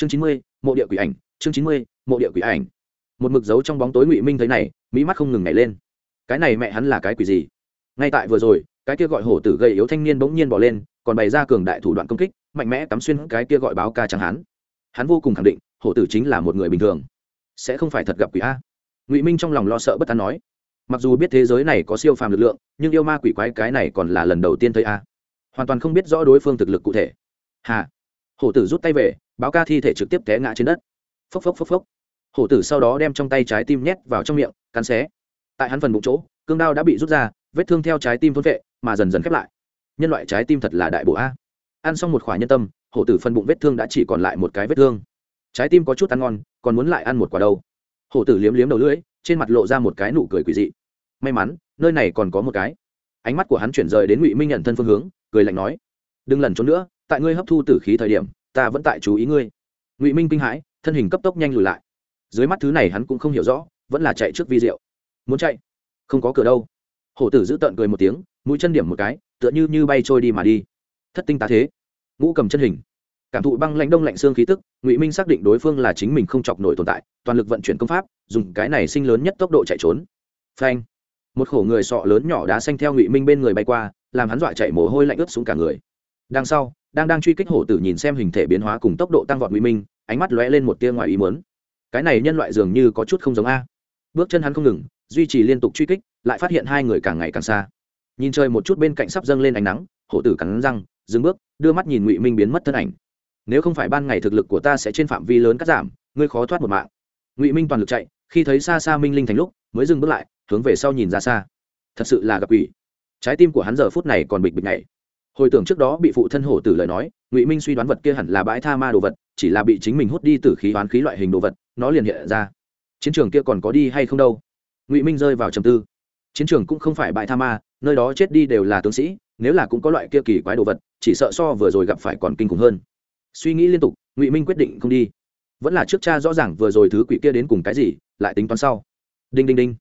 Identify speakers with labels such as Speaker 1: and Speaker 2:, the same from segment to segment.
Speaker 1: chương chín mươi, mộ địa quỷ ảnh, chương chín mươi, mộ địa quỷ ảnh. Một mực dấu trong bóng tối ngụy minh thấy này, mỹ mắt không ngừng nhảy lên. Cái này mẹ hắn là cái quỷ gì? Ngay tại vừa rồi, cái kia gọi hổ tử gây yếu thanh niên bỗng nhiên bỏ lên, còn bày ra cường đại thủ đoạn công kích, mạnh mẽ cắm xuyên cái kia gọi báo ca chẳng hắn hắn vô cùng khẳng định, hổ tử chính là một người bình thường. Sẽ không phải thật gặp quỷ a. Ngụy minh trong lòng lo sợ bất an nói. Mặc dù biết thế giới này có siêu phàm lực lượng, nhưng yêu ma quỷ quái cái này còn là lần đầu tiên thấy a. Hoàn toàn không biết rõ đối phương thực lực cụ thể. Hà. Hổ tử rút tay về báo ca thi thể trực tiếp té ngã trên đất. Phốc phốc phốc phốc. Hổ tử sau đó đem trong tay trái tim nhét vào trong miệng, cắn xé. Tại hắn phần bụng chỗ, cương đao đã bị rút ra, vết thương theo trái tim thôn vệ, mà dần dần khép lại. Nhân loại trái tim thật là đại bộ a. Ăn xong một khỏa nhân tâm, hổ tử phần bụng vết thương đã chỉ còn lại một cái vết thương. Trái tim có chút ăn ngon, còn muốn lại ăn một quả đâu. Hổ tử liếm liếm đầu lưỡi, trên mặt lộ ra một cái nụ cười quỳ dị. May mắn, nơi này còn có một cái. Ánh mắt của hắn chuyển rời đến ngụy minh nhận thân phương hướng, cười lạnh nói, đừng lẩn trốn nữa, tại ngươi hấp thu tử khí thời điểm ta vẫn tại chú ý ngươi. Ngụy minh kinh hãi, thân hình cấp tốc nhanh lùi lại. Dưới mắt thứ này hắn cũng không hiểu rõ, vẫn là chạy trước vi rượu muốn chạy? Không có cửa đâu. Hổ tử giữ tợn cười một tiếng, mũi chân điểm một cái, tựa như như bay trôi đi mà đi. Thất tinh tá thế. Ngũ cầm chân hình. Cảm thụ băng lãnh đông lạnh xương khí tức, ngụy minh xác định đối phương là chính mình không chọc nổi tồn tại, toàn lực vận chuyển công pháp, dùng cái này sinh lớn nhất tốc độ chạy trốn. Phanh. Một khổ người sọ lớn nhỏ đá xanh theo ngụy minh bên người bay qua, làm hắn dọa chạy mồ hôi lạnh ướt xuống cả người đằng sau, đang đang truy kích hổ tử nhìn xem hình thể biến hóa cùng tốc độ tăng vọt ngụy minh, ánh mắt lóe lên một tia ngoài ý muốn. Cái này nhân loại dường như có chút không giống a. Bước chân hắn không ngừng, duy trì liên tục truy kích, lại phát hiện hai người càng ngày càng xa. Nhìn chơi một chút bên cạnh sắp dâng lên ánh nắng, hổ tử cắn răng, dừng bước, đưa mắt nhìn ngụy minh biến mất thân ảnh. Nếu không phải ban ngày thực lực của ta sẽ trên phạm vi lớn cắt giảm, ngươi khó thoát một mạng. Ngụy minh toàn lực chạy, khi thấy xa xa minh linh thành lúc, mới dừng bước lại, hướng về sau nhìn ra xa. Thật sự là gặp ủy trái tim của hắn giờ phút này còn bịch bịch nhảy hồi tưởng trước đó bị phụ thân hổ tử lời nói, ngụy minh suy đoán vật kia hẳn là bãi tha ma đồ vật, chỉ là bị chính mình hút đi từ khí đoán khí loại hình đồ vật, nó liền hiện ra. Chiến trường kia còn có đi hay không đâu? Ngụy minh rơi vào trầm tư. Chiến trường cũng không phải bãi tha ma, nơi đó chết đi đều là tướng sĩ, nếu là cũng có loại kia kỳ quái đồ vật, chỉ sợ so vừa rồi gặp phải còn kinh khủng hơn. Suy nghĩ liên tục, ngụy minh quyết định không đi. Vẫn là trước cha rõ ràng vừa rồi thứ quỷ kia đến cùng cái gì, lại tính toán sau. Đinh đinh đinh.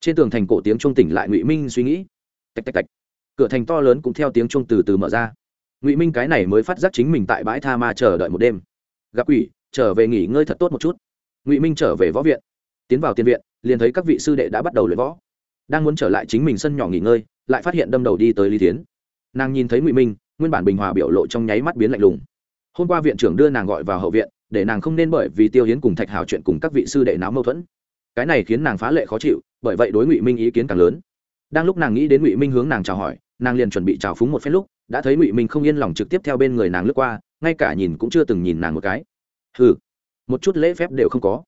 Speaker 1: Trên tường thành cổ tiếng trung tỉnh lại ngụy minh suy nghĩ. Tạch tạch tạch cửa thành to lớn cũng theo tiếng chuông từ từ mở ra. Ngụy minh cái này mới phát giác chính mình tại bãi tha ma chờ đợi một đêm. Gặp quỷ, trở về nghỉ ngơi thật tốt một chút. Ngụy minh trở về võ viện. Tiến vào tiền viện, liền thấy các vị sư đệ đã bắt đầu luyện võ. Đang muốn trở lại chính mình sân nhỏ nghỉ ngơi, lại phát hiện đâm đầu đi tới lý tiến nàng nhìn thấy ngụy minh, nguyên bản bình hòa biểu lộ trong nháy mắt biến lạnh lùng. Hôm qua viện trưởng đưa nàng gọi vào hậu viện, để nàng không nên bởi vì tiêu hiến cùng thạch hào chuyện cùng các vị sư đệ náo mâu thuẫn. Cái này khiến nàng phá lệ khó chịu, bởi vậy đối ngụy minh ý kiến càng lớn đang lúc nàng nghĩ đến ngụy minh hướng nàng chào hỏi, nàng liền chuẩn bị chào phúng một phen lúc, đã thấy ngụy minh không yên lòng trực tiếp theo bên người nàng lướt qua, ngay cả nhìn cũng chưa từng nhìn nàng một cái. Ừ một chút lễ phép đều không có.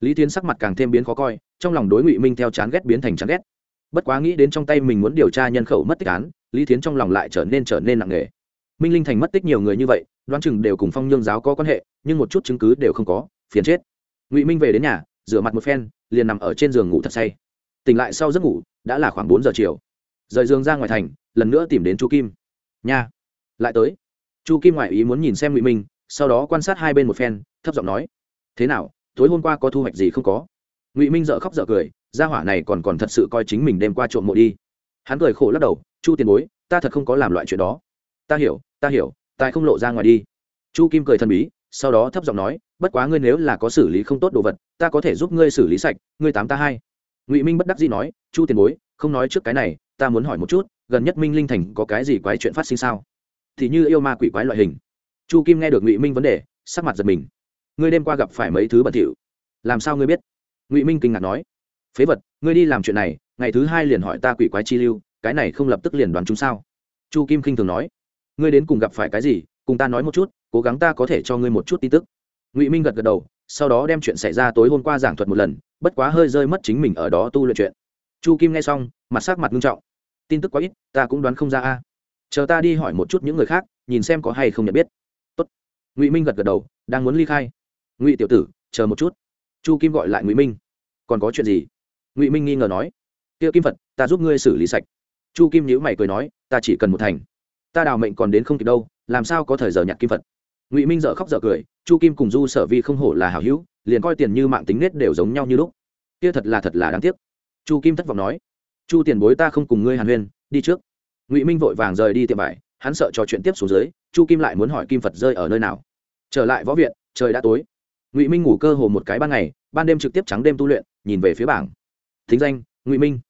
Speaker 1: Lý tiến sắc mặt càng thêm biến khó coi, trong lòng đối ngụy minh theo chán ghét biến thành chán ghét. Bất quá nghĩ đến trong tay mình muốn điều tra nhân khẩu mất tích án, lý tiến trong lòng lại trở nên trở nên nặng nề. Minh linh thành mất tích nhiều người như vậy, đoán chừng đều cùng phong nhương giáo có quan hệ, nhưng một chút chứng cứ đều không có, phiền chết. Ngụy minh về đến nhà, rửa mặt một phen, liền nằm ở trên giường ngủ thật say. Tỉnh lại sau giấc ngủ đã là khoảng bốn giờ chiều. Rời giường ra ngoài thành, lần nữa tìm đến chu kim. Nha. Lại tới. Chu kim ngoại ý muốn nhìn xem ngụy minh, sau đó quan sát hai bên một phen, thấp giọng nói, thế nào, tối hôm qua có thu hoạch gì không có? Ngụy minh dợ khóc dợ cười, gia hỏa này còn còn thật sự coi chính mình đêm qua trộm mộ đi. Hắn cười khổ lắc đầu, chu tiền bối, ta thật không có làm loại chuyện đó. Ta hiểu ta hiểu, tại không lộ ra ngoài đi. Chu kim cười thần bí, sau đó thấp giọng nói, bất quá ngươi nếu là có xử lý không tốt đồ vật, ta có thể giúp ngươi xử lý sạch, ngươi tám ta hai ngụy minh bất đắc dĩ nói chu tiền bối không nói trước cái này ta muốn hỏi một chút gần nhất minh linh thành có cái gì quái chuyện phát sinh sao thì như yêu ma quỷ quái loại hình chu kim nghe được ngụy minh vấn đề sắc mặt giật mình ngươi đêm qua gặp phải mấy thứ bẩn thỉu làm sao ngươi biết ngụy minh kinh ngạc nói phế vật ngươi đi làm chuyện này ngày thứ hai liền hỏi ta quỷ quái chi lưu cái này không lập tức liền đoán chúng sao chu kim khinh thường nói ngươi đến cùng gặp phải cái gì cùng ta nói một chút cố gắng ta có thể cho ngươi một chút tin tức ngụy minh gật gật đầu sau đó đem chuyện xảy ra tối hôm qua giảng thuật một lần bất quá hơi rơi mất chính mình ở đó tu luyện chuyện. Chu kim nghe xong, mặt sắc mặt nghiêm trọng. Tin tức quá ít, ta cũng đoán không ra a. Chờ ta đi hỏi một chút những người khác, nhìn xem có hay không nhận biết. Tốt. ngụy minh gật gật đầu, đang muốn ly khai. Ngụy tiểu tử, chờ một chút. Chu kim gọi lại ngụy minh. Còn có chuyện gì? Ngụy minh nghi ngờ nói. Kia kim phật, ta giúp ngươi xử lý sạch. Chu kim nhữ mày cười nói, ta chỉ cần một thành. Ta đào mệnh còn đến không kịp đâu, làm sao có thời giờ nhặt kim phật? Ngụy minh dợ khóc dợ cười chu kim cùng du sở vi không hổ là hảo hữu liền coi tiền như mạng tính nết đều giống nhau như lúc kia thật là thật là đáng tiếc chu kim thất vọng nói chu tiền bối ta không cùng ngươi hàn huyên đi trước ngụy minh vội vàng rời đi tiệm vải hắn sợ trò chuyện tiếp xuống dưới chu kim lại muốn hỏi kim phật rơi ở nơi nào trở lại võ viện trời đã tối ngụy minh ngủ cơ hồ một cái ban ngày ban đêm trực tiếp trắng đêm tu luyện nhìn về phía bảng thính danh ngụy minh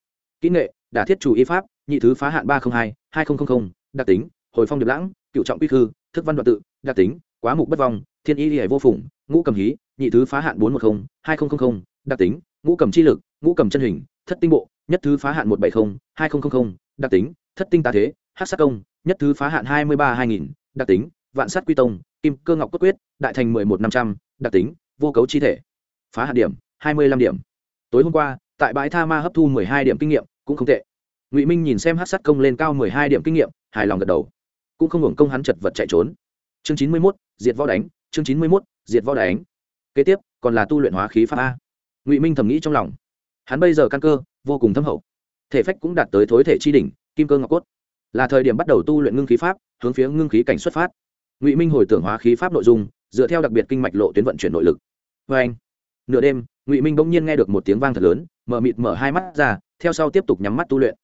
Speaker 1: kỹ nghệ đả thiết chủ y pháp nhị thứ phá hạn ba trăm linh hai hai nghìn đặc tính hồi phong điệp lãng cựu trọng quy khư thức văn đoạn tự đặc tính quá mục bất vong, thiên y hệ vô phụng ngũ cầm hí, nhị thứ phá hạn bốn trăm một mươi hai nghìn đặc tính, ngũ cầm chi lực, ngũ cầm chân hình, thất tinh bộ, nhất thứ phá hạn một trăm bảy mươi hai nghìn đặc tính, thất tinh tà thế, hát sát công, nhất thứ phá hạn hai mươi ba hai nghìn, đặc tính, vạn sát quy tông, kim cơ ngọc cốt quyết, đại thành mười một năm trăm, đặc tính, vô cấu chi thể. Phá hạn điểm, hai mươi lăm điểm. Tối hôm qua, tại bãi tha ma hấp thu mười hai điểm kinh nghiệm, cũng không tệ. Ngụy minh nhìn xem hát sát công lên cao mười hai điểm kinh nghiệm, hài lòng gật đầu. Cũng không hưởng công hắn chật vật chạy trốn. Chương chín mươi mốt diệt võ đánh, chương chín mươi mốt, diệt võ đánh. Kế tiếp, còn là tu luyện hóa khí pháp a. Ngụy minh thầm nghĩ trong lòng. Hắn bây giờ căn cơ, vô cùng thâm hậu. Thể phách cũng đạt tới thối thể chi đỉnh, kim cơ ngọc cốt. Là thời điểm bắt đầu tu luyện ngưng khí pháp, hướng phía ngưng khí cảnh xuất phát. Ngụy minh hồi tưởng hóa khí pháp nội dung, dựa theo đặc biệt kinh mạch lộ tuyến vận chuyển nội lực. Vê anh, nửa đêm, ngụy minh bỗng nhiên nghe được một tiếng vang thật lớn, mở mịt mở hai mắt ra, theo sau tiếp tục nhắm mắt tu luyện.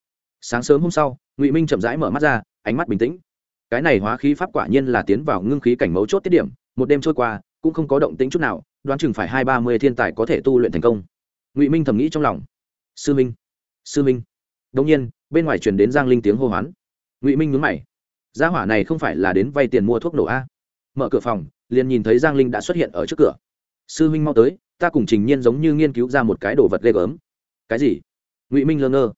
Speaker 1: Sáng sớm hôm sau, ngụy minh chậm rãi mở mắt ra, ánh mắt bình tĩnh cái này hóa khí pháp quả nhiên là tiến vào ngưng khí cảnh mấu chốt tiết điểm, một đêm trôi qua, cũng không có động tĩnh chút nào, đoán chừng phải hai ba mươi thiên tài có thể tu luyện thành công. Ngụy minh thầm nghĩ trong lòng. Sư minh sư minh. Đông nhiên, bên ngoài truyền đến giang linh tiếng hô hoán. Ngụy minh nhún mày. Gia hỏa này không phải là đến vay tiền mua thuốc nổ a? Mở cửa phòng, liền nhìn thấy giang linh đã xuất hiện ở trước cửa. Sư minh mau tới, ta cùng trình nhiên giống như nghiên cứu ra một cái đồ vật ghê gớm. Cái gì? Ngụy minh lơ ngơ.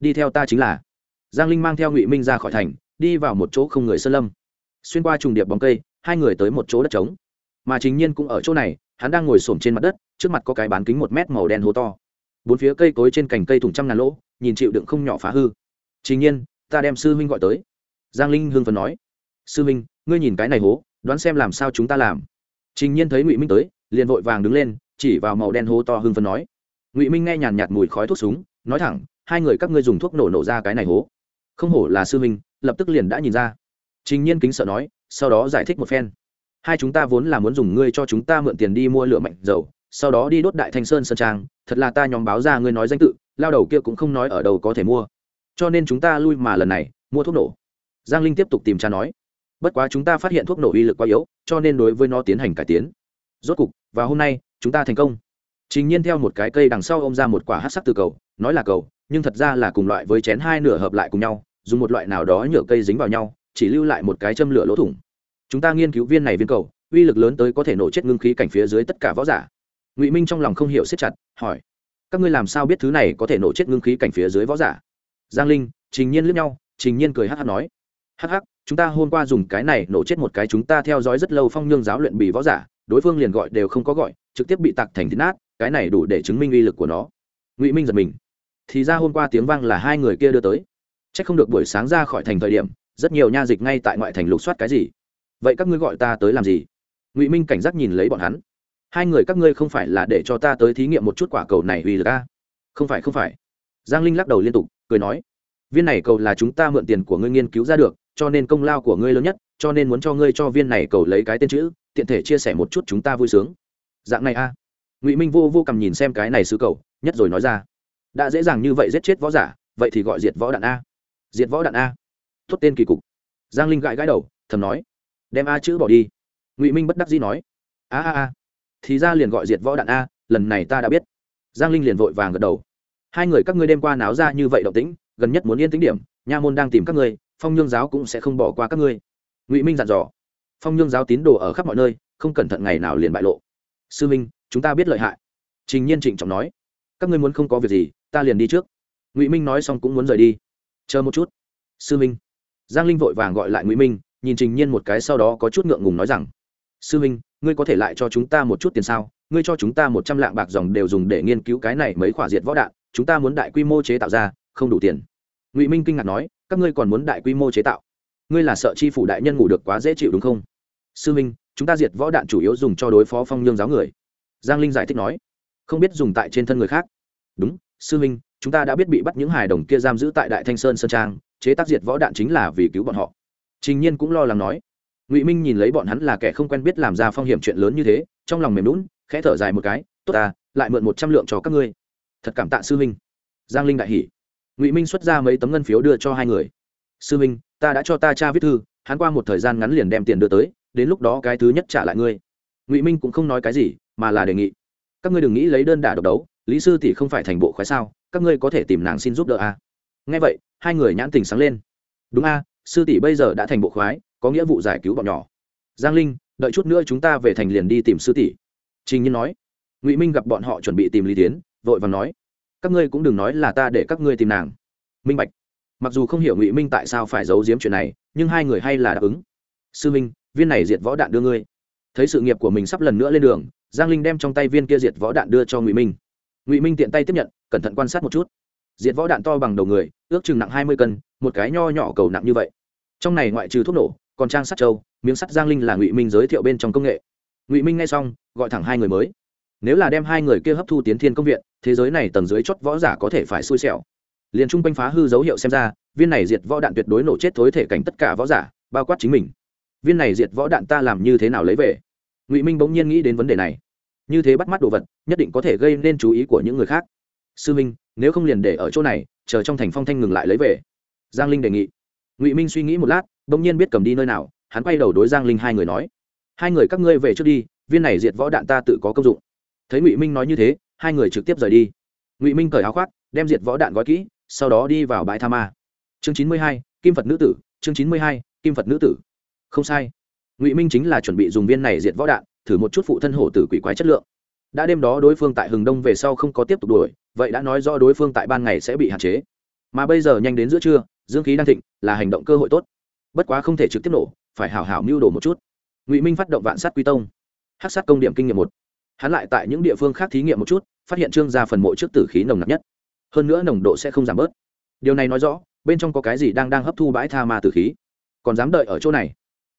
Speaker 1: Đi theo ta chính là. Giang linh mang theo ngụy minh ra khỏi thành đi vào một chỗ không người sơn lâm. Xuyên qua trùng điệp bóng cây, hai người tới một chỗ đất trống. Mà chính nhiên cũng ở chỗ này, hắn đang ngồi xổm trên mặt đất, trước mặt có cái bán kính một mét màu đen hố to. Bốn phía cây cối trên cành cây thùng trăm ngàn lỗ, nhìn chịu đựng không nhỏ phá hư. Chính nhiên, ta đem sư huynh gọi tới. Giang linh hương phần nói. Sư huynh, ngươi nhìn cái này hố, đoán xem làm sao chúng ta làm. Chính nhiên thấy ngụy minh tới, liền vội vàng đứng lên, chỉ vào màu đen hố to hương phần nói. Ngụy minh nghe nhàn nhạt mùi khói thuốc súng, nói thẳng, hai người các ngươi dùng thuốc nổ nổ ra cái này hố không hổ là sư minh lập tức liền đã nhìn ra. Trình nhiên kính sợ nói, sau đó giải thích một phen. Hai chúng ta vốn là muốn dùng ngươi cho chúng ta mượn tiền đi mua lửa mạnh dầu, sau đó đi đốt đại thanh sơn sơn trang, thật là ta nhóm báo ra ngươi nói danh tự, lao đầu kia cũng không nói ở đâu có thể mua. Cho nên chúng ta lui mà lần này, mua thuốc nổ. Giang linh tiếp tục tìm cha nói, bất quá chúng ta phát hiện thuốc nổ uy lực quá yếu, cho nên đối với nó tiến hành cải tiến. Rốt cục, và hôm nay, chúng ta thành công. Trình nhiên theo một cái cây đằng sau ô m ra một quả hát sắc từ cầu, nói là cầu nhưng thật ra là cùng loại với chén hai nửa hợp lại cùng nhau, dùng một loại nào đó nhựa cây dính vào nhau, chỉ lưu lại một cái châm lửa lỗ thủng. Chúng ta nghiên cứu viên này viên cầu, uy lực lớn tới có thể nổ chết ngưng khí cảnh phía dưới tất cả võ giả. Ngụy minh trong lòng không hiểu siết chặt, hỏi, các ngươi làm sao biết thứ này có thể nổ chết ngưng khí cảnh phía dưới võ giả? Giang linh, trình nhiên lướt nhau, trình nhiên cười hát hát nói, hắc hắc, chúng ta hôm qua dùng cái này nổ chết một cái chúng ta theo dõi rất lâu phong nhương giáo luyện bị võ giả, đối phương liền gọi đều không có gọi, trực tiếp bị tặc thành thịt nát, cái này đủ để chứng minh uy lực của nó. Ngụy minh giật mình thì ra hôm qua tiếng vang là hai người kia đưa tới. C h ắ c không được buổi sáng ra khỏi thành thời điểm, rất nhiều nha dịch ngay tại ngoại thành lục soát cái gì. Vậy các ngươi gọi ta tới làm gì? Ngụy minh cảnh giác nhìn lấy bọn hắn. Hai người các ngươi không phải là để cho ta tới thí nghiệm một chút quả cầu này uy lực a không phải không phải. Giang linh lắc đầu liên tục, cười nói. Viên này cầu là chúng ta mượn tiền của ngươi nghiên cứu ra được, cho nên công lao của ngươi lớn nhất, cho nên muốn cho ngươi cho viên này cầu lấy cái tên chữ, tiện thể chia sẻ một chút chúng ta vui sướng. Dạng này a ngụy minh vô vô cầm nhìn xem cái này sứ cầu, nhất rồi nói ra đã dễ dàng như vậy giết chết võ giả, vậy thì gọi diệt võ đạn a. Diệt võ đạn a. Thốt tên kỳ cục. Giang linh gãi gãi đầu, thầm nói. Đem a chữ bỏ đi. Ngụy minh bất đắc dĩ nói. A a a. Thì ra liền gọi diệt võ đạn a, lần này ta đã biết. Giang linh liền vội vàng gật đầu. Hai người các ngươi đêm qua náo ra như vậy động tĩnh, gần nhất muốn yên tĩnh điểm, nha môn đang tìm các ngươi, phong nhương giáo cũng sẽ không bỏ qua các ngươi. Ngụy minh dặn dò. Phong nhương giáo tín đồ ở khắp mọi nơi, không cẩn thận ngày nào liền bại lộ. Sư minh, chúng ta biết lợi hại. Trình nhiên trịnh trọng nói. Các ngươi muốn không có việc gì ta liền đi trước. Ngụy minh nói xong cũng muốn rời đi. Chờ một chút. Sư minh. Giang linh vội vàng gọi lại ngụy minh, nhìn trình nhiên một cái sau đó có chút ngượng ngùng nói rằng, sư minh, ngươi có thể lại cho chúng ta một chút tiền sao? Ngươi cho chúng ta một trăm lạng bạc dòng đều dùng để nghiên cứu cái này mấy khỏa diệt võ đạn, chúng ta muốn đại quy mô chế tạo ra, không đủ tiền. Ngụy minh kinh ngạc nói, các ngươi còn muốn đại quy mô chế tạo? Ngươi là sợ chi phủ đại nhân ngủ được quá dễ chịu đúng không? Sư minh, chúng ta diệt võ đạn chủ yếu dùng cho đối phó phong nhương giáo người. Giang linh giải thích nói, không biết dùng tại trên thân người khác. Đúng sư minh, chúng ta đã biết bị bắt những hài đồng kia giam giữ tại đại thanh sơn sơn trang, chế tác diệt võ đạn chính là vì cứu bọn họ. Trình nhiên cũng lo lắng nói. Ngụy minh nhìn lấy bọn hắn là kẻ không quen biết làm ra phong hiểm chuyện lớn như thế, trong lòng mềm lún khẽ thở dài một cái, tốt ta, lại mượn một trăm lượng cho các ngươi. Thật cảm tạ sư minh. Giang linh đại hỉ. Ngụy minh xuất ra mấy tấm ngân phiếu đưa cho hai người. Sư minh, ta đã cho ta cha viết thư, hắn qua một thời gian ngắn liền đem tiền đưa tới, đến lúc đó cái thứ nhất trả lại ngươi. Ngụy minh cũng không nói cái gì, mà là đề nghị. Các ngươi đừng nghĩ lấy đơn đả độc đấu lý sư tỷ không phải thành bộ khoái sao, các ngươi có thể tìm nàng xin giúp đỡ a à. nghe vậy, hai người nhãn tình sáng lên. Đúng a sư tỷ bây giờ đã thành bộ khoái, có nghĩa vụ giải cứu bọn nhỏ. Giang linh, đợi chút nữa chúng ta về thành liền đi tìm sư tỷ. Trình nhiên nói. Ngụy minh gặp bọn họ chuẩn bị tìm lý tiến, vội và nói. Các ngươi cũng đừng nói là ta để các ngươi tìm nàng. Minh bạch. Mặc dù không hiểu ngụy minh tại sao phải giấu giếm chuyện này, nhưng hai người hay là đáp ứng. Sư minh, viên này diệt võ đạn đưa ngươi. Thấy sự nghiệp của mình sắp lần nữa lên đường, giang linh đem trong tay viên kia diệt võ đạn đưa cho ngụy minh ngụy minh tiện tay tiếp nhận cẩn thận quan sát một chút diệt võ đạn to bằng đầu người ước chừng nặng hai mươi cân một cái nho nhỏ cầu nặng như vậy trong này ngoại trừ thuốc nổ còn trang sắt trâu miếng sắt giang linh là ngụy minh giới thiệu bên trong công nghệ ngụy minh nghe xong gọi thẳng hai người mới nếu là đem hai người kia hấp thu tiến thiên công viện thế giới này tầng dưới chót võ giả có thể phải xui xẻo liền chung quanh phá hư dấu hiệu xem ra viên này diệt võ đạn tuyệt đối nổ chết thối thể cảnh tất cả võ giả bao quát chính mình viên này diệt võ đạn ta làm như thế nào lấy về ngụy minh bỗng nhiên nghĩ đến vấn đề này như thế bắt mắt đồ vật, nhất định có thể gây nên chú ý của những người khác. Sư minh, nếu không liền để ở chỗ này, chờ trong thành phong thanh ngừng lại lấy về. Giang linh đề nghị. Ngụy minh suy nghĩ một lát, bỗng nhiên biết cầm đi nơi nào, hắn quay đầu đối giang linh hai người nói, hai người các ngươi về trước đi, viên này diệt võ đạn ta tự có công dụng. Thấy ngụy minh nói như thế, hai người trực tiếp rời đi. Ngụy minh cởi áo khoác, đem diệt võ đạn gói kỹ, sau đó đi vào bãi tha ma. Chương chín mươi hai, kim phật nữ tử, chương chín mươi hai, kim phật nữ tử. Không sai. Ngụy minh chính là chuẩn bị dùng viên này diệt võ đạn thử một chút phụ thân hổ tử quỷ quái chất lượng. Đã đêm đó đối phương tại hừng đông về sau không có tiếp tục đuổi, vậy đã nói rõ đối phương tại ban ngày sẽ bị hạn chế. Mà bây giờ nhanh đến giữa trưa, dương khí đang thịnh, là hành động cơ hội tốt. Bất quá không thể trực tiếp nổ, phải hảo hảo mưu đồ một chút. Ngụy minh phát động vạn sát quy tông. Hát sát công điểm kinh nghiệm một. Hắn lại tại những địa phương khác thí nghiệm một chút, phát hiện trương ra phần mộ trước tử khí nồng nặc nhất. Hơn nữa nồng độ sẽ không giảm bớt. Điều này nói rõ, bên trong có cái gì đang đang hấp thu bãi tha ma tử khí. Còn dám đợi ở chỗ này?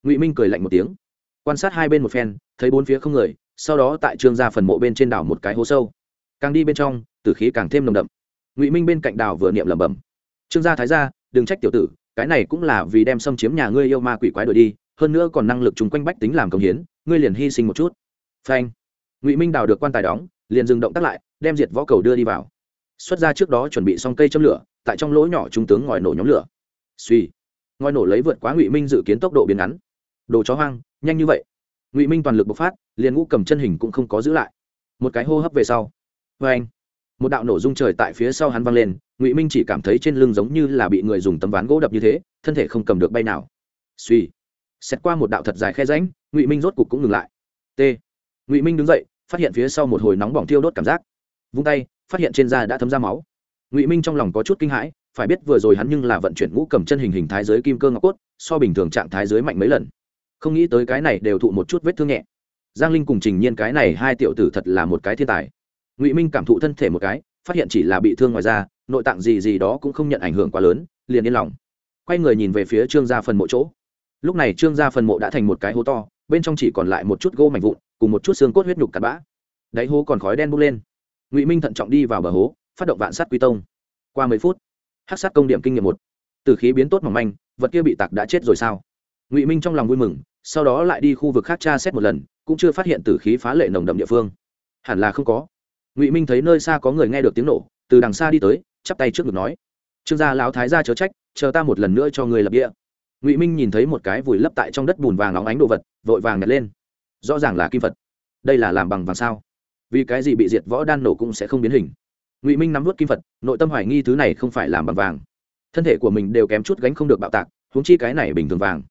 Speaker 1: Ngụy minh cười lạnh một tiếng quan sát hai bên một phen, thấy bốn phía không người, sau đó tại trương gia phần mộ bên trên đảo một cái hố sâu. Càng đi bên trong, tử khí càng thêm nồng đậm. Ngụy minh bên cạnh đảo vừa niệm lẩm bẩm. Trương gia thái gia, đừng trách tiểu tử, cái này cũng là vì đem xâm chiếm nhà ngươi yêu ma quỷ quái đuổi đi, hơn nữa còn năng lực chung quanh bách tính làm công hiến, ngươi liền hy sinh một chút. Phanh. Ngụy minh đào được quan tài đóng, liền dừng động tác lại, đem diệt võ cầu đưa đi vào. Xuất ra trước đó chuẩn bị xong cây châm lửa, tại trong lỗ nhỏ trung tướng ngòi nổ nhóm lửa. Suy ngòi nổ lấy vượt quá ngụy minh dự kiến tốc độ biến ngắn. Đồ chó hoang nhanh như vậy. Ngụy minh toàn lực bộc phát, liền ngũ cầm chân hình cũng không có giữ lại. Một cái hô hấp về sau. Vê anh, một đạo nổ rung trời tại phía sau hắn văng lên, ngụy minh chỉ cảm thấy trên lưng giống như là bị người dùng tấm ván gỗ đập như thế, thân thể không cầm được bay nào. Suy xét qua một đạo thật dài khe ránh ngụy minh rốt cục cũng ngừng lại. T, ngụy minh đứng dậy, phát hiện phía sau một hồi nóng bỏng thiêu đốt cảm giác. Vung tay, phát hiện trên da đã thấm ra máu. Ngụy minh trong lòng có chút kinh hãi, phải biết vừa rồi hắn nhưng là vận chuyển ngũ cầm chân hình hình thái giới kim cơ ngọc cốt, so bình thường trạng thái giới mạnh mấy lần không nghĩ tới cái này đều thụ một chút vết thương nhẹ. Giang linh cùng trình nhiên cái này hai tiểu tử thật là một cái thiên tài. Ngụy minh cảm thụ thân thể một cái, phát hiện chỉ là bị thương ngoài da, nội tạng gì gì đó cũng không nhận ảnh hưởng quá lớn, liền yên lòng. Quay người nhìn về phía trương gia phần mộ chỗ. Lúc này trương gia phần mộ đã thành một cái hố to, bên trong chỉ còn lại một chút gỗ mảnh vụn, cùng một chút xương cốt huyết nhục cặn bã. Đáy hố còn khói đen bốc lên. Ngụy minh thận trọng đi vào bờ hố, phát động vạn sát quy tông. Qua mười phút hát sát công điểm kinh nghiệm một. Từ khí biến tốt mỏng manh, vật kia bị tặc đã chết rồi sao? Ngụy minh trong lòng vui mừng sau đó lại đi khu vực khác tra xét một lần, cũng chưa phát hiện tử khí phá lệ nồng đậm địa phương. Hẳn là không có. Ngụy minh thấy nơi xa có người nghe được tiếng nổ, từ đằng xa đi tới, chắp tay trước ngực nói, trương gia lão thái gia chớ trách, chờ ta một lần nữa cho người lập địa. Ngụy minh nhìn thấy một cái vùi lấp tại trong đất bùn vàng óng ánh đồ vật, vội vàng nhặt lên. Rõ ràng là kim vật đây là làm bằng vàng sao? Vì cái gì bị diệt võ đan nổ cũng sẽ không biến hình. Ngụy minh nắm vút kim vật nội tâm hoài nghi thứ này không phải làm bằng vàng. Thân thể của mình đều kém chút gánh không được bạo tạc, huống chi cái này bình thường vàng.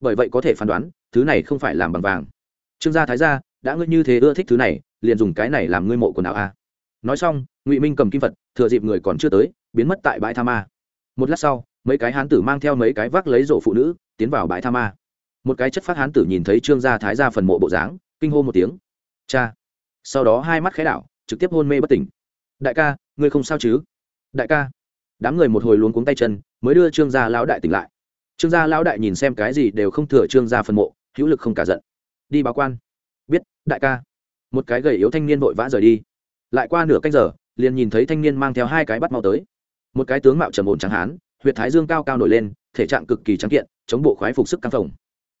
Speaker 1: Bởi vậy có thể phán đoán thứ này không phải làm bằng vàng. Trương gia thái gia, đã ngươi như thế ưa thích thứ này, liền dùng cái này làm ngươi mộ quần áo a nói xong, ngụy minh cầm kim phật, thừa dịp người còn chưa tới, biến mất tại bãi tha ma. Một lát sau, mấy cái hán tử mang theo mấy cái vác lấy rổ phụ nữ, tiến vào bãi tha ma. Một cái chất phát hán tử nhìn thấy trương gia thái gia phần mộ bộ dáng, kinh hô một tiếng. Cha. Sau đó hai mắt khẽ đảo, trực tiếp hôn mê bất tỉnh. Đại ca, ngươi không sao chứ? Đại ca. Đám người một hồi luống cuống tay chân, mới đưa trương gia lão đại tỉnh lại. Trương gia lão đại nhìn xem cái gì đều không thừa trương gia phần mộ hữu lực không cả giận. Đi báo quan. Biết, đại ca. Một cái gầy yếu thanh niên vội vã rời đi. Lại qua nửa canh giờ, liền nhìn thấy thanh niên mang theo hai cái bắt mau tới. Một cái tướng mạo trầm ổn trắng hán, huyệt thái dương cao cao nổi lên, thể trạng cực kỳ trắng kiện, chống bộ khoái phục sức căng phòng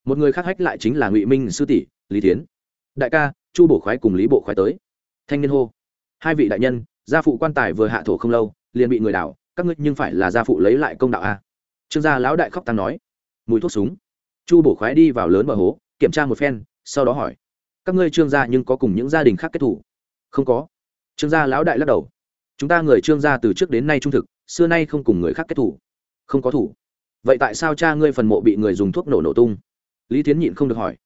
Speaker 1: một người khác hách lại chính là ngụy minh sư tỷ, lý tiến đại ca, chu bổ khoái cùng lý bộ khoái tới. Thanh niên hô. Hai vị đại nhân, gia phụ quan tài vừa hạ thổ không lâu, liền bị người đảo, các ngươi nhưng phải là gia phụ lấy lại công đạo a. Trương gia lão đại khóc tăng nói. Mùi thuốc súng chu bổ khoái đi vào lớn bờ hố, kiểm tra một phen, sau đó hỏi, các ngươi trương gia nhưng có cùng những gia đình khác kết thủ? Không có. Trương gia lão đại lắc đầu, chúng ta người trương gia từ trước đến nay trung thực, xưa nay không cùng người khác kết thủ. Không có thủ. Vậy tại sao cha ngươi phần mộ bị người dùng thuốc nổ nổ tung? Lý tiến nhịn không được hỏi,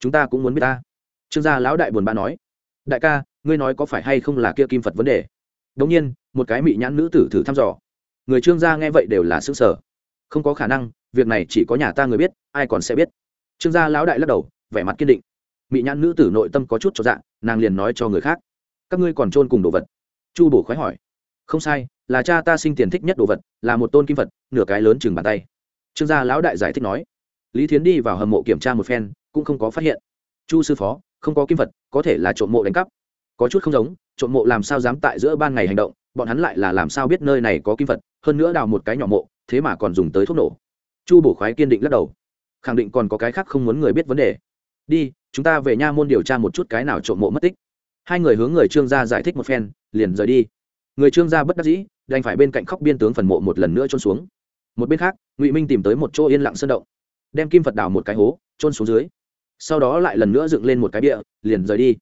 Speaker 1: chúng ta cũng muốn biết ta. Trương gia lão đại buồn bã nói, đại ca, ngươi nói có phải hay không là kia kim phật vấn đề? Đống nhiên, một cái mị nhãn nữ tử thử thăm dò, người trương gia nghe vậy đều là xứng sở không có khả năng, việc này chỉ có nhà ta người biết ai còn sẽ biết. Trương gia lão đại lắc đầu vẻ mặt kiên định. Mỹ nhãn nữ tử nội tâm có chút cho dạng nàng liền nói cho người khác. Các ngươi còn trôn cùng đồ vật? Chu bổ khoái hỏi. Không sai là cha ta sinh tiền thích nhất đồ vật là một tôn kim vật, nửa cái lớn chừng bàn tay. Trương gia lão đại giải thích nói. Lý thiến đi vào hầm mộ kiểm tra một phen cũng không có phát hiện. Chu sư phó không có kim vật, có thể là trộm mộ đánh cắp. Có chút không giống trộm mộ làm sao dám tại giữa ban ngày hành động bọn hắn lại là làm sao biết nơi này có kim vật? hơn nữa đào một cái nhỏ mộ thế mà còn dùng tới thuốc nổ. Chu bổ khoái kiên định lắc đầu khẳng định còn có cái khác không muốn người biết vấn đề. Đi, chúng ta về nha môn điều tra một chút cái nào trộm mộ mất tích. Hai người hướng người trương gia giải thích một phen, liền rời đi. Người trương gia bất đắc dĩ, đành phải bên cạnh khóc biên tướng phần mộ một lần nữa trôn xuống. Một bên khác, ngụy minh tìm tới một chỗ yên lặng sơn động. Đem kim phật đào một cái hố trôn xuống dưới. Sau đó lại lần nữa dựng lên một cái địa liền rời đi.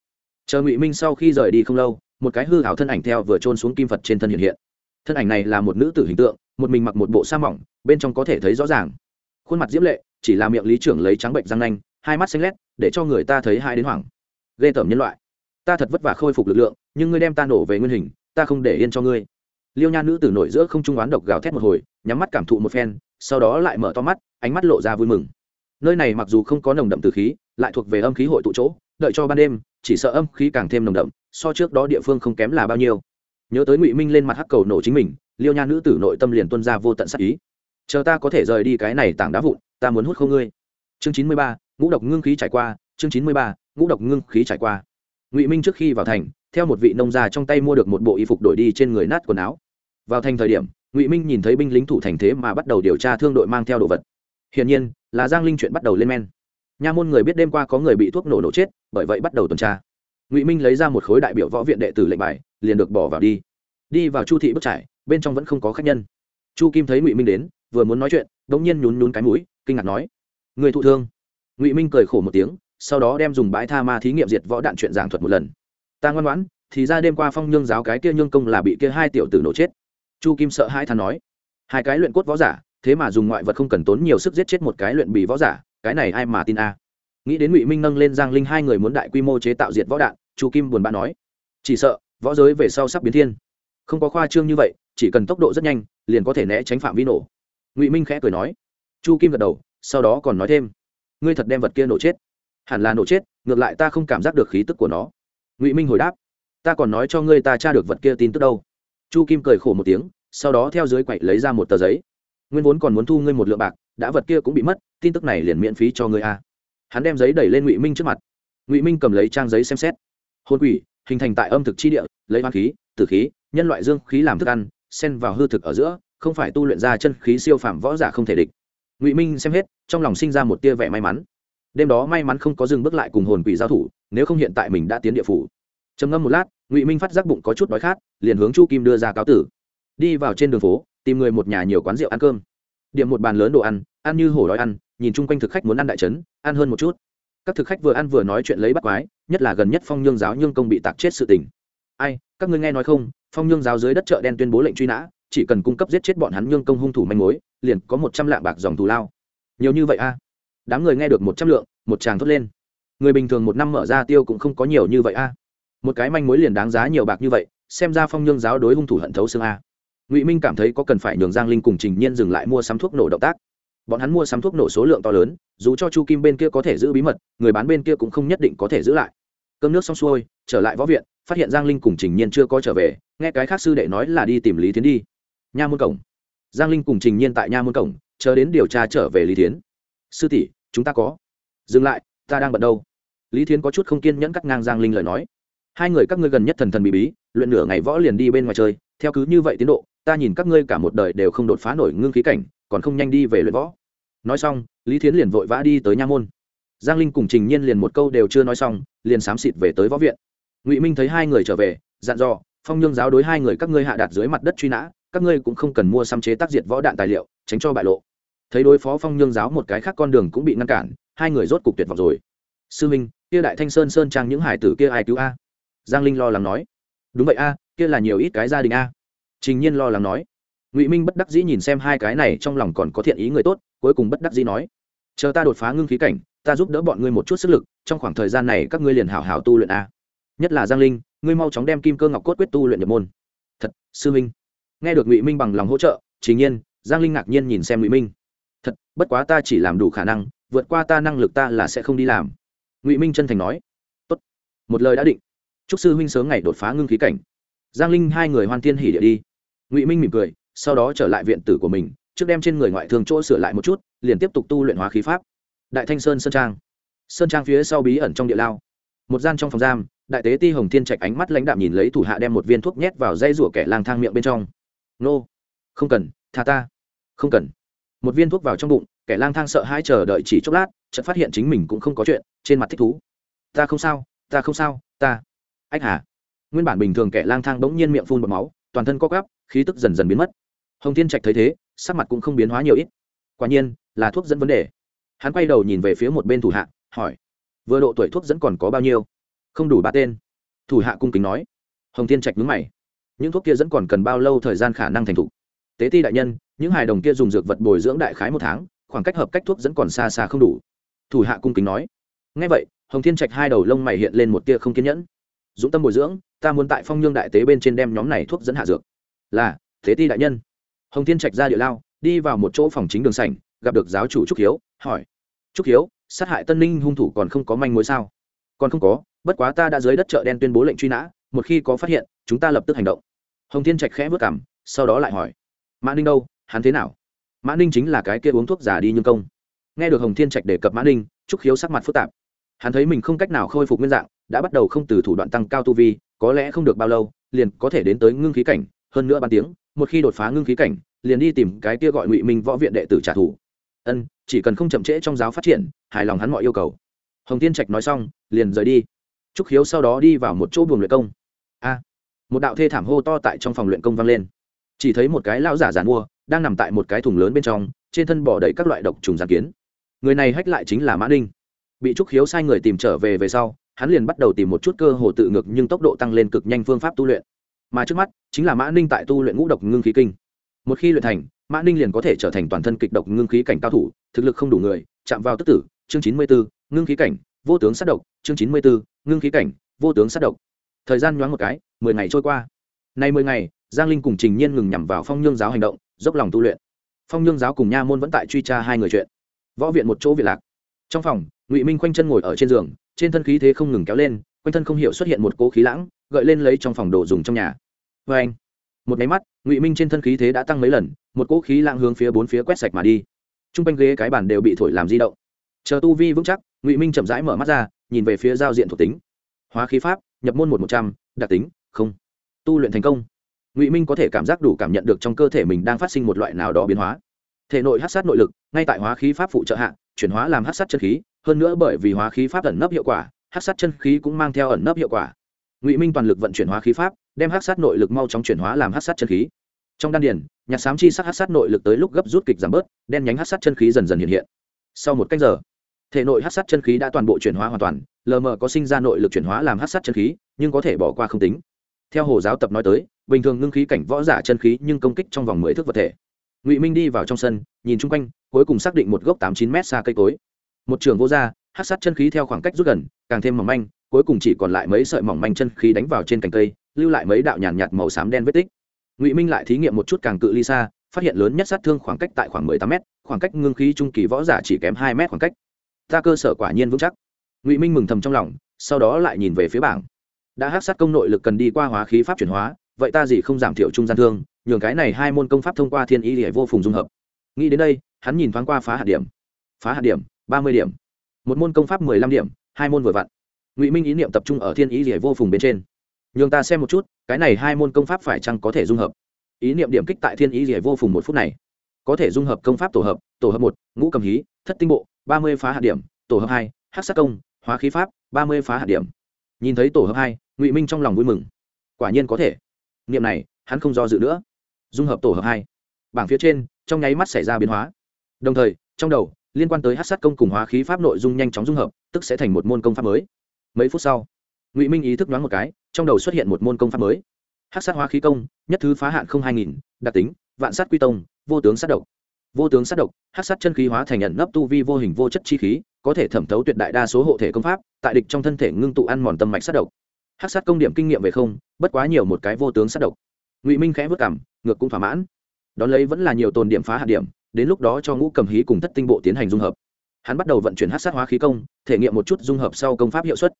Speaker 1: Chờ ngụy minh sau khi rời đi không lâu, một cái hư hảo thân ảnh theo vừa trôn xuống kim phật trên thân hiện hiện. Thân ảnh này là một nữ tử hình tượng, một mình mặc một bộ sa mỏng, bên trong có thể thấy rõ ràng khuôn mặt diễm lệ, chỉ là miệng lý trưởng lấy trắng bệnh răng nanh, hai mắt xanh lét, để cho người ta thấy hai đến hoảng. Ghê tởm nhân loại. Ta thật vất vả khôi phục lực lượng, nhưng ngươi đem ta nổ về nguyên hình, ta không để yên cho ngươi. Liêu nha nữ tử nổi giữa không trung oán độc gào thét một hồi, nhắm mắt cảm thụ một phen, sau đó lại mở to mắt, ánh mắt lộ ra vui mừng. Nơi này mặc dù không có nồng đậm từ khí, lại thuộc về âm khí hội tụ chỗ, đợi cho ban đêm, chỉ sợ âm khí càng thêm nồng đậm, so trước đó địa phương không kém là bao nhiêu. Nhớ tới ngụy minh lên mặt hắc cầu nổ chính mình, liêu nha nữ tử nội tâm liền tuân ra vô tận sắc ý chờ ta có thể rời đi cái này tảng đá vụn, ta muốn hút không ngươi. Chương chín mươi ba, ngũ độc ngưng khí trải qua, chương chín mươi ba, ngũ độc ngưng khí trải qua. Ngụy minh trước khi vào thành, theo một vị nông gia trong tay mua được một bộ y phục đổi đi trên người nát quần áo. Vào thành thời điểm, ngụy minh nhìn thấy binh lính thủ thành thế mà bắt đầu điều tra thương đội mang theo đồ vật. Hiển nhiên, là giang linh chuyện bắt đầu lên men. Nha môn người biết đêm qua có người bị thuốc nổ nổ chết, bởi vậy bắt đầu tuần tra. Ngụy minh lấy ra một khối đại biểu võ viện đệ tử lệnh bài, liền được bỏ vào đi. Đi vào chu thị bước trải bên trong vẫn không có khách nhân. Chu kim thấy ngụy minh đến vừa muốn nói chuyện đ ỗ n g nhiên nhún nhún cái mũi, kinh ngạc nói, người thụ thương. Ngụy minh cười khổ một tiếng, sau đó đem dùng bãi tha ma thí nghiệm diệt võ đạn chuyện giảng thuật một lần. Ta ngoan ngoãn, thì ra đêm qua phong nhương giáo cái kia nhương công là bị kia hai tiểu tử nổ chết. Chu kim sợ hai thằng nói, hai cái luyện cốt võ giả, thế mà dùng ngoại vật không cần tốn nhiều sức giết chết một cái luyện bì võ giả, cái này ai mà tin a? Nghĩ đến ngụy minh nâng lên giang linh hai người muốn đại quy mô chế tạo diệt võ đạn, chu kim buồn bã nói, chỉ sợ, võ giới về sau sắp biến thiên. Không có khoa trương như vậy, chỉ cần tốc độ rất nhanh, liền có thể né tránh phạm vi nổ ngụy minh khẽ cười nói chu kim gật đầu sau đó còn nói thêm ngươi thật đem vật kia nổ chết hẳn là nổ chết ngược lại ta không cảm giác được khí tức của nó ngụy minh hồi đáp ta còn nói cho ngươi ta tra được vật kia tin tức đâu chu kim cười khổ một tiếng sau đó theo dưới quậy lấy ra một tờ giấy nguyên vốn còn muốn thu ngươi một lượng bạc đã vật kia cũng bị mất tin tức này liền miễn phí cho ngươi a hắn đem giấy đẩy lên ngụy minh trước mặt ngụy minh cầm lấy trang giấy xem xét hôn quỷ hình thành tại âm thực chi địa lấy hoang khí tử khí nhân loại dương khí làm thức ăn xen vào hư thực ở giữa không phải tu luyện ra chân khí siêu phàm võ giả không thể địch. Ngụy minh xem hết, trong lòng sinh ra một tia vẻ may mắn. Đêm đó may mắn không có dừng bước lại cùng hồn quỷ giao thủ, nếu không hiện tại mình đã tiến địa phủ. Trầm ngâm một lát, ngụy minh phát giác bụng có chút đói khát, liền hướng chu kim đưa ra cáo tử. Đi vào trên đường phố, tìm người một nhà nhiều quán rượu ăn cơm. Điểm một bàn lớn đồ ăn ăn như hổ đói ăn, nhìn chung quanh thực khách muốn ăn đại trấn, ăn hơn một chút. Các thực khách vừa ăn vừa nói chuyện lấy bắt quái, nhất là gần nhất phong nhương giáo nhương công bị tạc chết sự tình. Ai, các ngươi nghe nói không? Phong nhương giáo dưới đất chợ đen tuyên bố lệnh truy nã chỉ cần cung cấp giết chết bọn hắn nhương công hung thủ manh mối, liền có một trăm lạng bạc dòng thù lao. Nhiều như vậy a? Đám người nghe được một trăm lượng, một chàng thốt lên. Người bình thường một năm mở ra tiêu cũng không có nhiều như vậy a. Một cái manh mối liền đáng giá nhiều bạc như vậy, xem ra phong nhương giáo đối hung thủ hận thấu xương a. Ngụy minh cảm thấy có cần phải nhường giang linh cùng trình nhiên dừng lại mua sắm thuốc nổ động tác. Bọn hắn mua sắm thuốc nổ số lượng to lớn, dù cho chu kim bên kia có thể giữ bí mật, người bán bên kia cũng không nhất định có thể giữ lại. Cơm nước xong xuôi, trở lại võ viện, phát hiện giang linh cùng trình nhiên chưa có trở về, nghe cái khác sư đệ nói là đi tìm lý tiến đi nha môn cổng. Giang linh cùng trình nhiên tại nha môn cổng, chờ đến điều tra trở về lý Thiến. sư tỷ, chúng ta có. Dừng lại, ta đang bận đâu? Lý thiến có chút không kiên nhẫn cắt ngang giang linh lời nói. Hai người các ngươi gần nhất thần thần bí bí, luyện nửa ngày võ liền đi bên ngoài chơi, theo cứ như vậy tiến độ, ta nhìn các ngươi cả một đời đều không đột phá nổi ngưng khí cảnh, còn không nhanh đi về luyện võ. Nói xong, lý thiến liền vội vã đi tới nha môn. Giang linh cùng trình nhiên liền một câu đều chưa nói xong, liền xám xịt về tới võ viện. Ngụy minh thấy hai người trở về, dặn dò, phong nhương giáo đối hai người các ngươi hạ đạt dưới mặt đất truy nã các ngươi cũng không cần mua xăm chế tác diệt võ đạn tài liệu, tránh cho bại lộ. Thấy đối phó phong nhương giáo một cái khác con đường cũng bị ngăn cản, hai người rốt cục tuyệt vọng rồi. Sư minh, kia đại thanh sơn sơn trang những hải tử kia ai cứu a? Giang linh lo lắng nói. Đúng vậy a, kia là nhiều ít cái gia đình a. Trình nhiên lo lắng nói. Ngụy minh bất đắc dĩ nhìn xem hai cái này trong lòng còn có thiện ý người tốt, cuối cùng bất đắc dĩ nói. Chờ ta đột phá ngưng khí cảnh, ta giúp đỡ bọn ngươi một chút sức lực, trong khoảng thời gian này các ngươi liền hảo hảo tu luyện a. Nhất là giang linh, ngươi mau chóng đem kim cơ ngọc cốt quyết tu luyện nhập môn. Thật, sư minh nghe được ngụy minh bằng lòng hỗ trợ chỉ nhiên, giang linh ngạc nhiên nhìn xem ngụy minh. Thật, bất quá ta chỉ làm đủ khả năng, vượt qua ta năng lực ta là sẽ không đi làm. Ngụy minh chân thành nói. Tốt, một lời đã định. Chúc sư huynh sớm ngày đột phá ngưng khí cảnh. Giang linh hai người hoan thiên hỉ địa đi. Ngụy minh mỉm cười, sau đó trở lại viện tử của mình, trước đem trên người ngoại thương chỗ sửa lại một chút, liền tiếp tục tu luyện hóa khí pháp. Đại thanh sơn sơn trang. Sơn trang phía sau bí ẩn trong địa lao. Một gian trong phòng giam, đại tế ti hồng thiên trạch ánh mắt lãnh đạm nhìn lấy thủ hạ đem một viên thuốc nhét vào dây rủa kẻ lang thang miệng bên trong nô. Không cần, tha ta. Không cần. Một viên thuốc vào trong bụng, kẻ lang thang sợ hai chờ đợi chỉ chốc lát, chợt phát hiện chính mình cũng không có chuyện, trên mặt thích thú. Ta không sao, ta không sao, ta. Ách hà nguyên bản bình thường kẻ lang thang bỗng nhiên miệng phun bọt máu, toàn thân co gắp khí tức dần dần biến mất. Hồng thiên trạch thấy thế, sắc mặt cũng không biến hóa nhiều ít. Quả nhiên, là thuốc dẫn vấn đề. Hắn quay đầu nhìn về phía một bên thủ hạ, hỏi, vừa độ tuổi thuốc dẫn còn có bao nhiêu? Không đủ ba tên. Thủ hạ cung kính nói. Hồng thiên trạch nhúng mày những thuốc kia dẫn còn cần bao lâu thời gian khả năng thành thục. Tế ti đại nhân, những hài đồng kia dùng dược vật bồi dưỡng đại khái một tháng, khoảng cách hợp cách thuốc dẫn còn xa xa không đủ. Thủ hạ cung kính nói. Ngay vậy, hồng thiên trạch hai đầu lông mày hiện lên một tia không kiên nhẫn. Dũng tâm bồi dưỡng, ta muốn tại phong nhương đại tế bên trên đem nhóm này thuốc dẫn hạ dược. Là thế ti đại nhân. Hồng thiên trạch ra địa lao, đi vào một chỗ phòng chính đường sảnh, gặp được giáo chủ trúc hiếu, hỏi. Trúc hiếu, sát hại tân ninh hung thủ còn không có manh mối sao? Còn không có, bất quá ta đã dưới đất chợ đen tuyên bố lệnh truy nã, một khi có phát hiện chúng ta lập tức hành động. Hồng thiên trạch khẽ vớt cảm sau đó lại hỏi, mã ninh đâu? Hắn thế nào? Mã ninh chính là cái kia uống thuốc giả đi nhưng công. Nghe được hồng thiên trạch đề cập mã ninh, trúc khiếu sắc mặt phức tạp. Hắn thấy mình không cách nào khôi phục nguyên dạng, đã bắt đầu không từ thủ đoạn tăng cao tu vi, có lẽ không được bao lâu, liền có thể đến tới ngưng khí cảnh, hơn nữa ban tiếng, một khi đột phá ngưng khí cảnh, liền đi tìm cái kia gọi ngụy minh võ viện đệ tử trả thù. Ân, chỉ cần không chậm trễ trong giáo phát triển, hài lòng hắn mọi yêu cầu. Hồng tiên trạch nói xong, liền rời đi. Trúc khiếu sau đó đi vào một chỗ buồng luyện công. A một đạo thê thảm hô to tại trong phòng luyện công vang lên. Chỉ thấy một cái lão giả giàn mua đang nằm tại một cái thùng lớn bên trong, trên thân bỏ đầy các loại độc trùng giàn kiến. Người này hách lại chính là mã ninh. Bị trúc khiếu sai người tìm trở về về sau, hắn liền bắt đầu tìm một chút cơ hồ tự ngược nhưng tốc độ tăng lên cực nhanh phương pháp tu luyện. Mà trước mắt, chính là mã ninh tại tu luyện ngũ độc ngưng khí kinh. Một khi luyện thành, mã ninh liền có thể trở thành toàn thân kịch độc ngưng khí cảnh cao thủ, thực lực không đủ người, chạm vào tức tử, chương chín mươi bốn ngưng khí cảnh, vô tướng sát độc, chương chín mươi bốn ngưng khí cảnh, vô tướng sát độc thời gian nhoáng một cái, mười ngày trôi qua. Nay mười ngày, giang linh cùng trình nhiên ngừng nhằm vào phong nhương giáo hành động, dốc lòng tu luyện. Phong nhương giáo cùng nha môn vẫn tại truy tra hai người chuyện. Võ viện một chỗ viện lạc. Trong phòng, ngụy minh khoanh chân ngồi ở trên giường, trên thân khí thế không ngừng kéo lên, quanh thân không hiểu xuất hiện một cố khí lãng, gợi lên lấy trong phòng đồ dùng trong nhà. Vê anh, một máy mắt, ngụy minh trên thân khí thế đã tăng mấy lần, một cỗ khí lãng hướng phía bốn phía quét sạch mà đi. T r u n g quanh ghế cái bàn đều bị thổi làm di động. Chờ tu vi vững chắc, ngụy minh chậm rãi mở mắt ra, nhìn về phía giao diện thuộc tính. Hóa khí pháp nhập môn một một trăm, đặc tính, không. Tu luyện thành công. Ngụy minh có thể cảm giác đủ cảm nhận được trong cơ thể mình đang phát sinh một loại nào đó biến hóa. Thể nội hát sát nội lực, ngay tại hóa khí pháp phụ trợ hạ, chuyển hóa làm hát sát chân khí, hơn nữa bởi vì hóa khí pháp ẩn nấp hiệu quả, hát sát chân khí cũng mang theo ẩn nấp hiệu quả. Ngụy minh toàn lực vận chuyển hóa khí pháp, đem hát sát nội lực mau chóng chuyển hóa làm hát sát chân khí. Trong đan điển nhạc sám chi sắc hát sát nội lực tới lúc gấp rút kịch giảm bớt, đen nhánh hát sát chân khí dần dần hiện hiện. Sau một cách giờ thể nội hát sát chân khí đã toàn bộ chuyển hóa hoàn toàn lờ mờ có sinh ra nội lực chuyển hóa làm hát sát chân khí nhưng có thể bỏ qua không tính. Theo hồ giáo tập nói tới bình thường ngưng khí cảnh võ giả chân khí nhưng công kích trong vòng mười thước vật thể. Ngụy minh đi vào trong sân nhìn chung quanh cuối cùng xác định một gốc tám chín m xa cây cối. Một trường vô r hát sát chân khí theo khoảng cách rút gần càng thêm mỏng manh cuối cùng chỉ còn lại mấy sợi mỏng manh chân khí đánh vào trên cành cây lưu lại mấy đạo nhàn nhạt, màu xám đen vết tích. Ngụy minh lại thí nghiệm một chút càng cự ly xa phát hiện lớn nhất sát thương khoảng cách tại khoảng mười tám m khoảng cách ngưng khí trung kỳ võ giả chỉ kém hai m khoảng cách ta cơ sở quả nhiên vững chắc. Ngụy minh mừng thầm trong lòng, sau đó lại nhìn về phía bảng. Đã hát sát công nội lực cần đi qua hóa khí pháp chuyển hóa, vậy ta gì không giảm thiểu trung gian thương, nhường cái này hai môn công pháp thông qua thiên ý để vô phùng dung hợp. Nghĩ đến đây, hắn nhìn thoáng qua phá hạt điểm. Phá hạt điểm, ba mươi điểm. Một môn công pháp mười lăm điểm, hai môn vừa vặn. Ngụy minh ý niệm tập trung ở thiên ý rỉa vô phùng bên trên. Nhường ta xem một chút, cái này hai môn công pháp phải chăng có thể dung hợp? Ý niệm điểm kích tại thiên ý rỉa vô phùng một phút này. Có thể dung hợp công pháp tổ hợp tổ hợp một, ngũ cầm hí, thất tinh bộ ba mươi phá hạt điểm, tổ hợp hai hát sát công, hóa khí pháp, ba mươi phá hạt điểm. Nhìn thấy tổ hợp hai, ngụy minh trong lòng vui mừng. Quả nhiên có thể. Niệm này, hắn không do dự nữa. Dung hợp tổ hợp hai. Bảng phía trên, trong nháy mắt xảy ra biến hóa. Đồng thời, trong đầu, liên quan tới hát sát công cùng hóa khí pháp nội dung nhanh chóng dung hợp, tức sẽ thành một môn công pháp mới. Mấy phút sau, ngụy minh ý thức đoán một cái, trong đầu xuất hiện một môn công pháp mới. Hát sát hóa khí công, nhất thứ phá hạn không hai nghìn, đặc tính, vạn sát quy tông, vô tướng sát độc vô tướng sát độc hát sát chân khí hóa thành nhận nấp tu vi vô hình vô chất chi khí, có thể thẩm thấu tuyệt đại đa số hộ thể công pháp, tại địch trong thân thể ngưng tụ ăn mòn tâm mạch sát độc. Hát sát công điểm kinh nghiệm về không, bất quá nhiều một cái vô tướng sát độc. Ngụy minh khẽ vất cảm, ngược cũng thỏa mãn. Đón lấy vẫn là nhiều tồn điểm phá hạt điểm, đến lúc đó cho ngũ cầm hí cùng thất tinh bộ tiến hành dung hợp. Hắn bắt đầu vận chuyển hát sát hóa khí công, thể nghiệm một chút dung hợp sau công pháp hiệu suất.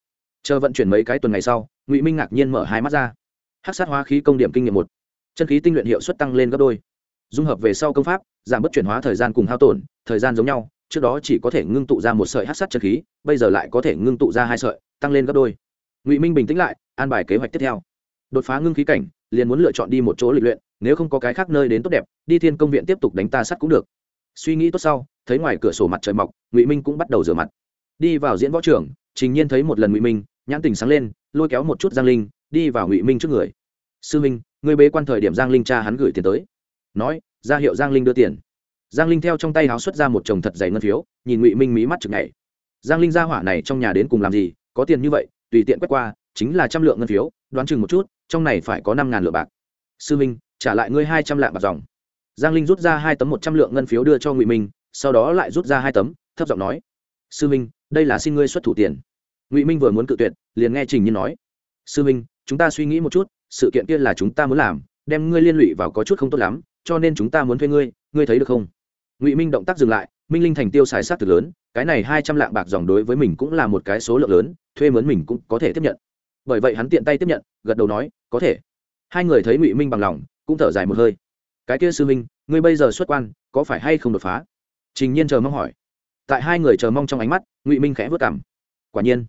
Speaker 1: Chờ vận chuyển mấy cái tuần ngày sau, ngụy minh ngạc nhiên mở hai mắt ra. Hát sát hóa khí công điểm kinh nghiệm một. Chân khí tinh luyện hiệu suất tăng lên gấp đôi dung hợp về sau công pháp, giảm bớt chuyển hóa thời gian cùng hao tổn, thời gian giống nhau, trước đó chỉ có thể ngưng tụ ra một sợi hát sát chân khí, bây giờ lại có thể ngưng tụ ra hai sợi, tăng lên gấp đôi. Ngụy minh bình tĩnh lại, an bài kế hoạch tiếp theo. Đột phá ngưng khí cảnh, liền muốn lựa chọn đi một chỗ lịch luyện, nếu không có cái khác nơi đến tốt đẹp, đi thiên công viện tiếp tục đánh ta sắt cũng được. Suy nghĩ tốt sau, thấy ngoài cửa sổ mặt trời mọc, ngụy minh cũng bắt đầu rửa mặt. Đi vào diễn võ trường, trình nhiên thấy một lần ngụy minh, nhãn tình sáng lên, lôi kéo một chút giang linh, đi vào ngụy minh trước người. Sư minh người bế quan thời điểm giang linh cha hắn gửi tiền tới nói, ra hiệu giang linh đưa tiền. Giang linh theo trong tay háo xuất ra một chồng thật dày ngân phiếu, nhìn ngụy minh mí mắt chực ngày giang linh ra hỏa này trong nhà đến cùng làm gì, có tiền như vậy, tùy tiện quét qua, chính là trăm lượng ngân phiếu, đoán chừng một chút, trong này phải có năm ngàn lượng bạc. Sư minh, trả lại ngươi hai trăm lạng bạc dòng. Giang linh rút ra hai tấm một trăm lượng ngân phiếu đưa cho ngụy minh, sau đó lại rút ra hai tấm, thấp giọng nói, sư minh, đây là xin ngươi xuất thủ tiền. Ngụy minh vừa muốn cự tuyệt, liền nghe trình nhiên nói, sư minh, chúng ta suy nghĩ một chút, sự kiện kia là chúng ta muốn làm đem ngươi liên lụy vào có chút không tốt lắm, cho nên chúng ta muốn thuê ngươi ngươi thấy được không? Ngụy minh động tác dừng lại, minh linh thành tiêu xài sát thực lớn, cái này hai trăm lạng bạc dòng đối với mình cũng là một cái số lượng lớn, thuê mướn mình cũng có thể tiếp nhận. Bởi vậy hắn tiện tay tiếp nhận, gật đầu nói, có thể. Hai người thấy ngụy minh bằng lòng, cũng thở dài một hơi. Cái kia sư minh, ngươi bây giờ xuất quan, có phải hay không đột phá? Trình nhiên chờ mong hỏi. Tại hai người chờ mong trong ánh mắt, ngụy minh khẽ vất cảm. Quả nhiên,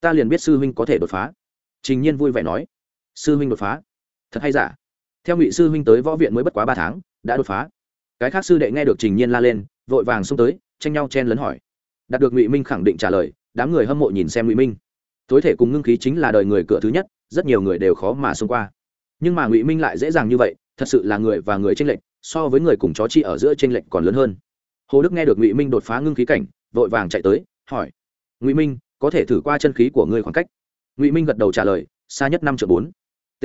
Speaker 1: ta liền biết sư huynh có thể đột phá. Trình nhiên vui vẻ nói. Sư huynh đột phá? Thật hay giả? Theo ngụy sư huynh tới võ viện mới bất quá ba tháng, đã đột phá. Cái khác sư đệ nghe được trình nhiên la lên, vội vàng xông tới, tranh nhau chen lấn hỏi. Đạt được ngụy minh khẳng định trả lời, đám người hâm mộ nhìn xem ngụy minh. Tối thể cùng ngưng khí chính là đời người cửa thứ nhất, rất nhiều người đều khó mà xông qua. Nhưng mà ngụy minh lại dễ dàng như vậy, thật sự là người và người tranh lệch, so với người cùng chó chi ở giữa tranh lệch còn lớn hơn. Hồ đức nghe được ngụy minh đột phá ngưng khí cảnh, vội vàng chạy tới, hỏi. Ngụy minh, có thể thử qua chân khí của ngươi khoảng cách? Ngụy minh gật đầu trả lời, xa nhất năm triệu bốn. T.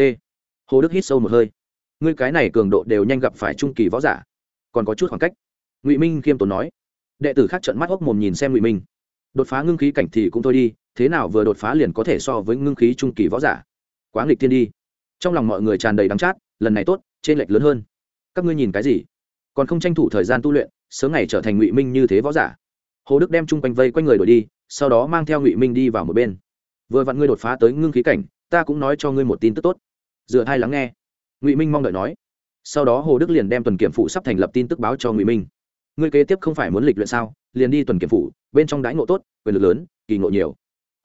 Speaker 1: Hồ đức hít sâu một hơi ngươi cái này cường độ đều nhanh gặp phải trung kỳ võ giả. Còn có chút khoảng cách. Ngụy minh khiêm tốn nói. Đệ tử khác trận mắt hốc mồm nhìn xem ngụy minh. Đột phá ngưng khí cảnh thì cũng thôi đi, thế nào vừa đột phá liền có thể so với ngưng khí trung kỳ võ giả? Quá nghịch tiên đi. Trong lòng mọi người tràn đầy đắng chát, lần này tốt, trên lệch lớn hơn. Các ngươi nhìn cái gì? Còn không tranh thủ thời gian tu luyện, sớm ngày trở thành ngụy minh như thế võ giả. Hồ đức đem chung quanh vây quanh người đổi đi, sau đó mang theo ngụy minh đi vào một bên. Vừa vặn ngươi đột phá tới ngưng khí cảnh, ta cũng nói cho ngươi một tin tức tốt. Dựa hai lắng nghe ngụy minh mong đợi nói sau đó hồ đức liền đem tuần kiểm phụ sắp thành lập tin tức báo cho ngụy minh ngươi kế tiếp không phải muốn lịch luyện sao liền đi tuần kiểm phụ bên trong đãi ngộ tốt quyền lực lớn kỳ ngộ nhiều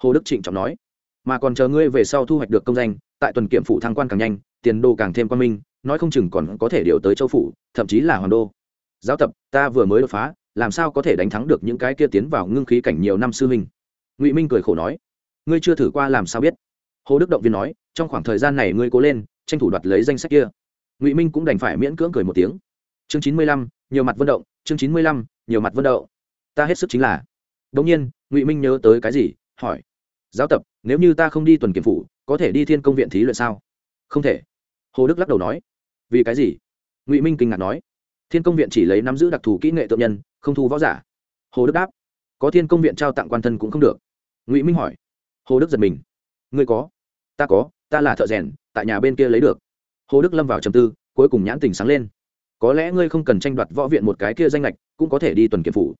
Speaker 1: hồ đức trịnh trọng nói mà còn chờ ngươi về sau thu hoạch được công danh tại tuần kiểm phụ thăng quan càng nhanh tiền đô càng thêm quan minh nói không chừng còn có thể điều tới châu phủ thậm chí là hoàng đô giáo tập ta vừa mới đột phá làm sao có thể đánh thắng được những cái kia tiến vào ngưng khí cảnh nhiều năm sư minh ngụy minh cười khổ nói ngươi chưa thử qua làm sao biết hồ đức động viên nói trong khoảng thời gian này ngươi cố lên tranh thủ đoạt lấy danh sách kia. Ngụy minh cũng đành phải miễn cưỡng cười một tiếng. Chương chín mươi lăm, nhiều mặt vận động. Chương chín mươi lăm, nhiều mặt vận động. Ta hết sức chính là. Đ ỗ n g nhiên, ngụy minh nhớ tới cái gì, hỏi. Giáo tập, nếu như ta không đi tuần kiểm phủ, có thể đi thiên công viện thí luyện sao? Không thể. Hồ đức lắc đầu nói. Vì cái gì? Ngụy minh kinh ngạc nói. Thiên công viện chỉ lấy nắm giữ đặc thù kỹ nghệ tượng nhân, không thu võ giả. Hồ đức đáp. Có thiên công viện trao tặng quan thân cũng không được. Ngụy minh hỏi. Hồ đức giật mình. Ngươi có. Ta có, ta là thợ rèn tại nhà bên kia lấy được. Hồ đức lâm vào trầm tư, cuối cùng nhãn tình sáng lên. Có lẽ ngươi không cần tranh đoạt võ viện một cái kia danh lệch cũng có thể đi tuần kiểm phủ.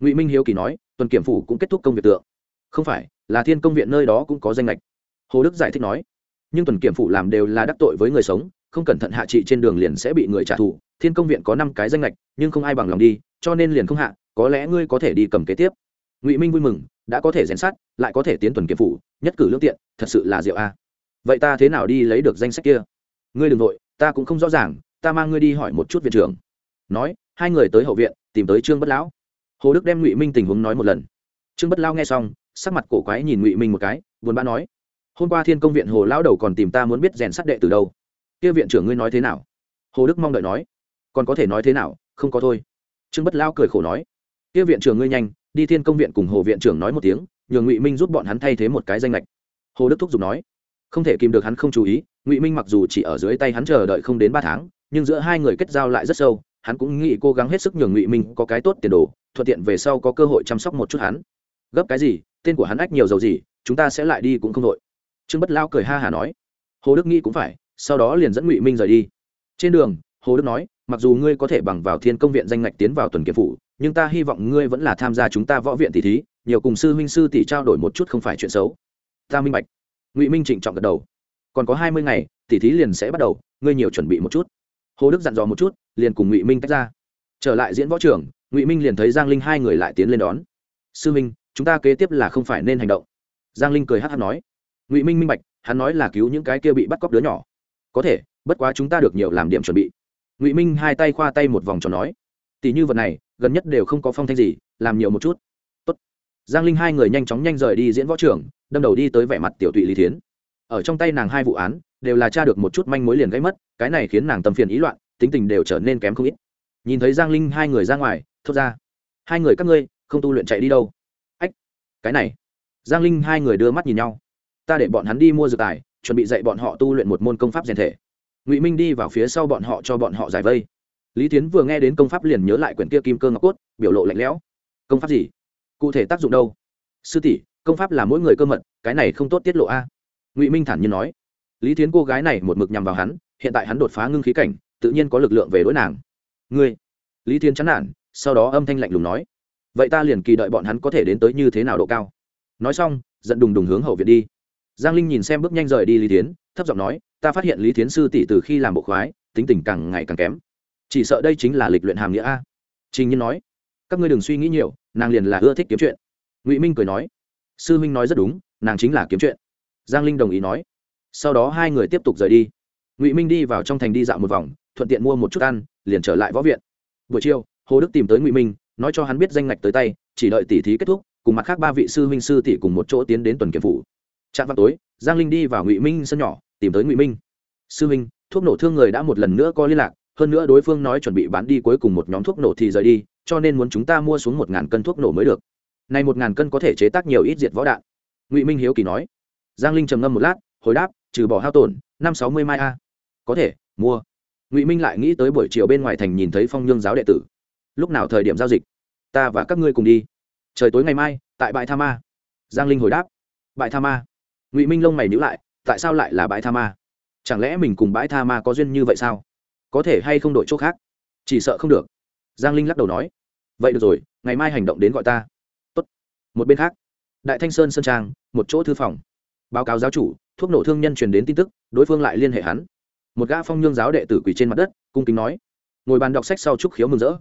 Speaker 1: Ngụy minh hiếu kỳ nói, tuần kiểm phủ cũng kết thúc công việc tượng. Không phải, là thiên công viện nơi đó cũng có danh lệch hồ đức giải thích nói, nhưng tuần kiểm phủ làm đều là đắc tội với người sống, không cẩn thận hạ trị trên đường liền sẽ bị người trả thù. Thiên công viện có năm cái danh lệch nhưng không ai bằng lòng đi, cho nên liền không hạ, có lẽ ngươi có thể đi cầm kế tiếp. Ngụy minh vui mừng, đã có thể rèn sát lại có thể tiến tuần kiểm phủ, nhất cử lương tiện, thật sự là diệu a vậy ta thế nào đi lấy được danh sách kia? Ngươi đ ừ n g nội ta cũng không rõ ràng, ta mang ngươi đi hỏi một chút viện trưởng. Nói, hai người tới hậu viện, tìm tới trương bất lão. Hồ đức đem ngụy minh tình huống nói một lần. Trương bất lao nghe xong, sắc mặt cổ quái nhìn ngụy minh một cái, buồn bã nói, hôm qua thiên công viện hồ lão đầu còn tìm ta muốn biết rèn sắt đệ từ đâu. Kia viện trưởng ngươi nói thế nào? Hồ đức mong đợi nói, còn có thể nói thế nào? Không có thôi. Trương bất lao cười khổ nói, kia viện trưởng ngươi nhanh, đi thiên công viện cùng hồ viện trưởng nói một tiếng, nhường ngụy minh giúp bọn hắn thay thế một cái danh lệch. Hồ đức thúc giục nói không thể kìm được hắn không chú ý, ngụy minh mặc dù chỉ ở dưới tay hắn chờ đợi không đến ba tháng, nhưng giữa hai người kết giao lại rất sâu, hắn cũng nghĩ cố gắng hết sức nhường ngụy minh có cái tốt tiền đồ, thuận tiện về sau có cơ hội chăm sóc một chút hắn. Gấp cái gì, tên của hắn ách nhiều dầu gì, chúng ta sẽ lại đi cũng không đội trương bất lao cười ha hà nói. Hồ đức nghĩ cũng phải, sau đó liền dẫn ngụy minh rời đi. Trên đường, hồ đức nói, mặc dù ngươi có thể bằng vào thiên công viện danh ngạch tiến vào tuần kiệp phủ, nhưng ta hy vọng ngươi vẫn là tham gia chúng ta võ viện tỷ thí, nhiều cùng sư huynh sư tỷ trao đổi một chút không phải chuyện xấu. Ta minh bạch ngụy minh trịnh trọng gật đầu còn có hai mươi ngày tỷ thí liền sẽ bắt đầu ngươi nhiều chuẩn bị một chút hồ đức dặn dò một chút liền cùng ngụy minh tách ra trở lại diễn võ trưởng ngụy minh liền thấy giang linh hai người lại tiến lên đón sư minh chúng ta kế tiếp là không phải nên hành động giang linh cười hát hát nói ngụy minh minh bạch hắn nói là cứu những cái kia bị bắt cóc đứa nhỏ có thể bất quá chúng ta được nhiều làm điểm chuẩn bị ngụy minh hai tay khoa tay một vòng cho nói tỷ như vật này gần nhất đều không có phong thanh gì làm nhiều một chút giang linh hai người nhanh chóng nhanh rời đi diễn võ trưởng đâm đầu đi tới vẻ mặt tiểu tụy lý thiến. Ở trong tay nàng hai vụ án, đều là tra được một chút manh mối liền gây mất, cái này khiến nàng tâm phiền ý loạn, tính tình đều trở nên kém không ít. Nhìn thấy giang linh hai người ra ngoài, thốt ra, hai người các ngươi, không tu luyện chạy đi đâu? Ách, cái này. Giang linh hai người đưa mắt nhìn nhau. Ta để bọn hắn đi mua dược tài, chuẩn bị dạy bọn họ tu luyện một môn công pháp rèn thể. Ngụy minh đi vào phía sau bọn họ cho bọn họ giải vây. Lý tiến vừa nghe đến công pháp liền nhớ lại quyển kia kim cơ ngọc cốt, biểu lộ lạnh lẽo. Công pháp gì? Cụ thể tác dụng đâu? Sư tỷ, công pháp là mỗi người cơ mật, cái này không tốt tiết lộ a. Ngụy minh thản nhiên nói. Lý thiến cô gái này một mực nhằm vào hắn, hiện tại hắn đột phá ngưng khí cảnh, tự nhiên có lực lượng về đối nàng. Ngươi? Lý thiến chán nản, sau đó âm thanh lạnh lùng nói. Vậy ta liền kỳ đợi bọn hắn có thể đến tới như thế nào độ cao? Nói xong, giận đùng đùng hướng hậu viện đi. Giang linh nhìn xem bước nhanh rời đi lý tiến thấp giọng nói, ta phát hiện lý tiến sư tỷ từ khi làm bộ khoái, tính tình càng ngày càng kém. Chỉ sợ đây chính là lịch luyện hàm nghĩa a. Trình nhiên nói, các ngươi đừng suy nghĩ nhiều nàng liền là ưa thích kiếm chuyện. Ngụy minh cười nói, sư minh nói rất đúng, nàng chính là kiếm chuyện. Giang linh đồng ý nói. Sau đó hai người tiếp tục rời đi. Ngụy minh đi vào trong thành đi dạo một vòng, thuận tiện mua một chút ăn, liền trở lại võ viện. Buổi chiều, hồ đức tìm tới ngụy minh, nói cho hắn biết danh ngạch tới tay, chỉ đợi tỉ thí kết thúc, cùng mặt khác ba vị sư huynh sư tỷ cùng một chỗ tiến đến tuần kiểm phủ. Trạm vào tối, giang linh đi vào ngụy minh sân nhỏ, tìm tới ngụy minh. Sư huynh, thuốc nổ thương người đã một lần nữa có liên lạc hơn nữa đối phương nói chuẩn bị bán đi cuối cùng một nhóm thuốc nổ thì rời đi, cho nên muốn chúng ta mua xuống một ngàn cân thuốc nổ mới được. Này một ngàn cân có thể chế tác nhiều ít diệt võ đạn. Ngụy minh hiếu kỳ nói. Giang linh trầm ngâm một lát, hồi đáp, trừ bỏ hao tổn, năm sáu mươi mai a. Có thể, mua. Ngụy minh lại nghĩ tới buổi chiều bên ngoài thành nhìn thấy phong nhương giáo đệ tử. Lúc nào thời điểm giao dịch? Ta và các ngươi cùng đi. Trời tối ngày mai, tại bãi tha ma. Giang linh hồi đáp. Bãi tha ma. Ngụy minh lông mày nhữ lại, tại sao lại là bãi tha ma? Chẳng lẽ mình cùng bãi tha ma có duyên như vậy sao? Có thể hay không đổi chỗ khác? Chỉ sợ không được. Giang linh lắc đầu nói. Vậy được rồi, ngày mai hành động đến gọi ta. Tốt. một bên khác, đại thanh sơn sơn trang, một chỗ thư phòng. Báo cáo giáo chủ, thuốc nổ thương nhân truyền đến tin tức, đối phương lại liên hệ hắn. Một gã phong nhương giáo đệ tử quỳ trên mặt đất, cung kính nói. Ngồi bàn đọc sách sau chúc khiếu mừng rỡ.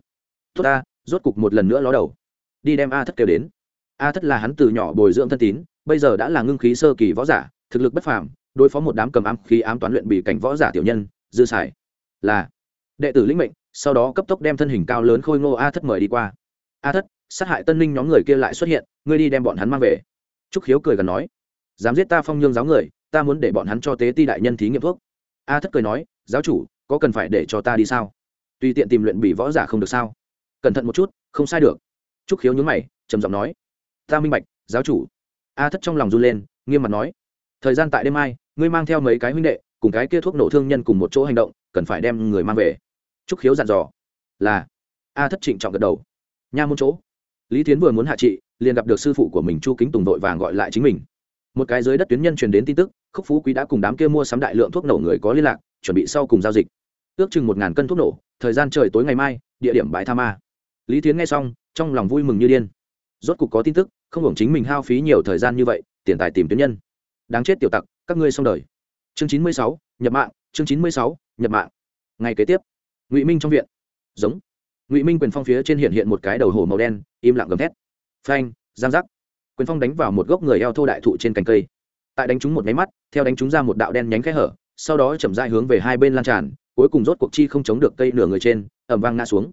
Speaker 1: Tốt ta, rốt cục một lần nữa ló đầu. Đi đem a thất kêu đến. A thất là hắn từ nhỏ bồi dưỡng thân tín, bây giờ đã là ngưng khí sơ kỳ võ giả, thực lực bất phàm, đối phó một đám cầm ám khí ám toán luyện bị cảnh võ giả tiểu nhân, dư xài là đệ tử lĩnh mệnh, sau đó cấp tốc đem thân hình cao lớn khôi ngô a thất mời đi qua. A thất, sát hại tân ninh nhóm người kia lại xuất hiện, ngươi đi đem bọn hắn mang về. Trúc khiếu cười gần nói, dám giết ta phong nhương giáo người, ta muốn để bọn hắn cho tế ti đại nhân thí nghiệm thuốc. A thất cười nói, giáo chủ, có cần phải để cho ta đi sao? Tùy tiện tìm luyện bị võ giả không được sao? Cẩn thận một chút, không sai được. Trúc khiếu nhún mày, trầm giọng nói, ta minh bạch, giáo chủ. A thất trong lòng run lên, nghiêm mặt nói, thời gian tại đêm mai, ngươi mang theo mấy cái huynh đệ, cùng cái kia thuốc nổ thương nhân cùng một chỗ hành động cần phải đem người mang về. Trúc khiếu dặn dò, là. A thất trịnh trọng gật đầu. Nha môn chỗ. Lý tiến vừa muốn hạ trị, liền gặp được sư phụ của mình chu kính tùng vội vàng gọi lại chính mình. Một cái dưới đất tuyến nhân truyền đến tin tức, khúc phú quý đã cùng đám kia mua sắm đại lượng thuốc nổ người có liên lạc, chuẩn bị sau cùng giao dịch. Ước chừng một ngàn cân thuốc nổ, thời gian trời tối ngày mai, địa điểm bãi tha ma. Lý tiến nghe xong, trong lòng vui mừng như điên. Rốt cục có tin tức, không hưởng chính mình hao phí nhiều thời gian như vậy, tiền tài tìm tuyến nhân. Đáng chết tiểu tặc, các ngươi xong đời. Chương chín mươi sáu, nhập mạng chương chín mươi sáu, nhập mạng. Ngày kế tiếp, ngụy minh trong viện. Giống. Ngụy minh quyền phong phía trên hiện hiện một cái đầu hổ màu đen, im lặng gầm thét. Phanh, giang giác. Quyền phong đánh vào một gốc người eo thô đại thụ trên cành cây. Tại đánh trúng một máy mắt, theo đánh trúng ra một đạo đen nhánh khẽ hở, sau đó chậm rãi hướng về hai bên lan tràn, cuối cùng rốt cuộc chi không chống được cây nửa người trên ẩm vang ngã xuống.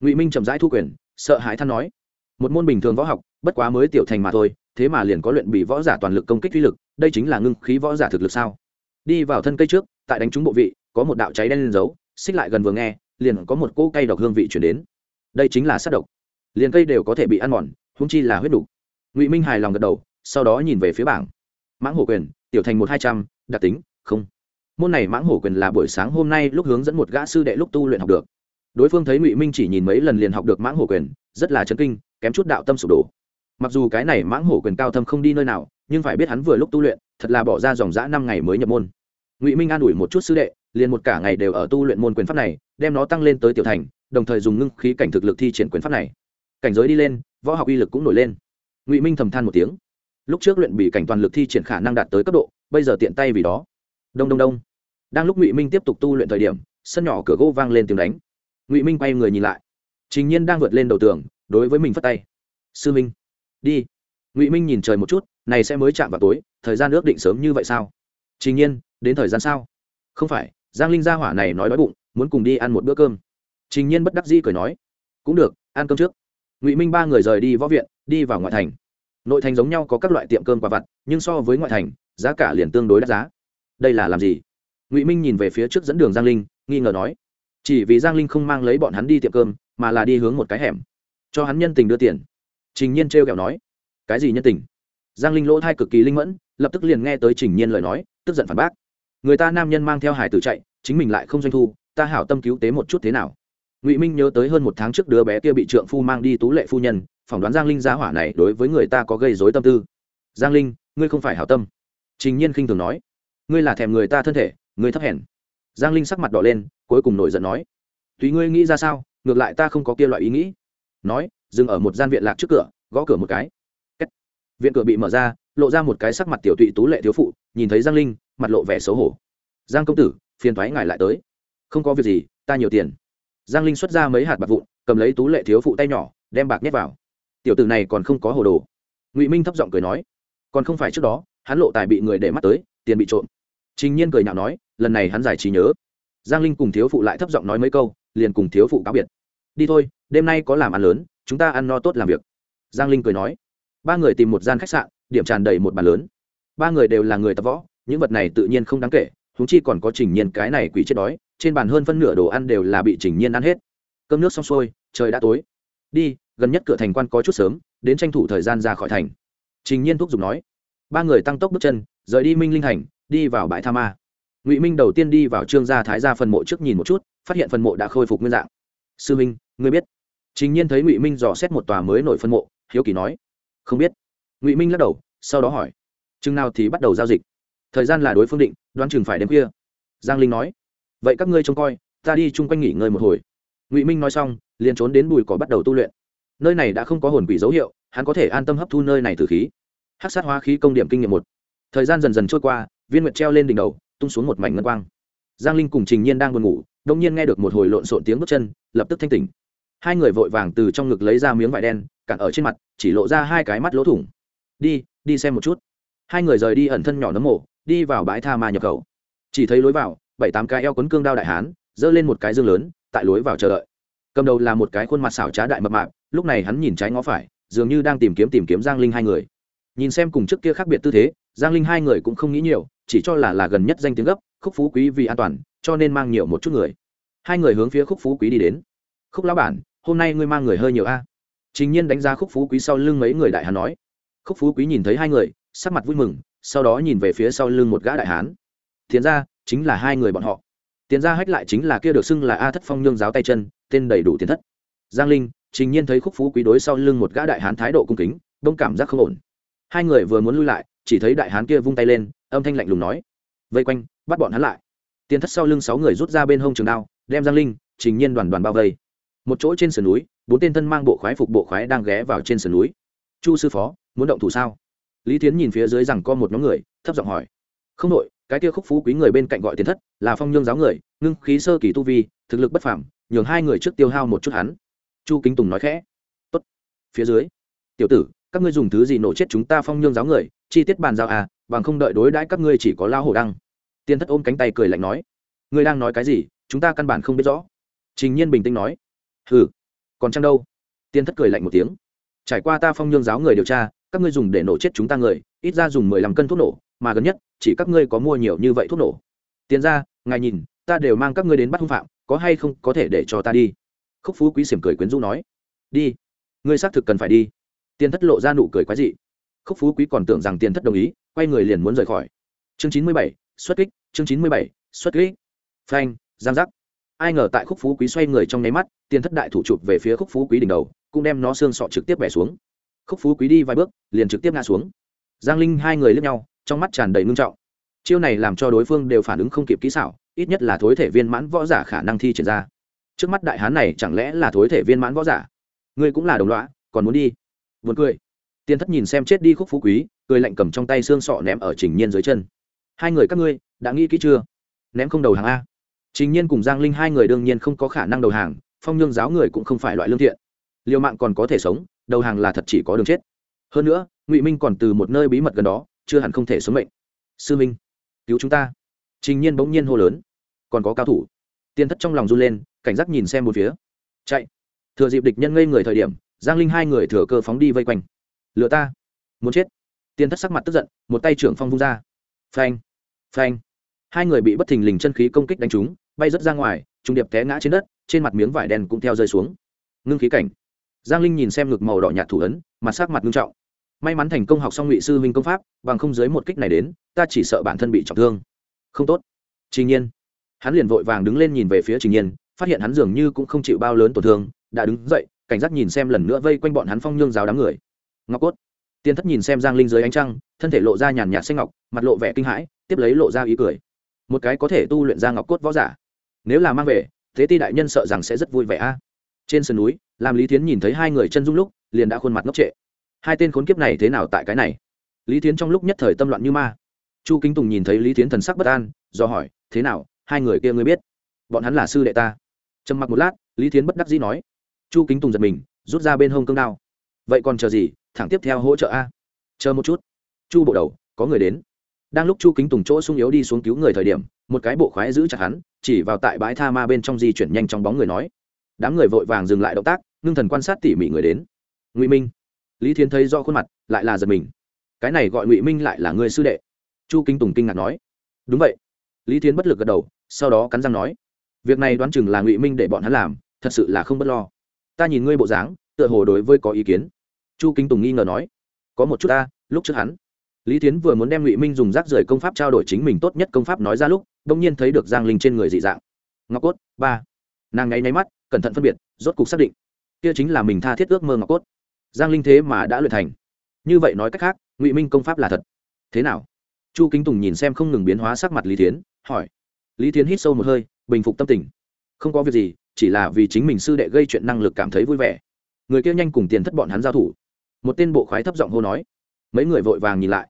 Speaker 1: Ngụy minh chậm rãi thu quyền, sợ hãi than nói, một môn bình thường võ học, bất quá mới tiểu thành mà thôi, thế mà liền có luyện bị võ giả toàn lực công kích uy lực, đây chính là ngưng khí võ giả thực lực sao? Đi vào thân cây trước, tại đánh trúng bộ vị, có một đạo cháy đen lên dấu, xích lại gần vừa nghe, liền có một cỗ cây độc hương vị chuyển đến. Đây chính là sát độc. Liền cây đều có thể bị ăn mòn húng chi là huyết đục ngụy minh hài lòng gật đầu, sau đó nhìn về phía bảng. Mãng hổ quyền, tiểu thành một hai trăm, đặc tính, không. Môn này mãng hổ quyền là buổi sáng hôm nay lúc hướng dẫn một gã sư đệ lúc tu luyện học được. Đối phương thấy ngụy minh chỉ nhìn mấy lần liền học được mãng hổ quyền, rất là chấn kinh, kém chút đạo tâm sụp đổ. Mặc dù cái này mãng hổ quyền cao thâm không đi nơi nào, nhưng phải biết hắn vừa lúc tu luyện thật là bỏ ra dòng dã năm ngày mới nhập môn. Ngụy minh an ủi một chút sư đệ, liền một cả ngày đều ở tu luyện môn quyền pháp này, đem nó tăng lên tới tiểu thành, đồng thời dùng ngưng khí cảnh thực lực thi triển quyền pháp này. Cảnh giới đi lên, võ học uy lực cũng nổi lên. Ngụy minh thầm than một tiếng. Lúc trước luyện bị cảnh toàn lực thi triển khả năng đạt tới cấp độ, bây giờ tiện tay vì đó. Đông đông đông. Đang lúc ngụy minh tiếp tục tu luyện thời điểm, sân nhỏ cửa gỗ vang lên tiếng đánh. Ngụy minh quay người nhìn lại. Chính nhiên đang vượt lên đầu tường, đối với mình phất tay. Sư minh, đi ngụy minh nhìn trời một chút này sẽ mới chạm vào tối thời gian ước định sớm như vậy sao trình nhiên, đến thời gian sao? Không phải, giang linh gia hỏa này nói đói bụng, muốn cùng đi ăn một bữa cơm. Trình nhiên bất đắc dĩ cười nói. Cũng được, ăn cơm trước. Ngụy minh ba người rời đi võ viện, đi vào ngoại thành. Nội thành giống nhau có các loại tiệm cơm quả vặt, nhưng so với ngoại thành, giá cả liền tương đối đắt giá. Đây là làm gì? Ngụy minh nhìn về phía trước dẫn đường giang linh, nghi ngờ nói. Chỉ vì giang linh không mang lấy bọn hắn đi tiệm cơm, mà là đi hướng một cái hẻm. Cho hắn nhân tình đưa tiền. Trình nhiên t r kẹo nói cái gì nhân tình? Giang linh lỗ thai cực kỳ linh mẫn, lập tức liền nghe tới trình nhiên lời nói, tức giận phản bác. Người ta nam nhân mang theo hải tử chạy, chính mình lại không doanh thu, ta hảo tâm cứu tế một chút thế nào? Ngụy minh nhớ tới hơn một tháng trước đứa bé kia bị trượng phu mang đi tú lệ phu nhân, phỏng đoán giang linh giá hỏa này đối với người ta có gây dối tâm tư. Giang linh, ngươi không phải hảo tâm. Trình nhiên khinh thường nói. Ngươi là thèm người ta thân thể, ngươi thấp hèn. Giang linh sắc mặt đỏ lên, cuối cùng nổi giận nói. Tùy ngươi nghĩ ra sao, ngược lại ta không có kia loại ý nghĩ. Nói, dừng ở một gian viện lạc trước cửa, gõ cửa một cái viện cửa bị mở ra, lộ ra một cái sắc mặt tiểu tụy tú lệ thiếu phụ, nhìn thấy giang linh, mặt lộ vẻ xấu hổ. Giang công tử, phiền thoái ngài lại tới. Không có việc gì, ta nhiều tiền. Giang linh xuất ra mấy hạt bạc vụn, cầm lấy tú lệ thiếu phụ tay nhỏ, đem bạc nhét vào. Tiểu tử này còn không có hồ đồ. Ngụy minh thấp giọng cười nói. Còn không phải trước đó, hắn lộ tài bị người để mắt tới, tiền bị trộm. Trình nhiên cười nhạo nói, lần này hắn giải trí nhớ. Giang linh cùng thiếu phụ lại thấp giọng nói mấy câu, liền cùng thiếu phụ cáo biệt. Đi thôi, đêm nay có làm ăn lớn, chúng ta ăn no tốt làm việc. Giang linh cười nói ba người tìm một gian khách sạn, điểm tràn đầy một bàn lớn. Ba người đều là người tập võ, những vật này tự nhiên không đáng kể húng chi còn có trình nhiên cái này quỷ chết đói, trên bàn hơn phân nửa đồ ăn đều là bị trình nhiên ăn hết. Cơm nước xong xuôi, trời đã tối. Đi, gần nhất cửa thành quan có chút sớm, đến tranh thủ thời gian ra khỏi thành. Trình nhiên thúc giục nói. Ba người tăng tốc bước chân, rời đi minh linh thành đi vào bãi tha ma. Ngụy minh đầu tiên đi vào trương gia thái gia phần mộ trước nhìn một chút, phát hiện phần mộ đã khôi phục nguyên dạng. Sư minh, ngươi biết? Trình nhiên thấy ngụy minh dò xét một tòa mới nổi phân mộ, hiếu kỳ nói không biết. Ngụy minh lắc đầu, sau đó hỏi. Chừng nào thì bắt đầu giao dịch? Thời gian là đối phương định, đoán chừng phải đêm khuya. Giang linh nói. Vậy các ngươi trông coi, ta đi chung quanh nghỉ ngơi một hồi. Ngụy minh nói xong, liền trốn đến bùi cỏ bắt đầu tu luyện. Nơi này đã không có hồn quỷ dấu hiệu, hắn có thể an tâm hấp thu nơi này từ khí. Hát sát hóa khí công điểm kinh nghiệm một. Thời gian dần dần trôi qua, viên nguyệt treo lên đỉnh đầu, tung xuống một mảnh ngân quang. Giang linh cùng trình nhiên đang buồn ngủ đông nhiên nghe được một hồi lộn xộn tiếng bước chân, lập tức thanh tỉnh hai người vội vàng từ trong ngực lấy ra miếng vải đen cản ở trên mặt, chỉ lộ ra hai cái mắt lỗ thủng. Đi đi xem một chút. Hai người rời đi ẩn thân nhỏ nấm mộ, đi vào bãi tha ma nhập khẩu. Chỉ thấy lối vào, bảy tám cái eo quấn cương đao đại hán, giơ lên một cái dương lớn, tại lối vào chờ đợi. Cầm đầu là một cái khuôn mặt xảo trá đại mập mạp, lúc này hắn nhìn trái ngó phải, dường như đang tìm kiếm tìm kiếm giang linh hai người. Nhìn xem cùng trước kia khác biệt tư thế, giang linh hai người cũng không nghĩ nhiều, chỉ cho là là gần nhất danh tiếng gấp, khúc phú quý vì an toàn, cho nên mang nhiều một chút người. Hai người hướng phía khúc phú quý đi đến. Khúc lão bản hôm nay ngươi mang người hơi nhiều a. Chính nhiên đánh giá khúc phú quý sau lưng mấy người đại hán nói. Khúc phú quý nhìn thấy hai người, sắc mặt vui mừng, sau đó nhìn về phía sau lưng một gã đại hán. Tiền ra chính là hai người bọn họ. Tiền ra hách lại chính là kia được xưng là a thất phong nhương giáo tay chân, tên đầy đủ tiền thất. Giang linh, trình nhiên thấy khúc phú quý đối sau lưng một gã đại hán thái độ cung kính bông cảm giác không ổn. Hai người vừa muốn lui lại, chỉ thấy đại hán kia vung tay lên, âm thanh lạnh lùng nói. Vây quanh, bắt bọn hắn lại. Tiền thất sau lưng sáu người rút ra bên hông trường đao, đem giang linh, trình nhiên đoàn đoàn bao vây một chỗ trên sườn núi, bốn tên thân mang bộ khoái phục bộ khoái đang ghé vào trên sườn núi. Chu sư phó, muốn động thủ sao? Lý tiến nhìn phía dưới rằng có một nhóm người, thấp giọng hỏi. Không đội, cái kia khúc phú quý người bên cạnh gọi tiền thất, là phong nhương giáo người, ngưng khí sơ kỳ tu vi, thực lực bất phảm nhường hai người trước tiêu hao một chút hắn. Chu kính tùng nói khẽ. Tốt. Phía dưới, tiểu tử, các ngươi dùng thứ gì nổ chết chúng ta phong nhương giáo người, chi tiết bàn giao à bằng không đợi đối đãi các ngươi chỉ có lao hổ đăng. Tiên thất ôm cánh tay cười lạnh nói. Ngươi đang nói cái gì, chúng ta căn bản không biết rõ. Trình nhiên bình tĩnh nói hừ, còn chăng đâu? Tiên thất cười lạnh một tiếng. Trải qua ta phong nhương giáo người điều tra, các ngươi dùng để nổ chết chúng ta người, ít ra dùng mười lăm cân thuốc nổ, mà gần nhất, chỉ các ngươi có mua nhiều như vậy thuốc nổ. Tiền ra ngài nhìn, ta đều mang các ngươi đến bắt hung phạm, có hay không có thể để cho ta đi? Khúc phú quý xỉm cười quyến rũ nói. Đi, ngươi xác thực cần phải đi. Tiên thất lộ ra nụ cười quái dị. Khúc phú quý còn tưởng rằng tiền thất đồng ý, quay người liền muốn rời khỏi. Chương chín mươi bảy, xuất kích, chương chín mươi bảy, xuất kích. Phanh, giang giác ai ngờ tại khúc phú quý xoay người trong nháy mắt, tiền thất đại thủ chụp về phía khúc phú quý đỉnh đầu, cũng đem nó xương sọ trực tiếp bẻ xuống. Khúc phú quý đi vài bước, liền trực tiếp ngã xuống. Giang linh hai người lướt nhau, trong mắt tràn đầy ngưng trọng. Chiêu này làm cho đối phương đều phản ứng không kịp kỹ xảo, ít nhất là thối thể viên mãn võ giả khả năng thi triển ra. Trước mắt đại hán này chẳng lẽ là thối thể viên mãn võ giả? Ngươi cũng là đồng loã còn muốn đi? Vượt cười. Tiền thất nhìn xem chết đi khúc phú quý, cười lạnh cầm trong tay xương sọ ném ở trình nhiên dưới chân. Hai người các ngươi, đã nghĩ kỹ chưa? Ném không đầu hàng a trình nhiên cùng giang linh hai người đương nhiên không có khả năng đầu hàng, phong nhương giáo người cũng không phải loại lương thiện. Liều mạng còn có thể sống, đầu hàng là thật chỉ có đường chết. Hơn nữa, ngụy minh còn từ một nơi bí mật gần đó, chưa hẳn không thể sống mệnh. Sư minh, cứu chúng ta. Trình nhiên bỗng nhiên hô lớn. Còn có cao thủ. Tiên thất trong lòng run lên, cảnh giác nhìn xem một phía. Chạy. Thừa dịp địch nhân ngây người thời điểm, giang linh hai người thừa cơ phóng đi vây quanh. Lựa ta. Muốn chết. Tiên thất sắc mặt tức giận, một tay trưởng phong vung ra. Phanh. Phanh. Hai người bị bất thình lình chân khí công kích đánh trúng bay rớt ra ngoài trung điệp té ngã trên đất, trên mặt miếng vải đen cũng theo rơi xuống. Ngưng khí cảnh. Giang linh nhìn xem ngực màu đỏ nhạt thủ ấn, mặt sắc mặt ngưng trọng. May mắn thành công học xong ngụy sư huynh công pháp, bằng không dưới một kích này đến, ta chỉ sợ bản thân bị trọng thương. Không tốt. Trình nhiên. Hắn liền vội vàng đứng lên nhìn về phía trình nhiên, phát hiện hắn dường như cũng không chịu bao lớn tổn thương, đã đứng dậy, cảnh giác nhìn xem lần nữa vây quanh bọn hắn phong nhương giáo đám người. Ngọc cốt. Tiên thất nhìn xem giang linh dưới ánh trăng, thân thể lộ ra nhàn nhạt xanh ngọc, mặt lộ vẻ kinh hãi, tiếp lấy lộ ra ý cười một cái có thể tu luyện ra ngọc cốt võ giả. Nếu là mang về, thế ti đại nhân sợ rằng sẽ rất vui vẻ a. Trên sườn núi làm lý tiến nhìn thấy hai người chân dung lúc, liền đã khuôn mặt ngốc trệ. Hai tên khốn kiếp này thế nào tại cái này? Lý tiến trong lúc nhất thời tâm loạn như ma. Chu kính tùng nhìn thấy lý tiến thần sắc bất an, do hỏi, thế nào, hai người kia ngươi biết? Bọn hắn là sư đệ ta. Trầm mặc một lát, lý tiến bất đắc dĩ nói. Chu kính tùng giật mình, rút ra bên hông cương đao. Vậy còn chờ gì? Thẳng tiếp theo hỗ trợ a. Chờ một chút. Chu bộ đầu, có người đến đang lúc chu kính tùng chỗ sung yếu đi xuống cứu người thời điểm, một cái bộ khoái giữ chặt hắn, chỉ vào tại bãi tha ma bên trong di chuyển nhanh trong bóng người nói. Đám người vội vàng dừng lại động tác, ngưng thần quan sát tỉ mỉ người đến. Ngụy minh. Lý thiến thấy do khuôn mặt, lại là giật mình. Cái này gọi ngụy minh lại là người sư đệ. Chu kính tùng kinh ngạc nói. Đúng vậy. Lý thiến bất lực gật đầu, sau đó cắn răng nói. Việc này đoán chừng là ngụy minh để bọn hắn làm, thật sự là không b ấ t lo. Ta nhìn ngươi bộ dáng, tựa hồ đối với có ý kiến. Chu kính tùng nghi ngờ nói. Có một chút ta, lúc trước hắn lý tiến vừa muốn đem ngụy minh dùng rác rưởi công pháp trao đổi chính mình tốt nhất công pháp nói ra lúc đ ỗ n g nhiên thấy được giang linh trên người dị dạng. Ngọc cốt, ba. Nàng ngáy nháy mắt, cẩn thận phân biệt, rốt cục xác định, kia chính là mình tha thiết ước mơ ngọc cốt. Giang linh thế mà đã luyện thành. Như vậy nói cách khác, ngụy minh công pháp là thật. Thế nào? Chu kính tùng nhìn xem không ngừng biến hóa sắc mặt lý tiến hỏi. Lý tiến hít sâu một hơi, bình phục tâm tình. Không có việc gì, chỉ là vì chính mình sư đệ gây chuyện năng lực cảm thấy vui vẻ. Người kia nhanh cùng tiền thất bọn hắn giao thủ. Một tên bộ khoái thấp giọng hô nói. Mấy người vội vàng nhìn lại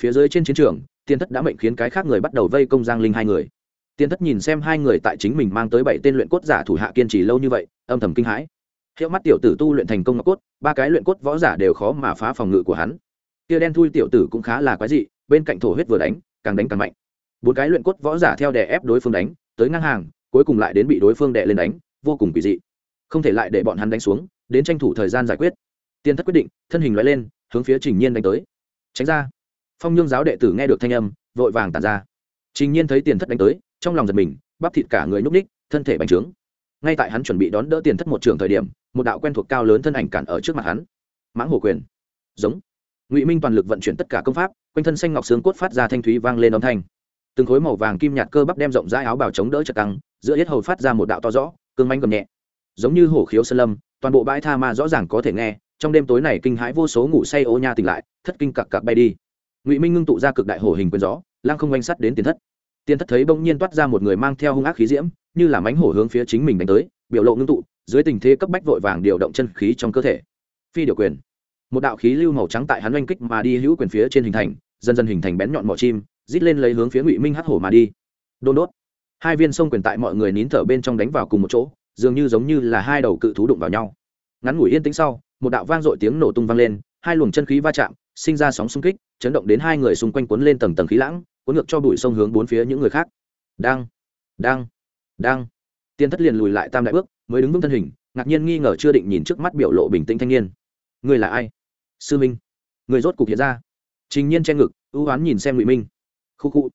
Speaker 1: phía dưới trên chiến trường, tiên thất đã mệnh khiến cái khác người bắt đầu vây công giang linh hai người. Tiên thất nhìn xem hai người tại chính mình mang tới bảy tên luyện cốt giả thủ hạ kiên trì lâu như vậy, âm thầm kinh hãi. Hiệu mắt tiểu tử tu luyện thành công ngọc cốt, ba cái luyện cốt võ giả đều khó mà phá phòng ngự của hắn. Kia đen thui tiểu tử cũng khá là quái dị, bên cạnh thổ huyết vừa đánh, càng đánh càng mạnh. Bốn cái luyện cốt võ giả theo đè ép đối phương đánh, tới ngang hàng, cuối cùng lại đến bị đối phương đè lên đánh, vô cùng kỳ dị. Không thể lại để bọn hắn đánh xuống, đến tranh thủ thời gian giải quyết. Tiên thất quyết định, thân hình loại lên, hướng phía trình nhiên đánh tới. Tránh ra phong nhương giáo đệ tử nghe được thanh âm, vội vàng tàn ra. Trình nhiên thấy tiền thất đánh tới, trong lòng giật mình, bắp thịt cả người nhúc ních thân thể bành trướng. Ngay tại hắn chuẩn bị đón đỡ tiền thất một trường thời điểm, một đạo quen thuộc cao lớn thân ảnh cản ở trước mặt hắn. Mãng hồ quyền. Giống. Ngụy minh toàn lực vận chuyển tất cả công pháp, quanh thân xanh ngọc xương cốt phát ra thanh thúy vang lên âm thanh. Từng khối màu vàng kim nhạt cơ bắp đem rộng rãi áo bào chống đỡ chật căng, giữa yết hầu phát ra một đạo to rõ, cương manh gầm nhẹ. Giống như hổ khiếu sơn lâm, toàn bộ bãi tha ma rõ ràng có thể nghe, trong đêm tối này kinh hãi vô số ngủ say ô nha tỉnh lại, thất kinh cặc cặc bay đi ngụy minh ngưng tụ ra cực đại hổ hình quyền gió lăng không oanh sắt đến tiền thất tiền thất thấy bỗng nhiên toát ra một người mang theo hung ác khí diễm như là mánh hổ hướng phía chính mình đánh tới biểu lộ ngưng tụ dưới tình thế cấp bách vội vàng điều động chân khí trong cơ thể phi điều quyền một đạo khí lưu màu trắng tại hắn oanh kích mà đi hữu quyền phía trên hình thành dần dần hình thành bén nhọn mỏ chim rít lên lấy hướng phía ngụy minh hắt hổ mà đi đôn đốt hai viên sông quyền tại mọi người nín thở bên trong đánh vào cùng một chỗ dường như giống như là hai đầu cự thú đụng vào nhau ngắn ngủi yên tĩnh sau một đạo vang dội tiếng nổ tung vang lên hai luồng chân khí va chạm sinh ra sóng xung kích, chấn động đến hai người xung quanh cuốn lên tầng tầng khí lãng, cuốn ngược cho bụi sông hướng bốn phía những người khác. Đang đang đang. Tiên thất liền lùi lại tam đại bước, mới đứng vững thân hình, ngạc nhiên nghi ngờ chưa định nhìn trước mắt biểu lộ bình tĩnh thanh niên. Người là ai? Sư minh. Người rốt cục hiện ra. Trình nhiên che ngực, ưu oán nhìn xem ngụy minh. Khu khu.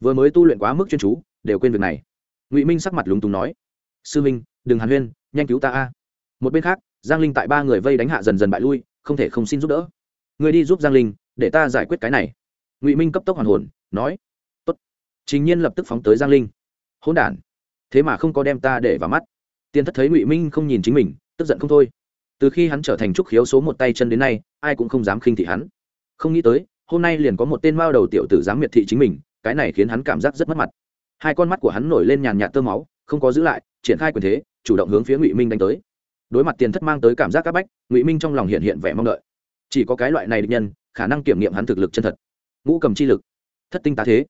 Speaker 1: Vừa mới tu luyện quá mức chuyên chú, đều quên việc này. Ngụy minh sắc mặt lúng túng nói. Sư minh, đừng hàn huyên, nhanh cứu ta a. Một bên khác, giang linh tại ba người vây đánh hạ dần dần bại lui, không thể không xin giúp đỡ người đi giúp giang linh, để ta giải quyết cái này. Ngụy minh cấp tốc hoàn hồn, nói, tốt. Trình nhiên lập tức phóng tới giang linh. Hỗn đản. Thế mà không có đem ta để vào mắt. Tiền thất thấy ngụy minh không nhìn chính mình, tức giận không thôi. Từ khi hắn trở thành trúc khiếu số một tay chân đến nay, ai cũng không dám khinh thị hắn. Không nghĩ tới, hôm nay liền có một tên mao đầu tiểu tử dám miệt thị chính mình, cái này khiến hắn cảm giác rất mất mặt. Hai con mắt của hắn nổi lên nhàn nhạt tơ máu, không có giữ lại, triển khai quyền thế, chủ động hướng phía ngụy minh đánh tới. Đối mặt tiền thất mang tới cảm giác áp bách, ngụy minh trong lòng hiện hiện vẻ mong đợi chỉ có cái loại này địch nhân, khả năng kiểm nghiệm hắn thực lực chân thật. Ngũ cầm chi lực. Thất tinh tá thế.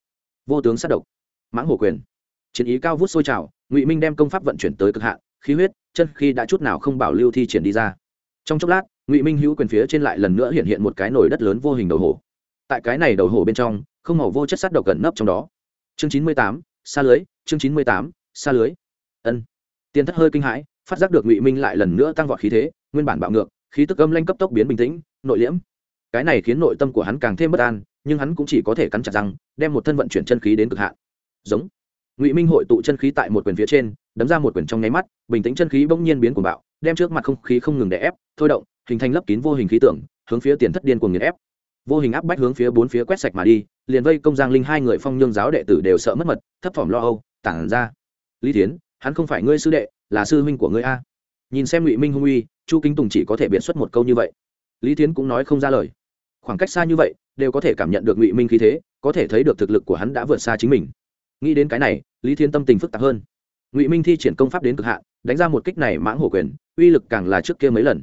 Speaker 1: Vô tướng sát độc. Mãng hổ quyền. Chiến ý cao vút sôi trào, ngụy minh đem công pháp vận chuyển tới cực hạn, khí huyết, chân khi đã chút nào không bảo lưu thi triển đi ra. Trong chốc lát, ngụy minh hữu quyền phía trên lại lần nữa hiện hiện một cái nồi đất lớn vô hình đầu hổ. Tại cái này đầu hổ bên trong, không màu vô chất sắt độc gần nấp trong đó. Chương chín mươi tám, xa lưới, chương chín mươi tám, xa lưới. Ân. Tiền thất hơi kinh hãi, phát giác được ngụy minh lại lần nữa tăng vọt khí thế, nguyên bản bạo ngược khí tức âm lanh cấp tốc biến bình tĩnh, nội liễm. Cái này khiến nội tâm của hắn càng thêm bất an, nhưng hắn cũng chỉ có thể cắn chặt răng, đem một thân vận chuyển chân khí đến cực hạn. Giống. Ngụy minh hội tụ chân khí tại một quyền phía trên, đấm ra một quyền trong nháy mắt, bình tĩnh chân khí bỗng nhiên biến cuồng bạo, đem trước mặt không khí không ngừng đè ép, thôi động, hình thành lấp kín vô hình khí tưởng hướng phía tiền thất điên cuồng nghiền ép. Vô hình áp bách hướng phía bốn phía quét sạch mà đi, liền vây công giang linh hai người phong nhương giáo đệ tử đều sợ mất mật, thấp thỏm lo âu, tản ra. Lý tiến hắn không phải ngươi sư đệ, là sư huynh của ngươi a. Nhìn xem ngụy minh hung uy chu kính tùng chỉ có thể biện xuất một câu như vậy. Lý Thiến cũng nói không ra lời. Khoảng cách xa như vậy, đều có thể cảm nhận được ngụy minh khí thế, có thể thấy được thực lực của hắn đã vượt xa chính mình. Nghĩ đến cái này, lý thiên tâm tình phức tạp hơn. Ngụy minh thi triển công pháp đến cực hạn, đánh ra một kích này mãng hổ quyền, uy lực càng là trước kia mấy lần.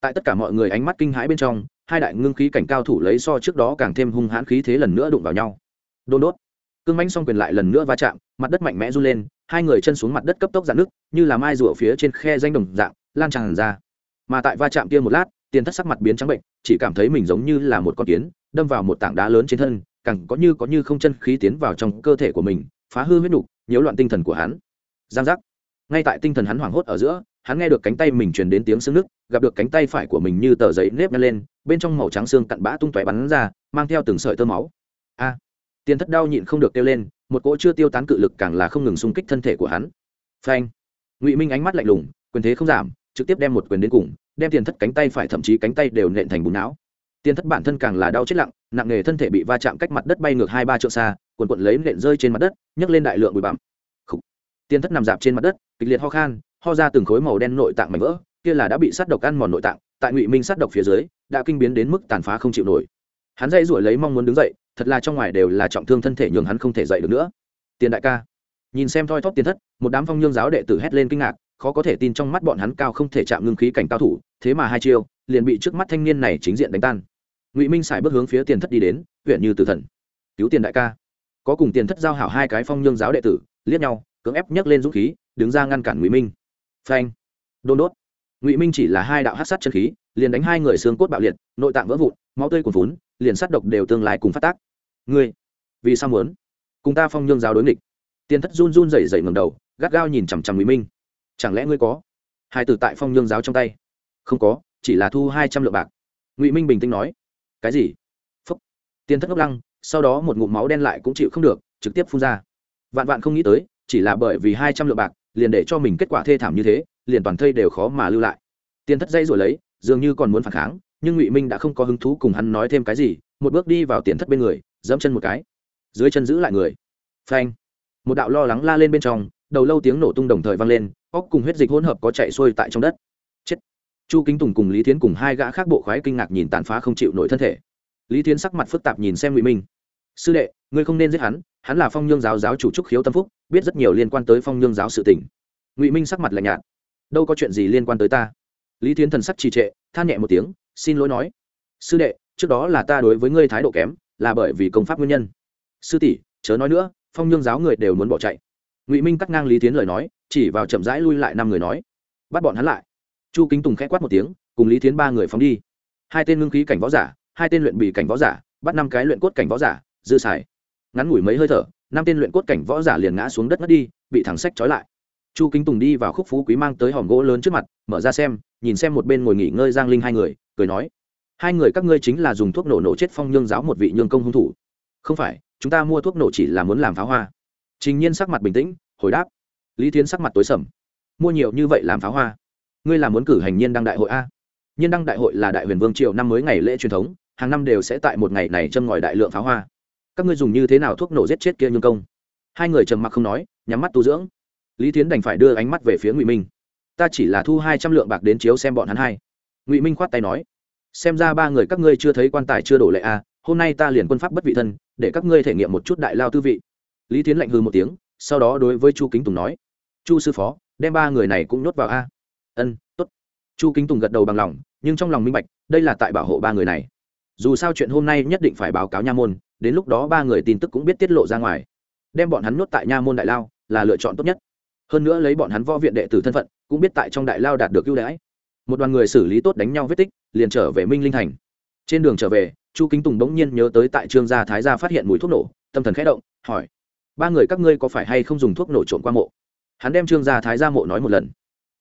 Speaker 1: Tại tất cả mọi người ánh mắt kinh hãi bên trong, hai đại ngưng khí cảnh cao thủ lấy so trước đó càng thêm hung hãn khí thế lần nữa đụng vào nhau. Đôn đốt. Cương n g quyền lại lần nữa va chạm, mặt đất mạnh mẽ run lên, hai người chân xuống mặt đất cấp tốc dạn nước như là mai rủa phía trên khe danh đồng dạng, lan tràn ra mà tại va chạm kia một lát, tiền thất sắc mặt biến trắng bệnh, chỉ cảm thấy mình giống như là một con kiến, đâm vào một tảng đá lớn trên thân càng có như có như không chân khí tiến vào trong cơ thể của mình, phá hư huyết nục, nhiễu loạn tinh thần của hắn. Giang giác. Ngay tại tinh thần hắn hoảng hốt ở giữa, hắn nghe được cánh tay mình truyền đến tiếng xương nước gặp được cánh tay phải của mình như tờ giấy nếp nhăn lên, bên trong màu trắng xương cặn bã tung tóe bắn ra, mang theo từng sợi tơ máu. A! Tiền thất đau nhịn không được kêu lên, một cỗ chưa tiêu tán cự lực càng là không ngừng xung kích thân thể của hắn. Phanh! Ngụy minh ánh mắt lạnh lùng, quyền thế không giảm trực tiếp đem một quyền đến cùng, đem tiền thất cánh tay phải thậm chí cánh tay đều nện thành bùn não. Tiền thất bản thân càng là đau chết lặng, nặng nề thân thể bị va chạm cách mặt đất bay ngược hai ba trượng xa, quần quận lấy nện rơi trên mặt đất, nhấc lên đại lượng bụi bặm. Tiền thất nằm dạp trên mặt đất, kịch liệt ho khan, ho ra từng khối màu đen nội tạng mảnh vỡ, kia là đã bị sát độc ăn mòn nội tạng, tại ngụy minh sát độc phía dưới, đã kinh biến đến mức tàn phá không chịu nổi. Hắn dây ruổi lấy mong muốn đứng dậy, thật là trong ngoài đều là trọng thương thân thể nhường hắn không thể dậy được nữa. Tiền đại ca. Nhìn xem thoi thóp tiền thất, một đám phong nhương giáo đệ tử hét lên kinh ngạc khó có thể tin trong mắt bọn hắn cao không thể chạm ngưng khí cảnh cao thủ, thế mà hai chiêu, liền bị trước mắt thanh niên này chính diện đánh tan. Ngụy minh xài bước hướng phía tiền thất đi đến, huyện như tử thần. Cứu tiền đại ca. Có cùng tiền thất giao hảo hai cái phong nhương giáo đệ tử, liếc nhau, cưỡng ép nhấc lên dũng khí, đứng ra ngăn cản ngụy minh. Phanh. Đôn đốt. Ngụy minh chỉ là hai đạo hát sát chân khí, liền đánh hai người xương cốt bạo liệt, nội tạng vỡ vụn, máu tươi cuồn vốn liền sát độc đều tương lai cùng phát tác. Ngươi, vì sao muốn cùng ta phong nhương giáo đối nghịch? Tiền thất run run rẩy rẩy ngầm đầu, gắt gao nhìn chằm chằm ngụy minh chẳng lẽ ngươi có? Hai từ tại phong nhương giáo trong tay. Không có, chỉ là thu hai trăm lượng bạc. Ngụy minh bình tĩnh nói. Cái gì? Phúc. Tiền thất ngốc lăng, sau đó một ngụm máu đen lại cũng chịu không được, trực tiếp phun ra. Vạn vạn không nghĩ tới, chỉ là bởi vì hai trăm lượng bạc, liền để cho mình kết quả thê thảm như thế, liền toàn thây đều khó mà lưu lại. Tiền thất dây rồi lấy, dường như còn muốn phản kháng, nhưng ngụy minh đã không có hứng thú cùng hắn nói thêm cái gì, một bước đi vào tiền thất bên người, dẫm chân một cái. Dưới chân giữ lại người. Phanh. Một đạo lo lắng la lên bên trong đầu lâu tiếng nổ tung đồng thời vang lên, óc cùng huyết dịch hỗn hợp có chạy xuôi tại trong đất. Chết. Chu kính tùng cùng lý thiến cùng hai gã khác bộ khoái kinh ngạc nhìn tàn phá không chịu nổi thân thể. Lý thiến sắc mặt phức tạp nhìn xem ngụy minh. Sư đệ, ngươi không nên giết hắn hắn là phong nhương giáo giáo chủ trúc khiếu tâm phúc, biết rất nhiều liên quan tới phong nhương giáo sự tỉnh ngụy minh sắc mặt lạnh nhạt. Đâu có chuyện gì liên quan tới ta. Lý thiến thần sắc trì trệ, than nhẹ một tiếng, xin lỗi nói. Sư đệ, trước đó là ta đối với ngươi thái độ kém, là bởi vì công pháp nguyên nhân. Sư tỷ, chớ nói nữa, phong nhương giáo người đều muốn bỏ chạy ngụy minh cắt ngang lý tiến lời nói chỉ vào chậm rãi lui lại năm người nói bắt bọn hắn lại chu kính tùng k h ẽ quát một tiếng cùng lý tiến ba người phóng đi hai tên ngưng khí cảnh võ giả hai tên luyện bì cảnh võ giả bắt năm cái luyện cốt cảnh võ giả dư xài ngắn ngủi mấy hơi thở năm tên luyện cốt cảnh võ giả liền ngã xuống đất mất đi bị thẳng sách trói lại chu kính tùng đi vào khúc phú quý mang tới hòm gỗ lớn trước mặt mở ra xem nhìn xem một bên ngồi nghỉ ngơi giang linh hai người cười nói hai người các ngươi chính là dùng thuốc nổ nổ chết phong nhương giáo một vị nhương công hung thủ không phải chúng ta mua thuốc nổ chỉ là muốn làm pháo hoa trình nhiên sắc mặt bình tĩnh hồi đáp. Lý Thiến sắc mặt tối sầm. Mua nhiều như vậy làm pháo hoa. Ngươi là muốn cử hành nhiên đăng đại hội a nhiên đăng đại hội là đại huyền vương triều năm mới ngày lễ truyền thống hàng năm đều sẽ tại một ngày này châm ngòi đại lượng pháo hoa. Các ngươi dùng như thế nào thuốc nổ giết chết kia nhung công? Hai người trầm mặc không nói nhắm mắt tu dưỡng. Lý tiến đành phải đưa ánh mắt về phía ngụy minh. Ta chỉ là thu hai trăm lượng bạc đến chiếu xem bọn hắn hai. Ngụy minh khoát tay nói. Xem ra ba người các ngươi chưa thấy quan tài chưa đổ lệ a à, hôm nay ta liền quân pháp bất vị thân để các ngươi thể nghiệm một chút đại lao tư vị lý tiến lạnh hư một tiếng, sau đó đối với chu kính tùng nói, chu sư phó, đem ba người này cũng nhốt vào a. Ân t ố t chu kính tùng gật đầu bằng lòng, nhưng trong lòng minh bạch, đây là tại bảo hộ ba người này. Dù sao chuyện hôm nay nhất định phải báo cáo nha môn, đến lúc đó ba người tin tức cũng biết tiết lộ ra ngoài. Đem bọn hắn nhốt tại nha môn đại lao là lựa chọn tốt nhất. Hơn nữa lấy bọn hắn võ viện đệ tử thân phận, cũng biết tại trong đại lao đạt được ưu đãi. Một đoàn người xử lý tốt đánh nhau vết tích, liền trở về minh linh thành. Trên đường trở về, chu kính tùng bỗng nhiên nhớ tới tại trương gia thái gia phát hiện mùi thuốc nổ, tâm thần khẽ động, hỏi ba người các ngươi có phải hay không dùng thuốc nổ trộm qua mộ? Hắn đem trương gia thái gia mộ nói một lần.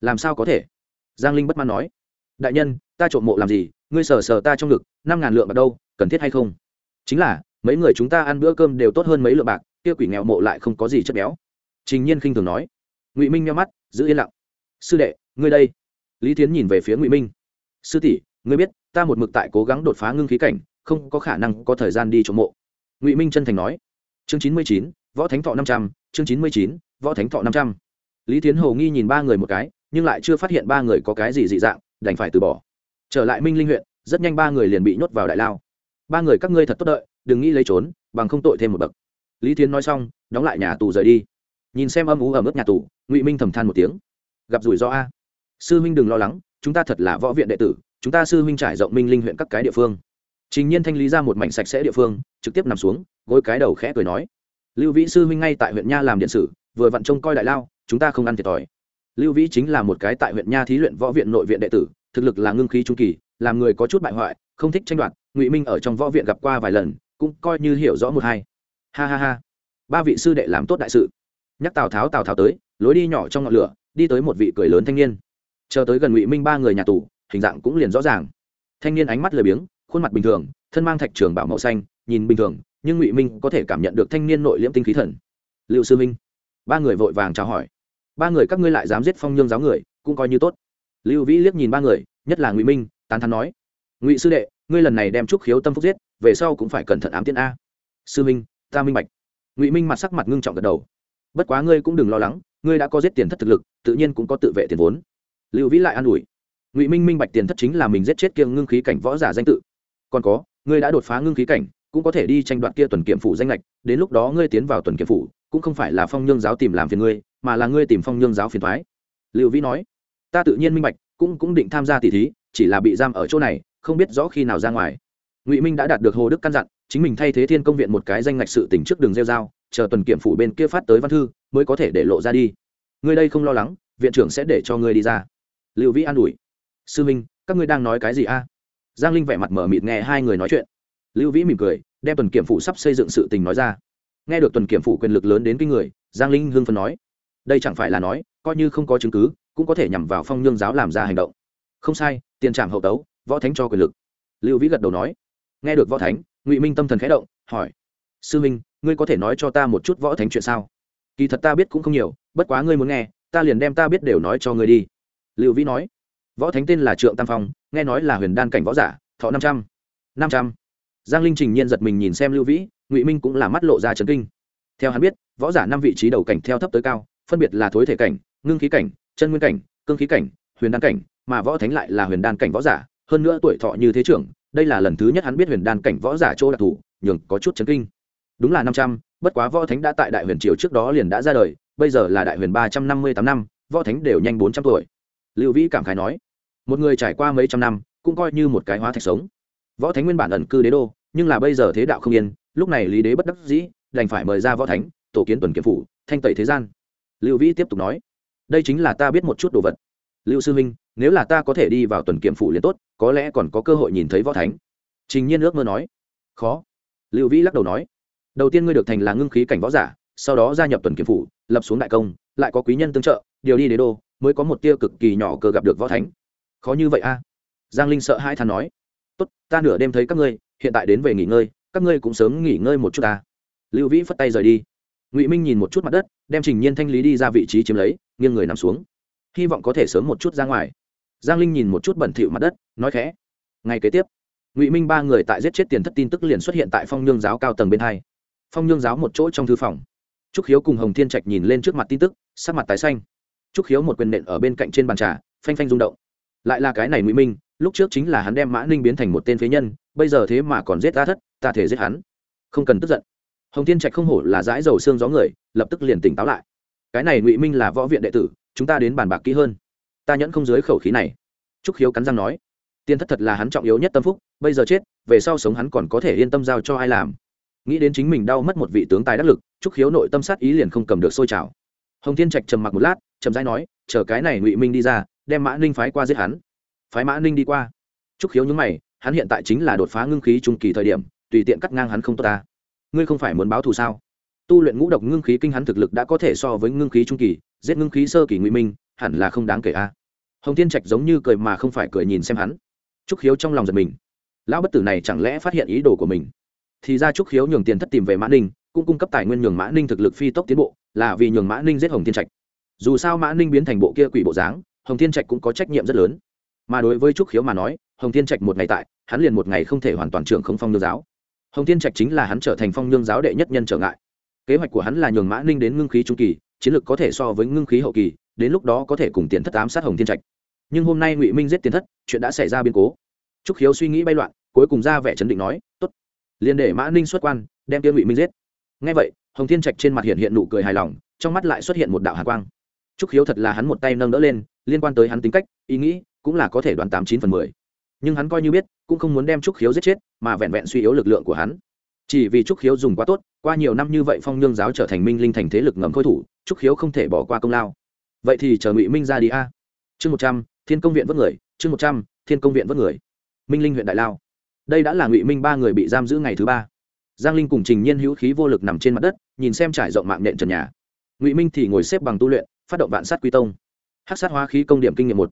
Speaker 1: Làm sao có thể? Giang linh bất mãn nói. Đại nhân, ta trộm mộ làm gì? Ngươi sờ sờ ta trong ngực, năm ngàn lượng bạc đâu, cần thiết hay không? Chính là, mấy người chúng ta ăn bữa cơm đều tốt hơn mấy lượng bạc, kia quỷ nghèo mộ lại không có gì chất béo. Trình nhiên khinh thường nói. Ngụy minh nhau mắt, giữ yên lặng. Sư đệ, ngươi đây. Lý tiến nhìn về phía ngụy minh. Sư tỷ, ngươi biết, ta một mực tại cố gắng đột phá ngưng khí cảnh, không có khả năng có thời gian đi trộm mộ. Ngụy minh chân thành nói. Chương chín mươi chín võ thánh thọ năm trăm, chương chín mươi chín, võ thánh thọ năm trăm. Lý tiến Hồ nghi nhìn ba người một cái, nhưng lại chưa phát hiện ba người có cái gì dị dạng, đành phải từ bỏ. Trở lại minh linh huyện, rất nhanh ba người liền bị nhốt vào đại lao. Ba người các ngươi thật tốt đợi, đừng nghĩ lấy trốn, bằng không tội thêm một bậc. Lý tiến nói xong, đóng lại nhà tù rời đi. Nhìn xem âm ú ở mức nhà tù, ngụy minh thầm than một tiếng. Gặp rủi ro a. Sư huynh đừng lo lắng, chúng ta thật là võ viện đệ tử, chúng ta sư huynh trải rộng minh linh huyện các cái địa phương. Trình nhiên thanh lý ra một mảnh sạch sẽ địa phương, trực tiếp nằm xuống, gối cái đầu khẽ cười nói lưu vĩ sư huynh ngay tại huyện nha làm điện sử, vừa vặn trông coi đại lao, chúng ta không ăn thiệt thòi. Lưu vĩ chính là một cái tại huyện nha thí luyện võ viện nội viện đệ tử, thực lực là ngưng khí trung kỳ, làm người có chút bại hoại, không thích tranh đoạt, ngụy minh ở trong võ viện gặp qua vài lần, cũng coi như hiểu rõ một hai. Ha ha ha. Ba vị sư đệ làm tốt đại sự. Nhắc tào tháo tào tháo tới, lối đi nhỏ trong ngọn lửa, đi tới một vị cười lớn thanh niên. Chờ tới gần ngụy minh ba người nhà tù, hình dạng cũng liền rõ ràng. Thanh niên ánh mắt lười biếng, khuôn mặt bình thường, thân mang thạch trường bảo màu xanh, nhìn bình thường nhưng ngụy minh có thể cảm nhận được thanh niên nội liễm tinh khí thần liệu sư minh ba người vội vàng chào hỏi ba người các ngươi lại dám giết phong nhương giáo người cũng coi như tốt lưu vĩ liếc nhìn ba người nhất là ngụy minh tán thắn nói ngụy sư đệ ngươi lần này đem trúc khiếu tâm phúc giết về sau cũng phải cẩn thận ám tiên a sư minh ta minh bạch ngụy minh mặt sắc mặt ngưng trọng gật đầu bất quá ngươi cũng đừng lo lắng ngươi đã có giết tiền thất thực lực tự nhiên cũng có tự vệ tiền vốn lưu vĩ lại an ủi ngụy minh minh bạch tiền thất chính là mình giết chết kiêng ngưng khí cảnh võ giả danh tự còn có ngươi đã đột phá ngưng khí cảnh cũng có thể đi tranh đoạt kia tuần kiểm phủ danh lệch, đến lúc đó ngươi tiến vào tuần kiểm phủ, cũng không phải là phong nhương giáo tìm làm phiền ngươi, mà là ngươi tìm phong nhương giáo phiền thoái liệu vĩ nói. Ta tự nhiên minh bạch, cũng cũng định tham gia tỷ thí, chỉ là bị giam ở chỗ này, không biết rõ khi nào ra ngoài. Ngụy minh đã đạt được hồ đức căn dặn, chính mình thay thế thiên công viện một cái danh ngạch sự tỉnh trước đường rêu dao chờ tuần kiểm phủ bên kia phát tới văn thư, mới có thể để lộ ra đi. Ngươi đây không lo lắng, viện trưởng sẽ để cho ngươi đi ra. Liệu vĩ an ủi. Sư minh, các ngươi đang nói cái gì a? Giang linh vẻ mặt mở mịt nghe hai người nói chuyện. Lưu vĩ mỉm cười đem tuần kiểm phủ sắp xây dựng sự tình nói ra. Nghe được tuần kiểm phủ quyền lực lớn đến kinh người, giang linh hưng phân nói, đây chẳng phải là nói, coi như không có chứng cứ, cũng có thể nhằm vào phong nhương giáo làm ra hành động. Không sai, tiền trảm hậu tấu, võ thánh cho quyền lực. Lưu vĩ gật đầu nói. Nghe được võ thánh, ngụy minh tâm thần khẽ động, hỏi, sư minh, ngươi có thể nói cho ta một chút võ thánh chuyện sao? Kỳ thật ta biết cũng không nhiều, bất quá ngươi muốn nghe, ta liền đem ta biết đều nói cho ngươi đi. Lưu vĩ nói, võ thánh tên là trượng tam phong, nghe nói là huyền đan cảnh võ giả, thọ năm trăm năm trăm giang linh trình nhiên giật mình nhìn xem lưu vĩ, ngụy minh cũng là mắt lộ ra trấn kinh. Theo hắn biết, võ giả năm vị trí đầu cảnh theo thấp tới cao, phân biệt là thối thể cảnh, ngưng khí cảnh, chân nguyên cảnh, cương khí cảnh, huyền đan cảnh, mà võ thánh lại là huyền đan cảnh võ giả, hơn nữa tuổi thọ như thế trưởng, đây là lần thứ nhất hắn biết huyền đan cảnh võ giả chỗ đặc thù, nhường có chút chấn kinh. Đúng là năm trăm, bất quá võ thánh đã tại đại huyền triều trước đó liền đã ra đời, bây giờ là đại huyền ba trăm năm mươi tám năm, võ thánh đều nhanh bốn trăm tuổi. Lưu vĩ cảm khái nói, một người trải qua mấy trăm năm, cũng coi như một cái hóa thạch sống võ thánh nguyên bản ẩn cư đế đô, nhưng là bây giờ thế đạo không yên, lúc này lý đế bất đắc dĩ, đành phải mời ra võ thánh, tổ kiến tuần kiểm phủ, thanh tẩy thế gian. Lưu vĩ tiếp tục nói, đây chính là ta biết một chút đồ vật. Lưu sư minh nếu là ta có thể đi vào tuần kiểm phủ liền tốt, có lẽ còn có cơ hội nhìn thấy võ thánh. Trình nhiên ước mơ nói, khó. Lưu vĩ lắc đầu nói, đầu tiên ngươi được thành là ngưng khí cảnh võ giả, sau đó gia nhập tuần kiểm phủ, lập xuống đại công, lại có quý nhân tương trợ, điều đi đế đô, mới có một tia cực kỳ nhỏ cơ gặp được võ thánh. Khó như vậy a. Giang linh sợ hai than nói tốt, ta nửa đêm thấy các ngươi, hiện tại đến về nghỉ ngơi, các ngươi cũng sớm nghỉ ngơi một chút ta. Lưu vĩ phất tay rời đi. Ngụy minh nhìn một chút mặt đất, đem trình nhiên thanh lý đi ra vị trí chiếm lấy, nghiêng người nằm xuống. Hy vọng có thể sớm một chút ra ngoài. Giang linh nhìn một chút bẩn thỉu mặt đất, nói khẽ. Ngay kế tiếp, ngụy minh ba người tại giết chết tiền thất tin tức liền xuất hiện tại phong nhương giáo cao tầng bên hai. Phong nhương giáo một chỗ trong thư phòng. Trúc khiếu cùng hồng thiên trạch nhìn lên trước mặt tin tức, sắc mặt tái xanh. Trúc khiếu một quyền nện ở bên cạnh trên bàn trà, phanh phanh rung động. Lại là cái này ngụy minh lúc trước chính là hắn đem mã ninh biến thành một tên phế nhân, bây giờ thế mà còn giết ta thất, ta thể giết hắn. Không cần tức giận. Hồng thiên trạch không hổ là dãi dầu xương gió người, lập tức liền tỉnh táo lại. Cái này ngụy minh là võ viện đệ tử, chúng ta đến bàn bạc kỹ hơn. Ta nhẫn không dưới khẩu khí này. Trúc khiếu cắn răng nói. Tiên thất thật là hắn trọng yếu nhất tâm phúc, bây giờ chết, về sau sống hắn còn có thể yên tâm giao cho ai làm. Nghĩ đến chính mình đau mất một vị tướng tài đắc lực, trúc khiếu nội tâm sát ý liền không cầm được sôi trào. Hồng thiên trạch trầm mặc một lát trầm rãi nói, chờ cái này ngụy minh đi ra, đem mã ninh phái qua giết hắn phái mã ninh đi qua. Trúc khiếu nhúng mày, hắn hiện tại chính là đột phá ngưng khí trung kỳ thời điểm, tùy tiện cắt ngang hắn không tốt ta. Ngươi không phải muốn báo thù sao? Tu luyện ngũ độc ngưng khí kinh hắn thực lực đã có thể so với ngưng khí trung kỳ, giết ngưng khí sơ kỳ ngụy minh, hẳn là không đáng kể a. Hồng thiên trạch giống như cười mà không phải cười nhìn xem hắn. Trúc khiếu trong lòng giật mình. Lão bất tử này chẳng lẽ phát hiện ý đồ của mình? Thì ra trúc khiếu nhường tiền thất tìm về mã ninh, cũng cung cấp tài nguyên nhường mã ninh thực lực phi tốc tiến bộ, là vì nhường mã ninh giết hồng thiên trạch. Dù sao mã ninh biến thành bộ kia quỷ bộ dáng, hồng thiên trạch cũng có trách nhiệm rất lớn mà đối với trúc khiếu mà nói, hồng thiên trạch một ngày tại, hắn liền một ngày không thể hoàn toàn trưởng không phong nương giáo. Hồng thiên trạch chính là hắn trở thành phong nương giáo đệ nhất nhân trở ngại. Kế hoạch của hắn là nhường mã ninh đến ngưng khí trung kỳ, chiến lược có thể so với ngưng khí hậu kỳ, đến lúc đó có thể cùng tiền thất ám sát hồng thiên trạch. Nhưng hôm nay ngụy minh giết tiền thất, chuyện đã xảy ra biến cố. Trúc khiếu suy nghĩ bay loạn, cuối cùng ra vẻ chấn định nói, tốt, liền để mã ninh xuất quan, đem tiêu ngụy minh giết. Ngay vậy, hồng thiên trạch trên mặt hiện hiện nụ cười hài lòng, trong mắt lại xuất hiện một đạo hạ quang. Trúc khiếu thật là hắn một tay nâng đỡ lên, liên quan tới hắn tính cách, ý nghĩ cũng là có thể đoán tám chín phần mười. Nhưng hắn coi như biết, cũng không muốn đem trúc khiếu giết chết, mà vẹn vẹn suy yếu lực lượng của hắn. Chỉ vì trúc khiếu dùng quá tốt, qua nhiều năm như vậy phong nhương giáo trở thành minh linh thành thế lực ngầm khôi thủ, trúc khiếu không thể bỏ qua công lao. Vậy thì chờ ngụy minh ra đi a. Chương một trăm, thiên công viện vất người, chương một trăm, thiên công viện vất người. Minh linh huyện đại lao. Đây đã là ngụy minh ba người bị giam giữ ngày thứ ba. Giang linh cùng trình nhiên hữu khí vô lực nằm trên mặt đất, nhìn xem trải rộng mạng nện trần nhà. Ngụy minh thì ngồi xếp bằng tu luyện, phát động vạn sát quy tông. Hát sát hóa khí công điểm kinh nghiệm một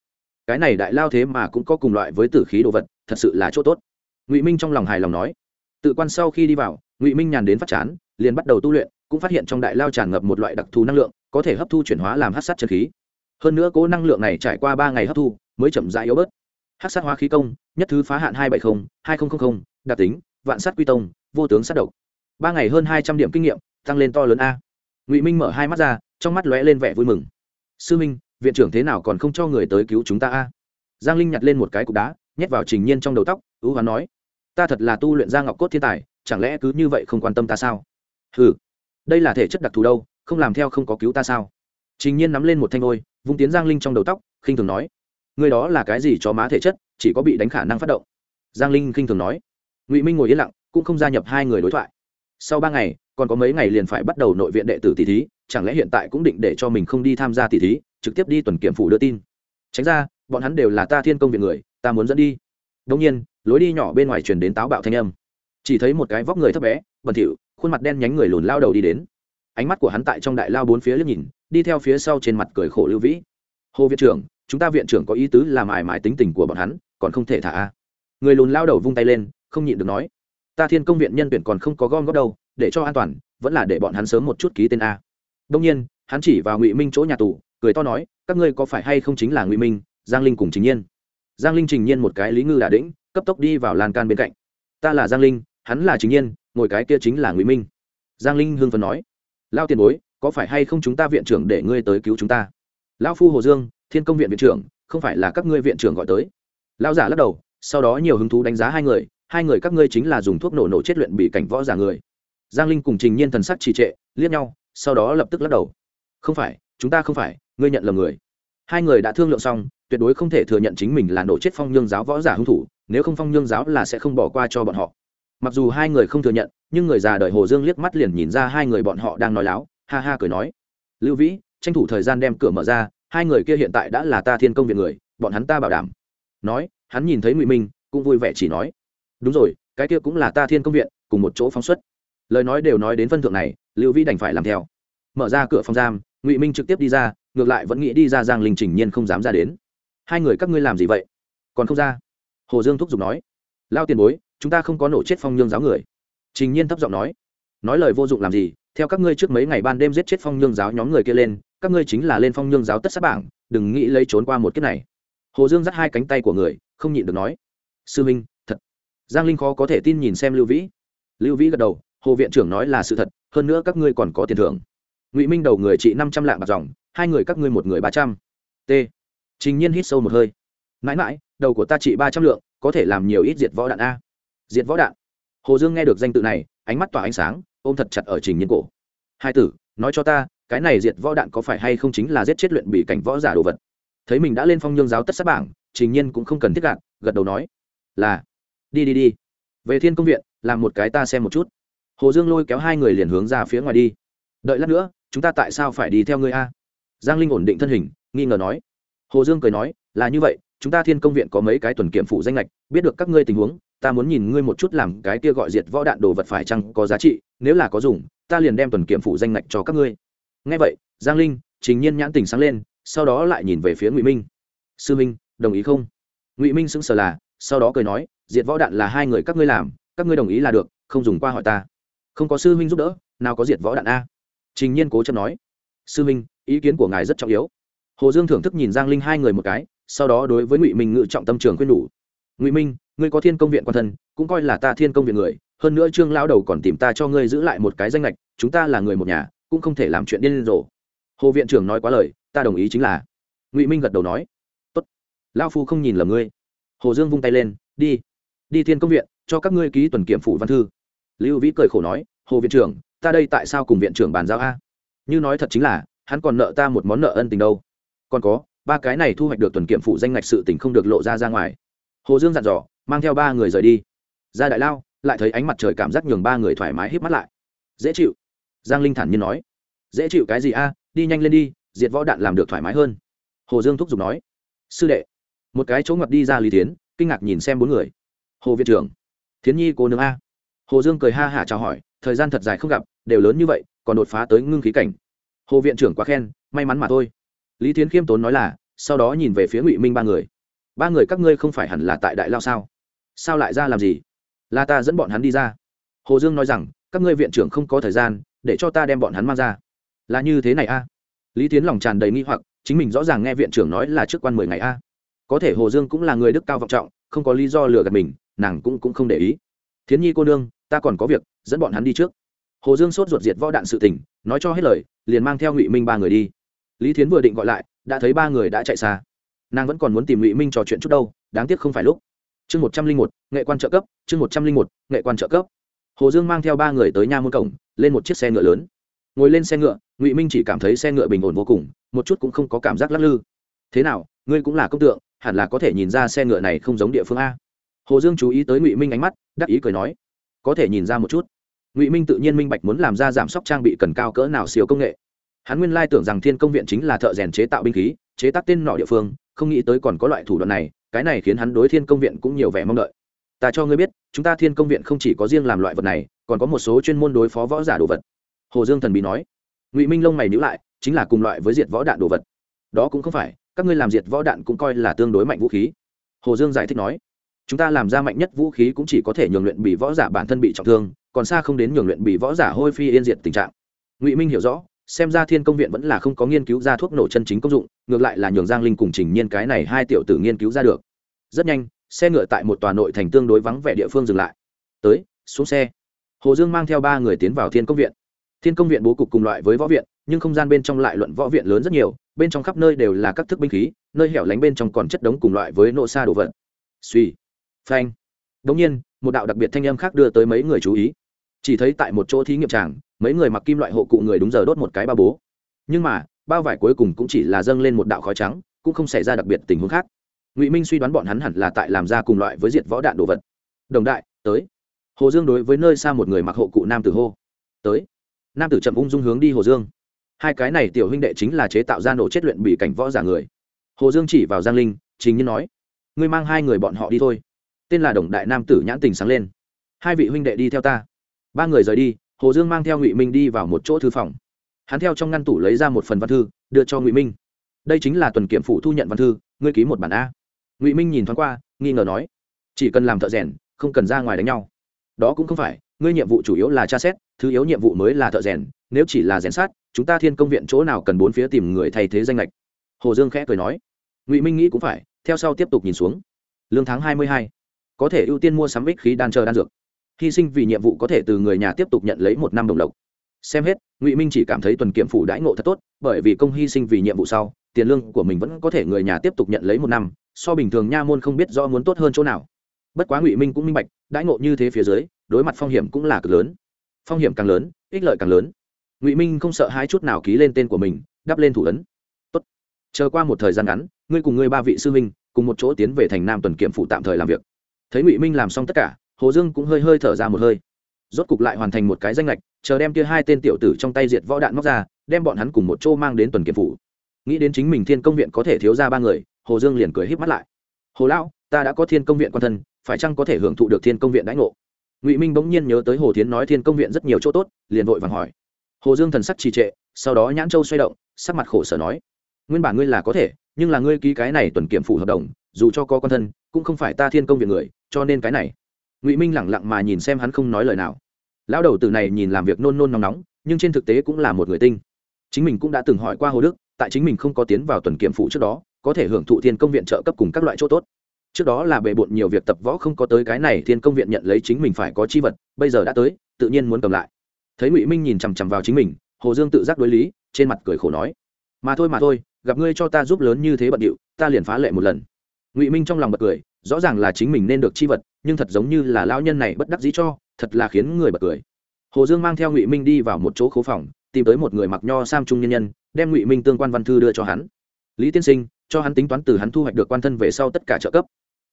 Speaker 1: cái này đại lao thế mà cũng có cùng loại với tử khí đồ vật, thật sự là chỗ tốt. Ngụy minh trong lòng hài lòng nói. Tự quan sau khi đi vào, ngụy minh nhàn đến phát chán, liền bắt đầu tu luyện, cũng phát hiện trong đại lao tràn ngập một loại đặc thù năng lượng, có thể hấp thu chuyển hóa làm hát sát chân khí. Hơn nữa cố năng lượng này trải qua ba ngày hấp thu, mới chậm rãi yếu bớt. Hát sát hóa khí công, nhất thứ phá hạn hai trăm bảy mươi hai nghìn đặc tính, vạn sát quy tông, vô tướng sát độc. Ba ngày hơn hai trăm điểm kinh nghiệm, tăng lên to lớn a. Ngụy minh mở hai mắt ra, trong mắt lóe lên vẻ vui mừng. Sư minh viện trưởng thế nào còn không cho người tới cứu chúng ta a? Giang linh nhặt lên một cái cục đá, nhét vào trình nhiên trong đầu tóc, ưu hoán nói, ta thật là tu luyện ra ngọc cốt thiên tài, chẳng lẽ cứ như vậy không quan tâm ta sao? Ừ đây là thể chất đặc thù đâu, không làm theo không có cứu ta sao? Trình nhiên nắm lên một thanh ôi, vung tiến giang linh trong đầu tóc, khinh thường nói người đó là cái gì cho má thể chất, chỉ có bị đánh khả năng phát động. Giang linh khinh thường nói, ngụy minh ngồi yên lặng, cũng không gia nhập hai người đối thoại. Sau ba ngày, còn có mấy ngày liền phải bắt đầu nội viện đệ tử tỷ thí, chẳng lẽ hiện tại cũng định để cho mình không đi tham gia tỷ thí? Trực tiếp đi tuần kiểm phủ đưa tin. Tránh ra, bọn hắn đều là ta thiên công viện người, ta muốn dẫn đi. Đông nhiên, lối đi nhỏ bên ngoài truyền đến táo bạo thanh âm. Chỉ thấy một cái vóc người thấp bé, bẩn thỉu, khuôn mặt đen nhánh người lùn lao đầu đi đến. Ánh mắt của hắn tại trong đại lao bốn phía liếc nhìn, đi theo phía sau trên mặt cười khổ lưu vĩ. Hồ viện trưởng, chúng ta viện trưởng có ý tứ làm ải mãi tính tình của bọn hắn, còn không thể thả a. Người lùn lao đầu vung tay lên, không nhịn được nói, ta thiên công viện nhân tuyển còn không có gom góp đâu, để cho an toàn, vẫn là để bọn hắn sớm một chút ký tên a. Đông nhiên, hắn chỉ vào ngụy minh chỗ nhà tù cười to nói, các ngươi có phải hay không chính là ngụy minh, giang linh cùng Chính nhiên? Giang linh, trình nhiên một cái lý ngư đà đĩnh, cấp tốc đi vào lan can bên cạnh. Ta là giang linh, hắn là Chính nhiên, ngồi cái kia chính là ngụy minh. Giang linh hưng phấn nói, lao tiền bối, có phải hay không chúng ta viện trưởng để ngươi tới cứu chúng ta? Lão phu hồ dương, thiên công viện viện trưởng, không phải là các ngươi viện trưởng gọi tới. Lão giả lắc đầu, sau đó nhiều hứng thú đánh giá hai người hai người các ngươi chính là dùng thuốc nổ nổ chết luyện bị cảnh võ giả người. Giang linh cùng trình nhiên thần sắc trì trệ, liếc nhau, sau đó lập tức lắc đầu. Không phải, chúng ta không phải ngươi nhận lầm người. Hai người đã thương lượng xong, tuyệt đối không thể thừa nhận chính mình là nổ chết phong nhương giáo võ giả hung thủ, nếu không phong nhương giáo là sẽ không bỏ qua cho bọn họ. Mặc dù hai người không thừa nhận, nhưng người già đợi hồ dương liếc mắt liền nhìn ra hai người bọn họ đang nói láo, ha ha cười nói. Lưu vĩ, tranh thủ thời gian đem cửa mở ra, hai người kia hiện tại đã là ta thiên công viện người, bọn hắn ta bảo đảm. Nói, hắn nhìn thấy ngụy minh, cũng vui vẻ chỉ nói. Đúng rồi, cái kia cũng là ta thiên công viện, cùng một chỗ phóng xuất. Lời nói đều nói đến phân thượng này, lưu vĩ đành phải làm theo. Mở ra cửa phòng giam ngụy minh trực tiếp đi ra ngược lại vẫn nghĩ đi ra giang linh trình nhiên không dám ra đến hai người các ngươi làm gì vậy còn không ra hồ dương thúc giục nói lao tiền bối chúng ta không có nổ chết phong nhương giáo người trình nhiên thấp giọng nói nói lời vô dụng làm gì theo các ngươi trước mấy ngày ban đêm giết chết phong nhương giáo nhóm người kia lên các ngươi chính là lên phong nhương giáo tất sát bảng đừng nghĩ lấy trốn qua một kiếp này hồ dương dắt hai cánh tay của người không nhịn được nói sư minh thật giang linh khó có thể tin nhìn xem lưu vĩ lưu vĩ gật đầu hồ viện trưởng nói là sự thật hơn nữa các ngươi còn có tiền thưởng ngụy minh đầu người trị năm trăm lạng bạc dòng, hai người các ngươi một người ba trăm. T. Trình nhiên hít sâu một hơi. Mãi mãi, đầu của ta trị ba trăm lượng, có thể làm nhiều ít diệt võ đạn a. Diệt võ đạn. Hồ dương nghe được danh tự này, ánh mắt tỏa ánh sáng, ôm thật chặt ở trình nhiên cổ. Hai tử, nói cho ta, cái này diệt võ đạn có phải hay không chính là giết chết luyện bị cảnh võ giả đồ vật? Thấy mình đã lên phong nhương giáo tất sát bảng, trình nhiên cũng không cần thiết gạt, gật đầu nói, là, đi đi đi. Về thiên công viện, làm một cái ta xem một chút. Hồ dương lôi kéo hai người liền hướng ra phía ngoài đi. Đợi lát nữa chúng ta tại sao phải đi theo ngươi a? Giang linh ổn định thân hình, nghi ngờ nói. Hồ dương cười nói, là như vậy, chúng ta thiên công viện có mấy cái tuần kiểm phụ danh lệch biết được các ngươi tình huống, ta muốn nhìn ngươi một chút làm cái kia gọi diệt võ đạn đồ vật phải chăng có giá trị, nếu là có dùng, ta liền đem tuần kiểm phụ danh lệch cho các ngươi. Ngay vậy, giang linh, trình nhiên nhãn tình sáng lên, sau đó lại nhìn về phía ngụy minh. Sư minh, đồng ý không? Ngụy minh sững sờ là, sau đó cười nói, diệt võ đạn là hai người các ngươi làm, các ngươi đồng ý là được, không dùng qua hỏi ta. Không có sư huynh giúp đỡ, nào có diệt võ đạn a? Trình nhiên cố chấp nói, sư huynh ý kiến của ngài rất trọng yếu. Hồ dương thưởng thức nhìn giang linh hai người một cái, sau đó đối với ngụy minh ngự trọng tâm trường khuyên nhủ ngụy minh, ngươi có thiên công viện quan thân, cũng coi là ta thiên công viện người, hơn nữa trương lão đầu còn tìm ta cho ngươi giữ lại một cái danh lệch chúng ta là người một nhà, cũng không thể làm chuyện điên rồ. Hồ viện trưởng nói quá lời, ta đồng ý chính là. Ngụy minh gật đầu nói, tốt, lão phu không nhìn lầm ngươi. Hồ dương vung tay lên, đi đi thiên công viện, cho các ngươi ký tuần kiểm phủ văn thư. Lưu vĩ cười khổ nói, hồ viện trưởng ta đây tại sao cùng viện trưởng bàn giao a? Như nói thật chính là, hắn còn nợ ta một món nợ ân tình đâu. Còn có, ba cái này thu hoạch được tuần kiểm phụ danh ngạch sự tình không được lộ ra ra ngoài. Hồ dương dặn dò, mang theo ba người rời đi. Ra đại lao, lại thấy ánh mặt trời cảm giác nhường ba người thoải mái hít mắt lại. Dễ chịu. Giang linh thản nhiên nói. Dễ chịu cái gì a? Đi nhanh lên đi, diệt võ đạn làm được thoải mái hơn. Hồ dương thúc giục nói. Sư đệ. Một cái chỗ ngập đi ra lý tiến kinh ngạc nhìn xem bốn người. Hồ viện trưởng. Thiến nhi cô nương a. Hồ dương cười ha hả chào hỏi, thời gian thật dài không gặp đều lớn như vậy còn đột phá tới ngưng khí cảnh. Hồ viện trưởng quá khen may mắn mà thôi. Lý Thiến khiêm tốn nói là sau đó nhìn về phía ngụy minh ba người. Ba người các ngươi không phải hẳn là tại đại lao sao? Sao lại ra làm gì? Là ta dẫn bọn hắn đi ra. Hồ dương nói rằng các ngươi viện trưởng không có thời gian để cho ta đem bọn hắn mang ra. Là như thế này a? Lý tiến lòng tràn đầy nghi hoặc chính mình rõ ràng nghe viện trưởng nói là trước quan mười ngày a. Có thể hồ dương cũng là người đức cao vọng trọng không có lý do lừa gạt mình nàng cũng, cũng không để ý. Thiến nhi cô nương ta còn có việc dẫn bọn hắn đi trước hồ dương sốt ruột diệt võ đạn sự tỉnh nói cho hết lời, liền mang theo ngụy minh ba người đi. Lý thiến vừa định gọi lại, đã thấy ba người đã chạy xa. Nàng vẫn còn muốn tìm ngụy minh trò chuyện chút đâu, đáng tiếc không phải lúc. Chương một trăm linh một, nghệ quan trợ cấp, chương một trăm linh một, nghệ quan trợ cấp. Hồ dương mang theo ba người tới nha môn cổng, lên một chiếc xe ngựa lớn. Ngồi lên xe ngựa, ngụy minh chỉ cảm thấy xe ngựa bình ổn vô cùng, một chút cũng không có cảm giác lắc lư. Thế nào, ngươi cũng là công tượng, hẳn là có thể nhìn ra xe ngựa này không giống địa phương a? Hồ dương chú ý tới ngụy minh ánh mắt, đắc ý cười nói, có thể nhìn ra một chút ngụy minh tự nhiên minh bạch muốn làm ra giảm sốc trang bị cần cao cỡ nào siêu công nghệ hắn nguyên lai tưởng rằng thiên công viện chính là thợ rèn chế tạo binh khí chế tác tên nọ địa phương không nghĩ tới còn có loại thủ đoạn này cái này khiến hắn đối thiên công viện cũng nhiều vẻ mong đợi ta cho ngươi biết chúng ta thiên công viện không chỉ có riêng làm loại vật này còn có một số chuyên môn đối phó võ giả đồ vật hồ dương thần bí nói ngụy minh lông mày nhữ lại chính là cùng loại với diệt võ đạn đồ vật đó cũng không phải các ngươi làm diệt võ đạn cũng coi là tương đối mạnh vũ khí hồ dương giải thích nói chúng ta làm ra mạnh nhất vũ khí cũng chỉ có thể nhường luyện bị võ giả bản thân bị trọng thương, còn xa không đến nhường luyện bị võ giả hôi phi yên diệt tình trạng. Ngụy minh hiểu rõ, xem ra thiên công viện vẫn là không có nghiên cứu ra thuốc nổ chân chính công dụng, ngược lại là nhường giang linh cùng trình nhiên cái này hai tiểu tử nghiên cứu ra được. Rất nhanh, xe ngựa tại một tòa nội thành tương đối vắng vẻ địa phương dừng lại. Tới, xuống xe. Hồ dương mang theo ba người tiến vào thiên công viện. Thiên công viện bố cục cùng loại với võ viện, nhưng không gian bên trong lại luận võ viện lớn rất nhiều, bên trong khắp nơi đều là các thức binh khí, nơi hẻo lánh bên trong còn chất đống cùng loại với nộ xa đồ vật. Suy phanh. Đống nhiên, một đạo đặc biệt thanh âm khác đưa tới mấy người chú ý. Chỉ thấy tại một chỗ thí nghiệm tràng, mấy người mặc kim loại hộ cụ người đúng giờ đốt một cái bao bố. Nhưng mà, bao vải cuối cùng cũng chỉ là dâng lên một đạo khói trắng, cũng không xảy ra đặc biệt tình huống khác. Ngụy minh suy đoán bọn hắn hẳn là tại làm ra cùng loại với diệt võ đạn đồ vật. Đồng đại, tới. Hồ dương đối với nơi xa một người mặc hộ cụ nam tử hô. Tới. Nam tử chậm ung dung hướng đi hồ dương. Hai cái này tiểu huynh đệ chính là chế tạo ra nổ chết luyện bị cảnh võ giả người. Hồ dương chỉ vào giang linh chính nhiên nói. Ngươi mang hai người bọn họ đi thôi tên là đồng đại nam tử nhãn tình sáng lên. Hai vị huynh đệ đi theo ta. Ba người rời đi, hồ dương mang theo ngụy minh đi vào một chỗ thư phòng. Hắn theo trong ngăn tủ lấy ra một phần văn thư, đưa cho ngụy minh. Đây chính là tuần kiểm phủ thu nhận văn thư, ngươi ký một bản a. Ngụy minh nhìn thoáng qua, nghi ngờ nói, chỉ cần làm thợ rèn, không cần ra ngoài đánh nhau. Đó cũng không phải, ngươi nhiệm vụ chủ yếu là tra xét, thứ yếu nhiệm vụ mới là thợ rèn, nếu chỉ là rèn sát, chúng ta thiên công viện chỗ nào cần bốn phía tìm người thay thế danh lệch hồ dương khẽ cười nói, ngụy minh nghĩ cũng phải, theo sau tiếp tục nhìn xuống. Lương tháng hai mươi hai có thể ưu tiên mua sắm ích khí đan chờ đan dược. Hy sinh vì nhiệm vụ có thể từ người nhà tiếp tục nhận lấy một năm đồng lộc. Xem hết, ngụy minh chỉ cảm thấy tuần kiểm phủ đãi ngộ thật tốt, bởi vì công hy sinh vì nhiệm vụ sau, tiền lương của mình vẫn có thể người nhà tiếp tục nhận lấy một năm, so bình thường nha môn không biết do muốn tốt hơn chỗ nào. Bất quá ngụy minh cũng minh bạch, đãi ngộ như thế phía dưới, đối mặt phong hiểm cũng là cực lớn. Phong hiểm càng lớn, ích lợi càng lớn. Ngụy minh không sợ hai chút nào ký lên tên của mình, đắp lên thủ ấn. Tốt. chờ qua một thời gian ngắn, ngươi cùng ngươi ba vị sư minh cùng một chỗ tiến về thành nam tuần kiểm phụ tạm thời làm việc thấy ngụy minh làm xong tất cả hồ dương cũng hơi hơi thở ra một hơi rốt cục lại hoàn thành một cái danh lệch chờ đem kia hai tên tiểu tử trong tay diệt võ đạn móc ra đem bọn hắn cùng một chỗ mang đến tuần kiểm phủ nghĩ đến chính mình thiên công viện có thể thiếu ra ba người hồ dương liền cười híp mắt lại hồ lão ta đã có thiên công viện quan thân phải chăng có thể hưởng thụ được thiên công viện đãi ngộ ngụy minh bỗng nhiên nhớ tới hồ tiến nói thiên công viện rất nhiều chỗ tốt liền vội vàng hỏi hồ dương thần sắc trì trệ sau đó nhãn châu xoay động sắc mặt khổ sở nói nguyên bản ngươi là có thể nhưng là ngươi ký cái này tuần kiểm phủ hợp đồng dù cho có quan thân cũng không phải ta thiên công viện người cho nên cái này. Ngụy minh lẳng lặng mà nhìn xem hắn không nói lời nào. Lão đầu từ này nhìn làm việc nôn nôn nóng nóng, nhưng trên thực tế cũng là một người tinh. Chính mình cũng đã từng hỏi qua hồ đức, tại chính mình không có tiến vào tuần kiểm phủ trước đó, có thể hưởng thụ thiên công viện trợ cấp cùng các loại chỗ tốt. Trước đó là bề bộn nhiều việc tập võ không có tới cái này, thiên công viện nhận lấy chính mình phải có chi vật, bây giờ đã tới, tự nhiên muốn cầm lại. Thấy ngụy minh nhìn chằm chằm vào chính mình, hồ dương tự giác đối lý, trên mặt cười khổ nói, mà thôi mà thôi, gặp ngươi cho ta giúp lớn như thế bận điệu, ta liền phá lệ một lần. Ngụy minh trong lòng bật cười rõ ràng là chính mình nên được chi vật, nhưng thật giống như là lão nhân này bất đắc dĩ cho, thật là khiến người bật cười. Hồ dương mang theo ngụy minh đi vào một chỗ khố phòng, tìm tới một người mặc nho sam trung nhân nhân, đem ngụy minh tương quan văn thư đưa cho hắn. Lý tiên sinh, cho hắn tính toán từ hắn thu hoạch được quan thân về sau tất cả trợ cấp.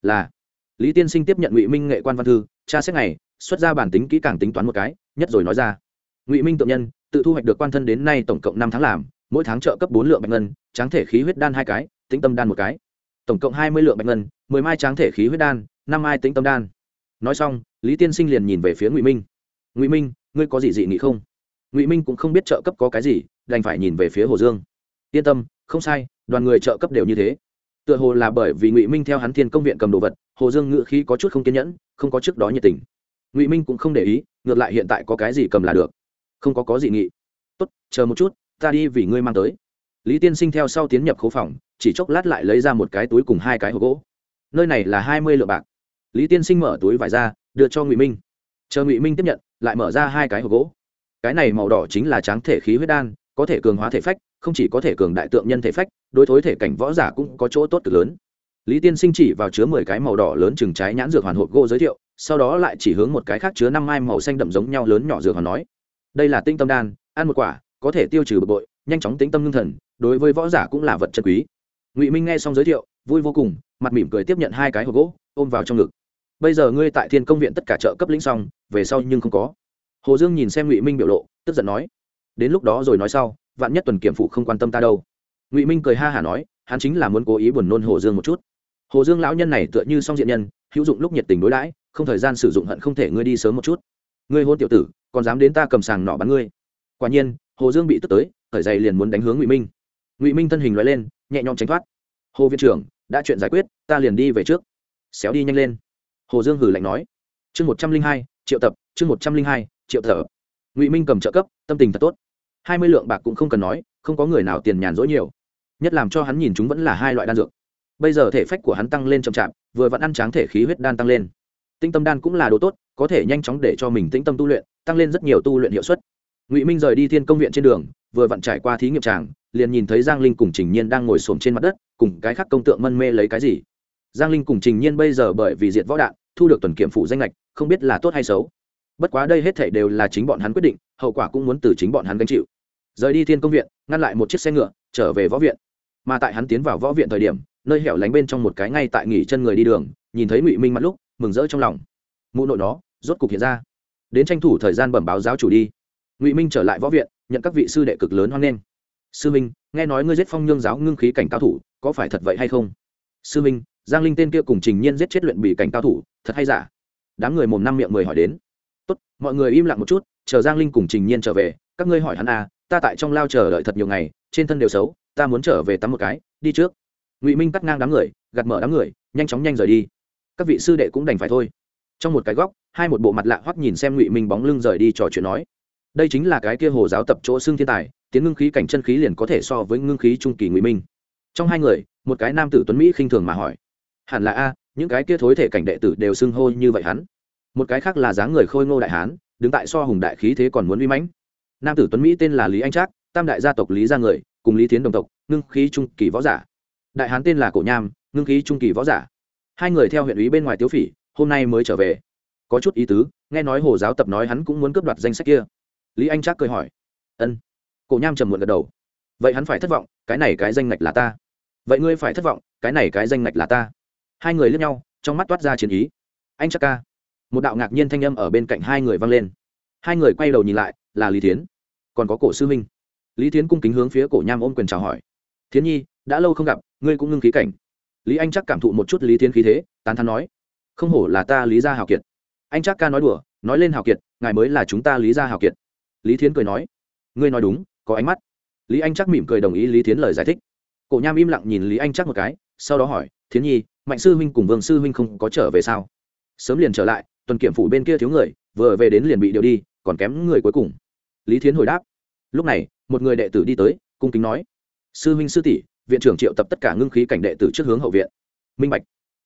Speaker 1: Là. Lý tiên sinh tiếp nhận ngụy minh nghệ quan văn thư tra xét này xuất ra bản tính kỹ càng tính toán một cái, nhất rồi nói ra. Ngụy minh tự nhân, tự thu hoạch được quan thân đến nay tổng cộng năm tháng làm, mỗi tháng trợ cấp bốn lượng bạch ngân, tráng thể khí huyết đan hai cái, tĩnh tâm đan một cái. Tổng cộng hai mươi lượng bạch ngân mười mai tráng thể khí huyết đan, năm mai tĩnh tâm đan. Nói xong, lý tiên sinh liền nhìn về phía ngụy minh. Ngụy minh, ngươi có gì dị nghị không? Ngụy minh cũng không biết trợ cấp có cái gì, đành phải nhìn về phía hồ dương. Yên tâm, không sai, đoàn người trợ cấp đều như thế. Tựa hồ là bởi vì ngụy minh theo hắn thiên công viện cầm đồ vật, hồ dương ngự khí có chút không kiên nhẫn, không có trước đó nhiệt tình. Ngụy minh cũng không để ý, ngược lại hiện tại có cái gì cầm là được. Không có có gì nghị. Tốt, chờ một chút, ta đi vì ngươi mang tới. Lý tiên sinh theo sau tiến nhập khố phòng, chỉ chốc lát lại lấy ra một cái túi cùng hai cái hộp gỗ nơi này là hai mươi lượng bạc. Lý tiên sinh mở túi vải ra, đưa cho ngụy minh. Chờ ngụy minh tiếp nhận, lại mở ra hai cái hộp gỗ. Cái này màu đỏ chính là tráng thể khí huyết đan, có thể cường hóa thể phách, không chỉ có thể cường đại tượng nhân thể phách, đối thối thể cảnh võ giả cũng có chỗ tốt cực lớn. Lý tiên sinh chỉ vào chứa mười cái màu đỏ lớn chừng trái nhãn dược hoàn hộp gỗ giới thiệu, sau đó lại chỉ hướng một cái khác chứa năm mai màu xanh đậm giống nhau lớn nhỏ dược hoàn nói, đây là tinh tâm đan, ăn một quả, có thể tiêu trừ bực bội, nhanh chóng tính tâm ngưng thần, đối với võ giả cũng là vật chân quý. Ngụy minh nghe xong giới thiệu vui vô cùng, mặt mỉm cười tiếp nhận hai cái hộp gỗ, ôm vào trong ngực. Bây giờ ngươi tại thiên công viện tất cả chợ cấp lĩnh xong, về sau nhưng không có. Hồ dương nhìn xem ngụy minh biểu lộ, tức giận nói, đến lúc đó rồi nói sau, vạn nhất tuần kiểm phụ không quan tâm ta đâu. Ngụy minh cười ha hả nói, hắn chính là muốn cố ý buồn nôn hồ dương một chút. Hồ dương lão nhân này tựa như song diện nhân, hữu dụng lúc nhiệt tình đối đãi, không thời gian sử dụng hận không thể ngươi đi sớm một chút. Ngươi hôn tiểu tử, còn dám đến ta cầm sàng nọ bắn ngươi. Quả nhiên, hồ dương bị tức tới khởi dày liền muốn đánh hướng ngụy minh. Ngụy minh thân hình loại lên, nhẹ nhõm tránh thoát hồ viện trưởng, đã chuyện giải quyết, ta liền đi về trước. Xéo đi nhanh lên. Hồ dương hử lạnh nói. Chương một trăm linh hai, triệu tập, chương một trăm linh hai, triệu tập. Ngụy minh cầm trợ cấp, tâm tình thật tốt. Hai mươi lượng bạc cũng không cần nói, không có người nào tiền nhàn rỗi nhiều. Nhất làm cho hắn nhìn chúng vẫn là hai loại đan dược. Bây giờ thể phách của hắn tăng lên chậm chạp, vừa vẫn ăn tráng thể khí huyết đan tăng lên. Tinh tâm đan cũng là đồ tốt, có thể nhanh chóng để cho mình tĩnh tâm tu luyện, tăng lên rất nhiều tu luyện hiệu suất. Ngụy minh rời đi thiên công viện trên đường, vừa vặn trải qua thí nghiệm tràng, liền nhìn thấy giang linh cùng trình nhiên đang ngồi xổm trên mặt đất cùng cái khác công tượng mân mê lấy cái gì? Giang linh cùng trình nhiên bây giờ bởi vì diệt võ đạn, thu được tuần kiểm phủ danh lệch không biết là tốt hay xấu. Bất quá đây hết thể đều là chính bọn hắn quyết định, hậu quả cũng muốn từ chính bọn hắn gánh chịu. Rời đi thiên công viện, ngăn lại một chiếc xe ngựa, trở về võ viện. Mà tại hắn tiến vào võ viện thời điểm, nơi hẻo lánh bên trong một cái ngay tại nghỉ chân người đi đường, nhìn thấy ngụy minh mặt lúc, mừng rỡ trong lòng. Mụ nội nó rốt cục hiện ra. Đến tranh thủ thời gian bẩm báo giáo chủ đi. Ngụy minh trở lại võ viện, nhận các vị sư đệ cực lớn hoan nghênh. Sư minh, nghe nói ngươi giết phong nhương giáo ngưng khí cảnh cao thủ có phải thật vậy hay không? Sư minh, giang linh tên kia cùng trình nhiên giết chết luyện bị cảnh cao thủ, thật hay giả? Đám người mồm năm miệng mười hỏi đến. Tốt, mọi người im lặng một chút, chờ giang linh cùng trình nhiên trở về, các ngươi hỏi hắn à ta tại trong lao chờ đợi thật nhiều ngày, trên thân đều xấu, ta muốn trở về tắm một cái, đi trước. Ngụy minh cắt ngang đám người, gạt mở đám người, nhanh chóng nhanh rời đi. Các vị sư đệ cũng đành phải thôi. Trong một cái góc, hai một bộ mặt lạ hoắc nhìn xem ngụy minh bóng lưng rời đi trò chuyện nói. Đây chính là cái kia hồ giáo tập chỗ xương thiên tài, tiến ngưng khí cảnh chân khí liền có thể so với ngưng khí trung kỳ ngụy minh trong hai người, một cái nam tử tuấn mỹ khinh thường mà hỏi, hẳn là a, những cái kia thối thể cảnh đệ tử đều xưng hô như vậy hắn? Một cái khác là dáng người khôi ngô đại hán, đứng tại so hùng đại khí thế còn muốn uy mãnh. Nam tử tuấn mỹ tên là lý anh trác, tam đại gia tộc lý gia người, cùng lý tiến đồng tộc, ngưng khí trung kỳ võ giả. Đại hán tên là cổ nham, ngưng khí trung kỳ võ giả. Hai người theo huyện ủy bên ngoài tiếu phỉ, hôm nay mới trở về. Có chút ý tứ, nghe nói hồ giáo tập nói hắn cũng muốn cướp đoạt danh sách kia. Lý anh trác cười hỏi, ân. Cổ nham trầm muộn gật đầu, vậy hắn phải thất vọng, cái này cái danh ngạch là ta vậy ngươi phải thất vọng, cái này cái danh ngạch là ta. Hai người lướt nhau, trong mắt toát ra chiến ý. Anh chắc ca một đạo ngạc nhiên thanh âm ở bên cạnh hai người vang lên. Hai người quay đầu nhìn lại, là lý tiến còn có cổ sư minh lý tiến cung kính hướng phía cổ nham ôm quyền chào hỏi. Thiến nhi, đã lâu không gặp, ngươi cũng ngưng khí cảnh. Lý anh chắc cảm thụ một chút lý tiến khí thế, tán thắn nói. Không hổ là ta lý gia hào kiệt. Anh chắc ca nói đùa, nói lên hào kiệt, ngài mới là chúng ta lý gia hào kiệt. Lý thiến cười nói. Ngươi nói đúng, có ánh mắt. Lý anh chắc mỉm cười đồng ý lý thiến lời giải thích cổ nham im lặng nhìn lý anh chắc một cái, sau đó hỏi, thiến nhi, mạnh sư huynh cùng vương sư huynh không có trở về sao? Sớm liền trở lại, tuần kiểm phủ bên kia thiếu người, vừa về đến liền bị điều đi, còn kém người cuối cùng. Lý thiến hồi đáp. Lúc này, một người đệ tử đi tới, cung kính nói, sư huynh sư tỷ, viện trưởng triệu tập tất cả ngưng khí cảnh đệ tử trước hướng hậu viện. Minh bạch.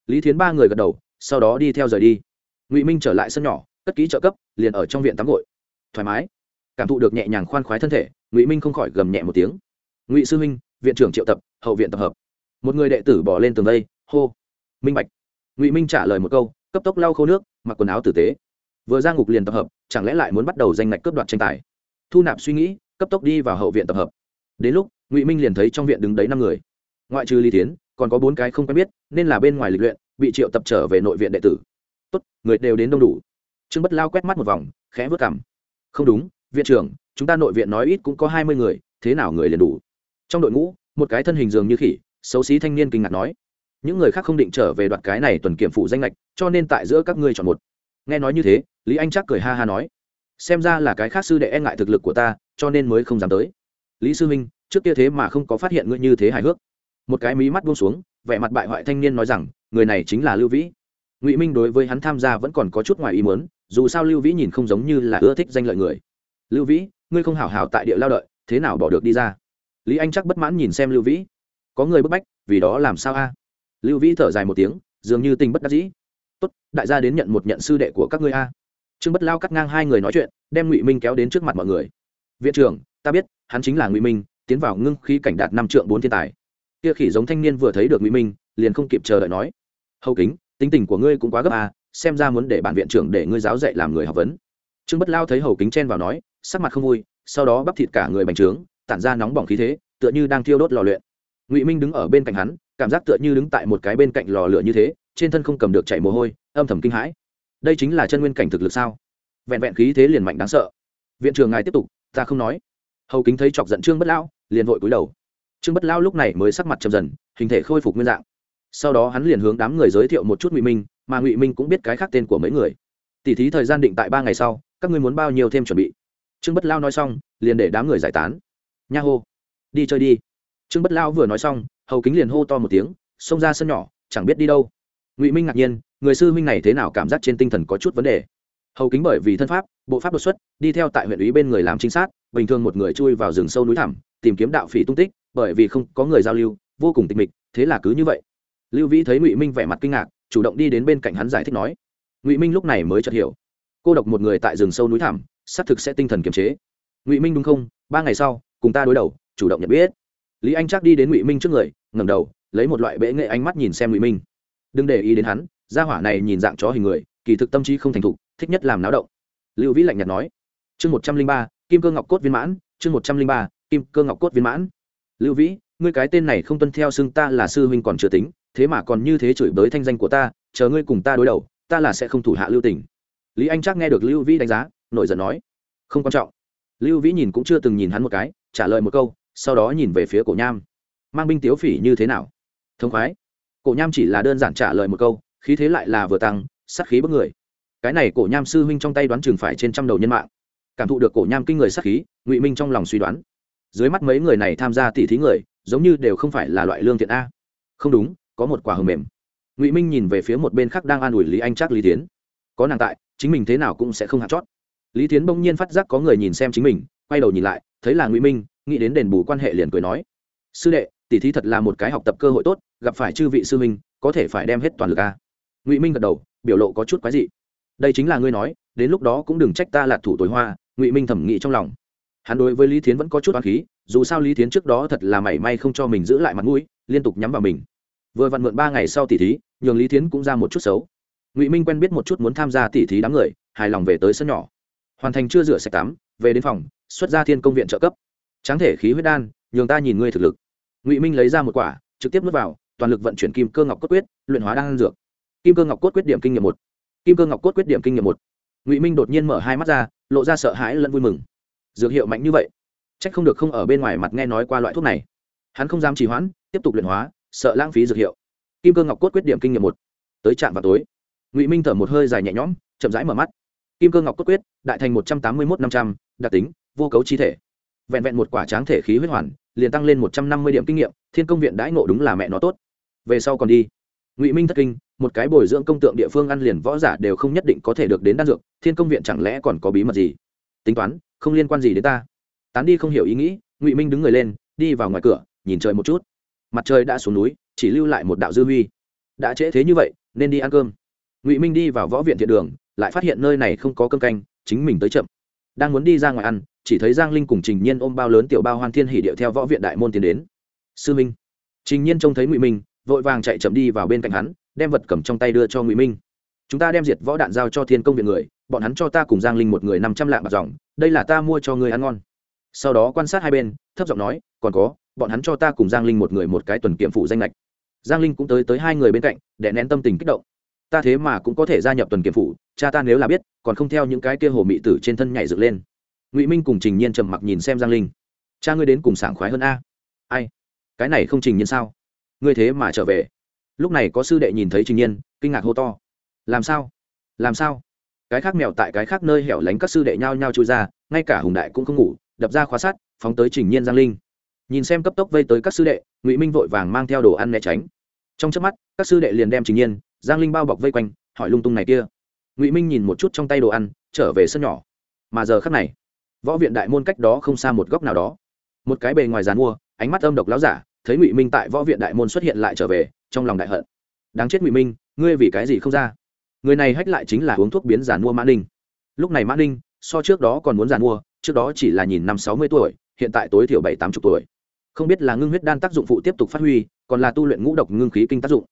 Speaker 1: Lý thiến ba người gật đầu, sau đó đi theo rời đi. Ngụy minh trở lại sân nhỏ, cất ký trợ cấp, liền ở trong viện tắm gội. Thoải mái. Cảm thụ được nhẹ nhàng khoan khoái thân thể, ngụy minh không khỏi gầm nhẹ một tiếng. Ngụy sư huynh viện trưởng triệu tập, hậu viện tập hợp. Một người đệ tử bỏ lên tường đây hô, minh bạch. Ngụy minh trả lời một câu, cấp tốc lau khô nước, mặc quần áo tử tế. Vừa ra ngục liền tập hợp, chẳng lẽ lại muốn bắt đầu danh ngạch cướp đoạt tranh tài? Thu nạp suy nghĩ, cấp tốc đi vào hậu viện tập hợp. Đến lúc, ngụy minh liền thấy trong viện đứng đấy năm người. Ngoại trừ lý tiến còn có bốn cái không quen biết, nên là bên ngoài lịch luyện, bị triệu tập trở về nội viện đệ tử. Tốt, người đều đến đông đủ. Trương bất lao quét mắt một vòng, khẽ vớt cảm không đúng, viện trưởng, chúng ta nội viện nói ít cũng có hai mươi người, thế nào người liền đủ? Trong đội ngũ, một cái thân hình dường như khỉ, xấu xí thanh niên kinh ngạc nói, những người khác không định trở về đoạt cái này tuần kiểm phụ danh lệch cho nên tại giữa các ngươi chọn một. Nghe nói như thế, lý anh chắc cười ha ha nói, xem ra là cái khác sư đệ e ngại thực lực của ta, cho nên mới không dám tới. Lý sư minh trước kia thế mà không có phát hiện ngươi như thế hài hước. Một cái mí mắt buông xuống, vẻ mặt bại hoại thanh niên nói rằng, người này chính là lưu vĩ. Ngụy minh đối với hắn tham gia vẫn còn có chút ngoài ý muốn, dù sao lưu vĩ nhìn không giống như là ưa thích danh lợi người. Lưu vĩ, ngươi không hảo hảo tại địa lao đợi, thế nào bỏ được đi ra? Lý anh chắc bất mãn nhìn xem lưu vĩ. Có người bức bách, vì đó làm sao a? Lưu vĩ thở dài một tiếng, dường như tình bất đắc dĩ. Tốt, đại gia đến nhận một nhận sư đệ của các ngươi a. Trương bất lao cắt ngang hai người nói chuyện, đem ngụy minh kéo đến trước mặt mọi người. Viện trưởng, ta biết, hắn chính là ngụy minh, tiến vào ngưng khí cảnh đạt năm trượng bốn thiên tài. Kia khỉ giống thanh niên vừa thấy được ngụy minh, liền không kịp chờ đợi nói. Hầu kính, tính tình của ngươi cũng quá gấp à xem ra muốn để bản viện trưởng để ngươi giáo dạy làm người học vấn. Trương bất lao thấy hầu kính chen vào nói, sắc mặt không vui, sau đó bắp thịt cả người bành trướng tản ra nóng bỏng khí thế, tựa như đang thiêu đốt lò luyện. Ngụy minh đứng ở bên cạnh hắn, cảm giác tựa như đứng tại một cái bên cạnh lò lửa như thế, trên thân không cầm được chảy mồ hôi, âm thầm kinh hãi. Đây chính là chân nguyên cảnh thực lực sao? Vẹn vẹn khí thế liền mạnh đáng sợ. Viện trưởng ngài tiếp tục, ta không nói. Hầu kính thấy chọc giận trương bất lão, liền vội cúi đầu. Trương bất lão lúc này mới sắc mặt chầm dần, hình thể khôi phục nguyên dạng. Sau đó hắn liền hướng đám người giới thiệu một chút ngụy minh, mà ngụy minh cũng biết cái khác tên của mấy người. Tỉ thí thời gian định tại ba ngày sau, các ngươi muốn bao nhiêu thêm chuẩn bị? Trương bất lao nói xong, liền để đám người giải tán nha hô. Đi chơi đi. Trương bất lao vừa nói xong, hầu kính liền hô to một tiếng, xông ra sân nhỏ, chẳng biết đi đâu. Ngụy minh ngạc nhiên, người sư huynh này thế nào cảm giác trên tinh thần có chút vấn đề. Hầu kính bởi vì thân pháp, bộ pháp đột xuất, đi theo tại huyện ủy bên người làm trinh sát, bình thường một người chui vào rừng sâu núi thẳm, tìm kiếm đạo phỉ tung tích, bởi vì không có người giao lưu, vô cùng tịch mịch, thế là cứ như vậy. Lưu vĩ thấy ngụy minh vẻ mặt kinh ngạc, chủ động đi đến bên cạnh hắn giải thích nói, ngụy minh lúc này mới chợt hiểu, cô độc một người tại rừng sâu núi thẳm, xác thực sẽ tinh thần kiềm chế. Ngụy minh đúng không? Ba ngày sau cùng ta đối đầu, chủ động nhận biết. Lý anh chắc đi đến ngụy minh trước người, ngẩng đầu, lấy một loại bệ nghệ ánh mắt nhìn xem ngụy minh. Đừng để ý đến hắn, gia hỏa này nhìn dạng chó hình người, kỳ thực tâm trí không thành thục, thích nhất làm náo động. Lưu vĩ lạnh nhạt nói, chương một trăm linh ba, kim cơ ngọc cốt viên mãn, chương một trăm linh ba, kim cơ ngọc cốt viên mãn. Lưu vĩ, ngươi cái tên này không tuân theo xưng ta là sư huynh còn chưa tính, thế mà còn như thế chửi bới thanh danh của ta, chờ ngươi cùng ta đối đầu, ta là sẽ không thủ hạ lưu Tỉnh. lý anh chắc nghe được lưu vĩ đánh giá, nổi giận nói, không quan trọng. Lưu vĩ nhìn cũng chưa từng nhìn hắn một cái trả lời một câu, sau đó nhìn về phía cổ nham. Mang binh tiếu phỉ như thế nào? Thông khoái. Cổ nham chỉ là đơn giản trả lời một câu, khí thế lại là vừa tăng, sát khí bất người. Cái này cổ nham sư huynh trong tay đoán chừng phải trên trăm đầu nhân mạng. Cảm thụ được cổ nham kinh người sát khí, ngụy minh trong lòng suy đoán. Dưới mắt mấy người này tham gia tỉ thí người, giống như đều không phải là loại lương thiện a. Không đúng, có một quả hầm mềm. Ngụy minh nhìn về phía một bên khác đang an ủi lý anh chắc lý tiến có nàng tại, chính mình thế nào cũng sẽ không hạt chót. Lý tiến bỗng nhiên phát giác có người nhìn xem chính mình quay đầu nhìn lại, thấy là ngụy minh, nghĩ đến đền bù quan hệ liền cười nói, sư đệ tỷ thí thật là một cái học tập cơ hội tốt, gặp phải chư vị sư minh có thể phải đem hết toàn lực a. Ngụy minh gật đầu, biểu lộ có chút quái dị. Đây chính là ngươi nói, đến lúc đó cũng đừng trách ta là thủ tối hoa, ngụy minh thẩm nghĩ trong lòng. Hắn đối với lý thiến vẫn có chút oán khí, dù sao lý thiến trước đó thật là mảy may không cho mình giữ lại mặt mũi, liên tục nhắm vào mình. Vừa vặn mượn ba ngày sau tỷ thí, nhường lý thiến cũng ra một chút xấu. Ngụy minh quen biết một chút muốn tham gia tỷ thí đám người, hài lòng về tới sân nhỏ. Hoàn thành chưa rửa sạch tắm, về đến phòng xuất ra thiên công viện trợ cấp. Tráng thể khí huyết đan, nhường ta nhìn ngươi thực lực. Ngụy minh lấy ra một quả, trực tiếp nuốt vào, toàn lực vận chuyển kim cơ ngọc cốt quyết, luyện hóa đan dược. Kim cơ ngọc cốt quyết điểm kinh nghiệm một. Kim cơ ngọc cốt quyết điểm kinh nghiệm một. Ngụy minh đột nhiên mở hai mắt ra, lộ ra sợ hãi lẫn vui mừng. Dược hiệu mạnh như vậy c h ắ c không được không ở bên ngoài mặt nghe nói qua loại thuốc này. Hắn không dám trì hoãn, tiếp tục luyện hóa, sợ lãng phí dược hiệu. Kim cơ ngọc cốt quyết điểm kinh nghiệm một. Tới trạm vào tối, ngụy minh thở một hơi dài nhẹ nhõm, chậm rãi mở mắt. Kim cơ ngọc cốt quyết, đại thành một trăm tám mươi một năm trăm, đặc tính vô cấu chi thể. Vẹn vẹn một quả tráng thể khí huyết hoàn, liền tăng lên một trăm năm mươi điểm kinh nghiệm, thiên công viện đãi ngộ đúng là mẹ nó tốt. Về sau còn đi. Ngụy minh thất kinh, một cái bồi dưỡng công tượng địa phương ăn liền võ giả đều không nhất định có thể được đến đan dược, thiên công viện chẳng lẽ còn có bí mật gì? Tính toán, không liên quan gì đến ta. Tán đi không hiểu ý nghĩ, ngụy minh đứng người lên, đi vào ngoài cửa, nhìn trời một chút. Mặt trời đã xuống núi, chỉ lưu lại một đạo dư huy. Đã trễ thế như vậy, nên đi ăn cơm. Ngụy minh đi vào võ viện thiện đường, lại phát hiện nơi này không có cơm canh, chính mình tới chậm đang muốn đi ra ngoài ăn, chỉ thấy giang linh cùng trình nhiên ôm bao lớn tiểu bao hoan thiên hỉ điệu theo võ viện đại môn tiến đến. Sư minh. Trình nhiên trông thấy ngụy minh, vội vàng chạy chậm đi vào bên cạnh hắn, đem vật cầm trong tay đưa cho ngụy minh. Chúng ta đem diệt võ đạn giao cho thiên công viện người, bọn hắn cho ta cùng giang linh một người năm trăm lạng bạc dòng, đây là ta mua cho người ăn ngon. Sau đó quan sát hai bên, thấp giọng nói, còn có, bọn hắn cho ta cùng giang linh một người một cái tuần kiệm phụ danh lệch giang linh cũng tới tới hai người bên cạnh để nén tâm tình kích động ta thế mà cũng có thể gia nhập tuần kiểm phụ cha ta nếu là biết, còn không theo những cái kia hồ mị tử trên thân nhảy dựng lên. Ngụy minh cùng trình nhiên trầm mặc nhìn xem giang linh. Cha ngươi đến cùng sảng khoái hơn a? Ai? Cái này không trình nhiên sao? Ngươi thế mà trở về. Lúc này có sư đệ nhìn thấy trình nhiên, kinh ngạc hô to. Làm sao? Làm sao? Cái khác mèo tại cái khác nơi hẻo lánh các sư đệ nhao nhao trôi ra, ngay cả hùng đại cũng không ngủ, đập ra khóa sát phóng tới trình nhiên giang linh. Nhìn xem cấp tốc vây tới các sư đệ, ngụy minh vội vàng mang theo đồ ăn né tránh. Trong trước mắt, các sư đệ liền đem trình nhiên giang linh bao bọc vây quanh, hỏi lung tung này kia. Ngụy minh nhìn một chút trong tay đồ ăn, trở về sân nhỏ. Mà giờ khắc này, võ viện đại môn cách đó không xa một góc nào đó. Một cái bề ngoài dàn mua, ánh mắt âm độc láo giả, thấy ngụy minh tại võ viện đại môn xuất hiện lại trở về, trong lòng đại hận. Đáng chết ngụy minh, ngươi vì cái gì không ra? Người này hách lại chính là uống thuốc biến giàn mua mã ninh. Lúc này mã ninh, so trước đó còn muốn giàn mua, trước đó chỉ là nhìn năm sáu mươi tuổi, hiện tại tối thiểu bảy tám chục tuổi. Không biết là ngưng huyết đan tác dụng phụ tiếp tục phát huy, còn là tu luyện ngũ độc ngưng khí kinh tác dụng.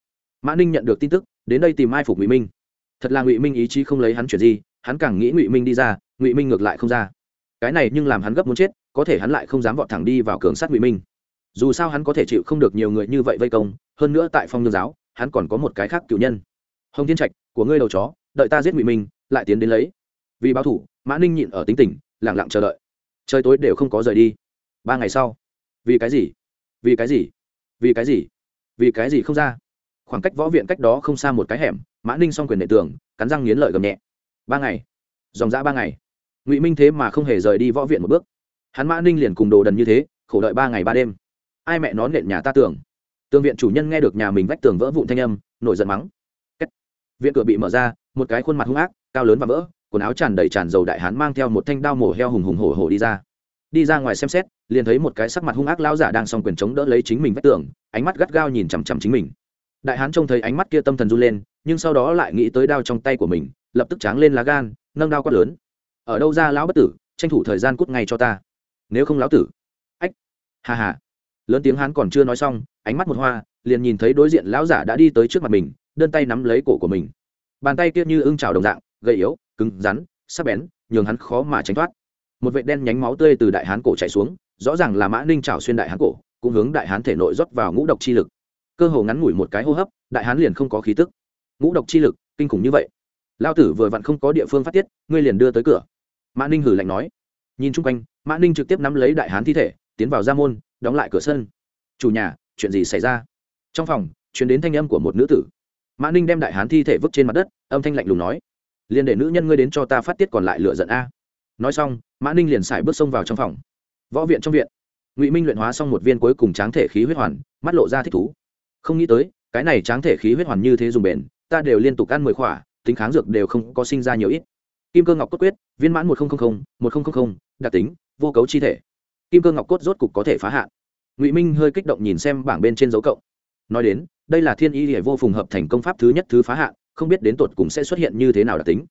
Speaker 1: Mã ninh nhận được tin tức đến đây tìm ai phục ngụy minh thật là ngụy minh ý chí không lấy hắn chuyển gì hắn càng nghĩ ngụy minh đi ra ngụy minh ngược lại không ra cái này nhưng làm hắn gấp muốn chết có thể hắn lại không dám vọt thẳng đi vào cường sát ngụy minh dù sao hắn có thể chịu không được nhiều người như vậy vây công hơn nữa tại phong nhương giáo hắn còn có một cái khác cựu nhân hồng thiên trạch của ngươi đầu chó đợi ta giết ngụy minh lại tiến đến lấy vì báo thủ mã ninh nhịn ở tính tỉnh lẳng lặng chờ đợi trời tối đều không có rời đi ba ngày sau vì cái gì vì cái gì vì cái gì vì cái gì không ra khoảng cách võ viện cách đó không xa một cái hẻm, mã ninh s o n g quyền đệ tường, cắn răng nghiến lợi gầm nhẹ. Ba ngày. Dòng dã ba ngày. Ngụy minh thế mà không hề rời đi võ viện một bước. Hắn mã ninh liền cùng đồ đần như thế, khổ đợi ba ngày ba đêm. Ai mẹ nó nện nhà ta tưởng tương viện chủ nhân nghe được nhà mình vách tường vỡ vụn thanh âm, nổi giận mắng. Kết. viện cửa bị mở ra, một cái khuôn mặt hung ác, cao lớn và vỡ, quần áo tràn đầy tràn dầu đại hán mang theo một thanh đao mổ heo hùng hùng hổ hổ đi ra. Đi ra ngoài xem xét, liền thấy một cái sắc mặt hung ác lao giả đang s o n g quyền chống đỡ lấy chính mình vách tường, ánh mắt gắt gao nhìn chằm chằm chính mình đại hán trông thấy ánh mắt kia tâm thần run lên, nhưng sau đó lại nghĩ tới đao trong tay của mình, lập tức tráng lên lá gan, nâng đao quát lớn. Ở đâu ra lão bất tử, tranh thủ thời gian cút ngay cho ta. Nếu không lão tử. Ách. Hà hà lớn tiếng hán còn chưa nói xong, ánh mắt một hoa, liền nhìn thấy đối diện lão giả đã đi tới trước mặt mình, đơn tay nắm lấy cổ của mình. Bàn tay kia như ưng trào đồng dạng, gầy yếu, cứng rắn, sắc bén, nhường hắn khó mà tránh thoát. Một vệ đen nhánh máu tươi từ đại hán cổ chạy xuống, rõ ràng là mã ninh trào xuyên đại hán cổ, cũng hướng đại hán thể nội rót vào ngũ độc chi lực cơ hồ ngắn ngủi một cái hô hấp, đại hán liền không có khí tức. Ngũ độc chi lực, kinh khủng như vậy. Lao tử vừa vặn không có địa phương phát tiết, ngươi liền đưa tới cửa. Mã ninh hử lạnh nói. Nhìn chung quanh, mã ninh trực tiếp nắm lấy đại hán thi thể, tiến vào ra môn, đóng lại cửa sân. Chủ nhà, chuyện gì xảy ra? Trong phòng chuyển đến thanh âm của một nữ tử. Mã ninh đem đại hán thi thể vứt trên mặt đất, âm thanh lạnh lùng nói. Liền để nữ nhân ngươi đến cho ta phát tiết còn lại lựa giận a. Nói xong, mã ninh liền xài bước xông vào trong phòng. Võ viện trong viện. Ngụy minh luyện hóa xong một viên cuối cùng tráng thể khí huyết hoàn, mắt lộ ra thích thú không nghĩ tới, cái này tráng thể khí huyết hoàn như thế dùng bền, ta đều liên tục ăn mười khỏa, tính kháng dược đều không có sinh ra nhiều ít. Kim cơ ngọc cốt quyết, viên mãn một nghìn một nghìn đặc tính, vô cấu chi thể. Kim cơ ngọc cốt rốt cục có thể phá hạn. Ngụy minh hơi kích động nhìn xem bảng bên trên dấu cộng. Nói đến, đây là thiên y hệ vô phùng hợp thành công pháp thứ nhất thứ phá hạn, không biết đến tột cùng sẽ xuất hiện như thế nào đặc tính.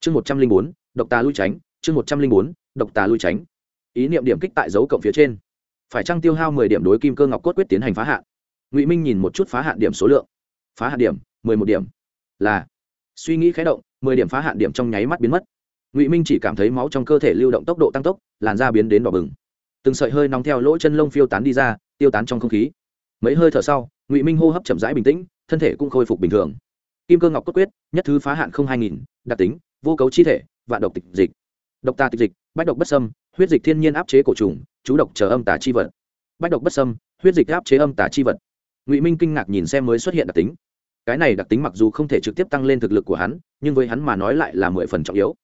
Speaker 1: Chương một trăm linh bốn, độc tà lui tránh, chương một trăm linh bốn, độc tà lui tránh. Ý niệm điểm kích tại dấu cộng phía trên. Phải trăng tiêu hao mười điểm đối kim cơ ngọc cốt quyết tiến hành phá hạn? Ngụy minh nhìn một chút phá hạn điểm số lượng phá hạn điểm mười một điểm là suy nghĩ khé động mười điểm phá hạn điểm trong nháy mắt biến mất ngụy minh chỉ cảm thấy máu trong cơ thể lưu động tốc độ tăng tốc làn da biến đến đỏ bừng từng sợi hơi nóng theo lỗ chân lông phiêu tán đi ra tiêu tán trong không khí mấy hơi thở sau ngụy minh hô hấp chậm rãi bình tĩnh thân thể cũng khôi phục bình thường kim cơ ngọc cốt quyết nhất thứ phá hạn không hai nghìn đặc tính vô cấu chi thể vạn độc tịch dịch độc tà tịch dịch bách độc bất sâm huyết dịch thiên nhiên áp chế cổ trùng chú độc chờ âm tà chi vật bách độc bất sâm huyết dịch áp chế âm tà chi vật ngụy minh kinh ngạc nhìn xem mới xuất hiện đặc tính cái này đặc tính mặc dù không thể trực tiếp tăng lên thực lực của hắn nhưng với hắn mà nói lại là mười phần trọng yếu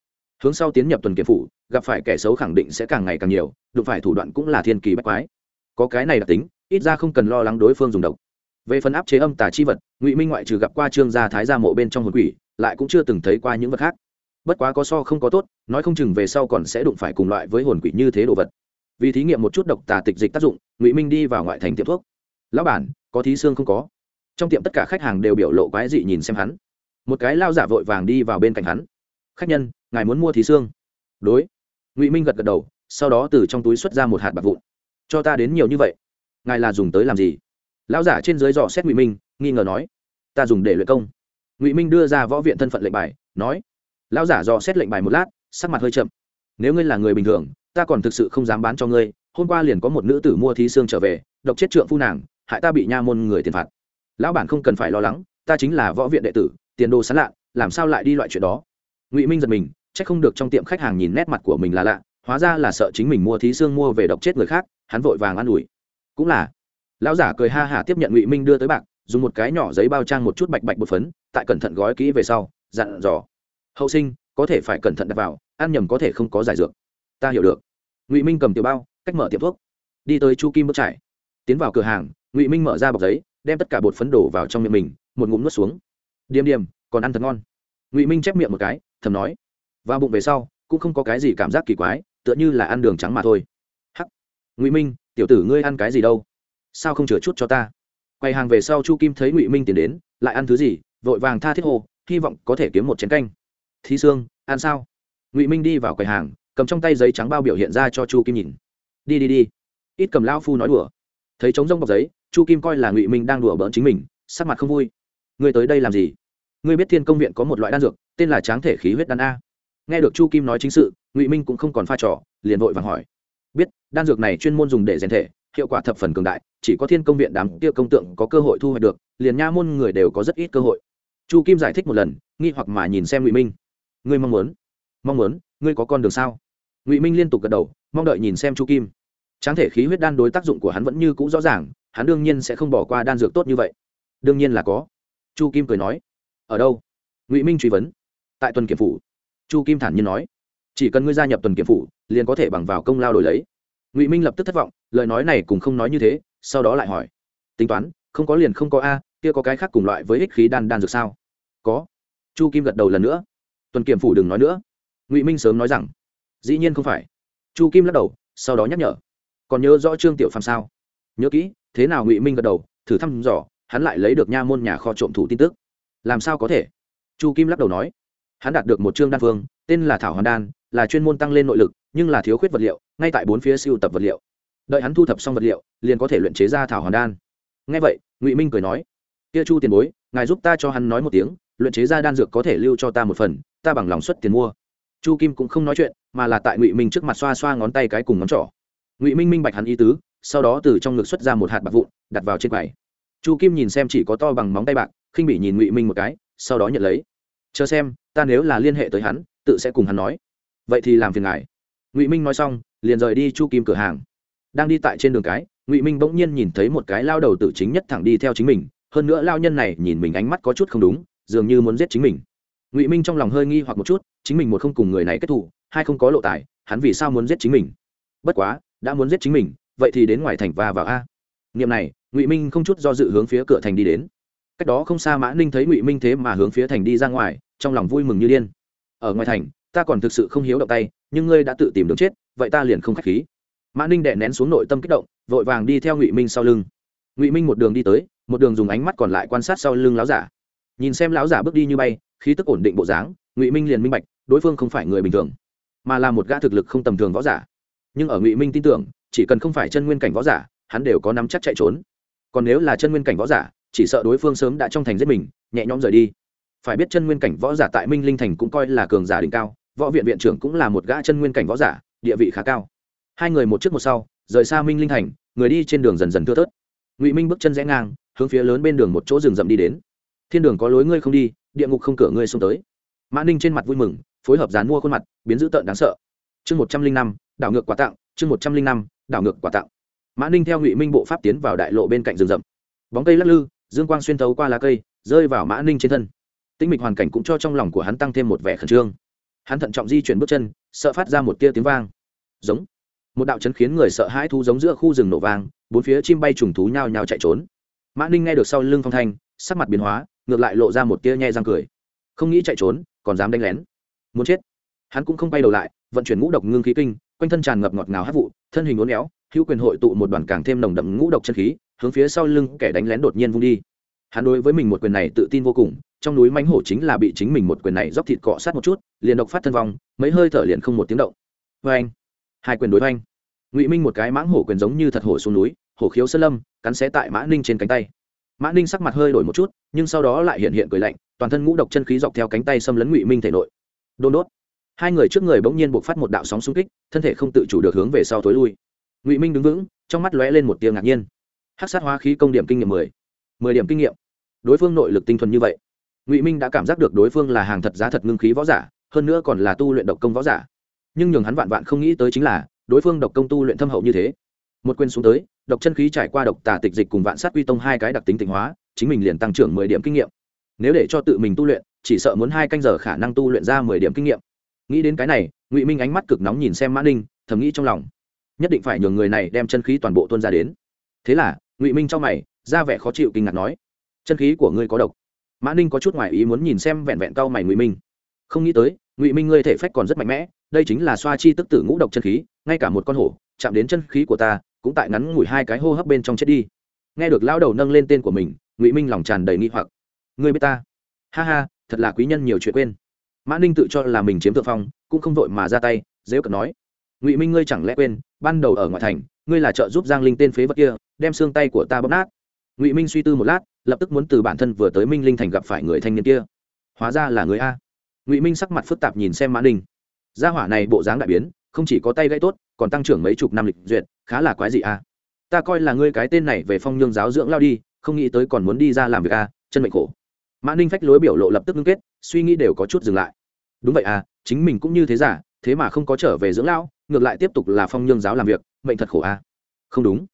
Speaker 1: hướng sau tiến nhập tuần kiểm phủ gặp phải kẻ xấu khẳng định sẽ càng ngày càng nhiều đụng phải thủ đoạn cũng là thiên kỳ bách quái có cái này đặc tính ít ra không cần lo lắng đối phương dùng độc về phần áp chế âm tà chi vật ngụy minh ngoại trừ gặp qua trương gia thái gia mộ bên trong hồn quỷ lại cũng chưa từng thấy qua những vật khác bất quá có so không có tốt nói không chừng về sau còn sẽ đụng phải cùng loại với hồn quỷ như thế đồ vật vì thí nghiệm một chút độc tà tịch dịch tác dụng ngụy minh đi vào ngoại thành tiệm thuốc lão bản, có thí xương không có? Trong tiệm tất cả khách hàng đều biểu lộ quái dị nhìn xem hắn. Một cái lao giả vội vàng đi vào bên cạnh hắn. Khách nhân, ngài muốn mua thí xương? Đối. Ngụy minh gật gật đầu, sau đó từ trong túi xuất ra một hạt bạc vụn. Cho ta đến nhiều như vậy? Ngài là dùng tới làm gì? Lão giả trên dưới dò xét ngụy minh, nghi ngờ nói. Ta dùng để luyện công. Ngụy minh đưa ra võ viện thân phận lệnh bài, nói. Lão giả dò xét lệnh bài một lát, sắc mặt hơi chậm. Nếu ngươi là người bình thường, ta còn thực sự không dám bán cho ngươi. Hôm qua liền có một nữ tử mua thí xương trở về, độc chết trượng phu nàng hại ta bị nha môn người tiền phạt. Lão bản không cần phải lo lắng, ta chính là võ viện đệ tử, tiền đồ sán lạ, làm sao lại đi loại chuyện đó? Ngụy minh giật mình c h ắ c không được trong tiệm khách hàng nhìn nét mặt của mình là lạ, hóa ra là sợ chính mình mua thí xương mua về độc chết người khác, hắn vội vàng an ủi. Cũng là. Lão giả cười ha hả tiếp nhận ngụy minh đưa tới bạc, dùng một cái nhỏ giấy bao trang một chút bạch bạch bột phấn, tại cẩn thận gói kỹ về sau, dặn dò. Hậu sinh, có thể phải cẩn thận đặt vào, ăn nhầm có thể không có giải dược. Ta hiểu được. Ngụy minh cầm tiểu bao, cách mở tiệm thuốc. Đi tới chu kim bước trải tiến vào cửa hàng ngụy minh mở ra bọc giấy đem tất cả bột phấn đổ vào trong miệng mình một ngụm nuốt xuống điềm điềm còn ăn thật ngon ngụy minh chép miệng một cái thầm nói và bụng về sau cũng không có cái gì cảm giác kỳ quái tựa như là ăn đường trắng mà thôi hắc ngụy minh tiểu tử ngươi ăn cái gì đâu sao không chừa chút cho ta quay hàng về sau chu kim thấy ngụy minh tiến đến lại ăn thứ gì vội vàng tha thiết hồ hy vọng có thể kiếm một chén canh thí sương ăn sao ngụy minh đi vào quầy hàng cầm trong tay giấy trắng bao biểu hiện ra cho chu kim nhìn đi đi đi ít cầm lao phu nói đùa thấy trống rông bọc giấy chu kim coi là ngụy minh đang đùa bỡn chính mình, sắc mặt không vui. Ngươi tới đây làm gì? Ngươi biết thiên công viện có một loại đan dược, tên là tráng thể khí huyết đan a. Nghe được chu kim nói chính sự, ngụy minh cũng không còn pha trò, liền vội vàng hỏi. Biết, đan dược này chuyên môn dùng để rèn thể, hiệu quả thập phần cường đại, chỉ có thiên công viện đám kia công tượng có cơ hội thu hoạch được, liền nha môn người đều có rất ít cơ hội. Chu kim giải thích một lần, nghi hoặc mà nhìn xem ngụy minh. Ngươi mong muốn? Mong muốn, ngươi có con đường sao? Ngụy minh liên tục gật đầu, mong đợi nhìn xem chu kim. Tráng thể khí huyết đan đối tác dụng của hắn vẫn như cũ rõ ràng hắn đương nhiên sẽ không bỏ qua đan dược tốt như vậy. Đương nhiên là có. Chu kim cười nói. Ở đâu? Ngụy minh truy vấn. Tại tuần kiểm phủ. Chu kim thản nhiên nói. Chỉ cần ngươi gia nhập tuần kiểm phủ, liền có thể bằng vào công lao đổi lấy. Ngụy minh lập tức thất vọng, lời nói này cùng không nói như thế, sau đó lại hỏi. Tính toán, không có liền không có a, kia có cái khác cùng loại với ích khí đan đan dược sao? Có. Chu kim gật đầu lần nữa. Tuần kiểm phủ đừng nói nữa. Ngụy minh sớm nói rằng. Dĩ nhiên không phải. Chu kim lắc đầu, sau đó nhắc nhở. Còn nhớ rõ trương tiểu phàm sao? Nhớ kỹ thế nào ngụy minh gật đầu thử thăm dò hắn lại lấy được nha môn nhà kho trộm thủ tin tức làm sao có thể chu kim lắc đầu nói hắn đạt được một chương đan phương tên là thảo hoàn đan là chuyên môn tăng lên nội lực nhưng là thiếu khuyết vật liệu ngay tại bốn phía siêu tập vật liệu đợi hắn thu thập xong vật liệu liền có thể luyện chế ra thảo hoàn đan ngay vậy ngụy minh cười nói kia chu tiền bối ngài giúp ta cho hắn nói một tiếng luyện chế ra đan dược có thể lưu cho ta một phần ta bằng lòng xuất tiền mua chu kim cũng không nói chuyện mà là tại ngụy minh trước mặt xoa xoa ngón tay cái cùng ngón trỏ ngụy minh minh bạch hắn ý tứ sau đó từ trong ngực xuất ra một hạt bạc vụn, đặt vào trên quầy. Chu kim nhìn xem chỉ có to bằng móng tay bạc, khinh bị nhìn ngụy minh một cái, sau đó nhận lấy. Chờ xem, ta nếu là liên hệ tới hắn, tự sẽ cùng hắn nói. Vậy thì làm phiền ngài. Ngụy minh nói xong, liền rời đi chu kim cửa hàng. Đang đi tại trên đường cái, ngụy minh bỗng nhiên nhìn thấy một cái lao đầu tử chính nhất thẳng đi theo chính mình, hơn nữa lao nhân này nhìn mình ánh mắt có chút không đúng, dường như muốn giết chính mình. Ngụy minh trong lòng hơi nghi hoặc một chút, chính mình một không cùng người này kết thù, hai không có lộ tài, hắn vì sao muốn giết chính mình? Bất quá, đã muốn giết chính mình vậy thì đến ngoài thành và vào a. Nghiệm này, ngụy minh không chút do dự hướng phía cửa thành đi đến. Cách đó không xa mã ninh thấy ngụy minh thế mà hướng phía thành đi ra ngoài, trong lòng vui mừng như điên. Ở ngoài thành, ta còn thực sự không hiếu động tay, nhưng ngươi đã tự tìm đường chết, vậy ta liền không k h á c h khí. Mã ninh đệ nén xuống nội tâm kích động, vội vàng đi theo ngụy minh sau lưng. Ngụy minh một đường đi tới, một đường dùng ánh mắt còn lại quan sát sau lưng láo giả. Nhìn xem lão giả bước đi như bay, khí tức ổn định bộ dáng, ngụy minh liền minh bạch, đối phương không phải người bình thường, mà là một gã thực lực không tầm thường võ giả. Nhưng ở ngụy minh tin tưởng chỉ cần không phải chân nguyên cảnh võ giả, hắn đều có nắm chắc chạy trốn. Còn nếu là chân nguyên cảnh võ giả, chỉ sợ đối phương sớm đã trong thành giết mình, nhẹ nhõm rời đi. Phải biết chân nguyên cảnh võ giả tại minh linh thành cũng coi là cường giả đỉnh cao, võ viện viện trưởng cũng là một gã chân nguyên cảnh võ giả, địa vị khá cao. Hai người một trước một sau, rời xa minh linh thành, người đi trên đường dần dần thưa thớt. Ngụy minh bước chân rẽ ngang, hướng phía lớn bên đường một chỗ rừng rậm đi đến. Thiên đường có lối ngươi không đi, địa ngục không cửa ngươi xông tới. Mã ninh trên mặt vui mừng, phối hợp dán mua khuôn mặt, biến dữ tợn đáng sợ. Chương một trăm linh năm, đảo ngược quà tặng, chương một trăm linh năm đảo ngược quả tặng. Mã ninh theo ngụy minh bộ pháp tiến vào đại lộ bên cạnh rừng rậm. Bóng cây lắc lư, dương quang xuyên thấu qua lá cây, rơi vào mã ninh trên thân. Tinh mịch hoàn cảnh cũng cho trong lòng của hắn tăng thêm một vẻ khẩn trương. Hắn thận trọng di chuyển bước chân, sợ phát ra một tia tiếng vang. Giống. Một đạo chấn khiến người sợ hãi thú giống giữa khu rừng nổ vang, bốn phía chim bay trùng thú nhao nhao chạy trốn. Mã ninh nghe được sau lưng phong thanh, sắc mặt biến hóa, ngược lại lộ ra một tia nhẹ răng cười. Không nghĩ chạy trốn, còn dám đánh lén. Muốn chết. Hắn cũng không bay đầu lại, vận chuyển ngũ độc ngưng khí kinh quanh thân tràn ngập ngọt ngào hát vụ, thân hình uốn éo, hữu quyền hội tụ một đoàn càng thêm nồng đậm ngũ độc chân khí, hướng phía sau lưng kẻ đánh lén đột nhiên vung đi. Hắn đối với mình một quyền này tự tin vô cùng, trong núi mánh hổ chính là bị chính mình một quyền này dóc thịt cọ sát một chút, liền độc phát thân vong, mấy hơi thở liền không một tiếng động. Vê anh. Hai quyền đối với anh. Ngụy minh một cái mãng hổ quyền giống như thật hổ xuống núi, hổ khiếu sơn lâm, cắn xé tại mã ninh trên cánh tay. Mã ninh sắc mặt hơi đổi một chút, nhưng sau đó lại hiện hiện cười lạnh, toàn thân ngũ độc chân khí dọc theo cánh tay xâm lấn ngụy minh thể nội. Đôn đốt hai người trước người bỗng nhiên buộc phát một đạo sóng xung kích, thân thể không tự chủ được hướng về sau tối lui. Ngụy minh đứng vững, trong mắt lóe lên một tiếng ngạc nhiên. Hát sát hóa khí công điểm kinh nghiệm mười. Mười điểm kinh nghiệm. Đối phương nội lực tinh thuần như vậy. Ngụy minh đã cảm giác được đối phương là hàng thật giá thật ngưng khí võ giả, hơn nữa còn là tu luyện độc công võ giả. Nhưng nhường hắn vạn vạn không nghĩ tới chính là, đối phương độc công tu luyện thâm hậu như thế. Một quên xuống tới, độc chân khí trải qua độc tả tịch dịch cùng vạn sát quy tông hai cái đặc tính tịnh hóa, chính mình liền tăng trưởng mười điểm kinh nghiệm. Nếu để cho tự mình tu luyện, chỉ sợ muốn hai canh giờ khả năng tu luyện ra mười điểm kinh nghiệm nghĩ đến cái này, ngụy minh ánh mắt cực nóng nhìn xem mã ninh, thầm nghĩ trong lòng. Nhất định phải nhường người này đem chân khí toàn bộ tuân ra đến. Thế là, ngụy minh trong mày, ra vẻ khó chịu kinh ngạc nói, chân khí của ngươi có độc. Mã ninh có chút ngoài ý muốn nhìn xem vẹn vẹn cau mày ngụy minh. Không nghĩ tới, ngụy minh ngươi thể phách còn rất mạnh mẽ, đây chính là xoa chi tức tử ngũ độc chân khí, ngay cả một con hổ, chạm đến chân khí của ta, cũng tại ngắn ngủi hai cái hô hấp bên trong chết đi. Nghe được lao đầu nâng lên tên của mình, ngụy minh lòng tràn đầy nghi hoặc. Ngươi biết ta? Ha ha, thật là quý nhân nhiều chuyện quên mã ninh tự cho là mình chiếm thượng phong, cũng không vội mà ra tay, dễ cận nói. Ngụy minh ngươi chẳng lẽ quên, ban đầu ở ngoại thành, ngươi là trợ giúp giang linh tên phế vật kia, đem xương tay của ta bóp nát. Ngụy minh suy tư một lát, lập tức muốn từ bản thân vừa tới minh linh thành gặp phải người thanh niên kia. Hóa ra là người a. Ngụy minh sắc mặt phức tạp nhìn xem mã ninh. Gia hỏa này bộ dáng đại biến, không chỉ có tay gãy tốt, còn tăng trưởng mấy chục năm lịch duyệt, khá là quái gì a. Ta coi là ngươi cái tên này về phong nhương giáo dưỡng lao đi, không nghĩ tới còn muốn đi ra làm việc a, chân mệnh khổ mã ninh phách lối biểu lộ lập tức ngưng kết suy nghĩ đều có chút dừng lại. Đúng vậy à chính mình cũng như thế giả thế mà không có trở về dưỡng lão, ngược lại tiếp tục là phong nhương giáo làm việc mệnh thật khổ à. không đúng.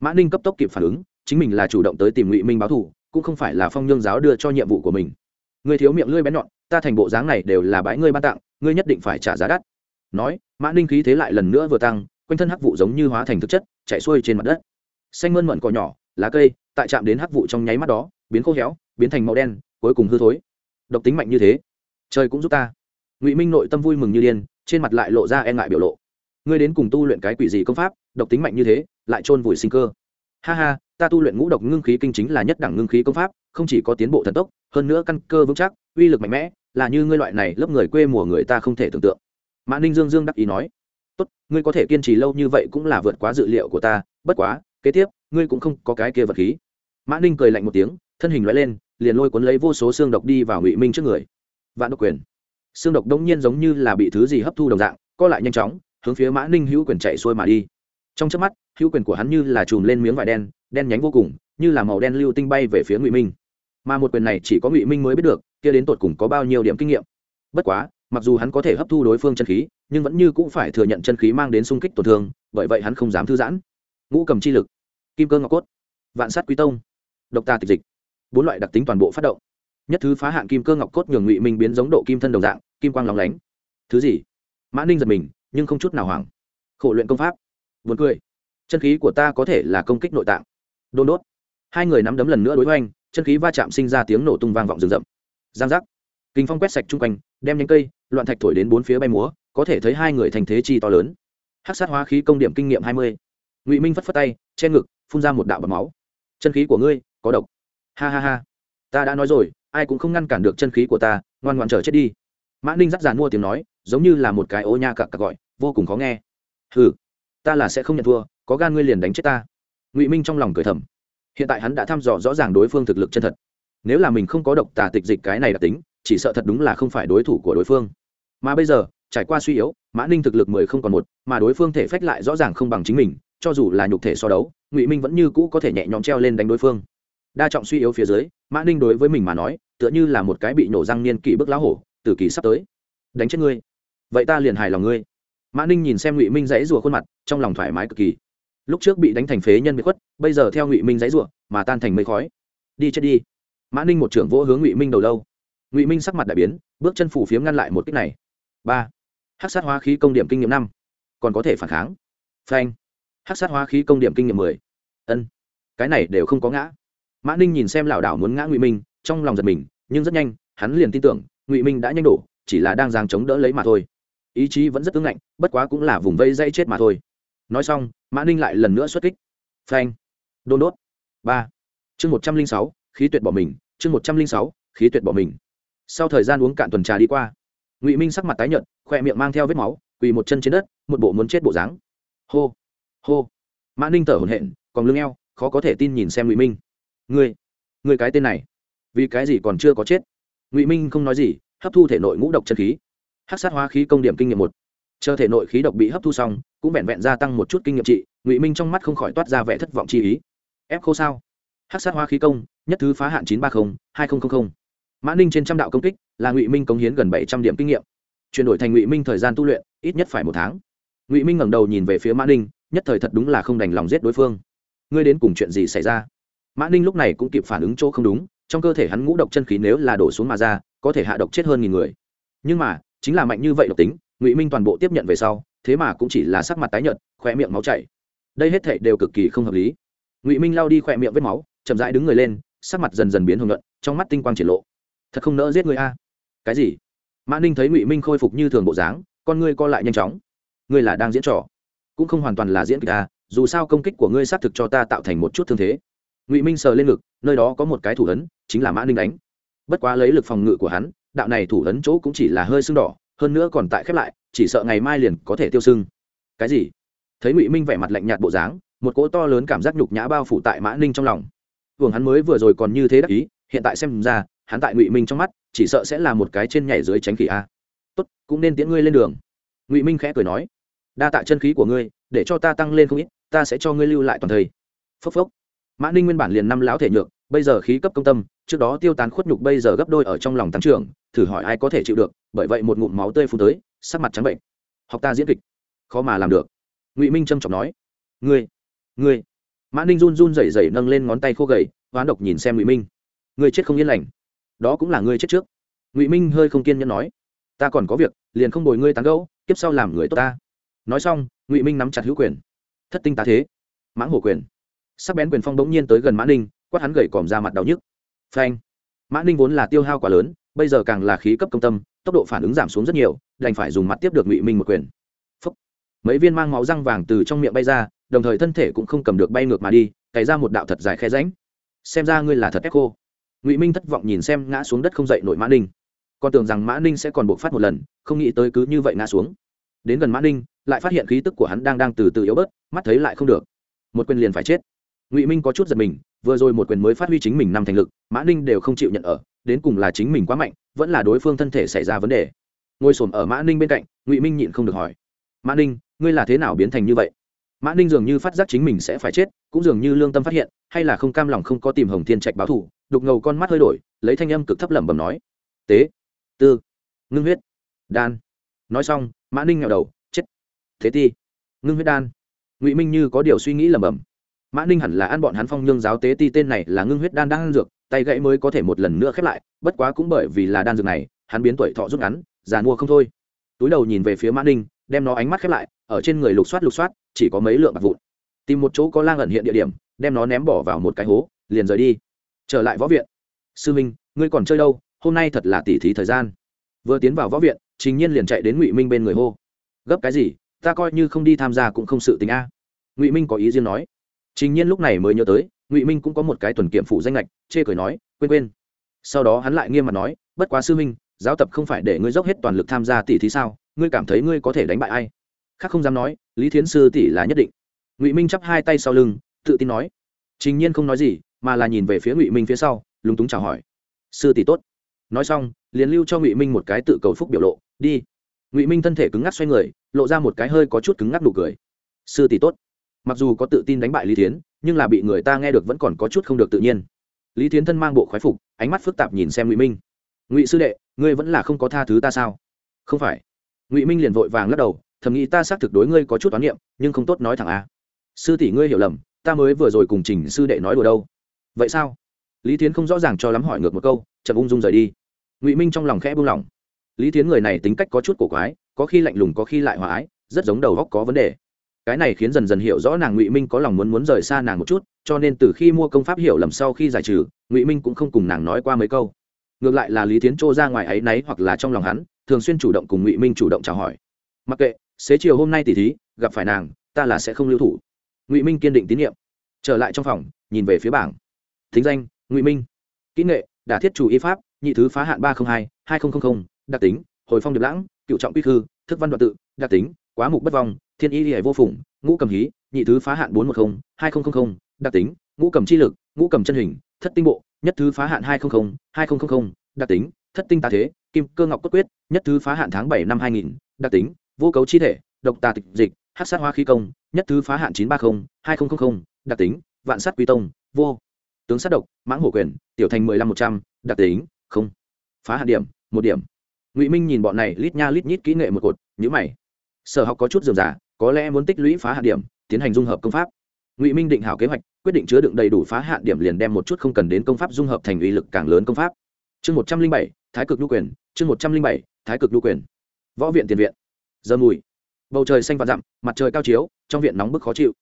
Speaker 1: Mã ninh cấp tốc kịp phản ứng chính mình là chủ động tới tìm ngụy minh báo thù cũng không phải là phong nhương giáo đưa cho nhiệm vụ của mình. Người thiếu miệng lưỡi bén nhọn ta thành bộ dáng này đều là bãi ngươi ban tặng ngươi nhất định phải trả giá đắt. Nói mã ninh khí thế lại lần nữa vừa tăng quanh thân hắc vụ giống như hóa thành thực chất chạy xuôi trên mặt đất. Xanh mơn mận cỏ nhỏ lá cây tại chạm đến hắc vụ trong nháy mắt đó biến khô héo biến thành màu đen cuối cùng hư thối. Độc tính mạnh như thế, trời cũng giúp ta. Ngụy minh nội tâm vui mừng như điên, trên mặt lại lộ ra e ngại biểu lộ. Ngươi đến cùng tu luyện cái quỷ gì công pháp, độc tính mạnh như thế, lại chôn vùi sinh cơ. Ha ha, ta tu luyện ngũ độc ngưng khí kinh chính là nhất đẳng ngưng khí công pháp, không chỉ có tiến bộ thần tốc, hơn nữa căn cơ vững chắc, uy lực mạnh mẽ, là như ngươi loại này lớp người quê mùa người ta không thể tưởng tượng. Mã ninh dương dương đắc ý nói. Tốt, ngươi có thể kiên trì lâu như vậy cũng là vượt quá dự liệu của ta, bất quá, kế tiếp, ngươi cũng không có cái kia vật khí. Mã ninh cười lạnh một tiếng, thân hình loại lên liền lôi cuốn lấy vô số xương độc đi vào ngụy minh trước người. Vạn độc quyền. Xương độc đông nhiên giống như là bị thứ gì hấp thu đồng dạng, co lại nhanh chóng, hướng phía mã ninh hữu quyền chạy xuôi mà đi. Trong chớp mắt, hữu quyền của hắn như là chùm lên miếng vải đen đen nhánh vô cùng, như là màu đen lưu tinh bay về phía ngụy minh. Mà một quyền này chỉ có ngụy minh mới biết được, kia đến tột cùng có bao nhiêu điểm kinh nghiệm. Bất quá, mặc dù hắn có thể hấp thu đối phương chân khí, nhưng vẫn như cũng phải thừa nhận chân khí mang đến sung kích tổn thương, bởi vậy hắn không dám thư giãn. Ngũ cầm chi lực, kim cơ ngọc cốt, vạn sát quý tông. Độc ta tịch dịch bốn loại đặc tính toàn bộ phát động. Nhất thứ phá hạn kim cơ ngọc cốt nhường ngụy minh biến giống độ kim thân đồng dạng, kim quang lóng lánh. Thứ gì? Mã ninh giật mình, nhưng không chút nào hoảng. Khổ luyện công pháp. Vượt cười. Chân khí của ta có thể là công kích nội tạng. Đôn đốt. Hai người nắm đấm lần nữa đối hoành, chân khí va chạm sinh ra tiếng nổ tung vang vọng rừng rậm. Giang giác. Kinh phong quét sạch chung quanh, đem nhánh cây, loạn thạch thổi đến bốn phía bay múa, có thể thấy hai người thành thế chi to lớn. Hát sát hóa khí công điểm kinh nghiệm hai mươi. Ngụy minh phất phất tay, che ngực, phun ra một đạo bọc máu. Chân khí của ngươi có độc ha ha ha. Ta đã nói rồi, ai cũng không ngăn cản được chân khí của ta, ngoan ngoan chờ chết đi. Mã ninh dắt dàn mua tiếng nói, giống như là một cái ô nha cặc cặc gọi, vô cùng khó nghe. Ừ ta là sẽ không nhận thua, có gan ngươi liền đánh chết ta. Ngụy minh trong lòng cười thầm. Hiện tại hắn đã thăm dò rõ ràng đối phương thực lực chân thật. Nếu là mình không có độc tà tịch dịch cái này đặc tính, chỉ sợ thật đúng là không phải đối thủ của đối phương. Mà bây giờ, trải qua suy yếu, mã ninh thực lực mười không còn một, mà đối phương thể phách lại rõ ràng không bằng chính mình, cho dù là nhục thể so đấu, ngụy minh vẫn như cũ có thể nhẹ nhõm treo lên đánh đối phương đa trọng suy yếu phía dưới, mã ninh đối với mình mà nói, tựa như là một cái bị nổ răng niên kỷ bức lá hổ, từ kỳ sắp tới. Đánh chết ngươi. Vậy ta liền hài lòng ngươi. Mã ninh nhìn xem ngụy minh dãy rùa khuôn mặt, trong lòng thoải mái cực kỳ. Lúc trước bị đánh thành phế nhân bị khuất, bây giờ theo ngụy minh dãy rùa mà tan thành mây khói. Đi chết đi. Mã ninh một trưởng vỗ hướng ngụy minh đầu lâu. Ngụy minh sắc mặt đại biến, bước chân phủ phiếm ngăn lại một cách này. Ba. Hát sát hóa khí công điểm kinh nghiệm năm. Còn có thể phản kháng. Phanh. Hát sát hóa khí công điểm kinh nghiệm mười. Ân. Cái này đều không có ngã mã ninh nhìn xem lảo đảo muốn ngã ngụy minh, trong lòng giật mình, nhưng rất nhanh, hắn liền tin tưởng, ngụy minh đã nhanh đổ, chỉ là đang giang chống đỡ lấy mà thôi. Ý chí vẫn rất tương lạnh bất quá cũng là vùng vây dây chết mà thôi. Nói xong, mã ninh lại lần nữa xuất kích. Phanh. Đôn đốt. Ba. Chương một trăm linh sáu, khí tuyệt bỏ mình, chương một trăm linh sáu, khí tuyệt bỏ mình. Sau thời gian uống cạn tuần trà đi qua, ngụy minh sắc mặt tái nhợt, khoe miệng mang theo vết máu, quỳ một chân trên đất, một bộ muốn chết bộ dáng. Hô. Hô. Mã ninh thở hổn hển, còn lưng eo, khó có thể tin nhìn xem ngụy minh ngươi ngươi cái tên này, vì cái gì còn chưa có chết? Ngụy minh không nói gì, hấp thu thể nội ngũ độc chân khí. Hát sát hóa khí công điểm kinh nghiệm một. Chờ thể nội khí độc bị hấp thu xong, cũng vẹn vẹn gia tăng một chút kinh nghiệm trị, ngụy minh trong mắt không khỏi toát ra vẻ thất vọng chi ý. Ép khô sao? Hát sát hóa khí công, nhất thứ phá hạn chín trăm ba mươi hai nghìn mã ninh trên trăm đạo công kích, là ngụy minh cống hiến gần bảy trăm điểm kinh nghiệm. Chuyển đổi thành ngụy minh thời gian tu luyện, ít nhất phải một tháng. Ngụy minh ngẩng đầu nhìn về phía mã ninh, nhất thời thật đúng là không đành lòng giết đối phương. Ngươi đến cùng chuyện gì xảy ra? Mã ninh lúc này cũng kịp phản ứng chỗ không đúng, trong cơ thể hắn ngũ độc chân khí nếu là đổ xuống mà ra, có thể hạ độc chết hơn nghìn người. Nhưng mà, chính là mạnh như vậy độc tính, ngụy minh toàn bộ tiếp nhận về sau, thế mà cũng chỉ là sắc mặt tái nhợt khoe miệng máu chảy. Đây hết thể đều cực kỳ không hợp lý. Ngụy minh lao đi khoe miệng vết máu, chậm rãi đứng người lên, sắc mặt dần dần biến hồng luận trong mắt tinh quang triển lộ. Thật không nỡ giết người a. Cái gì? Mã ninh thấy ngụy minh khôi phục như thường bộ dáng, con ngươi co lại nhanh chóng. Ngươi là đang diễn trò, cũng không hoàn toàn là diễn kịch a, dù sao công kích của ngươi xác thực cho ta tạo thành một chút thương thế ngụy minh sờ lên ngực nơi đó có một cái thủ ấn chính là mã ninh đánh bất quá lấy lực phòng ngự của hắn đạo này thủ ấn chỗ cũng chỉ là hơi sưng đỏ hơn nữa còn tại khép lại chỉ sợ ngày mai liền có thể tiêu sưng cái gì thấy ngụy minh vẻ mặt lạnh nhạt bộ dáng một cỗ to lớn cảm giác nhục nhã bao phủ tại mã ninh trong lòng vương hắn mới vừa rồi còn như thế đắc ý hiện tại xem ra hắn tại ngụy minh trong mắt chỉ sợ sẽ là một cái trên nhảy dưới tránh khỉ a tốt cũng nên tiễn ngươi lên đường ngụy minh khẽ cười nói đa tạ chân khí của ngươi để cho ta tăng lên không ít ta sẽ cho ngươi lưu lại toàn thời phốc phốc mã ninh nguyên bản liền năm lão thể nhược, bây giờ khí cấp công tâm, trước đó tiêu tán khuất nhục bây giờ gấp đôi ở trong lòng tăng trưởng, thử hỏi ai có thể chịu được, bởi vậy một ngụm máu tươi phun tới, sắc mặt trắng bệnh. Học ta diễn kịch, khó mà làm được. Ngụy minh trâm trọng nói, ngươi ngươi. Mã ninh run run rẩy rẩy nâng lên ngón tay khô gầy, hoán độc nhìn xem ngụy minh. Ngươi chết không yên lành. Đó cũng là ngươi chết trước. Ngụy minh hơi không kiên nhẫn nói, ta còn có việc, liền không bồi ngươi tán gẫu, kiếp sau làm người tốt ta. Nói xong, ngụy minh nắm chặt hữu quyền. Thất tinh tá thế, mãng hổ quyền sắc bén quyền phong bỗng nhiên tới gần mã ninh, quát hắn gầy còm ra mặt đau nhức. Phanh. Mã ninh vốn là tiêu hao quá lớn, bây giờ càng là khí cấp công tâm, tốc độ phản ứng giảm xuống rất nhiều, đành phải dùng mặt tiếp được ngụy minh một quyền. Phúc. mấy viên mang máu răng vàng từ trong miệng bay ra, đồng thời thân thể cũng không cầm được bay ngược mà đi, cày ra một đạo thật dài khe ránh xem ra ngươi là thật ép khô ngụy minh thất vọng nhìn xem ngã xuống đất không dậy nổi mã ninh. Còn tưởng rằng mã ninh sẽ còn buộc phát một lần, không nghĩ tới cứ như vậy ngã xuống. Đến gần mã ninh, lại phát hiện khí tức của hắn đang đang từ từ yếu bớt, mắt thấy lại không được. Một quyền liền phải chết ngụy minh có chút giật mình vừa rồi một quyền mới phát huy chính mình năm thành lực mã ninh đều không chịu nhận ở đến cùng là chính mình quá mạnh vẫn là đối phương thân thể xảy ra vấn đề ngồi s ổ m ở mã ninh bên cạnh ngụy minh nhịn không được hỏi mã ninh ngươi là thế nào biến thành như vậy mã ninh dường như phát giác chính mình sẽ phải chết cũng dường như lương tâm phát hiện hay là không cam lòng không có tìm hồng thiên trạch báo thủ đục ngầu con mắt hơi đổi lấy thanh âm cực thấp lẩm bẩm nói tế tư ngưng huyết đan nói xong mã ninh nghèo đầu chết thế ti ngưng huyết đan ngụy minh như có điều suy nghĩ lẩm bẩm mã ninh hẳn là ăn bọn hắn phong nhương giáo tế ti tên này là ngưng huyết đan đang ăn dược, tay gãy mới có thể một lần nữa khép lại, bất quá cũng bởi vì là đan dược này, hắn biến tuổi thọ rút ngắn, già mua không thôi. Túi đầu nhìn về phía mã ninh, đem nó ánh mắt khép lại, ở trên người lục soát lục soát, chỉ có mấy lượng bạc vụn. Tìm một chỗ có lang ẩn hiện địa điểm, đem nó ném bỏ vào một cái hố, liền rời đi. Trở lại võ viện. Sư minh, ngươi còn chơi đâu? Hôm nay thật là tỉ thí thời gian. Vừa tiến vào võ viện chính nhiên liền chạy đến ngụy minh bên người hô. Gấp cái gì? Ta coi như không đi tham gia cũng không sự tình a. Ngụy minh có ý riêng nói trình nhiên lúc này mới nhớ tới, ngụy minh cũng có một cái tuần kiểm phụ danh lệch chê cười nói, quên quên. Sau đó hắn lại nghiêm mặt nói, bất quá sư huynh, giáo tập không phải để ngươi dốc hết toàn lực tham gia tỷ thí sao? Ngươi cảm thấy ngươi có thể đánh bại ai? Khác không dám nói, lý thiến sư tỷ là nhất định. Ngụy minh chắp hai tay sau lưng, tự tin nói, trình nhiên không nói gì, mà là nhìn về phía ngụy minh phía sau, lúng túng chào hỏi, sư tỷ tốt. Nói xong, liền lưu cho ngụy minh một cái tự cầu phúc biểu lộ, đi. Ngụy minh thân thể cứng ngắc xoay người, lộ ra một cái hơi có chút cứng ngắc nụ cười, sư tỷ tốt mặc dù có tự tin đánh bại lý thiến, nhưng là bị người ta nghe được vẫn còn có chút không được tự nhiên. Lý thiến thân mang bộ khoái phục, ánh mắt phức tạp nhìn xem ngụy minh. Ngụy sư đệ, ngươi vẫn là không có tha thứ ta sao? Không phải. Ngụy minh liền vội vàng lắc đầu, thầm nghĩ ta xác thực đối ngươi có chút toán niệm, nhưng không tốt nói thẳng a. Sư tỷ ngươi hiểu lầm, ta mới vừa rồi cùng trình sư đệ nói đùa đâu. Vậy sao? Lý thiến không rõ ràng cho lắm hỏi ngược một câu, chậm ung dung rời đi. Ngụy minh trong lòng khẽ buông lỏng. Lý thiến người này tính cách có chút cổ quái, có khi lạnh lùng, có khi lại hòa ái, rất giống đầu góc có vấn đề cái này khiến dần dần hiểu rõ nàng ngụy minh có lòng muốn muốn rời xa nàng một chút, cho nên từ khi mua công pháp hiểu lầm sau khi giải trừ, ngụy minh cũng không cùng nàng nói qua mấy câu. Ngược lại là lý tiến trô ra ngoài ấy náy hoặc là trong lòng hắn, thường xuyên chủ động cùng ngụy minh chủ động chào hỏi. Mặc kệ, xế chiều hôm nay tỉ thí, gặp phải nàng, ta là sẽ không lưu thủ. Ngụy minh kiên định tín nhiệm. Trở lại trong phòng, nhìn về phía bảng. Thính danh, ngụy minh. Kỹ nghệ, đả thiết chủ y pháp, nhị thứ phá hạn ba trăm linh hai hai nghìn đặc tính, hồi phong điệp lãng, cựu trọng quy khư thức văn đoạn tự, đặc tính, quá mục bất vong, thiên y hệ vô phủng ngũ cầm hí, nhị thứ phá hạn bốn trăm một mươi hai nghìn đặc tính, ngũ cầm chi lực, ngũ cầm chân hình, thất tinh bộ, nhất thứ phá hạn hai trăm linh hai nghìn đặc tính, thất tinh tà thế, kim cơ ngọc cốt quyết, nhất thứ phá hạn tháng bảy năm hai nghìn, đặc tính, vô cấu chi thể, độc tà tịch dịch hát sát hoa khí công, nhất thứ phá hạn chín trăm ba mươi hai nghìn đặc tính, vạn sát quy tông, vô. Tướng sát độc, mãng hổ quyền, tiểu thành mười lăm một trăm, đặc tính, không. Phá hạn điểm, một điểm ngụy minh nhìn bọn này lít nha lít nhít kỹ nghệ một cột nhữ mày. Sở học có chút dườm giả có lẽ muốn tích lũy phá hạn điểm, tiến hành dung hợp công pháp. Ngụy minh định hảo kế hoạch, quyết định chứa đựng đầy đủ phá hạn điểm liền đem một chút không cần đến công pháp dung hợp thành uy lực càng lớn công pháp. Chương một trăm linh bảy, thái cực lưu quyền, chương một trăm linh bảy, thái cực lưu quyền. Võ viện tiền viện. Giờ mùi. Bầu trời xanh và dặm, mặt trời cao chiếu, trong viện nóng bức khó chịu.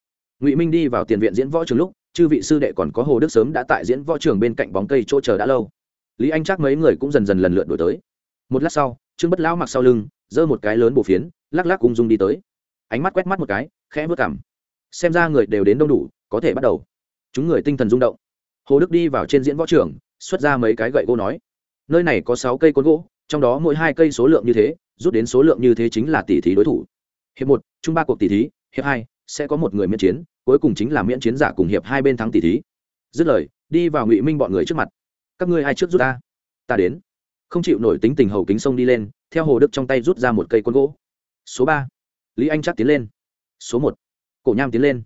Speaker 1: Ngụy minh đi vào tiền viện diễn võ trường lúc, chư vị sư đệ còn có hồ đức sớm đã tại diễn võ trường bên cạnh bóng cây chỗ chờ đã lâu. Lý anh chắc mấy người cũng dần dần lần lượt đổi tới một lát sau, trương bất lão mặc sau lưng, giơ một cái lớn bổ phiến, lắc lắc ung dung đi tới. Ánh mắt quét mắt một cái, khẽ vớt cảm xem ra người đều đến đông đủ, có thể bắt đầu. Chúng người tinh thần rung động. Hồ đức đi vào trên diễn võ trường, xuất ra mấy cái gậy gỗ nói. Nơi này có sáu cây côn gỗ, trong đó mỗi hai cây số lượng như thế, rút đến số lượng như thế chính là tỷ thí đối thủ. Hiệp một, chung ba cuộc tỷ thí, hiệp hai, sẽ có một người miễn chiến, cuối cùng chính là miễn chiến giả cùng hiệp hai bên thắng tỷ thí. Dứt lời, đi vào ngụy minh bọn người trước mặt. Các ngươi ai trước rút ta? Ta đến không chịu nổi tính tình hầu kính sông đi lên, theo hồ đức trong tay rút ra một cây côn gỗ. Số ba. Lý anh chắc tiến lên. Số một. Cổ nham tiến lên.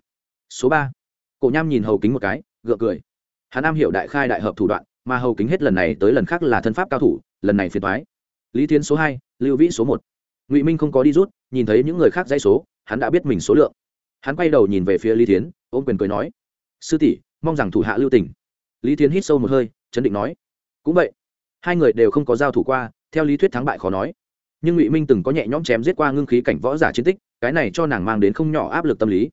Speaker 1: Số ba. Cổ nham nhìn hầu kính một cái, gượng cười. Hà nam hiểu đại khai đại hợp thủ đoạn, mà hầu kính hết lần này tới lần khác là thân pháp cao thủ, lần này phiền thoái lý tiến số hai, lưu vĩ số một. Ngụy minh không có đi rút, nhìn thấy những người khác dãy số, hắn đã biết mình số lượng. Hắn quay đầu nhìn về phía lý tiến ôm quyền cười nói. Sư tỷ, mong rằng thủ hạ lưu tỉnh lý tiến hít sâu một hơi, chấn định nói. Cũng vậy hai người đều không có giao thủ qua, theo lý thuyết thắng bại khó nói. Nhưng ngụy minh từng có nhẹ nhõm chém giết qua ngưng khí cảnh võ giả chiến tích, cái này cho nàng mang đến không nhỏ áp lực tâm lý.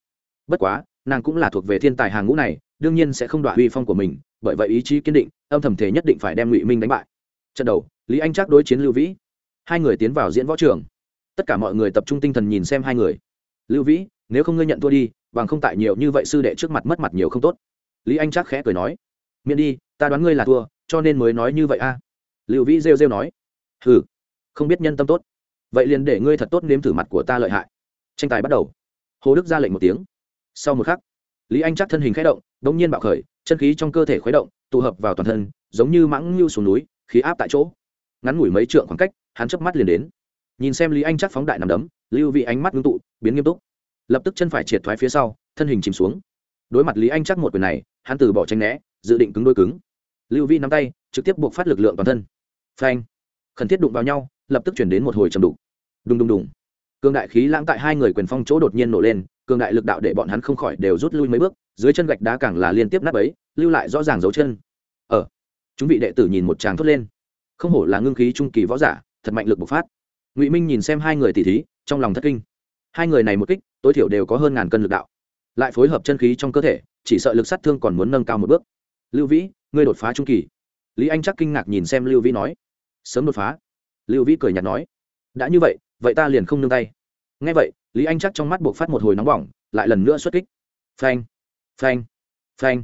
Speaker 1: Bất quá, nàng cũng là thuộc về thiên tài hàng ngũ này, đương nhiên sẽ không đoạn uy phong của mình, bởi vậy ý chí kiên định, âm thầm thể nhất định phải đem ngụy minh đánh bại. Trận đầu, lý anh Trác đối chiến lưu vĩ. Hai người tiến vào diễn võ trường. Tất cả mọi người tập trung tinh thần nhìn xem hai người. Lưu vĩ, nếu không ngươi nhận thua đi, bằng không tại nhiều như vậy sư đệ trước mặt mất mặt nhiều không tốt. Lý anh Trác khẽ cười nói. Miễn đi, ta đoán ngươi là thua, cho nên mới nói như vậy a lưu vĩ rêu rêu nói. Ừ không biết nhân tâm tốt. Vậy liền để ngươi thật tốt nếm thử mặt của ta lợi hại. Tranh tài bắt đầu. Hồ đức ra lệnh một tiếng. Sau một khắc, lý anh chắc thân hình k h ẽ động đ ỗ n g nhiên bạo khởi, chân khí trong cơ thể khuấy động, tụ hợp vào toàn thân, giống như mãng ngưu xuống núi, khí áp tại chỗ. Ngắn ngủi mấy trượng khoảng cách, hắn chớp mắt liền đến. Nhìn xem lý anh chắc phóng đại nằm đấm, lưu vị ánh mắt ngưng tụ, biến nghiêm túc. Lập tức chân phải triệt thoái phía sau, thân hình chìm xuống. Đối mặt lý anh chắc một quyền này, hắn từ bỏ tranh né, dự định cứng đôi cứng. Lưu Vi nắm tay, trực tiếp buộc phát lực lượng toàn thân phanh. Khẩn thiết đụng vào nhau lập tức chuyển đến một hồi trầm đục. Đùng đùng đùng. Cường đại khí lãng tại hai người quyền phong chỗ đột nhiên nổ lên cường đại lực đạo để bọn hắn không khỏi đều rút lui mấy bước dưới chân gạch đá càng là liên tiếp nắp ấy lưu lại rõ ràng dấu chân. Ở ờ, chúng vị đệ tử nhìn một tràng thốt lên. Không hổ là ngưng khí trung kỳ võ giả thật mạnh lực bộc phát. Ngụy minh nhìn xem hai người tỉ thí trong lòng thất kinh. Hai người này một kích tối thiểu đều có hơn ngàn cân lực đạo. Lại phối hợp chân khí trong cơ thể chỉ sợ lực sát thương còn muốn nâng cao một bước. Lưu vĩ ngươi đột phá trung kỳ. Lý anh chắc kinh ngạc nhìn xem lưu vĩ nói sớm đột phá. Lưu vĩ cười nhạt nói, đã như vậy vậy ta liền không nương tay. Ngay vậy, lý anh chắc trong mắt buộc phát một hồi nóng bỏng, lại lần nữa xuất kích. Phanh phanh phanh.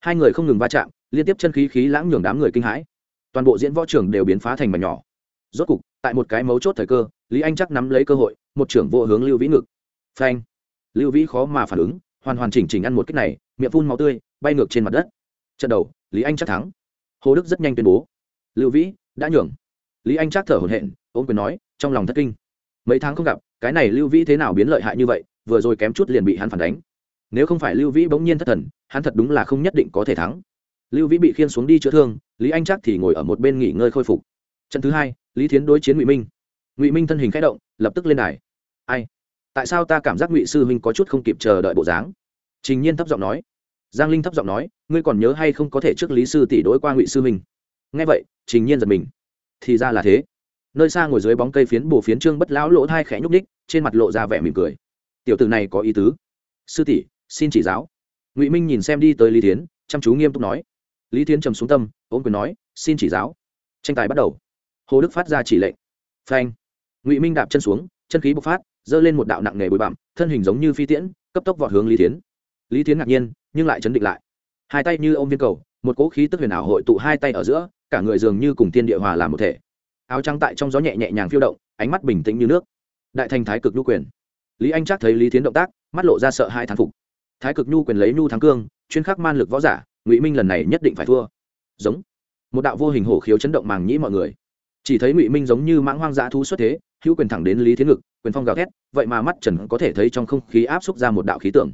Speaker 1: Hai người không ngừng va chạm, liên tiếp chân khí khí lãng nhường đám người kinh hãi. Toàn bộ diễn võ trưởng đều biến phá thành mảnh nhỏ. Rốt cục, tại một cái mấu chốt thời cơ, lý anh chắc nắm lấy cơ hội, một trưởng vô hướng lưu vĩ ngực. Phanh. Lưu vĩ khó mà phản ứng, hoàn hoàn chỉnh chỉnh ăn một cách này, miệng phun máu tươi, bay ngược trên mặt đất. Trận đầu, lý anh chắc thắng. Hồ đức rất nhanh tuyên bố. Lưu vĩ, đã nhường lý anh chắc thở hổn hển, ôm quyền nói, trong lòng thất kinh. Mấy tháng không gặp, cái này lưu vĩ thế nào biến lợi hại như vậy, vừa rồi kém chút liền bị hắn phản đánh. Nếu không phải lưu vĩ bỗng nhiên thất thần, hắn thật đúng là không nhất định có thể thắng. Lưu vĩ bị khiên xuống đi chữa thương, lý anh chắc thì ngồi ở một bên nghỉ ngơi khôi phục. Trận thứ hai, lý thiến đối chiến ngụy minh. Ngụy minh thân hình k h ẽ động, lập tức lên đài. Ai? Tại sao ta cảm giác ngụy sư huynh có chút không kịp chờ đợi bộ dáng? Trình nhiên thấp giọng nói. Giang linh thấp giọng nói, ngươi còn nhớ hay không có thể trước lý sư tỷ đối qua ngụy sư huynh? Nghe vậy, trình nhiên giật mình thì ra là thế. Nơi xa ngồi dưới bóng cây phiến bồ phiến trương bất lão lỗ thai khẽ nhúc ních trên mặt lộ ra vẻ mỉm cười. Tiểu tử này có ý tứ. Sư tỷ, xin chỉ giáo. Ngụy minh nhìn xem đi tới lý tiến chăm chú nghiêm túc nói. Lý tiến trầm xuống tâm ôm quyền nói, xin chỉ giáo. Tranh tài bắt đầu. Hồ đức phát ra chỉ lệnh. Phanh. Ngụy minh đạp chân xuống, chân khí bộc phát, giơ lên một đạo nặng nề bụi bặm, thân hình giống như phi tiễn, cấp tốc vọt hướng lý tiến lý tiến ngạc nhiên, nhưng lại chấn định lại. Hai tay như ô m viên cầu, một cỗ khí tức huyền ảo hội tụ hai tay ở giữa cả người dường như cùng thiên địa hòa làm một thể. Áo trắng tại trong gió nhẹ nhẹ nhàng phiêu động, ánh mắt bình tĩnh như nước. Đại thành thái cực nhu quyền. Lý anh chắc thấy lý tiến động tác, mắt lộ ra sợ hai thán phục. Thái cực nhu quyền lấy nhu thắng cương, chuyên khắc man lực võ giả, ngụy minh lần này nhất định phải thua. Giống. Một đạo vô hình hổ khiếu chấn động màng nhĩ mọi người. Chỉ thấy ngụy minh giống như mãng hoang dã thu xuất thế, hữu quyền thẳng đến lý thiến ngực, quyền phong gào thét, vậy mà mắt trần có thể thấy trong không khí áp xúc ra một đạo khí tượng.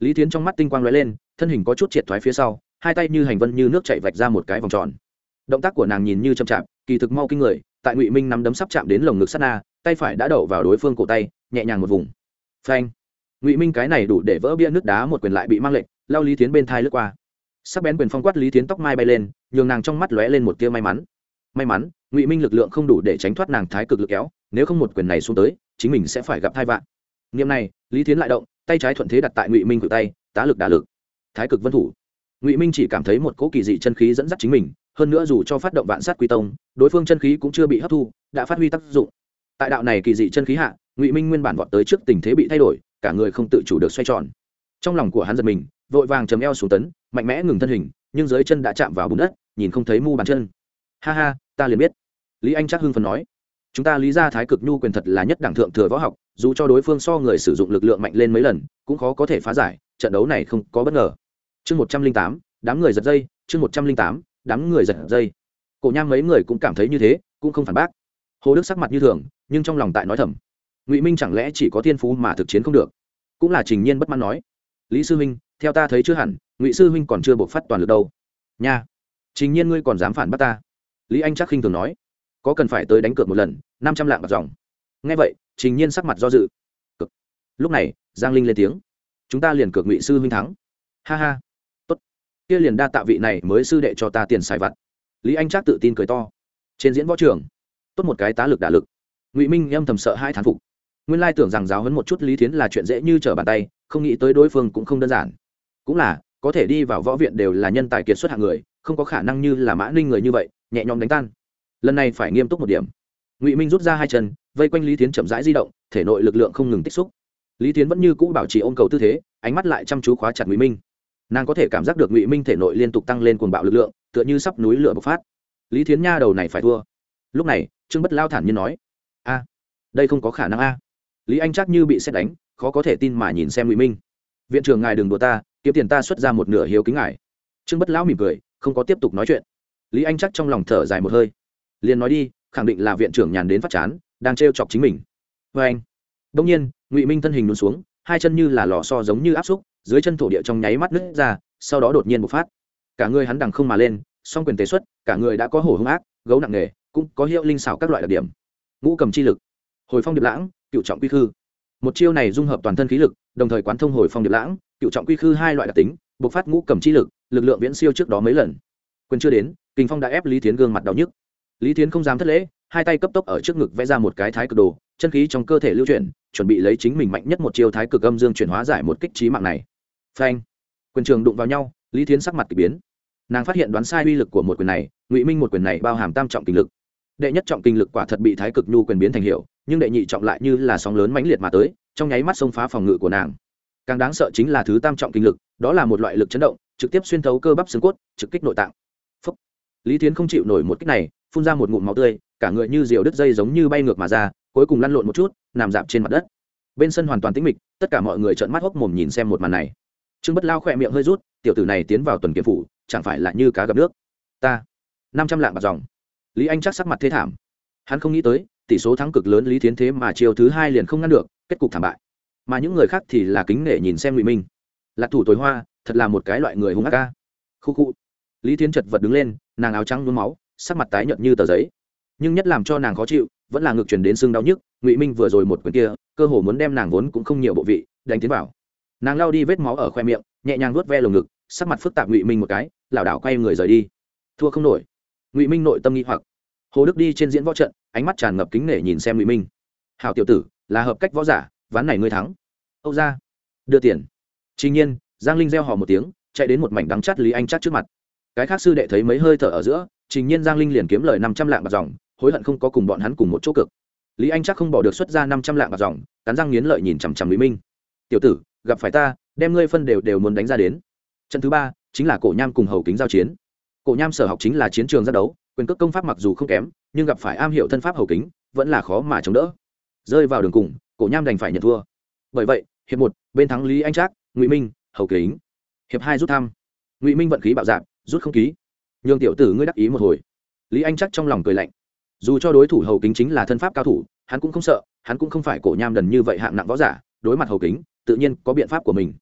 Speaker 1: Lý thiến trong mắt tinh quang lóe lên, thân hình có chút triệt thoái phía sau, hai tay như hành vân như nước chạy vạch ra một cái vòng tròn động tác của nàng nhìn như chậm chạp, kỳ thực mau kinh người, tại ngụy minh nắm đấm sắp chạm đến lồng ngực sát na, tay phải đã đậu vào đối phương cổ tay, nhẹ nhàng một vùng. Phanh. Ngụy minh cái này đủ để vỡ bia nước đá một quyền lại bị mang lệnh lao lý tiến bên thai lướt qua. Sắc bén quyền phong quát lý tiến tóc mai bay lên, nhường nàng trong mắt lóe lên một tia may mắn. May mắn, ngụy minh lực lượng không đủ để tránh thoát nàng thái cực lực kéo, nếu không một quyền này xuống tới, chính mình sẽ phải gặp thai vạn niệm này, lý tiến lại động, tay trái thuận thế đặt tại ngụy minh cử tay, tá lực đả lực. Thái cực vân thủ. Ngụy minh chỉ cảm thấy một cỗ kỳ dị chân khí dẫn dắt chính mình hơn nữa dù cho phát động vạn sát quy tông, đối phương chân khí cũng chưa bị hấp thu, đã phát huy tác dụng. Tại đạo này kỳ dị chân khí hạ, ngụy minh nguyên bản vọt tới trước tình thế bị thay đổi, cả người không tự chủ được xoay tròn. Trong lòng của hắn giật mình, vội vàng chấm eo xuống tấn, mạnh mẽ ngừng thân hình, nhưng dưới chân đã chạm vào bùn đất, nhìn không thấy mu bàn chân. Ha ha, ta liền biết. Lý anh chắc hưng phần nói. Chúng ta lý ra thái cực nhu quyền thật là nhất đẳng thượng thừa võ học, dù cho đối phương so người sử dụng lực lượng mạnh lên mấy lần, cũng khó có thể phá giải, trận đấu này không có bất ngờ. Chương một trăm linh tám, đám người giật dây, chương một trăm linh tám đám người giật dây. Cổ nham mấy người cũng cảm thấy như thế, cũng không phản bác. Hồ đức sắc mặt như thường, nhưng trong lòng tại nói thầm. Ngụy minh chẳng lẽ chỉ có thiên phú mà thực chiến không được? Cũng là trình nhiên bất mãn nói. Lý sư huynh, theo ta thấy chưa hẳn, ngụy sư huynh còn chưa buộc phát toàn lực đâu. Nha. Trình nhiên ngươi còn dám phản bắt ta? Lý anh chắc khinh thường nói. Có cần phải tới đánh cược một lần, năm trăm lạng bạc dòng. Ngay vậy, trình nhiên sắc mặt do dự. Cực. lúc này, giang linh lên tiếng. Chúng ta liền cược ngụy sư huynh thắng. Ha ha kia liền đa tạ vị này mới sư đệ cho ta tiền xài vặt. Lý anh Trác tự tin cười to. Trên diễn võ trường, tốt một cái tá lực đả lực. Ngụy minh âm thầm sợ hai thán phục. Nguyên lai tưởng rằng giáo hấn một chút lý thiến là chuyện dễ như trở bàn tay, không nghĩ tới đối phương cũng không đơn giản. Cũng là, có thể đi vào võ viện đều là nhân tài kiệt xuất hạng người, không có khả năng như là mã ninh người như vậy, nhẹ nhõm đánh tan. Lần này phải nghiêm túc một điểm. Ngụy minh rút ra hai chân, vây quanh lý tiến chậm rãi di động, thể nội lực lượng không ngừng tích xúc. Lý tiến vẫn như cũ bảo trì ôm cầu tư thế, ánh mắt lại chăm chú khóa chặt ngụy minh nàng có thể cảm giác được ngụy minh thể nội liên tục tăng lên cuồng bạo lực lượng, tựa như sắp núi lửa bộc phát. Lý Thiến nha đầu này phải thua. Lúc này, trương bất lao thản nhiên nói, a, đây không có khả năng a. Lý anh chắc như bị xét đánh, khó có thể tin mà nhìn xem ngụy minh. Viện trưởng ngài đừng đùa ta, kiếm tiền ta xuất ra một nửa hiếu kính ngài. Trương bất lão mỉm cười, không có tiếp tục nói chuyện. Lý anh chắc trong lòng thở dài một hơi. Liền nói đi, khẳng định là viện trưởng nhàn đến phát chán, đang trêu chọc chính mình. Vê anh đông nhiên, ngụy minh thân hình luôn xuống, hai chân như là lò so giống như áp xúc dưới chân thổ địa trong nháy mắt nứt ra sau đó đột nhiên bộc phát. Cả người hắn đằng không mà lên song quyền tế xuất cả người đã có hổ hung ác gấu nặng nghề, cũng có hiệu linh xảo các loại đặc điểm. Ngũ cầm chi lực hồi phong điệp lãng cựu trọng quy khư. Một chiêu này dung hợp toàn thân khí lực đồng thời quán thông hồi phong điệp lãng cựu trọng quy khư hai loại đặc tính bộc phát ngũ cầm chi lực lực lượng viễn siêu trước đó mấy lần. Quân chưa đến kinh phong đã ép lý tiến gương mặt đau nhức. Lý tiến không dám thất lễ hai tay cấp tốc ở trước ngực vẽ ra một cái thái cực đồ chân khí trong cơ thể lưu chuyển chuẩn bị lấy chính mình mạnh nhất một chiêu thái cực âm dương chuyển hóa giải một kích trí mạng này phanh. Quyền trường đụng vào nhau, lý Thiến sắc mặt k ỳ biến. Nàng phát hiện đoán sai uy lực của một quyền này, ngụy minh một quyền này bao hàm tam trọng kinh lực. Đệ nhất trọng kinh lực quả thật bị thái cực nhu quyền biến thành hiệu, nhưng đệ nhị trọng lại như là sóng lớn mãnh liệt mà tới, trong nháy mắt xông phá phòng ngự của nàng. Càng đáng sợ chính là thứ tam trọng kinh lực, đó là một loại lực chấn động, trực tiếp xuyên thấu cơ bắp xương cốt, trực kích nội tạng. Lý thiến không chịu nổi một cách này, phun ra một ngụm máu tươi, cả người như diều đứt dây giống như bay ngược mà ra, cuối cùng lăn lộn một chút, nằm dạp trên mặt đất. Bên sân hoàn toàn tĩnh mịch, tất cả mọi người trợn mắt hốc mồm nhìn xem một màn này trương bất lao khỏe miệng hơi rút, tiểu tử này tiến vào tuần kiểm phủ, chẳng phải là như cá gặp nước. Ta, năm trăm lạng bạc dòng. Lý anh chắc sắc mặt thế thảm. Hắn không nghĩ tới, tỷ số thắng cực lớn lý thiến thế mà chiều thứ hai liền không ngăn được, kết cục thảm bại. Mà những người khác thì là kính nể nhìn xem ngụy minh. Lạc thủ tối hoa, thật là một cái loại người hung ác ca. Khu khu. Lý thiến chật vật đứng lên, nàng áo trắng nhuốm máu, sắc mặt tái nhợt như tờ giấy. Nhưng nhất làm cho nàng khó chịu, vẫn là ngược chuyển đến xương đau nhức, ngụy minh vừa rồi một quyền kia, cơ hồ muốn đem nàng vốn cũng không nhiều bộ vị, đánh tiến vào nàng lao đi vết máu ở khoe miệng, nhẹ nhàng vuốt ve lồng ngực, sắc mặt phức tạp ngụy minh một cái, lảo đảo quay người rời đi. Thua không nổi. Ngụy minh nội tâm nghi hoặc. Hồ đức đi trên diễn võ trận, ánh mắt tràn ngập kính nể nhìn xem ngụy minh. Hào tiểu tử, là hợp cách võ giả, ván này ngươi thắng. Âu ra. Đưa tiền. Chỉ nhiên, giang linh gieo hò một tiếng, chạy đến một mảnh đắng chắt lý anh chắt trước mặt. Cái khác sư đệ thấy mấy hơi thở ở giữa trình nhiên giang linh liền kiếm lời năm trăm lạng bạc dòng, hối hận không có cùng bọn hắn cùng một chỗ cực. Lý anh chắc không bỏ được xuất ra năm trăm lạng bạc dòng, cắn răng nghiến lợi nhìn chằm chằm lý minh. Tiểu tử gặp phải ta, đem ngươi phân đều đều muốn đánh ra đến. Trận thứ ba chính là cổ nham cùng hầu kính giao chiến. Cổ nham sở học chính là chiến trường ra đấu, quyền cước công pháp mặc dù không kém, nhưng gặp phải am hiểu thân pháp hầu kính, vẫn là khó mà chống đỡ. Rơi vào đường cùng, cổ nham đành phải nhận thua. Bởi vậy, hiệp một, bên thắng lý anh trác, ngụy minh, hầu kính. Hiệp hai rút thăm. Ngụy minh vận khí bạo dạp rút không ký. Nhường tiểu tử ngươi đắc ý một hồi. Lý anh chắc trong lòng cười lạnh. Dù cho đối thủ hầu kính chính là thân pháp cao thủ, hắn cũng không sợ, hắn cũng không phải cổ nham đần như vậy hạng nặng võ giả, đối mặt hầu kính tự nhiên có biện pháp của mình.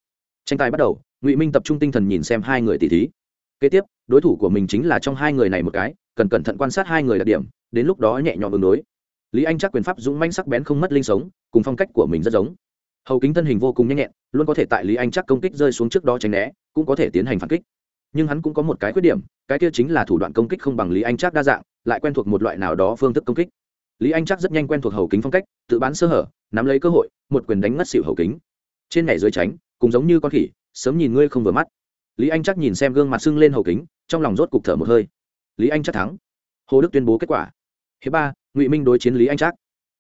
Speaker 1: Tranh tài bắt đầu, ngụy minh tập trung tinh thần nhìn xem hai người tỷ thí. Kế tiếp, đối thủ của mình chính là trong hai người này một cái, cần cẩn thận quan sát hai người đặc điểm, đến lúc đó nhẹ nhõm ứng đối. Lý anh chắc quyền pháp dũng manh sắc bén không mất linh sống, cùng phong cách của mình rất giống. Hầu kính thân hình vô cùng nhanh nhẹn, luôn có thể tại lý anh chắc công kích rơi xuống trước đó tránh né, cũng có thể tiến hành phản kích. Nhưng hắn cũng có một cái khuyết điểm, cái kia chính là thủ đoạn công kích không bằng lý anh chắc đa dạng, lại quen thuộc một loại nào đó phương thức công kích. Lý anh chắc rất nhanh quen thuộc hầu kính phong cách, tự bán sơ hở, nắm lấy cơ hội, một quyền đánh ngất xịu hầu kính trên nhảy dưới tránh cùng giống như con khỉ, sớm nhìn ngươi không vừa mắt. Lý anh chắc nhìn xem gương mặt sưng lên hầu kính, trong lòng rốt cục thở một hơi. Lý anh chắc thắng. Hồ đức tuyên bố kết quả. Hiệp ba, ngụy minh đối chiến lý anh chắc.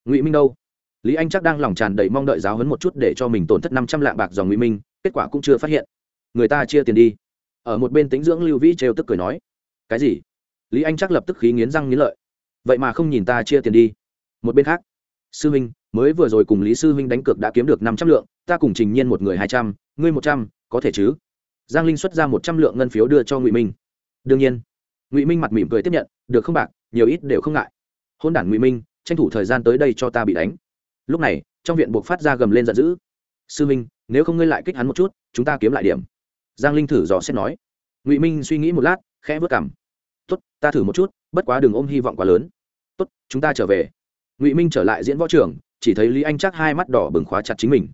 Speaker 1: Ngụy minh đâu? Lý anh chắc đang lòng tràn đầy mong đợi giáo hấn một chút để cho mình tổn thất năm trăm lạng bạc dòng ngụy minh, kết quả cũng chưa phát hiện. Người ta chia tiền đi. Ở một bên tính dưỡng lưu vĩ trêu tức cười nói. Cái gì? Lý anh chắc lập tức khí nghiến răng nghiến lợi. Vậy mà không nhìn ta chia tiền đi. Một bên khác. Sư huynh mới vừa rồi cùng lý sư huynh đánh cược đã kiếm được năm trăm lượng, ta cùng trình nhiên một người hai trăm, ngươi một trăm, có thể chứ? Giang linh xuất ra một trăm lượng ngân phiếu đưa cho ngụy minh. Đương nhiên. Ngụy minh mặt mỉm cười tiếp nhận, được không bạc, nhiều ít đều không ngại. Hôn đản ngụy minh, tranh thủ thời gian tới đây cho ta bị đánh. Lúc này, trong viện buộc phát ra gầm lên giận dữ. Sư minh nếu không ngươi lại kích hắn một chút, chúng ta kiếm lại điểm. Giang linh thử dò xét nói. Ngụy minh suy nghĩ một lát, khẽ vớt cảm tốt, ta thử một chút, bất quá đừng ôm hy vọng quá lớn. Tốt, chúng ta trở về. Ngụy minh trở lại diễn võ trường chỉ thấy lý anh chắc hai mắt đỏ bừng khóa chặt chính mình.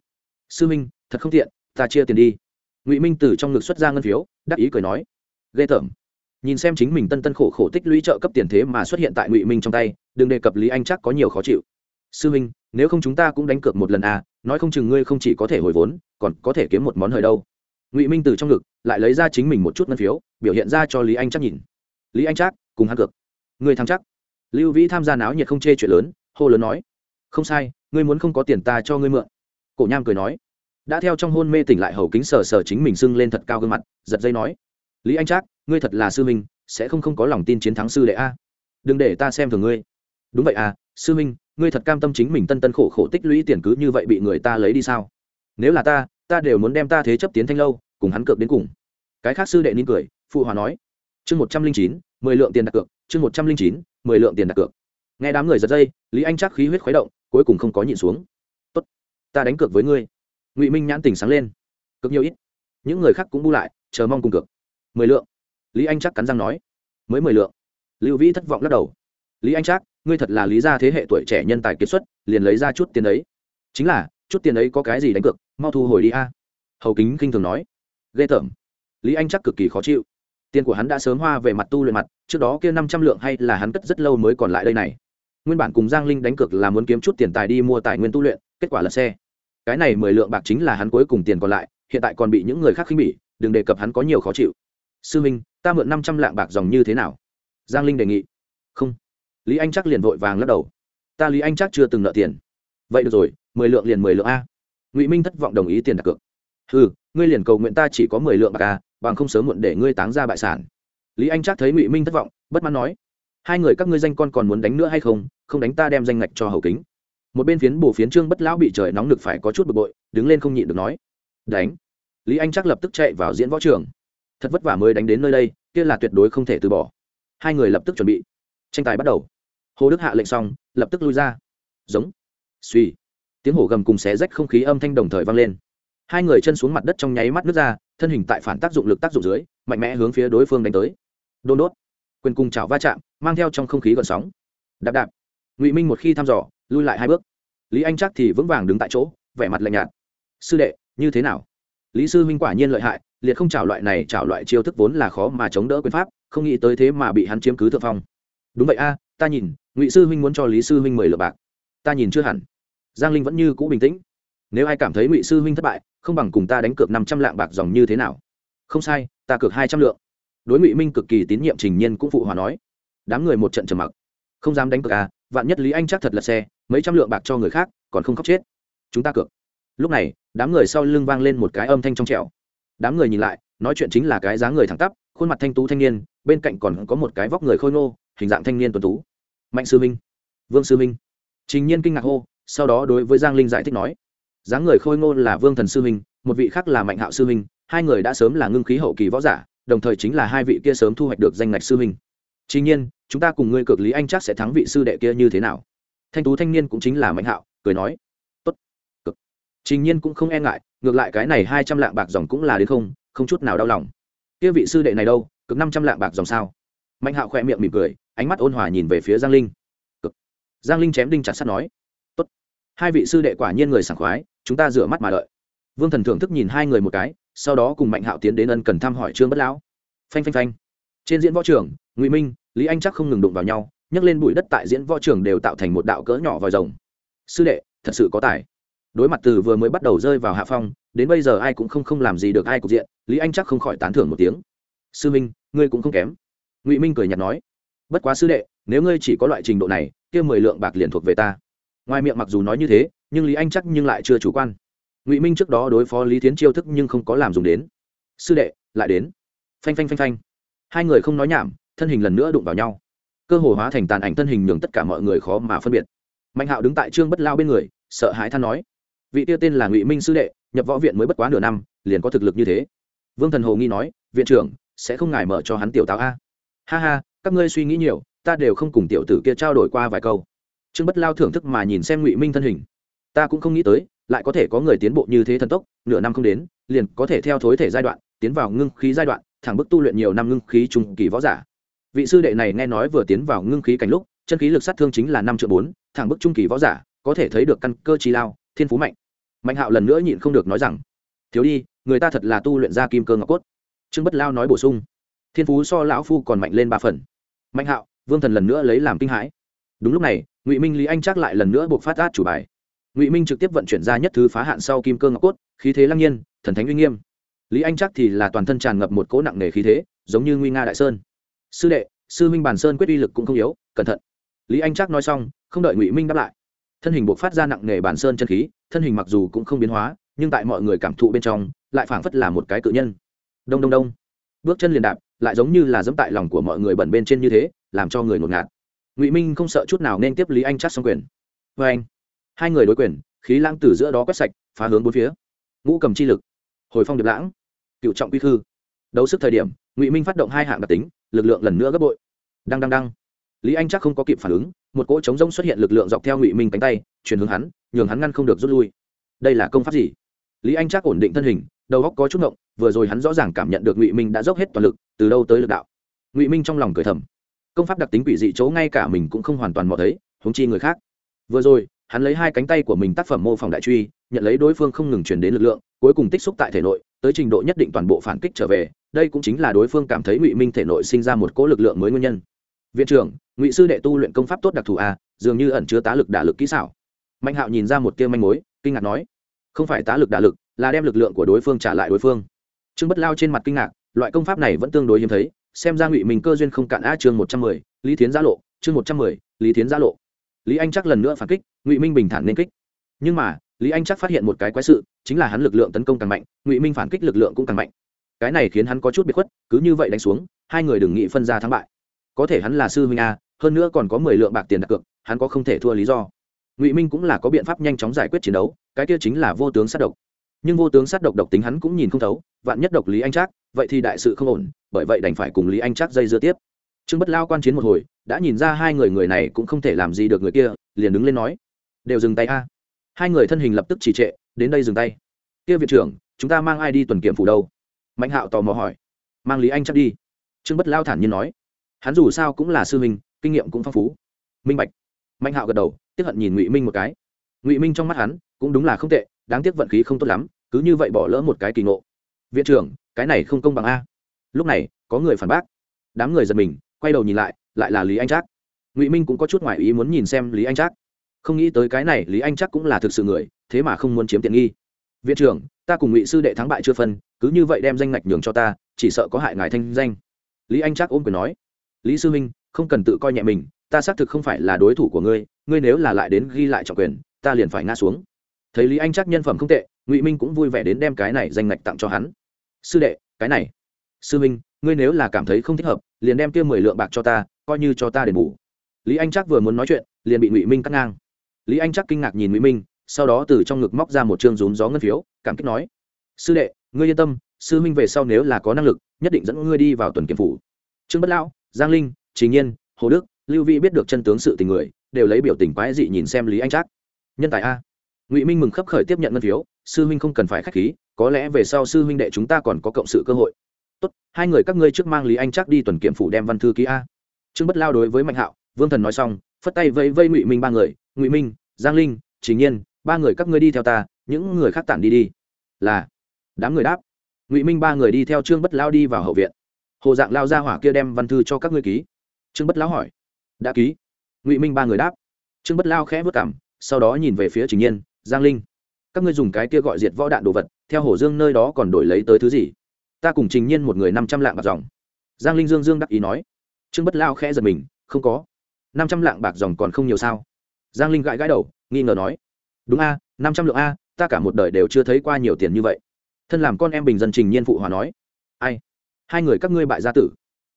Speaker 1: Sư minh, thật không tiện, ta chia tiền đi. Ngụy minh từ trong ngực xuất ra ngân phiếu, đắc ý cười nói, ghê tởm. Nhìn xem chính mình tân tân khổ khổ tích lũy trợ cấp tiền thế mà xuất hiện tại ngụy minh trong tay, đừng đề cập lý anh chắc có nhiều khó chịu. Sư minh, nếu không chúng ta cũng đánh cược một lần à nói không chừng ngươi không chỉ có thể hồi vốn, còn có thể kiếm một món hời đâu. Ngụy minh từ trong ngực lại lấy ra chính mình một chút ngân phiếu, biểu hiện ra cho lý anh chắc nhìn. Lý anh chắc cùng hắn cược. Người thắng chắc. Lưu vĩ tham gia náo nhiệt không chê chuyện lớn, hô lớn nói, không sai ngươi muốn không có tiền ta cho ngươi mượn. Cổ nham cười nói. Đã theo trong hôn mê tỉnh lại hầu kính sờ sờ chính mình sưng lên thật cao gương mặt, giật dây nói. Lý anh trác, ngươi thật là sư minh sẽ không không có lòng tin chiến thắng sư đệ a. Đừng để ta xem thường ngươi. Đúng vậy à sư minh ngươi thật cam tâm chính mình tân tân khổ khổ tích lũy tiền cứ như vậy bị người ta lấy đi sao? Nếu là ta ta đều muốn đem ta thế chấp tiến thanh lâu, cùng hắn cược đến cùng. Cái khác sư đệ nín cười, phụ hòa nói. Chương một trăm linh chín, mười lượng tiền đặt cược, chương một trăm linh chín, mười lượng tiền đặt cược. Nghe đám người giật dây, lý anh chắc khí huyết khuấy động cuối cùng không có nhịn xuống. Tốt, ta đánh cược với ngươi. Ngụy minh nhãn tình sáng lên. Cực nhiều ít. Những người khác cũng bu lại, chờ mong cùng cược. Mười lượng. Lý anh chắc cắn răng nói. Mới mười lượng. Lưu vĩ thất vọng lắc đầu. Lý anh chắc ngươi thật là lý gia thế hệ tuổi trẻ nhân tài kiệt xuất, liền lấy ra chút tiền ấy. Chính là, chút tiền ấy có cái gì đánh cược, mau thu hồi đi a. Hầu kính kinh thường nói. Ghê tởm. Lý anh chắc cực kỳ khó chịu. Tiền của hắn đã sớm hoa về mặt tu luyện mặt, trước đó kia năm trăm lượng hay là hắn cất rất lâu mới còn lại đây này nguyên bản cùng giang linh đánh cược là muốn kiếm chút tiền tài đi mua tài nguyên tu luyện, kết quả là xe. Cái này mười lượng bạc chính là hắn cuối cùng tiền còn lại, hiện tại còn bị những người khác khinh bỉ, đừng đề cập hắn có nhiều khó chịu. Sư minh, ta mượn năm trăm lạng bạc dòng như thế nào? Giang linh đề nghị. Không. Lý anh chắc liền vội vàng lắc đầu. Ta lý anh chắc chưa từng nợ tiền. Vậy được rồi, mười lượng liền mười lượng a. Ngụy minh thất vọng đồng ý tiền đặt cược. Ừ ngươi liền cầu nguyện ta chỉ có mười lượng bạc a, bằng không sớm muộn để ngươi táng ra bại sản. Lý anh chắc thấy ngụy minh thất vọng, bất mãn nói hai người các ngươi danh con còn muốn đánh nữa hay không không đánh ta đem danh ngạch cho hầu kính. Một bên phiến bổ phiến trương bất lão bị trời nóng lực phải có chút bực bội, đứng lên không nhịn được nói, đánh. Lý anh chắc lập tức chạy vào diễn võ trường. Thật vất vả mới đánh đến nơi đây, kia là tuyệt đối không thể từ bỏ. Hai người lập tức chuẩn bị. Tranh tài bắt đầu. Hồ đức hạ lệnh xong, lập tức lui ra. Giống. Suy tiếng hổ gầm cùng xé rách không khí âm thanh đồng thời vang lên. Hai người chân xuống mặt đất trong nháy mắt nước ra, thân hình tại phản tác dụng lực tác dụng dưới, mạnh mẽ hướng phía đối phương đánh tới. Đôn đốt quyền cùng chảo va chạm, mang theo trong không khí gợn sóng. Đạp đạp. Ngụy minh một khi thăm dò, lui lại hai bước. Lý anh chắc thì vững vàng đứng tại chỗ, vẻ mặt lạnh nhạt. Sư đệ, như thế nào? Lý sư Minh quả nhiên lợi hại, liệt không chảo loại này chảo loại chiêu thức vốn là khó mà chống đỡ quyền pháp, không nghĩ tới thế mà bị hắn chiếm cứ thượng phong. Đúng vậy a, ta nhìn, ngụy sư huynh muốn cho lý sư huynh mười lượng bạc. Ta nhìn chưa hẳn. Giang linh vẫn như cũ bình tĩnh. Nếu ai cảm thấy ngụy sư huynh thất bại, không bằng cùng ta đánh cược năm trăm lạng bạc dòng như thế nào? Không sai, ta cược hai trăm lượng đối ngụy minh cực kỳ tín nhiệm trình nhiên cũng phụ hòa nói, đám người một trận trầm mặc, không dám đánh cược à vạn nhất lý anh chắc thật là xe, mấy trăm lượng bạc cho người khác, còn không khóc chết. Chúng ta cược. Lúc này, đám người sau lưng vang lên một cái âm thanh trong trẻo. Đám người nhìn lại, nói chuyện chính là cái dáng người thẳng tắp, khuôn mặt thanh tú thanh niên, bên cạnh còn có một cái vóc người khôi ngô, hình dạng thanh niên tuần tú. Mạnh sư minh, vương sư minh. Trình nhiên kinh ngạc hô, sau đó đối với giang linh giải thích nói, dáng người khôi ngô là vương thần sư minh, một vị khác là mạnh hạo sư minh, hai người đã sớm là ngưng khí hậu kỳ võ giả đồng thời chính là hai vị kia sớm thu hoạch được danh ngạch sư huynh. Chỉ nhiên, chúng ta cùng ngươi cực lý anh chắc sẽ thắng vị sư đệ kia như thế nào? Thanh tú thanh niên cũng chính là mạnh hạo, cười nói, tốt cực trình nhiên cũng không e ngại, ngược lại cái này hai trăm lạng bạc dòng cũng là đến không không chút nào đau lòng. Kia vị sư đệ này đâu cực năm trăm lạng bạc dòng sao? Mạnh hạo khỏe miệng mỉm cười, ánh mắt ôn hòa nhìn về phía giang linh. Cực giang linh chém đinh chặt sắt nói, tốt, hai vị sư đệ quả nhiên người sảng khoái, chúng ta rửa mắt mà đợi vương thần thưởng thức nhìn hai người một cái, sau đó cùng mạnh hạo tiến đến ân cần thăm hỏi trương bất lão. Phanh phanh phanh. Trên diễn võ trường, ngụy minh, lý anh chắc không ngừng đụng vào nhau, nhấc lên bụi đất tại diễn võ trường đều tạo thành một đạo cỡ nhỏ vòi rồng. Sư đệ, thật sự có tài. Đối mặt từ vừa mới bắt đầu rơi vào hạ phong, đến bây giờ ai cũng không không làm gì được ai cục diện, lý anh chắc không khỏi tán thưởng một tiếng. Sư minh, ngươi cũng không kém. Ngụy minh cười nhạt nói. Bất quá sư đệ, nếu ngươi chỉ có loại trình độ này, kia mười lượng bạc liền thuộc về ta. Ngoài miệng mặc dù nói như thế, nhưng lý anh chắc nhưng lại chưa chủ quan ngụy minh trước đó đối phó lý tiến chiêu thức nhưng không có làm dùng đến sư đệ lại đến phanh phanh phanh phanh hai người không nói nhảm thân hình lần nữa đụng vào nhau cơ hồ hóa thành tàn ảnh thân hình nhường tất cả mọi người khó mà phân biệt mạnh hạo đứng tại trương bất lao bên người sợ hãi than nói vị tiêu tên là ngụy minh sư đệ nhập võ viện mới bất quá nửa năm liền có thực lực như thế vương thần hồ nghi nói viện trưởng sẽ không ngài mở cho hắn tiểu táo a ha ha các ngươi suy nghĩ nhiều ta đều không cùng tiểu tử kia trao đổi qua vài câu trương bất lao thưởng thức mà nhìn xem ngụy minh thân hình ta cũng không nghĩ tới lại có thể có người tiến bộ như thế thần tốc, nửa năm không đến, liền có thể theo thối thể giai đoạn, tiến vào ngưng khí giai đoạn, thẳng bức tu luyện nhiều năm ngưng khí trung kỳ võ giả. Vị sư đệ này nghe nói vừa tiến vào ngưng khí cảnh lúc, chân khí lực sát thương chính là năm triệu bốn, thẳng bức trung kỳ võ giả, có thể thấy được căn cơ trí lao, thiên phú mạnh. Mạnh hạo lần nữa nhịn không được nói rằng, thiếu đi, người ta thật là tu luyện ra kim cơ ngọc cốt. Trương bất lao nói bổ sung, thiên phú so lão phu còn mạnh lên ba phần. Mạnh hạo, vương thần lần nữa lấy làm kinh hãi. Đúng lúc này, ngụy minh lý anh chắc lại lần nữa buộc phát át chủ bài ngụy minh trực tiếp vận chuyển ra nhất thứ phá hạn sau kim cơ ngọc cốt khí thế lăng nhiên thần thánh uy nghiêm lý anh chắc thì là toàn thân tràn ngập một cỗ nặng nề khí thế giống như nguy nga đại sơn sư đệ sư minh bản sơn quyết uy lực cũng không yếu cẩn thận lý anh chắc nói xong không đợi ngụy minh đáp lại thân hình buộc phát ra nặng nề bản sơn chân khí thân hình mặc dù cũng không biến hóa nhưng tại mọi người cảm thụ bên trong lại phảng phất là một cái cự nhân đông đông đông bước chân liền đạp lại giống như là dẫm tại lòng của mọi người bẩn bên trên như thế làm cho người ngột ngạt ngụy minh không sợ chút nào nên tiếp lý anh chắc xong quyền vê anh hai người đối quyền, khí lãng từ giữa đó quét sạch, phá hướng bốn phía. Ngũ cầm chi lực, hồi phong điệp lãng, cựu trọng quy khư. Đấu sức thời điểm, ngụy minh phát động hai hạng đặc tính, lực lượng lần nữa gấp bội. Đăng đăng đăng. Lý anh chắc không có kịp phản ứng, một cỗ trống rông xuất hiện lực lượng dọc theo ngụy minh cánh tay, chuyển hướng hắn, nhường hắn ngăn không được rút lui. Đây là công pháp gì? Lý anh chắc ổn định thân hình, đầu góc có chút ngộng, vừa rồi hắn rõ ràng cảm nhận được ngụy minh đã dốc hết toàn lực, từ đâu tới lực đạo. Ngụy minh trong lòng cười thầm. Công pháp đặc tính quỷ dị chỗ ngay cả mình cũng không hoàn toàn mò thấy húng chi người khác. Vừa rồi hắn lấy hai cánh tay của mình tác phẩm mô phỏng đại truy, nhận lấy đối phương không ngừng truyền đến lực lượng, cuối cùng tích xúc tại thể nội, tới trình độ nhất định toàn bộ phản kích trở về, đây cũng chính là đối phương cảm thấy ngụy minh thể nội sinh ra một cỗ lực lượng mới nguyên nhân. Viện trưởng, ngụy sư đệ tu luyện công pháp tốt đặc thù a dường như ẩn chứa tá lực đả lực kỹ xảo. Mạnh hạo nhìn ra một tiêu manh mối, kinh ngạc nói, không phải tá lực đả lực, là đem lực lượng của đối phương trả lại đối phương. Trương bất lao trên mặt kinh ngạc, loại công pháp này vẫn tương đối hiếm thấy, xem ra ngụy mình cơ duyên không cạn a chương một trăm mười, lý thiến gia lộ, chương một trăm mười, lý thiến gia lộ lý anh chắc lần nữa phản kích, ngụy minh bình thản nên kích. Nhưng mà, lý anh chắc phát hiện một cái quái sự, chính là hắn lực lượng tấn công càng mạnh, ngụy minh phản kích lực lượng cũng càng mạnh. Cái này khiến hắn có chút bị khuất, cứ như vậy đánh xuống, hai người đừng nghĩ phân ra thắng bại. Có thể hắn là sư huynh a, hơn nữa còn có mười lượng bạc tiền đặt cược, hắn có không thể thua lý do. Ngụy minh cũng là có biện pháp nhanh chóng giải quyết chiến đấu, cái kia chính là vô tướng sát độc. Nhưng vô tướng sát độc độc tính hắn cũng nhìn không thấu, vạn nhất độc lý anh trác vậy thì đại sự không ổn, bởi vậy đành phải cùng lý anh trác dây dưa tiếp trương bất lao quan chiến một hồi, đã nhìn ra hai người người này cũng không thể làm gì được người kia, liền đứng lên nói, đều dừng tay a. Hai người thân hình lập tức trì trệ, đến đây dừng tay. Kia viện trưởng, chúng ta mang ai đi tuần kiểm phủ đâu? Mạnh hạo tò mò hỏi. Mang lý anh chắc đi. Trương bất lao thản nhiên nói. Hắn dù sao cũng là sư minh kinh nghiệm cũng phong phú. Minh bạch. Mạnh hạo gật đầu, tiếp hận nhìn ngụy minh một cái. Ngụy minh trong mắt hắn cũng đúng là không tệ, đáng tiếc vận khí không tốt lắm, cứ như vậy bỏ lỡ một cái kỳ ngộ. Viện trưởng, cái này không công bằng a. Lúc này, có người phản bác. Đám người giật mình quay đầu nhìn lại lại là lý anh trác. Ngụy minh cũng có chút ngoại ý muốn nhìn xem lý anh trác. Không nghĩ tới cái này, lý anh trác cũng là thực sự người, thế mà không muốn chiếm tiện nghi. Viện trưởng, ta cùng ngụy sư đệ thắng bại chưa phân, cứ như vậy đem danh ngạch nhường cho ta, chỉ sợ có hại ngài thanh danh. Lý anh trác ôm quyền nói. Lý sư minh, không cần tự coi nhẹ mình, ta xác thực không phải là đối thủ của ngươi ngươi nếu là lại đến ghi lại trọng quyền, ta liền phải ngã xuống. Thấy lý anh chắc nhân phẩm không tệ, ngụy minh cũng vui vẻ đến đem cái này danh ngạch tặng cho hắn. Sư đệ, cái này. Sư minh ngươi nếu là cảm thấy không thích hợp, liền đem kia mười lượng bạc cho ta, coi như cho ta đền bù. Lý anh chắc vừa muốn nói chuyện, liền bị ngụy minh cắt ngang. Lý anh chắc kinh ngạc nhìn ngụy minh, sau đó từ trong ngực móc ra một chương rún gió ngân phiếu, cảm kích nói, sư đệ, ngươi yên tâm, sư minh về sau nếu là có năng lực, nhất định dẫn ngươi đi vào tuần kiểm phủ. Trương bất lão, giang linh trí nhiên, hồ đức, lưu vi biết được chân tướng sự tình người, đều lấy biểu tình quái dị nhìn xem lý anh Trác. nhân tài a. Ngụy minh mừng khấp khởi tiếp nhận ngân phiếu, sư huynh không cần phải k h á c h khí, có lẽ về sau sư huynh đệ chúng ta còn có cộng sự cơ hội tốt, hai người các ngươi trước mang lý anh chắc đi tuần kiểm phủ đem văn thư ký a. Trương bất lao đối với mạnh hạo, vương thần nói xong, phất tay vây vây ngụy minh ba người, ngụy minh, giang linh chính nhiên, ba người các ngươi đi theo ta, những người khác tản đi đi. Là. Đám người đáp. Ngụy minh ba người đi theo trương bất lao đi vào hậu viện. Hồ dạng lao ra hỏa kia đem văn thư cho các ngươi ký. Trương bất lao hỏi. Đã ký. Ngụy minh ba người đáp. Trương bất lao khẽ vất cảm sau đó nhìn về phía trình nhiên, giang linh, các ngươi dùng cái kia gọi diệt võ đạn đồ vật, theo hồ dương nơi đó còn đổi lấy tới thứ gì? Ta cùng trình nhiên một người năm trăm lạng bạc dòng. Giang linh dương dương đắc ý nói. Trương bất lao khẽ giật mình, không có. Năm trăm lạng bạc dòng còn không nhiều sao? Giang linh gãi gãi đầu, nghi ngờ nói. Đúng a, năm trăm lượng a, ta cả một đời đều chưa thấy qua nhiều tiền như vậy. Thân làm con em bình dân trình nhiên phụ hòa nói. Ai? Hai người các ngươi bại gia tử.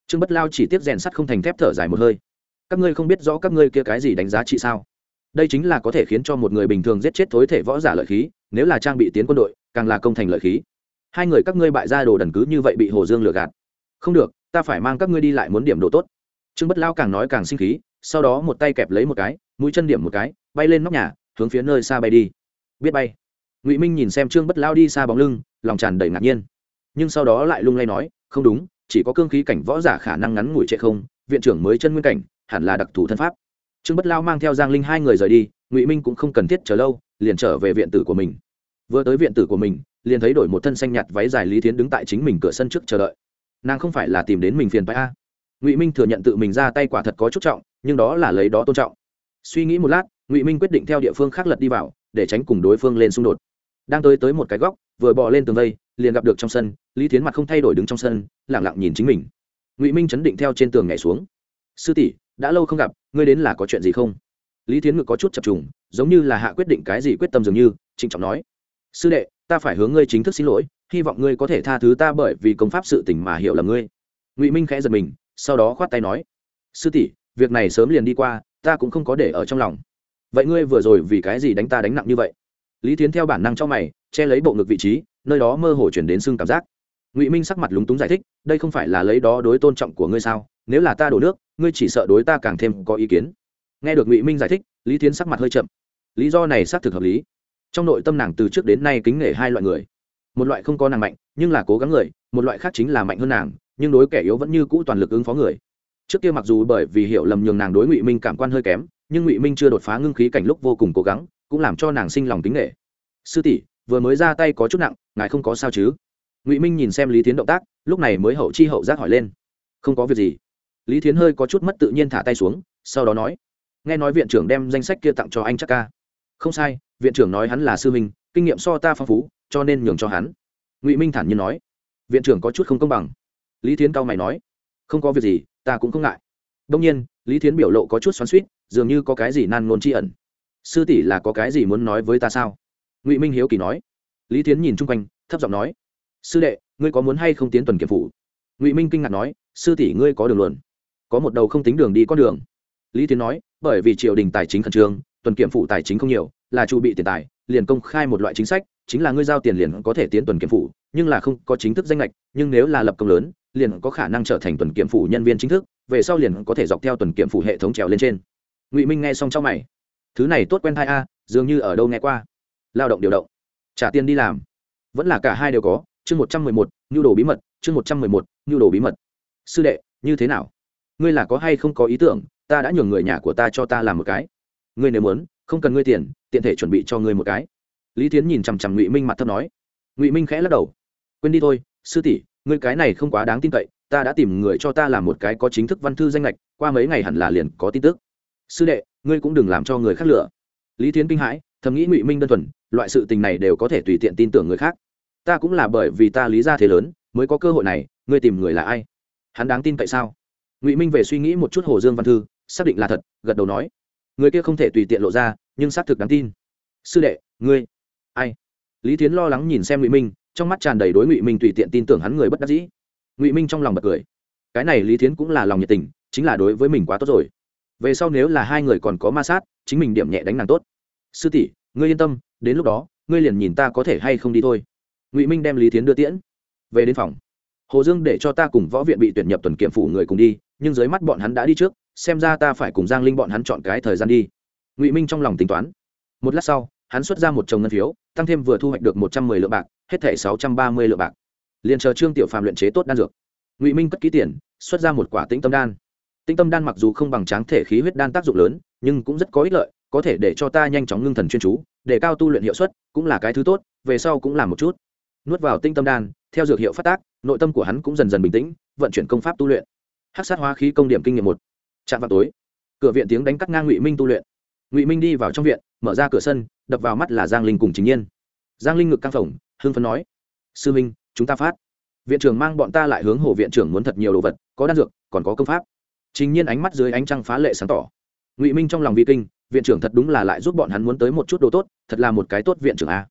Speaker 1: Trương bất lao chỉ tiếp rèn sắt không thành thép thở dài một hơi. Các ngươi không biết rõ các ngươi kia cái gì đánh giá trị sao? Đây chính là có thể khiến cho một người bình thường giết chết thối thể võ giả lợi khí, nếu là trang bị tiến quân đội, càng là công thành lợi khí hai người các ngươi bại ra đồ đần cứ như vậy bị hồ dương lừa gạt. Không được, ta phải mang các ngươi đi lại muốn điểm đồ tốt. Trương bất lao càng nói càng sinh khí, sau đó một tay kẹp lấy một cái, mũi chân điểm một cái, bay lên nóc nhà, hướng phía nơi xa bay đi. Biết bay. Ngụy minh nhìn xem trương bất lao đi xa bóng lưng, lòng tràn đầy ngạc nhiên. Nhưng sau đó lại lung lay nói, không đúng, chỉ có cương khí cảnh võ giả khả năng ngắn ngủi trệ không, viện trưởng mới chân nguyên cảnh, hẳn là đặc thù thân pháp. Trương bất lao mang theo giang linh hai người rời đi, ngụy minh cũng không cần thiết chờ lâu, liền trở về viện tử của mình. Vừa tới viện tử của mình liền thấy đổi một thân xanh nhạt váy dài lý tiến đứng tại chính mình cửa sân trước chờ đợi. Nàng không phải là tìm đến mình phiền phải a. Ngụy minh thừa nhận tự mình ra tay quả thật có chút trọng, nhưng đó là lấy đó tôn trọng. Suy nghĩ một lát, ngụy minh quyết định theo địa phương khác lật đi vào, để tránh cùng đối phương lên xung đột. Đang tới tới một cái góc, vừa bò lên tường vây, liền gặp được trong sân, lý tiến mặt không thay đổi đứng trong sân lẳng lặng nhìn chính mình. Ngụy minh chấn định theo trên tường nhảy xuống. Sư tỷ, đã lâu không gặp, ngươi đến là có chuyện gì không? Lý tiến ngực có chút chập trùng, giống như là hạ quyết định cái gì quyết tâm dường như, trịnh trọng nói. Sư đệ ta phải hướng ngươi chính thức xin lỗi, hy vọng ngươi có thể tha thứ ta bởi vì công pháp sự tình mà hiểu là ngươi. Ngụy minh khẽ giật mình, sau đó khoát tay nói, sư tỷ, việc này sớm liền đi qua, ta cũng không có để ở trong lòng. Vậy ngươi vừa rồi vì cái gì đánh ta đánh nặng như vậy? Lý tiến theo bản năng cho mày, che lấy bộ ngực vị trí, nơi đó mơ hồ chuyển đến xương cảm giác. Ngụy minh sắc mặt lúng túng giải thích, đây không phải là lấy đó đối tôn trọng của ngươi sao? Nếu là ta đổ nước, ngươi chỉ sợ đối ta càng thêm có ý kiến. Nghe được ngụy minh giải thích, lý tiến sắc mặt hơi chậm. Lý do này xác thực hợp lý trong nội tâm nàng từ trước đến nay kính nể hai loại người. Một loại không có nàng mạnh, nhưng là cố gắng người, một loại khác chính là mạnh hơn nàng, nhưng đối kẻ yếu vẫn như cũ toàn lực ứng phó người. Trước kia mặc dù bởi vì hiểu lầm nhường nàng đối ngụy minh cảm quan hơi kém, nhưng ngụy minh chưa đột phá ngưng khí cảnh lúc vô cùng cố gắng, cũng làm cho nàng sinh lòng kính nể. Sư tỷ, vừa mới ra tay có chút nặng, ngài không có sao chứ? Ngụy minh nhìn xem lý tiến động tác, lúc này mới hậu chi hậu giác hỏi lên. Không có việc gì. Lý thiến hơi có chút mất tự nhiên thả tay xuống, sau đó nói, nghe nói viện trưởng đem danh sách kia tặng cho anh chắc ca. Không sai viện trưởng nói hắn là sư minh kinh nghiệm so ta phong phú, cho nên nhường cho hắn. Ngụy minh thản nhiên nói. Viện trưởng có chút không công bằng. Lý thiến cao mày nói. Không có việc gì, ta cũng không ngại. Đông nhiên, lý thiến biểu lộ có chút xoắn suýt dường như có cái gì nan nôn tri ẩn. Sư tỷ là có cái gì muốn nói với ta sao? Ngụy minh hiếu kỳ nói. Lý thiến nhìn chung quanh, thấp giọng nói. Sư đệ, ngươi có muốn hay không tiến tuần kiểm phủ? Ngụy minh kinh ngạc nói. Sư tỷ ngươi có đường luận. Có một đầu không tính đường đi con đường. Lý Thiến nói, bởi vì triều đình tài chính khẩn trương, tuần kiểm phủ tài chính không nhiều là chủ bị tiền tài, liền công khai một loại chính sách, chính là ngươi giao tiền liền có thể tiến tuần kiểm phủ, nhưng là không có chính thức danh lệch nhưng nếu là lập công lớn, liền có khả năng trở thành tuần kiểm phủ nhân viên chính thức, về sau liền có thể dọc theo tuần kiểm phủ hệ thống trèo lên trên. Ngụy minh nghe xong trong mày. Thứ này tốt quen thai a, dường như ở đâu nghe qua. Lao động điều động. Trả tiền đi làm. Vẫn là cả hai đều có, chương một trăm mười một, nhu đồ bí mật, chương một trăm mười một, nhu đồ bí mật. Sư đệ, như thế nào? Ngươi là có hay không có ý tưởng, ta đã nhường người nhà của ta cho ta làm một cái. Ngươi nếu muốn, không cần ngươi tiền tiện thể chuẩn bị cho ngươi một cái. Lý tiến nhìn chằm chằm ngụy minh mặt thấp nói. Ngụy minh khẽ lắc đầu. Quên đi thôi, sư tỷ, ngươi cái này không quá đáng tin cậy, ta đã tìm người cho ta làm một cái có chính thức văn thư danh lệch, qua mấy ngày hẳn là liền có tin tức. Sư đệ, ngươi cũng đừng làm cho người khác lựa lý tiến kinh hãi, thầm nghĩ ngụy minh đơn thuần, loại sự tình này đều có thể tùy tiện tin tưởng người khác. Ta cũng là bởi vì ta lý ra thế lớn, mới có cơ hội này, ngươi tìm người là ai? Hắn đáng tin cậy sao? Ngụy minh về suy nghĩ một chút hồ dương văn thư, xác định là thật, gật đầu nói. Người kia không thể tùy tiện lộ ra nhưng xác thực đáng tin. Sư đệ, ngươi, ai? Lý tiến lo lắng nhìn xem ngụy minh, trong mắt tràn đầy đối ngụy minh tùy tiện tin tưởng hắn người bất đắc dĩ. Ngụy minh trong lòng bật cười. Cái này lý tiến cũng là lòng nhiệt tình, chính là đối với mình quá tốt rồi. Về sau nếu là hai người còn có ma sát, chính mình điểm nhẹ đánh nàng tốt. Sư tỷ, ngươi yên tâm, đến lúc đó, ngươi liền nhìn ta có thể hay không đi thôi. Ngụy minh đem lý tiến đưa tiễn. Về đến phòng. Hồ dương để cho ta cùng võ viện bị tuyển nhập tuần kiểm phủ người cùng đi, nhưng dưới mắt bọn hắn đã đi trước, xem ra ta phải cùng giang linh bọn hắn chọn cái thời gian đi ngụy minh trong lòng tính toán một lát sau hắn xuất ra một chồng ngân phiếu tăng thêm vừa thu hoạch được một trăm mười lượng bạc hết thẻ sáu trăm ba mươi lượng bạc liền chờ trương tiểu phàm luyện chế tốt đan dược ngụy minh cất ký tiền xuất ra một quả tĩnh tâm đan tĩnh tâm đan mặc dù không bằng tráng thể khí huyết đan tác dụng lớn nhưng cũng rất có ích lợi có thể để cho ta nhanh chóng ngưng thần chuyên chú để cao tu luyện hiệu suất cũng là cái thứ tốt về sau cũng làm một chút nuốt vào tinh tâm đan theo dược hiệu phát tác nội tâm của hắn cũng dần dần bình tĩnh vận chuyển công pháp tu luyện hát sát hóa khí công điểm kinh nghiệm một chạm vào tối cửa viện tiếng đánh cắt ngang ngụy minh tu luyện ngụy minh đi vào trong viện mở ra cửa sân đập vào mắt là giang linh cùng chính nhiên giang linh ngực căng phồng hương phấn nói sư minh chúng ta phát viện trưởng mang bọn ta lại hướng hồ viện trưởng muốn thật nhiều đồ vật có đan dược còn có công pháp chính nhiên ánh mắt dưới ánh trăng phá lệ sáng tỏ ngụy minh trong lòng vi kinh viện trưởng thật đúng là lại giúp bọn hắn muốn tới một chút đồ tốt thật là một cái tốt viện trưởng a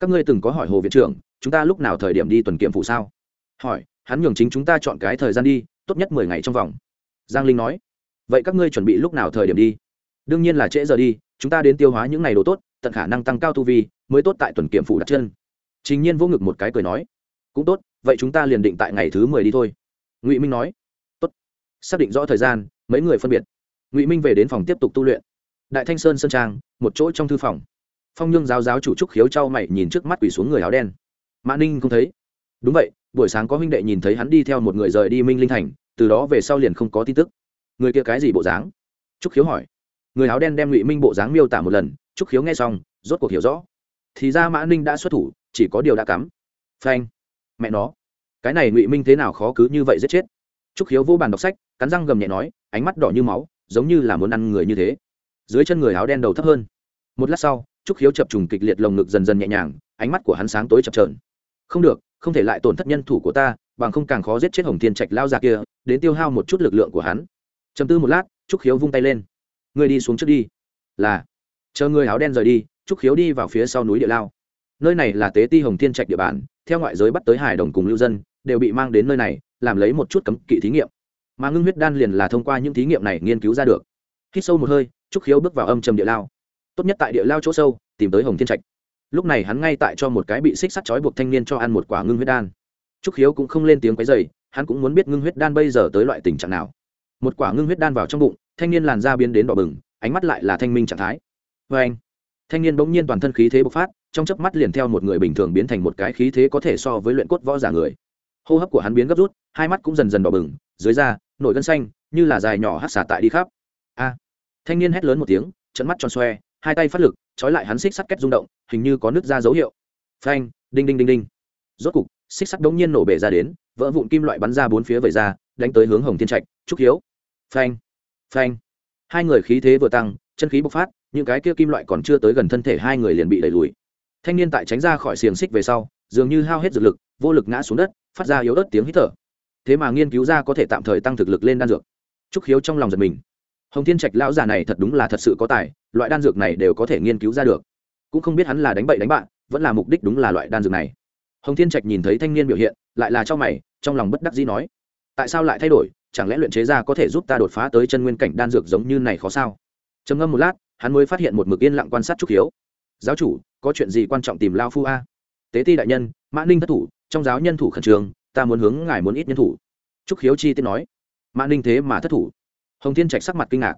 Speaker 1: các ngươi từng có hỏi hồ viện trưởng chúng ta lúc nào thời điểm đi tuần kiểm phụ sao hỏi hắn nhường chính chúng ta chọn cái thời gian đi tốt nhất mười ngày trong vòng giang linh nói vậy các ngươi chuẩn bị lúc nào thời điểm đi đương nhiên là trễ giờ đi, chúng ta đến tiêu hóa những ngày đồ tốt, tận khả năng tăng cao tu vi, mới tốt tại tuần kiểm phủ đặt chân. Trình nhiên vỗ ngực một cái cười nói, cũng tốt, vậy chúng ta liền định tại ngày thứ mười đi thôi. Ngụy minh nói, tốt. Xác định rõ thời gian, mấy người phân biệt. Ngụy minh về đến phòng tiếp tục tu luyện. Đại thanh sơn sơn trang, một chỗ trong thư phòng. Phong nhương giáo giáo chủ trúc khiếu trao mày nhìn trước mắt quỳ xuống người áo đen. Mã ninh không thấy. Đúng vậy, buổi sáng có huynh đệ nhìn thấy hắn đi theo một người rời đi minh linh thành, từ đó về sau liền không có tin tức. Người kia cái gì bộ dáng? Trúc khiếu hỏi người áo đen đem ngụy minh bộ dáng miêu tả một lần, trúc khiếu nghe xong, rốt cuộc hiểu rõ. Thì ra mã ninh đã xuất thủ, chỉ có điều đã cắm. Phanh. Mẹ nó. Cái này ngụy minh thế nào khó cứ như vậy giết chết. Trúc khiếu vô bàn đọc sách, cắn răng gầm nhẹ nói, ánh mắt đỏ như máu, giống như là muốn ăn người như thế. Dưới chân người áo đen đầu thấp hơn. Một lát sau, trúc khiếu chập trùng kịch liệt lồng ngực dần dần nhẹ nhàng, ánh mắt của hắn sáng tối chập trờn không được, không thể lại tổn thất nhân thủ của ta, bằng không càng khó giết chết hồng thiên trạch lao ra kia, đến tiêu hao một chút lực lượng của hắn. Chầm tư một lát, trúc khiếu vung tay lên. Ngươi đi xuống trước đi. Là, chờ người áo đen rời đi, trúc khiếu đi vào phía sau núi địa lao. Nơi này là tế ti hồng thiên trạch địa bàn, theo ngoại giới bắt tới hải đồng cùng lưu dân, đều bị mang đến nơi này, làm lấy một chút cấm kỵ thí nghiệm. Mà ngưng huyết đan liền là thông qua những thí nghiệm này nghiên cứu ra được. Khi sâu một hơi, trúc khiếu bước vào âm trầm địa lao. Tốt nhất tại địa lao chỗ sâu, tìm tới hồng thiên trạch. Lúc này hắn ngay tại cho một cái bị xích sắt trói buộc thanh niên cho ăn một quả ngưng huyết đan. Trúc khiếu cũng không lên tiếng quấy dày hắn cũng muốn biết ngưng huyết đan bây giờ tới loại tình trạng nào. Một quả ngưng huyết đan vào trong bụng thanh niên làn da biến đến đỏ bừng, ánh mắt lại là thanh minh trạng thái. Vê anh, thanh niên bỗng nhiên toàn thân khí thế bộc phát, trong chớp mắt liền theo một người bình thường biến thành một cái khí thế có thể so với luyện cốt võ giả người. Hô hấp của hắn biến gấp rút, hai mắt cũng dần dần đỏ bừng, dưới da, nổi gân xanh, như là dài nhỏ hát xả tại đi khắp. A, thanh niên hét lớn một tiếng trận mắt tròn xoe, hai tay phát lực, trói lại hắn xích sắt kết rung động, hình như có nước ra dấu hiệu. Phanh đinh đinh đinh đinh. Rốt cục, xích sắt đống nhiên nổ bể ra đến, vỡ vụn kim loại bắn ra bốn phía vẩy ra, đánh tới hướng hồng thiên trạch, trúc hiếu. Phanh phanh. Hai người khí thế vừa tăng, chân khí bộc phát, những cái kia kim loại còn chưa tới gần thân thể hai người liền bị đẩy lùi. Thanh niên tại tránh ra khỏi xiềng xích về sau, dường như hao hết dược lực, vô lực ngã xuống đất, phát ra yếu ớt tiếng hít thở. Thế mà nghiên cứu ra có thể tạm thời tăng thực lực lên đan dược. Trúc hiếu trong lòng giật mình. Hồng thiên trạch lão già này thật đúng là thật sự có tài, loại đan dược này đều có thể nghiên cứu ra được. Cũng không biết hắn là đánh bậy đánh bạn vẫn là mục đích đúng là loại đan dược này. Hồng thiên trạch nhìn thấy thanh niên biểu hiện, lại là cho mày, trong lòng bất đắc dĩ nói, tại sao lại thay đổi? Chẳng lẽ luyện chế ra có thể giúp ta đột phá tới chân nguyên cảnh đan dược giống như này khó sao? Trầm ngâm một lát, hắn mới phát hiện một mực yên lặng quan sát trúc hiếu. Giáo chủ, có chuyện gì quan trọng tìm lao phu a? Tế ti đại nhân, mã ninh thất thủ, trong giáo nhân thủ khẩn trương, ta muốn hướng ngài muốn ít nhân thủ. Trúc hiếu chi tiết nói. Mã ninh thế mà thất thủ. Hồng thiên trạch sắc mặt kinh ngạc.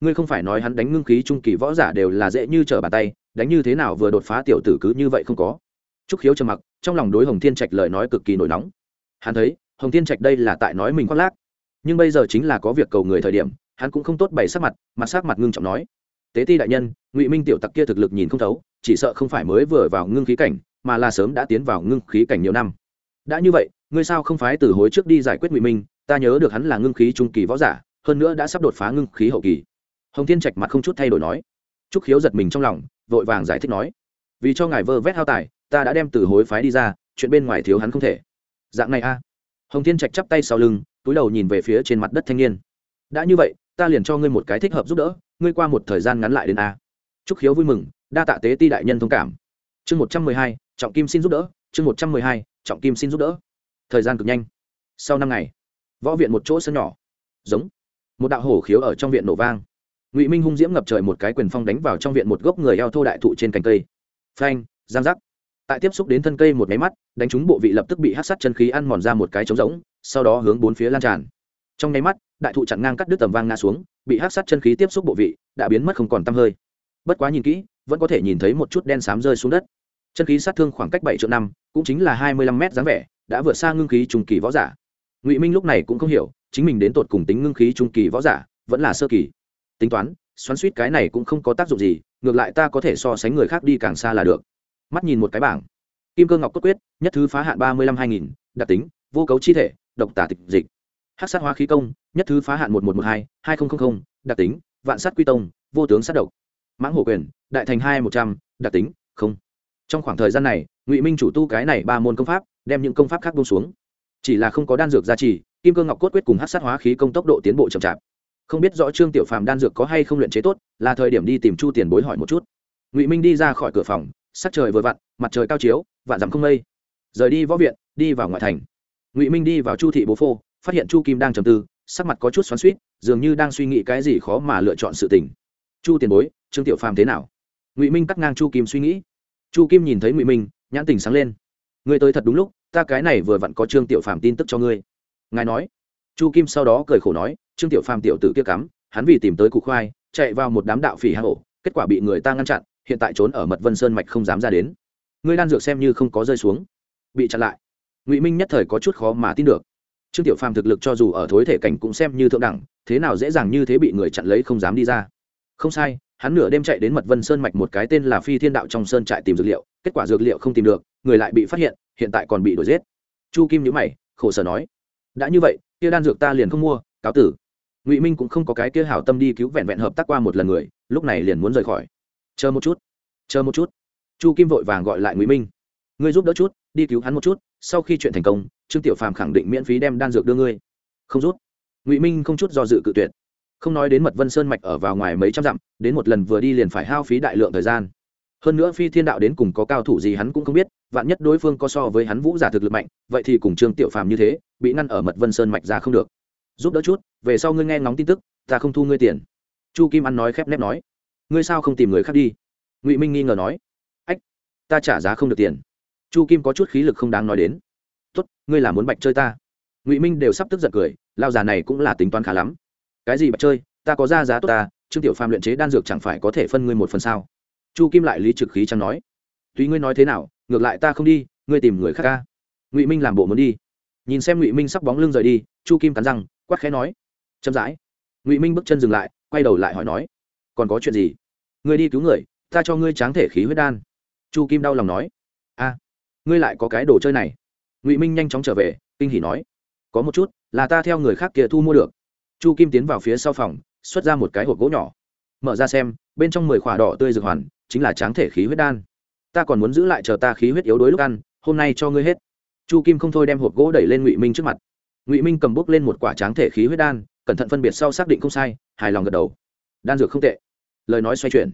Speaker 1: Ngươi không phải nói hắn đánh ngưng khí trung kỳ võ giả đều là dễ như trở bàn tay, đánh như thế nào vừa đột phá tiểu tử cứ như vậy không có. Trúc hiếu trầm mặc, trong lòng đối hồng thiên trạch lời nói cực kỳ nổi nóng. Hắn thấy, hồng thiên trạch đây là tại nói mình khoác lác nhưng bây giờ chính là có việc cầu người thời điểm, hắn cũng không tốt bày sắc mặt mặt sắc mặt ngưng trọng nói. Tế ti đại nhân, ngụy minh tiểu tặc kia thực lực nhìn không thấu, chỉ sợ không phải mới vừa vào ngưng khí cảnh, mà là sớm đã tiến vào ngưng khí cảnh nhiều năm. Đã như vậy, ngươi sao không phái từ hối trước đi giải quyết ngụy minh? Ta nhớ được hắn là ngưng khí trung kỳ võ giả, hơn nữa đã sắp đột phá ngưng khí hậu kỳ. Hồng thiên trạch mặt không chút thay đổi nói. Trúc khiếu giật mình trong lòng, vội vàng giải thích nói. Vì cho ngài vơ vét hao tài, ta đã đem từ hối phái đi ra, chuyện bên ngoài thiếu hắn không thể. Dạng này a. Hồng thiên trạch chắp tay sau lưng túi đầu nhìn về phía trên mặt đất thanh niên. Đã như vậy, ta liền cho ngươi một cái thích hợp giúp đỡ, ngươi qua một thời gian ngắn lại đến a. Chúc khiếu vui mừng, đa tạ tế ti đại nhân thông cảm. Chương một trăm mười hai, trọng kim xin giúp đỡ, chương một trăm mười hai, trọng kim xin giúp đỡ. Thời gian cực nhanh. Sau năm ngày, võ viện một chỗ sân nhỏ. Giống. Một đạo hổ khiếu ở trong viện nổ vang. Ngụy minh hung diễm ngập trời một cái quyền phong đánh vào trong viện một gốc người eo thô đại thụ trên cành cây. Phanh, giang giác. Tại tiếp xúc đến thân cây một máy mắt, đánh trúng bộ vị lập tức bị hát sát chân khí ăn mòn ra một cái trống rỗng sau đó hướng bốn phía lan tràn. Trong nháy mắt, đại thụ chặn ngang cắt đứt tầm vang ngã xuống, bị hát sát chân khí tiếp xúc bộ vị, đã biến mất không còn tăm hơi. Bất quá nhìn kỹ, vẫn có thể nhìn thấy một chút đen xám rơi xuống đất. Chân khí sát thương khoảng cách bảy triệu năm, cũng chính là hai mươi lăm mét dáng vẻ, đã vượt xa ngưng khí trung kỳ võ giả. Ngụy minh lúc này cũng không hiểu, chính mình đến tột cùng tính ngưng khí trung kỳ võ giả, vẫn là sơ kỳ. Tính toán, xoắn suýt cái này cũng không có tác dụng gì, ngược lại ta có thể so sánh người khác đi càng xa là được. Mắt nhìn một cái bảng. Kim cơ ngọc cốt quyết, nhất thứ phá hạn ba mươi lăm hai nghìn, đặc tính, vô cấu chi thể độc tả tịch dịch. Hát sát hóa khí công, nhất thứ phá hạn một một m ộ t hai hai nghìn đặc tính, vạn sát quy tông, vô tướng sát độc. Mãng hổ quyền, đại thành hai một trăm, đặc tính, không. Trong khoảng thời gian này, ngụy minh chủ tu cái này ba môn công pháp, đem những công pháp khác bông xuống. Chỉ là không có đan dược gia trì, kim cơ ngọc cốt quyết cùng hát sát hóa khí công tốc độ tiến bộ chậm chạp. Không biết rõ trương tiểu phàm đan dược có hay không luyện chế tốt, là thời điểm đi tìm chu tiền bối hỏi một chút. Ngụy minh đi ra khỏi cửa phòng, sắc trời vừa vặn, mặt trời cao chiếu, vạn dặm không mây. Rời đi võ viện, đi vào ngoại thành ngụy minh đi vào chu thị bố phô, phát hiện chu kim đang trầm tư, sắc mặt có chút xoắn suýt dường như đang suy nghĩ cái gì khó mà lựa chọn sự tình. Chu tiền bối, trương tiểu phàm thế nào? Ngụy minh cắt ngang chu kim suy nghĩ. Chu kim nhìn thấy ngụy minh, nhãn tình sáng lên. Ngươi tới thật đúng lúc, ta cái này vừa vặn có trương tiểu phàm tin tức cho ngươi. Ngài nói. Chu kim sau đó cười khổ nói, trương tiểu phàm tiểu tử kia cắm, hắn vì tìm tới cục khoai, chạy vào một đám đạo phỉ hạ hổ kết quả bị người ta ngăn chặn, hiện tại trốn ở mật vân sơn mạch không dám ra đến. Ngươi đan dược xem như không có rơi xuống. Bị chặn lại ngụy minh nhất thời có chút khó mà tin được trương tiểu phàm thực lực cho dù ở thối thể cảnh cũng xem như thượng đẳng thế nào dễ dàng như thế bị người chặn lấy không dám đi ra không sai hắn nửa đêm chạy đến mật vân sơn mạch một cái tên là phi thiên đạo trong sơn trại tìm dược liệu kết quả dược liệu không tìm được người lại bị phát hiện hiện tại còn bị đuổi giết chu kim nhữ mày khổ sở nói đã như vậy kia đan dược ta liền không mua cáo tử ngụy minh cũng không có cái kia hảo tâm đi cứu vẹn vẹn hợp tác qua một lần người lúc này liền muốn rời khỏi chờ một chút chờ một chút chu kim vội vàng gọi lại ngụy minh ngươi giúp đỡ chút đi cứu hắn một chút sau khi chuyện thành công, trương tiểu phàm khẳng định miễn phí đem đan dược đưa ngươi. Không rút. Ngụy minh không chút do dự cự tuyệt. Không nói đến mật vân sơn mạch ở vào ngoài mấy trăm dặm, đến một lần vừa đi liền phải hao phí đại lượng thời gian. Hơn nữa phi thiên đạo đến cùng có cao thủ gì hắn cũng không biết, vạn nhất đối phương có so với hắn vũ giả thực lực mạnh, vậy thì cùng trương tiểu phàm như thế, bị ngăn ở mật vân sơn mạch ra không được. Giúp đỡ chút, về sau ngươi nghe ngóng tin tức, ta không thu ngươi tiền. Chu kim ăn nói khép nép nói. Ngươi sao không tìm người khác đi? Ngụy minh nghi ngờ nói. Ách, ta trả giá không được tiền chu kim có chút khí lực không đáng nói đến. Tốt, ngươi là muốn bạch chơi ta? Ngụy minh đều sắp tức giận cười lao già này cũng là tính toán khá lắm. Cái gì bạch chơi? Ta có ra giá tốt ta, trương tiểu phàm luyện chế đan dược chẳng phải có thể phân ngươi một phần sao? Chu kim lại lý trực khí chẳng nói. Tùy ngươi nói thế nào, ngược lại ta không đi, ngươi tìm người khác ca. Ngụy minh làm bộ muốn đi. Nhìn xem ngụy minh sắp bóng lưng rời đi, chu kim cắn răng, quát khẽ nói. Chậm rãi. Ngụy minh bước chân dừng lại, quay đầu lại hỏi nói. Còn có chuyện gì? Ngươi đi cứu người, ta cho ngươi tráng thể khí huyết đan. Chu kim đau lòng nói. A ngươi lại có cái đồ chơi này ngụy minh nhanh chóng trở về kinh hỉ nói có một chút là ta theo người khác kia thu mua được chu kim tiến vào phía sau phòng xuất ra một cái hộp gỗ nhỏ mở ra xem bên trong mười khỏa đỏ tươi dược hoàn chính là tráng thể khí huyết đan ta còn muốn giữ lại chờ ta khí huyết yếu đuối lúc ăn hôm nay cho ngươi hết chu kim không thôi đem hộp gỗ đẩy lên ngụy minh trước mặt ngụy minh cầm bút lên một quả tráng thể khí huyết đan cẩn thận phân biệt sau xác định không sai hài lòng gật đầu đan dược không tệ lời nói xoay chuyển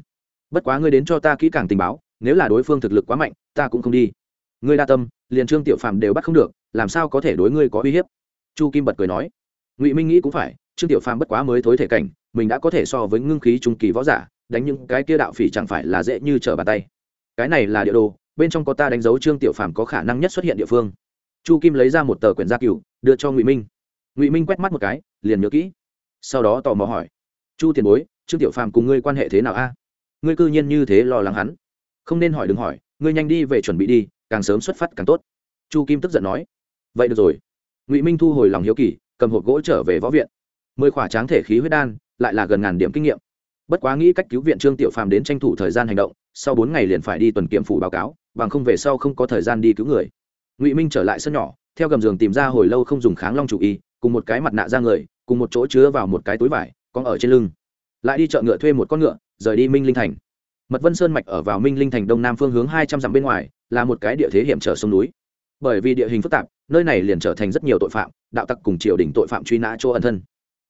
Speaker 1: bất quá ngươi đến cho ta kỹ càng tình báo nếu là đối phương thực lực quá mạnh ta cũng không đi ngươi đa tâm, liền trương tiểu phàm đều bắt không được, làm sao có thể đối ngươi có uy hiếp? Chu kim bật cười nói. Ngụy minh nghĩ cũng phải, trương tiểu phàm bất quá mới thối thể cảnh, mình đã có thể so với ngưng khí trung kỳ võ giả, đánh những cái kia đạo phỉ chẳng phải là dễ như trở bàn tay. Cái này là địa đồ, bên trong có ta đánh dấu trương tiểu phàm có khả năng nhất xuất hiện địa phương. Chu kim lấy ra một tờ quyển gia cửu, đưa cho ngụy minh. Ngụy minh quét mắt một cái, liền nhớ kỹ. Sau đó tò mò hỏi. Chu tiền bối, trương tiểu phàm cùng ngươi quan hệ thế nào a? Ngươi cư nhiên như thế lo lắng hắn. Không nên hỏi, đừng hỏi, ngươi nhanh đi về chuẩn bị đi càng sớm xuất phát càng tốt. Chu kim tức giận nói, vậy được rồi. Ngụy minh thu hồi lòng hiếu kỳ, cầm hộp gỗ trở về võ viện. Mười khỏa tráng thể khí huyết đan, lại là gần ngàn điểm kinh nghiệm. Bất quá nghĩ cách cứu viện trương tiểu phàm đến tranh thủ thời gian hành động, sau bốn ngày liền phải đi tuần kiểm phủ báo cáo, bằng không về sau không có thời gian đi cứu người. Ngụy minh trở lại sân nhỏ, theo gầm giường tìm ra hồi lâu không dùng kháng long chủ y, cùng một cái mặt nạ ra người, cùng một chỗ chứa vào một cái túi vải con ở trên lưng. Lại đi chợ ngựa thuê một con ngựa, rời đi minh linh thành mật vân sơn mạch ở vào minh linh thành đông nam phương hướng hai trăm dặm bên ngoài, là một cái địa thế hiểm trở sông núi. Bởi vì địa hình phức tạp, nơi này liền trở thành rất nhiều tội phạm, đạo tặc cùng triều đình tội phạm truy nã chỗ ẩn thân.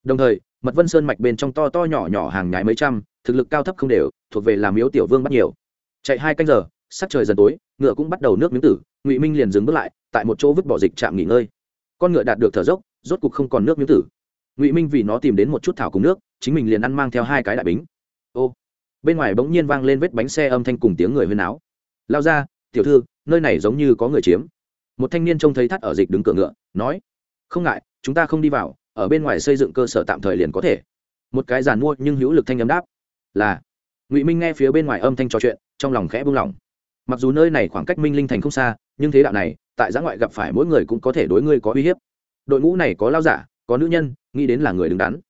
Speaker 1: Đồng thời, mật vân sơn mạch bên trong to to nhỏ nhỏ hàng nhái mấy trăm, thực lực cao thấp không đều, thuộc về làm miếu tiểu vương bắt nhiều. Chạy hai canh giờ, sắc trời dần tối, ngựa cũng bắt đầu nước miếng tử, ngụy minh liền dừng bước lại, tại một chỗ vứt bỏ dịch trạm nghỉ ngơi. Con ngựa đạt được thở dốc, rốt cục không còn nước miếng tử. Ngụy minh vì nó tìm đến một chút thảo cùng nước, chính mình liền ăn mang theo hai cái đại bính. Ô bên ngoài bỗng nhiên vang lên vết bánh xe âm thanh cùng tiếng người huyên áo lao ra, tiểu thư, nơi này giống như có người chiếm. Một thanh niên trông thấy thắt ở dịch đứng cửa ngựa, nói, không ngại, chúng ta không đi vào, ở bên ngoài xây dựng cơ sở tạm thời liền có thể. Một cái giàn mua nhưng hữu lực thanh âm đáp, là. Ngụy minh nghe phía bên ngoài âm thanh trò chuyện, trong lòng khẽ buông lỏng. Mặc dù nơi này khoảng cách minh linh thành không xa, nhưng thế đạo này, tại giã ngoại gặp phải mỗi người cũng có thể đối ngươi có uy hiếp. Đội ngũ này có lao giả, có nữ nhân, nghĩ đến là người đứng đắn.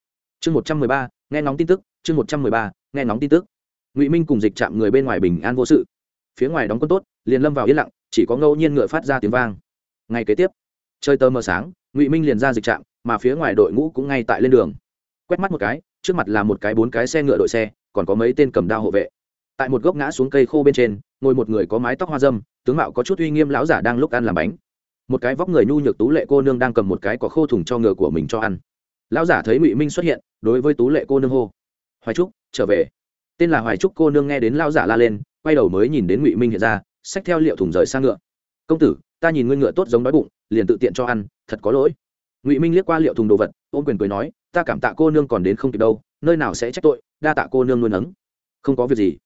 Speaker 1: Chương một trăm mười ba, nghe ngóng tin tức, chương một trăm mười ba, nghe ngóng tin tức ngụy minh cùng dịch chạm người bên ngoài bình an vô sự phía ngoài đóng quân tốt liền lâm vào yên lặng chỉ có ngẫu nhiên ngựa phát ra tiếng vang ngay kế tiếp chơi tơ mờ sáng ngụy minh liền ra dịch trạm mà phía ngoài đội ngũ cũng ngay tại lên đường quét mắt một cái trước mặt là một cái bốn cái xe ngựa đội xe còn có mấy tên cầm đao hộ vệ tại một gốc ngã xuống cây khô bên trên ngồi một người có mái tóc hoa dâm tướng mạo có chút uy nghiêm lão giả đang lúc ăn làm bánh một cái vóc người nhu nhược tú lệ cô nương đang cầm một cái có khô thùng cho ngựa của mình cho ăn lão giả thấy ngụy minh xuất hiện đối với tú lệ cô nương hô hoài trúc trở về tên là hoài trúc cô nương nghe đến lão giả la lên, quay đầu mới nhìn đến ngụy minh hiện ra, xách theo liệu thùng rời sang ngựa. Công tử, ta nhìn ngươi ngựa tốt giống đói bụng, liền tự tiện cho ăn, thật có lỗi. Ngụy minh liếc qua liệu thùng đồ vật, ôm quyền cười nói, ta cảm tạ cô nương còn đến không kịp đâu, nơi nào sẽ trách tội, đa tạ cô nương luôn ấng không có việc gì.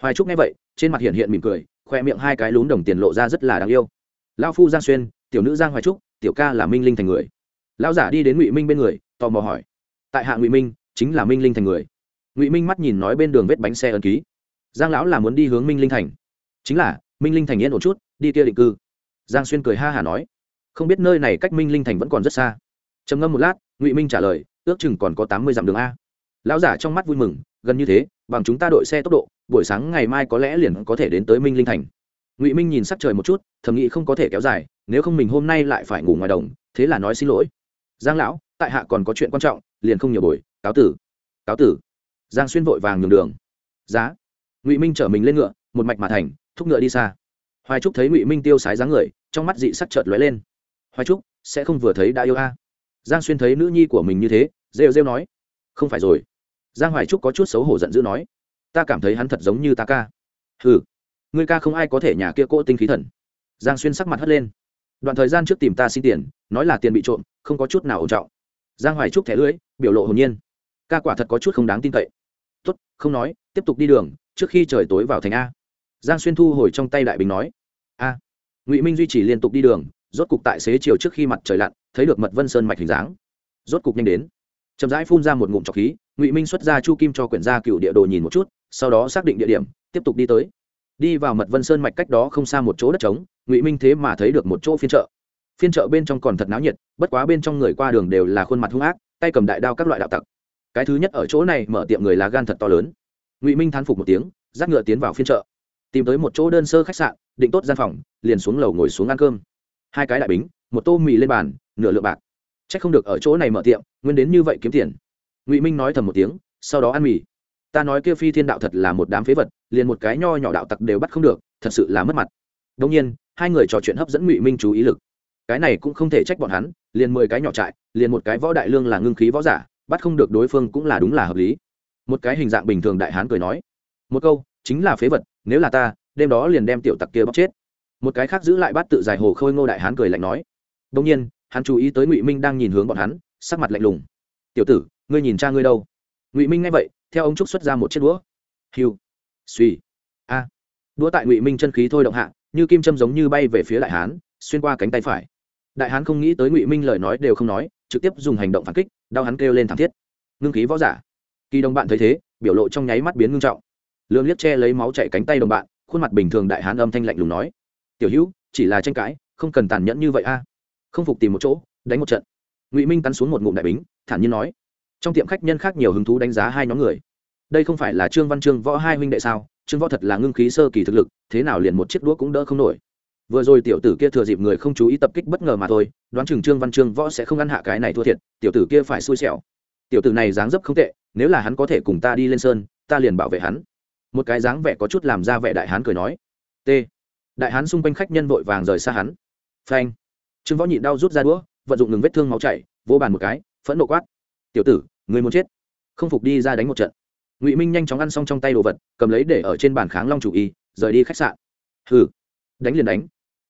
Speaker 1: Hoài trúc nghe vậy, trên mặt hiện hiện mỉm cười, khoe miệng hai cái lún đồng tiền lộ ra rất là đáng yêu. Lao phu giang xuyên, tiểu nữ giang hoài trúc, tiểu ca là minh linh thành người. Lão giả đi đến ngụy minh bên người, tò mò hỏi, tại hạ ngụy minh, chính là minh linh thành người? Ngụy minh mắt nhìn nói bên đường vết bánh xe ấn ký giang lão là muốn đi hướng minh linh thành chính là minh linh thành yên ổn chút đi kia định cư giang xuyên cười ha hả nói không biết nơi này cách minh linh thành vẫn còn rất xa trầm ngâm một lát ngụy minh trả lời ước chừng còn có tám mươi dặm đường a lão giả trong mắt vui mừng gần như thế bằng chúng ta đội xe tốc độ buổi sáng ngày mai có lẽ liền có thể đến tới minh linh thành ngụy minh nhìn sắc trời một chút thầm nghĩ không có thể kéo dài nếu không mình hôm nay lại phải ngủ ngoài đồng thế là nói xin lỗi giang lão tại hạ còn có chuyện quan trọng liền không nhiều buổi cáo tử cáo tử giang xuyên vội vàng nhường đường. Giá. Ngụy minh chở mình lên ngựa, một mạch mà thành, thúc ngựa đi xa. Hoài trúc thấy ngụy minh tiêu sái dáng người, trong mắt dị sắc chợt lóe lên. Hoài trúc, sẽ không vừa thấy đã yêu a. Giang xuyên thấy nữ nhi của mình như thế, rêu rêu nói. Không phải rồi. Giang hoài trúc có chút xấu hổ giận dữ nói. Ta cảm thấy hắn thật giống như ta ca. Ừ ngươi ca không ai có thể nhà kia cỗ tinh khí thần. Giang xuyên sắc mặt hất lên. Đoạn thời gian trước tìm ta xin tiền, nói là tiền bị trộm, không có chút nào ổn trọng. Giang hoài trúc thẻ lưỡi, biểu lộ hồn nhiên. Ca quả thật có chút không đáng tin cậy không nói, tiếp tục đi đường, trước khi trời tối vào thành a. Giang xuyên thu hồi trong tay đại bình nói, a. Ngụy minh duy trì liên tục đi đường, rốt cục tại xế chiều trước khi mặt trời lặn, thấy được mật vân sơn mạch hình dáng. Rốt cục nhanh đến. Chậm rãi phun ra một ngụm trọc khí, ngụy minh xuất ra chu kim cho quyển gia cựu địa đồ nhìn một chút, sau đó xác định địa điểm, tiếp tục đi tới. Đi vào mật vân sơn mạch cách đó không xa một chỗ đất trống, ngụy minh thế mà thấy được một chỗ phiên chợ. Phiên chợ bên trong còn thật náo nhiệt, bất quá bên trong người qua đường đều là khuôn mặt hung ác, tay cầm đại đao các loại đạo tặc cái thứ nhất ở chỗ này mở tiệm người lá gan thật to lớn. Ngụy minh thán phục một tiếng, dắt ngựa tiến vào phiên chợ. Tìm tới một chỗ đơn sơ khách sạn, định tốt gian phòng, liền xuống lầu ngồi xuống ăn cơm. Hai cái đại bính, một tô mì lên bàn, nửa lượng bạc. C h ắ c không được ở chỗ này mở tiệm, nguyên đến như vậy kiếm tiền. Ngụy minh nói thầm một tiếng, sau đó ăn mì. Ta nói kia phi thiên đạo thật là một đám phế vật, liền một cái nho nhỏ đạo tặc đều bắt không được, thật sự là mất mặt. Đông nhiên, hai người trò chuyện hấp dẫn ngụy minh chú ý lực. Cái này cũng không thể trách bọn hắn, liền mười cái nhỏ trại, liền một cái võ đại lương là ngưng khí võ giả bắt không được đối phương cũng là đúng là hợp lý. Một cái hình dạng bình thường đại hán cười nói, một câu, chính là phế vật, nếu là ta, đêm đó liền đem tiểu tặc kia bóc chết. Một cái khác giữ lại bát tự dài hồ khôi ngô đại hán cười lạnh nói đông nhiên, hắn chú ý tới ngụy minh đang nhìn hướng bọn hắn, sắc mặt lạnh lùng. Tiểu tử, ngươi nhìn cha ngươi đâu? Ngụy minh nghe vậy, theo ông trúc xuất ra một chiếc đũa. Hiu suy. A. Đũa tại ngụy minh chân khí thôi động hạ, như kim châm giống như bay về phía đại hán, xuyên qua cánh tay phải. Đại hán không nghĩ tới ngụy minh lời nói đều không nói, trực tiếp dùng hành động phản kích đau hắn kêu lên thảm thiết. Ngưng khí võ giả. Kỳ đồng bạn thấy thế, biểu lộ trong nháy mắt biến ngưng trọng. Lương liếc che lấy máu chạy cánh tay đồng bạn, khuôn mặt bình thường đại hán âm thanh lạnh lùng nói, tiểu hữu, chỉ là tranh cãi, không cần tàn nhẫn như vậy a. Không phục tìm một chỗ, đánh một trận. Ngụy minh cắn xuống một ngụm đại bính, thản nhiên nói, trong tiệm khách nhân khác nhiều hứng thú đánh giá hai nhóm người. Đây không phải là trương văn trương võ hai huynh đệ sao? Trương võ thật là ngưng khí sơ kỳ thực lực, thế nào liền một chiếc đũa cũng đỡ không nổi vừa rồi tiểu tử kia thừa dịp người không chú ý tập kích bất ngờ mà thôi, đoán chừng trương văn trương võ sẽ không ăn hạ cái này thua thiệt, tiểu tử kia phải xui xẻo. Tiểu tử này dáng dấp không tệ, nếu là hắn có thể cùng ta đi lên sơn, ta liền bảo vệ hắn. Một cái dáng vẻ có chút làm ra vẻ đại hán cười nói. T. Đại hán xung quanh khách nhân vội vàng rời xa hắn. Phanh. Trương võ nhịn đau rút ra đũa, vận dụng ngừng vết thương máu chảy vô bàn một cái, phẫn nộ quát. Tiểu tử, người muốn chết. Không phục đi ra đánh một trận. Ngụy minh nhanh chóng ăn xong trong tay đồ vật, cầm lấy để ở trên bàn kháng long chủ y, rời đi khách sạn. Hừ. Đánh liền đánh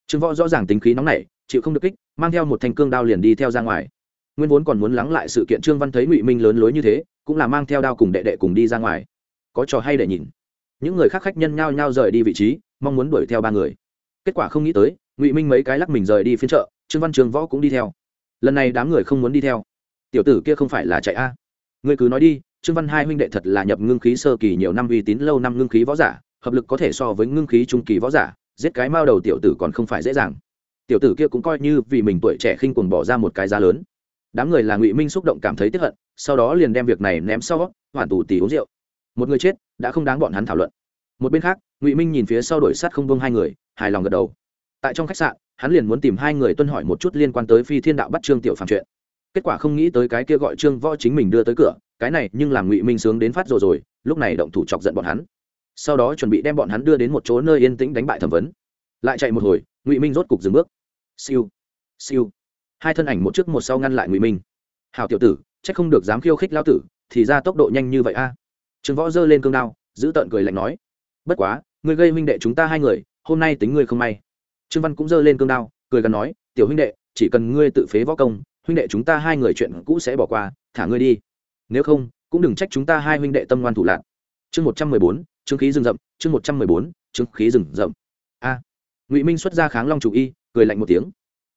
Speaker 1: trương võ rõ ràng tính khí nóng nảy, chịu không được kích, mang theo một thanh cương đao liền đi theo ra ngoài. Nguyên vốn còn muốn lắng lại sự kiện trương văn thấy ngụy minh lớn lối như thế, cũng là mang theo đao cùng đệ đệ cùng đi ra ngoài. Có trò hay để nhìn. Những người khác khách nhân nhao nhao rời đi vị trí, mong muốn đuổi theo ba người. Kết quả không nghĩ tới, ngụy minh mấy cái lắc mình rời đi phiên chợ, trương văn trường võ cũng đi theo. Lần này đám người không muốn đi theo. Tiểu tử kia không phải là chạy a? À. người cứ nói đi, trương văn hai huynh đệ thật là nhập ngưng khí sơ kỳ nhiều năm uy tín, lâu năm ngưng khí võ giả, hợp lực có thể so với ngưng khí trung kỳ võ giả giết cái mao đầu tiểu tử còn không phải dễ dàng. Tiểu tử kia cũng coi như vì mình tuổi trẻ khinh cuồng bỏ ra một cái giá lớn. Đám người là ngụy minh xúc động cảm thấy tiếp hận, sau đó liền đem việc này ném sau, hoàn tù tì uống rượu. Một người chết, đã không đáng bọn hắn thảo luận. Một bên khác, ngụy minh nhìn phía sau đổi sát không bông hai người, hài lòng gật đầu. Tại trong khách sạn, hắn liền muốn tìm hai người tuân hỏi một chút liên quan tới phi thiên đạo bắt trương tiểu phàm chuyện. Kết quả không nghĩ tới cái kia gọi trương võ chính mình đưa tới cửa, cái này nhưng làm ngụy minh sướng đến phát rồi rồi, lúc này động thủ chọc giận bọn hắn sau đó chuẩn bị đem bọn hắn đưa đến một chỗ nơi yên tĩnh đánh bại thẩm vấn. Lại chạy một hồi, ngụy minh rốt cục dừng bước. Siêu siêu. Hai thân ảnh một trước một sau ngăn lại ngụy minh. Hào tiểu tử c h ắ c không được dám khiêu khích lao tử, thì ra tốc độ nhanh như vậy a. Trương võ giơ lên cương đao, giữ tợn cười lạnh nói. Bất quá, ngươi gây huynh đệ chúng ta hai người, hôm nay tính ngươi không may. Trương văn cũng giơ lên cương đao, cười gần nói, tiểu huynh đệ, chỉ cần ngươi tự phế võ công, huynh đệ chúng ta hai người chuyện cũ sẽ bỏ qua, thả ngươi đi. Nếu không, cũng đừng trách chúng ta hai huynh đệ tâm ngoan thủ lạc. Chương một trăm mười bốn chứng khí rừng rậm, chương một trăm mười bốn chứng khí rừng rậm. A. Ngụy minh xuất ra kháng long chủ y, cười lạnh một tiếng.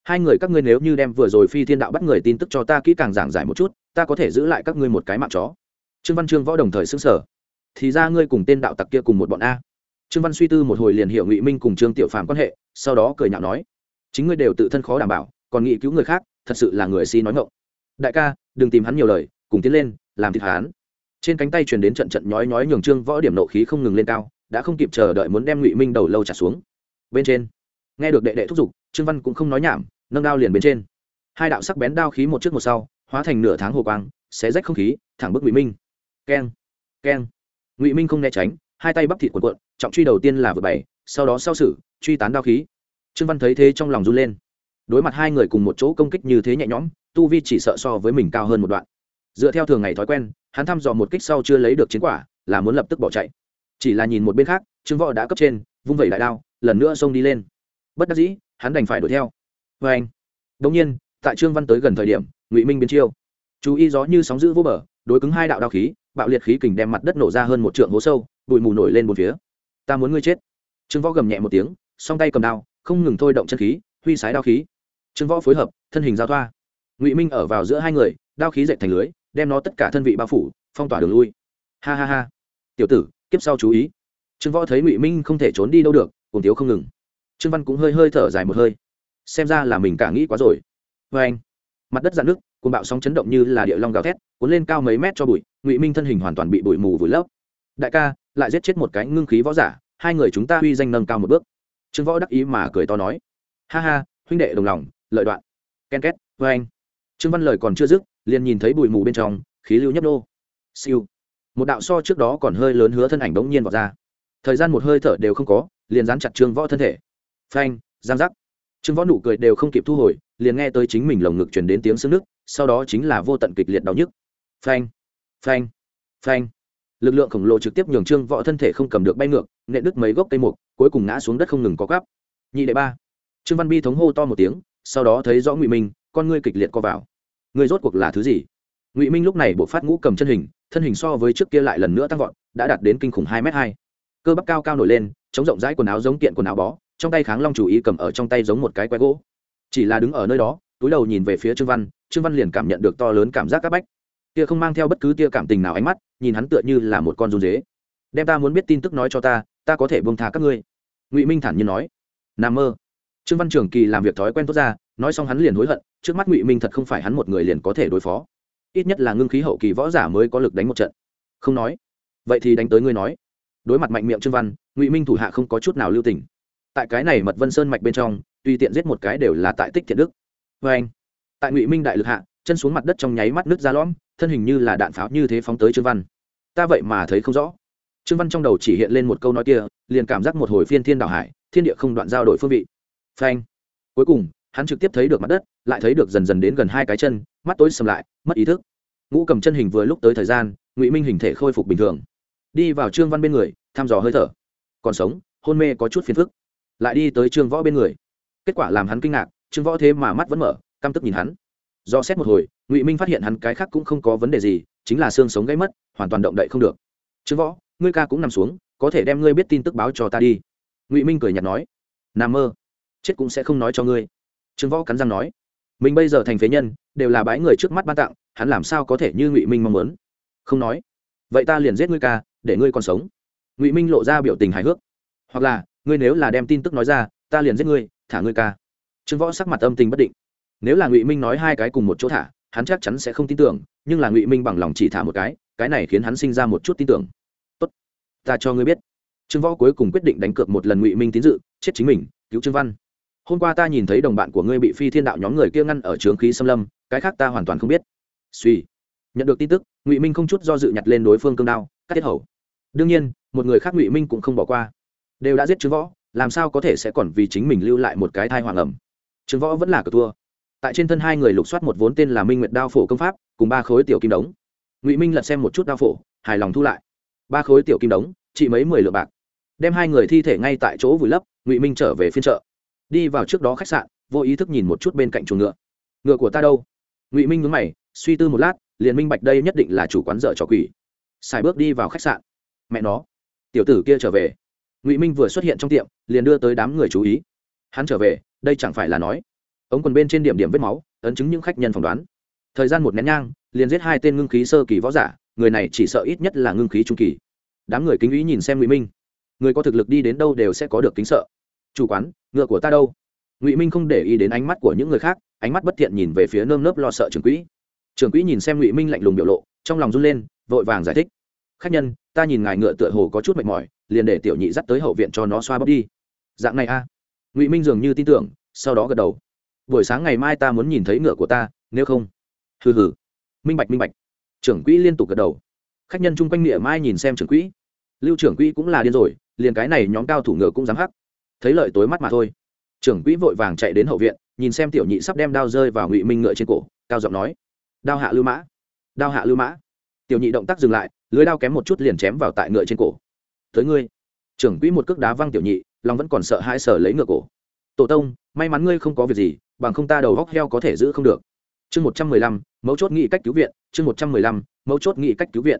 Speaker 1: Hai người các ngươi nếu như đem vừa rồi phi thiên đạo bắt người tin tức cho ta kỹ càng giảng giải một chút, ta có thể giữ lại các ngươi một cái mạng chó. Trương văn trương võ đồng thời xứng sở thì ra ngươi cùng tên đạo tặc kia cùng một bọn a. Trương văn suy tư một hồi liền hiểu ngụy minh cùng trương tiểu phàm quan hệ, sau đó cười nhạo nói. Chính ngươi đều tự thân khó đảm bảo, còn nghĩ cứu người khác, thật sự là người si nói ngộng đại ca, đừng tìm hắn nhiều lời, cùng tiến lên, làm thịt hắn trên cánh tay truyền đến trận trận nhói nhói nhường trương võ điểm nộ khí không ngừng lên cao, đã không kịp chờ đợi muốn đem ngụy minh đầu lâu trả xuống. Bên trên, nghe được đệ đệ thúc giục, trương văn cũng không nói nhảm, nâng đao liền bên trên. Hai đạo sắc bén đao khí một trước một sau, hóa thành nửa tháng hồ quang, xé rách không khí, thẳng bức ngụy minh. Keng keng. Ngụy minh không né tránh, hai tay bắp thịt quần quận trọng truy đầu tiên là vượt bảy, sau đó sau sự, truy tán đao khí. Trương văn thấy thế trong lòng run lên. Đối mặt hai người cùng một chỗ công kích như thế nhẹ nhõm, tu vi chỉ sợ so với mình cao hơn một đoạn dựa theo thường ngày thói quen, hắn thăm dò một kích sau chưa lấy được chiến quả, là muốn lập tức bỏ chạy. Chỉ là nhìn một bên khác, trương võ đã cấp trên, vung vẩy đại đao, lần nữa xông đi lên. Bất đắc dĩ, hắn đành phải đuổi theo. Vê anh. Đông nhiên, tại trương văn tới gần thời điểm, ngụy minh biến chiêu. Chú ý gió như sóng giữ vô bờ, đối cứng hai đạo đao khí, bạo liệt khí kình đem mặt đất nổ ra hơn một trượng hố sâu, bụi mù nổi lên một phía. Ta muốn ngươi chết. Trương võ gầm nhẹ một tiếng, song tay cầm đao, không ngừng thôi động chân khí, huy sái đao khí. Trương võ phối hợp, thân hình giao thoa. Ngụy minh ở vào giữa hai người, đao khí dậy thành lưới đem nó tất cả thân vị bao phủ, phong tỏa đường lui. Ha ha ha. Tiểu tử, kiếp sau chú ý. Trương võ thấy ngụy minh không thể trốn đi đâu được, cùng tiếu không ngừng. Trương văn cũng hơi hơi thở dài một hơi. Xem ra là mình cả nghĩ quá rồi. Vê anh, mặt đất dạn nước, cuồng bạo sóng chấn động như là địa long gào thét, cuốn lên cao mấy mét cho bụi, ngụy minh thân hình hoàn toàn bị bụi mù vùi lấp. Đại ca, lại giết chết một cái ngưng khí võ giả, hai người chúng ta huy danh nâng cao một bước. Trương võ đắc ý mà cười to nói. Ha ha, huynh đệ đồng lòng, lợi đoạn. Ken két vê anh. Trương văn lời còn chưa dứt liền nhìn thấy bụi mù bên trong, khí lưu nhấp nô. Siêu. Một đạo so trước đó còn hơi lớn hứa thân ảnh bỗng nhiên vào ra. Thời gian một hơi thở đều không có, liền dán chặt trương võ thân thể. Phanh, giang giác. Trương võ nụ cười đều không kịp thu hồi, liền nghe tới chính mình lồng ngực chuyển đến tiếng sưng nước, sau đó chính là vô tận kịch liệt đau nhức. Phanh phanh phanh. Lực lượng khổng lồ trực tiếp nhường trương võ thân thể không cầm được bay ngược, nện đứt mấy gốc cây mục, cuối cùng ngã xuống đất không ngừng có gắp nhị đệ ba. Trương văn bi thống hô to một tiếng, sau đó thấy rõ ngụy minh, con ngươi kịch liệt co vào ngươi rốt cuộc là thứ gì? Ngụy minh lúc này bộ phát ngũ cầm chân hình, thân hình so với trước kia lại lần nữa tăng vọt, đã đạt đến kinh khủng hai m hai. Cơ bắp cao cao nổi lên, chống rộng rãi quần áo giống kiện quần áo bó, trong tay kháng long chủ ý cầm ở trong tay giống một cái que gỗ. Chỉ là đứng ở nơi đó, túi đầu nhìn về phía trương văn trương văn liền cảm nhận được to lớn cảm giác áp bách. Tia không mang theo bất cứ tia cảm tình nào ánh mắt, nhìn hắn tựa như là một con run dế. Đem ta muốn biết tin tức nói cho ta ta có thể bông tha các ngươi. Ngụy minh thản nhiên nói. N mơ. Trương văn trường kỳ làm việc thói quen tốt ra nói xong hắn liền hối hận, trước mắt ngụy minh thật không phải hắn một người liền có thể đối phó. Ít nhất là ngưng khí hậu kỳ võ giả mới có lực đánh một trận. Không nói. Vậy thì đánh tới ngươi nói. Đối mặt mạnh miệng trương văn, ngụy minh thủ hạ không có chút nào lưu tình. Tại cái này mật vân sơn mạch bên trong, tùy tiện giết một cái đều là tại tích thiện đức. Vê anh, tại ngụy minh đại lực hạ, chân xuống mặt đất trong nháy mắt nước ra lõm, thân hình như là đạn pháo như thế phóng tới trương văn. Ta vậy mà thấy không rõ. Trương văn trong đầu chỉ hiện lên một câu nói kia, liền cảm giác một hồi phiên thiên đảo hải, thiên địa không đoạn giao đổi phương vị. Phanh. Cuối cùng hắn trực tiếp thấy được mặt đất, lại thấy được dần dần đến gần hai cái chân, mắt tối sầm lại, mất ý thức. Ngũ cầm chân hình vừa lúc tới thời gian, ngụy minh hình thể khôi phục bình thường. Đi vào trương văn bên người, thăm dò hơi thở. Còn sống, hôn mê có chút phiền phức. Lại đi tới trương võ bên người. Kết quả làm hắn kinh ngạc, trương võ thế mà mắt vẫn mở, căm tức nhìn hắn. Do xét một hồi, ngụy minh phát hiện hắn cái khác cũng không có vấn đề gì, chính là xương sống gãy mất, hoàn toàn động đậy không được. Trương võ, ngươi ca cũng nằm xuống, có thể đem ngươi biết tin tức báo cho ta đi. Ngụy minh cười nhạt nói. N mơ, chết cũng sẽ không nói cho ngươi trương võ cắn răng nói, mình bây giờ thành phế nhân, đều là bái người trước mắt ban tặng, hắn làm sao có thể như ngụy minh mong muốn? Không nói, vậy ta liền giết ngươi ca, để ngươi còn sống. Ngụy minh lộ ra biểu tình hài hước, hoặc là, ngươi nếu là đem tin tức nói ra, ta liền giết ngươi, thả ngươi ca. Trương võ sắc mặt âm tình bất định, nếu là ngụy minh nói hai cái cùng một chỗ thả, hắn chắc chắn sẽ không tin tưởng, nhưng là ngụy minh bằng lòng chỉ thả một cái cái này khiến hắn sinh ra một chút tin tưởng. Tốt, ta cho ngươi biết. Trương võ cuối cùng quyết định đánh cược một lần ngụy minh tín dự, chết chính mình, cứu trương văn hôm qua ta nhìn thấy đồng bạn của ngươi bị phi thiên đạo nhóm người kia ngăn ở trướng khí xâm lâm, cái khác ta hoàn toàn không biết. Suy. Nhận được tin tức, ngụy minh không chút do dự nhặt lên đối phương cương đao, cắt tiết hầu. Đương nhiên, một người khác ngụy minh cũng không bỏ qua. Đều đã giết trương võ, làm sao có thể sẽ còn vì chính mình lưu lại một cái thai hoàng ẩm? Trương võ vẫn là cờ thua. Tại trên thân hai người lục soát một vốn tên là minh nguyệt đao phổ công pháp, cùng ba khối tiểu kim đống. Ngụy minh lật xem một chút đao phổ, hài lòng thu lại. Ba khối tiểu kim đống, trị mấy mười lượng bạc. Đem hai người thi thể ngay tại chỗ vùi lấp, ngụy minh trở về phiên chợ đi vào trước đó khách sạn, vô ý thức nhìn một chút bên cạnh chuồng ngựa. Ngựa của ta đâu? Ngụy minh nhớ mày, suy tư một lát, liền minh bạch đây nhất định là chủ quán dở trò quỷ. Xài bước đi vào khách sạn. Mẹ nó. Tiểu tử kia trở về. Ngụy minh vừa xuất hiện trong tiệm, liền đưa tới đám người chú ý. Hắn trở về, đây chẳng phải là nói. Ống quần bên trên điểm điểm vết máu, ấn chứng những khách nhân phỏng đoán. Thời gian một nén nhang, liền giết hai tên ngưng khí sơ kỳ võ giả, người này chỉ sợ ít nhất là ngưng khí trung kỳ. Đám người kính ý nhìn xem ngụy minh. Người có thực lực đi đến đâu đều sẽ có được kính sợ chủ quán, ngựa của ta đâu? Ngụy minh không để ý đến ánh mắt của những người khác, ánh mắt bất thiện nhìn về phía nơm nớp lo sợ trường quỹ. Trường quỹ nhìn xem ngụy minh lạnh lùng biểu lộ, trong lòng run lên, vội vàng giải thích. Khách nhân, ta nhìn ngài ngựa tựa hồ có chút mệt mỏi, liền để tiểu nhị dắt tới hậu viện cho nó xoa bóp đi. Dạng này a ngụy minh dường như tin tưởng, sau đó gật đầu. Buổi sáng ngày mai ta muốn nhìn thấy ngựa của ta, nếu không hừ hừ. Minh bạch minh bạch. Trưởng quỹ liên tục gật đầu. Khách nhân chung quanh nghĩa mai nhìn xem trưởng quỹ. Lưu trưởng quỹ cũng là điên rồi, liền cái này nhóm cao thủ ngựa cũng dám hắc thấy lợi tối mắt mà thôi. Trưởng quỹ vội vàng chạy đến hậu viện, nhìn xem tiểu nhị sắp đem đao rơi vào ngụy minh ngựa trên cổ, cao giọng nói, đao hạ lưu mã, đao hạ lưu mã. Tiểu nhị động tác dừng lại, lưới đao kém một chút liền chém vào tại ngựa trên cổ. Tới ngươi. Trưởng quỹ một cước đá văng tiểu nhị, lòng vẫn còn sợ hai sở lấy ngựa cổ. Tổ tông, may mắn ngươi không có việc gì, bằng không ta đầu góc heo có thể giữ không được. Chương một trăm mười lăm, mấu chốt nghị cách cứu viện, chương một trăm mười lăm, mấu chốt nghị cách cứu viện.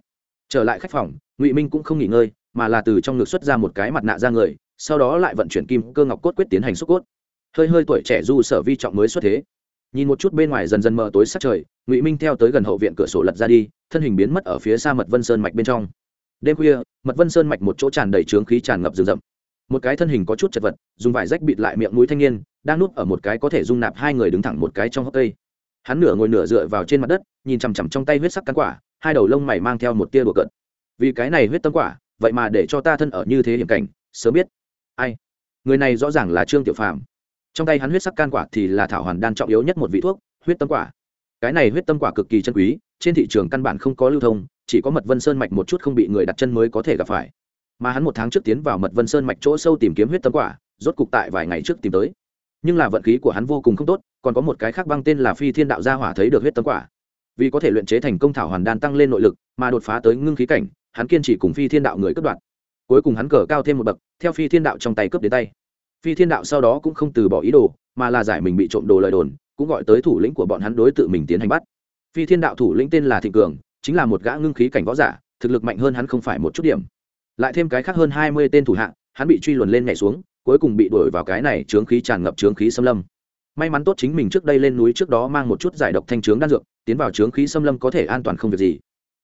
Speaker 1: Trở lại khách phòng, ngụy minh cũng không nghỉ ngơi, mà là từ trong ngực xuất ra một cái mặt nạ ra người sau đó lại vận chuyển kim cơ ngọc cốt quyết tiến hành xúc cốt. Hơi hơi tuổi trẻ du sở vi trọng mới xuất thế. Nhìn một chút bên ngoài dần dần mờ tối sát trời, ngụy minh theo tới gần hậu viện cửa sổ lật ra đi, thân hình biến mất ở phía xa mật vân sơn mạch bên trong. Đêm khuya, mật vân sơn mạch một chỗ tràn đầy trướng khí tràn ngập rừng rậm. Một cái thân hình có chút chật vật, dùng vải rách bịt lại miệng mũi thanh niên, đang núp ở một cái có thể dung nạp hai người đứng thẳng một cái trong hốc cây. Hắn nửa ngồi nửa dựa vào trên mặt đất, nhìn chằm chằm trong tay huyết sắc cắn quả, hai đầu lông mày mang theo một tia đùa cận vì cái này huyết tâm quả, vậy mà để cho ta thân ở như thế hiểm cảnh, sớm biết ai? Người này rõ ràng là trương tiểu phàm. Trong tay hắn huyết sắc can quả thì là thảo hoàn đan trọng yếu nhất một vị thuốc, huyết tâm quả. Cái này huyết tâm quả cực kỳ chân quý, trên thị trường căn bản không có lưu thông, chỉ có mật vân sơn mạch một chút không bị người đặt chân mới có thể gặp phải. Mà hắn một tháng trước tiến vào mật vân sơn mạch chỗ sâu tìm kiếm huyết tâm quả, rốt cục tại vài ngày trước tìm tới. Nhưng là vận khí của hắn vô cùng không tốt, còn có một cái khác băng tên là phi thiên đạo gia hỏa thấy được huyết tâm quả. Vì có thể luyện chế thành công thảo hoàn đan tăng lên nội lực, mà đột phá tới ngưng khí cảnh, hắn kiên trì cùng phi thiên đạo người cất đoạt cuối cùng hắn cờ cao thêm một bậc, theo phi thiên đạo trong tay cướp đến tay. Phi thiên đạo sau đó cũng không từ bỏ ý đồ, mà là giải mình bị trộm đồ lời đồn, cũng gọi tới thủ lĩnh của bọn hắn đối tự mình tiến hành bắt. Phi thiên đạo thủ lĩnh tên là thịnh cường, chính là một gã ngưng khí cảnh võ giả, thực lực mạnh hơn hắn không phải một chút điểm. Lại thêm cái khác hơn hai mươi tên thủ hạ, hắn bị truy luồn lên nhảy xuống, cuối cùng bị đuổi vào cái này trướng khí tràn ngập trướng khí xâm lâm. May mắn tốt chính mình trước đây lên núi trước đó mang một chút giải độc thanh trướng đan dược, tiến vào trướng khí xâm lâm có thể an toàn không việc gì.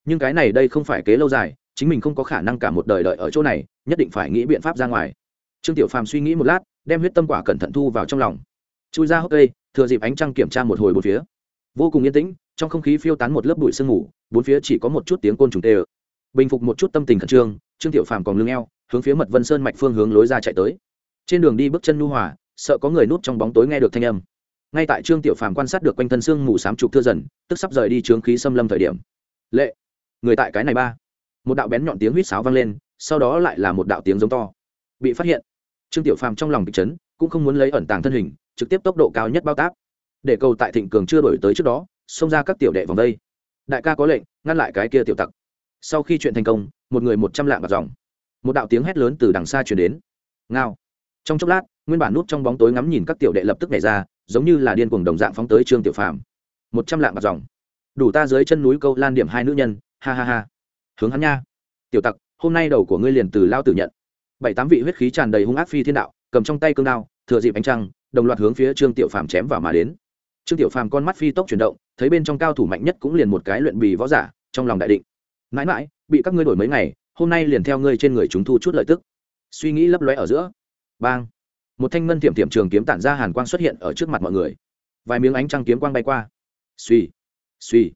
Speaker 1: Nhưng cái này đây không phải kế lâu dài chính mình không có khả năng cả một đời đợi ở chỗ này, nhất định phải nghĩ biện pháp ra ngoài. Trương tiểu phàm suy nghĩ một lát, đem huyết tâm quả cẩn thận thu vào trong lòng. Chui ra hốc cây, thừa dịp ánh trăng kiểm tra một hồi bốn phía. Vô cùng yên tĩnh, trong không khí phiêu tán một lớp bụi sương mù, bốn phía chỉ có một chút tiếng côn trùng tê ơ. Bình phục một chút tâm tình khẩn trương trương tiểu phàm còn lưng eo, hướng phía mật vân sơn mạch phương hướng lối ra chạy tới. Trên đường đi bước chân nu hòa, sợ có người núp trong bóng tối nghe được thanh âm. Ngay tại trương tiểu phàm quan sát được quanh thân xương mù sám trục thưa dần, tức sắp rời đi trướng khí xâm lâm thời điểm. Lệ, người tại cái này ba một đạo bén nhọn tiếng huýt sáo vang lên, sau đó lại là một đạo tiếng giống to. Bị phát hiện, trương tiểu phàm trong lòng kịch chấn, cũng không muốn lấy ẩn tàng thân hình, trực tiếp tốc độ cao nhất bao tác. Để cầu tại thịnh cường chưa đổi tới trước đó, xông ra các tiểu đệ vòng đây. Đại ca có lệnh, ngăn lại cái kia tiểu tặc. Sau khi chuyện thành công, một người một trăm lạng bạc dòng. Một đạo tiếng hét lớn từ đằng xa chuyển đến. Ngao. Trong chốc lát, nguyên bản nút trong bóng tối ngắm nhìn các tiểu đệ lập tức nhảy ra, giống như là điên cuồng đồng dạng phóng tới trương tiểu phàm. Một trăm lạng bạc dòng. Đủ ta dưới chân núi câu lan điểm hai nữ nhân, ha ha ha hướng hắn nha. Tiểu tặc, hôm nay đầu của ngươi liền từ lao tử nhận. Bảy tám vị huyết khí tràn đầy hung ác phi thiên đạo, cầm trong tay cương đao, thừa dịp ánh trăng, đồng loạt hướng phía trương tiểu phàm chém vào mà đến. Trương tiểu phàm con mắt phi tốc chuyển động, thấy bên trong cao thủ mạnh nhất cũng liền một cái luyện bì võ giả, trong lòng đại định. Mãi mãi, bị các ngươi đổi mấy ngày, hôm nay liền theo ngươi trên người chúng thu chút lợi tức. Suy nghĩ lấp lóe ở giữa. Bang. Một thanh ngân thiểm thiểm trường kiếm tản ra hàn quang xuất hiện ở trước mặt mọi người. Vài miếng ánh trăng kiếm quang bay qua. Suy suy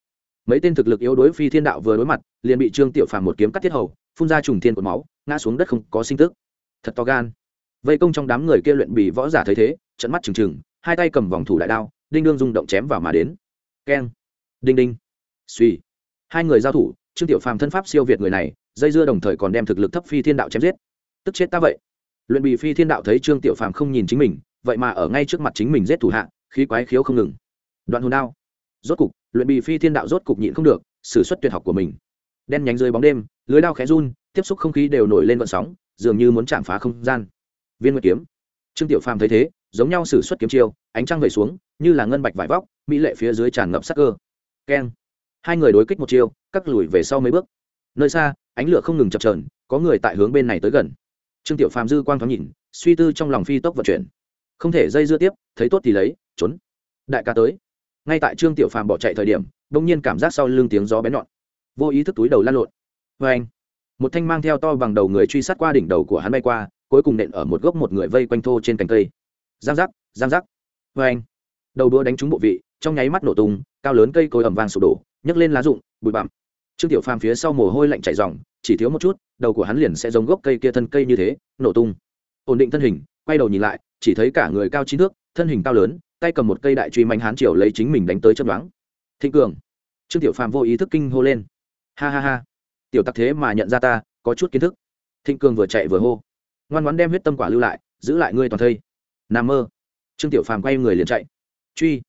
Speaker 1: mấy tên thực lực yếu đối phi thiên đạo vừa đối mặt, liền bị trương tiểu phàm một kiếm cắt thiết hầu, phun ra trùng thiên cột máu, ngã xuống đất không có sinh tức. Thật to gan. Vây công trong đám người kia luyện bị võ giả thấy thế trận mắt trừng trừng, hai tay cầm vòng thủ đại đao, đinh đương rung động chém vào mà đến. Keng. Đinh đinh. Suy hai người giao thủ, trương tiểu phàm thân pháp siêu việt người này, dây dưa đồng thời còn đem thực lực thấp phi thiên đạo chém giết. Tức chết ta vậy. Luyện bị phi thiên đạo thấy trương tiểu phàm không nhìn chính mình, vậy mà ở ngay trước mặt chính mình giết thủ hạ, khí quái khiếu không ngừng. Đoạn hồn đao rốt cục, luyện bị phi thiên đạo rốt cục nhịn không được s ử suất tuyệt học của mình. Đen nhánh dưới bóng đêm, lưới đao khẽ run, tiếp xúc không khí đều nổi lên vận sóng, dường như muốn chạm phá không gian. Viên nguyệt kiếm. Trương tiểu phàm thấy thế, giống nhau s ử suất kiếm chiêu, ánh trăng về xuống, như là ngân bạch vải vóc, mỹ lệ phía dưới tràn ngập sắc cơ. Keng. Hai người đối kích một chiêu cắt lùi về sau mấy bước. Nơi xa, ánh lửa không ngừng chập trờn có người tại hướng bên này tới gần. Trương tiểu phàm dư quang thoáng nhìn, suy tư trong lòng phi tốc vận chuyển. Không thể dây dưa tiếp, thấy tốt thì lấy, trốn. Đại ca tới ngay tại trương tiểu phàm bỏ chạy thời điểm đông nhiên cảm giác sau lưng tiếng gió bén nhọn. Vô ý thức túi đầu lan lộn. Vê anh, một thanh mang theo to bằng đầu người truy sát qua đỉnh đầu của hắn bay qua, cuối cùng nện ở một gốc một người vây quanh thô trên cành cây. Giang giác giang giác. Vê anh, đầu đũa đánh trúng bộ vị, trong nháy mắt nổ tung, cao lớn cây cối ẩm vàng sụp đổ, nhấc lên lá rụng, bụi bặm. Trương tiểu phàm phía sau mồ hôi lạnh chảy dòng chỉ thiếu một chút, đầu của hắn liền sẽ giống gốc cây kia thân cây như thế, nổ tung. Ổn định thân hình, quay đầu nhìn lại, chỉ thấy cả người cao chín thước, thân hình cao lớn tay cầm một cây đại truy mạnh hán triều lấy chính mình đánh tới chấp đoán thịnh cường, trương tiểu phàm vô ý thức kinh hô lên. Ha ha ha. Tiểu tặc thế mà nhận ra ta, có chút kiến thức. Thịnh cường vừa chạy vừa hô. Ngoan ngoãn đem huyết tâm quả lưu lại, giữ lại ngươi toàn thây. Nằm mơ. Trương tiểu phàm quay người liền chạy. Truy.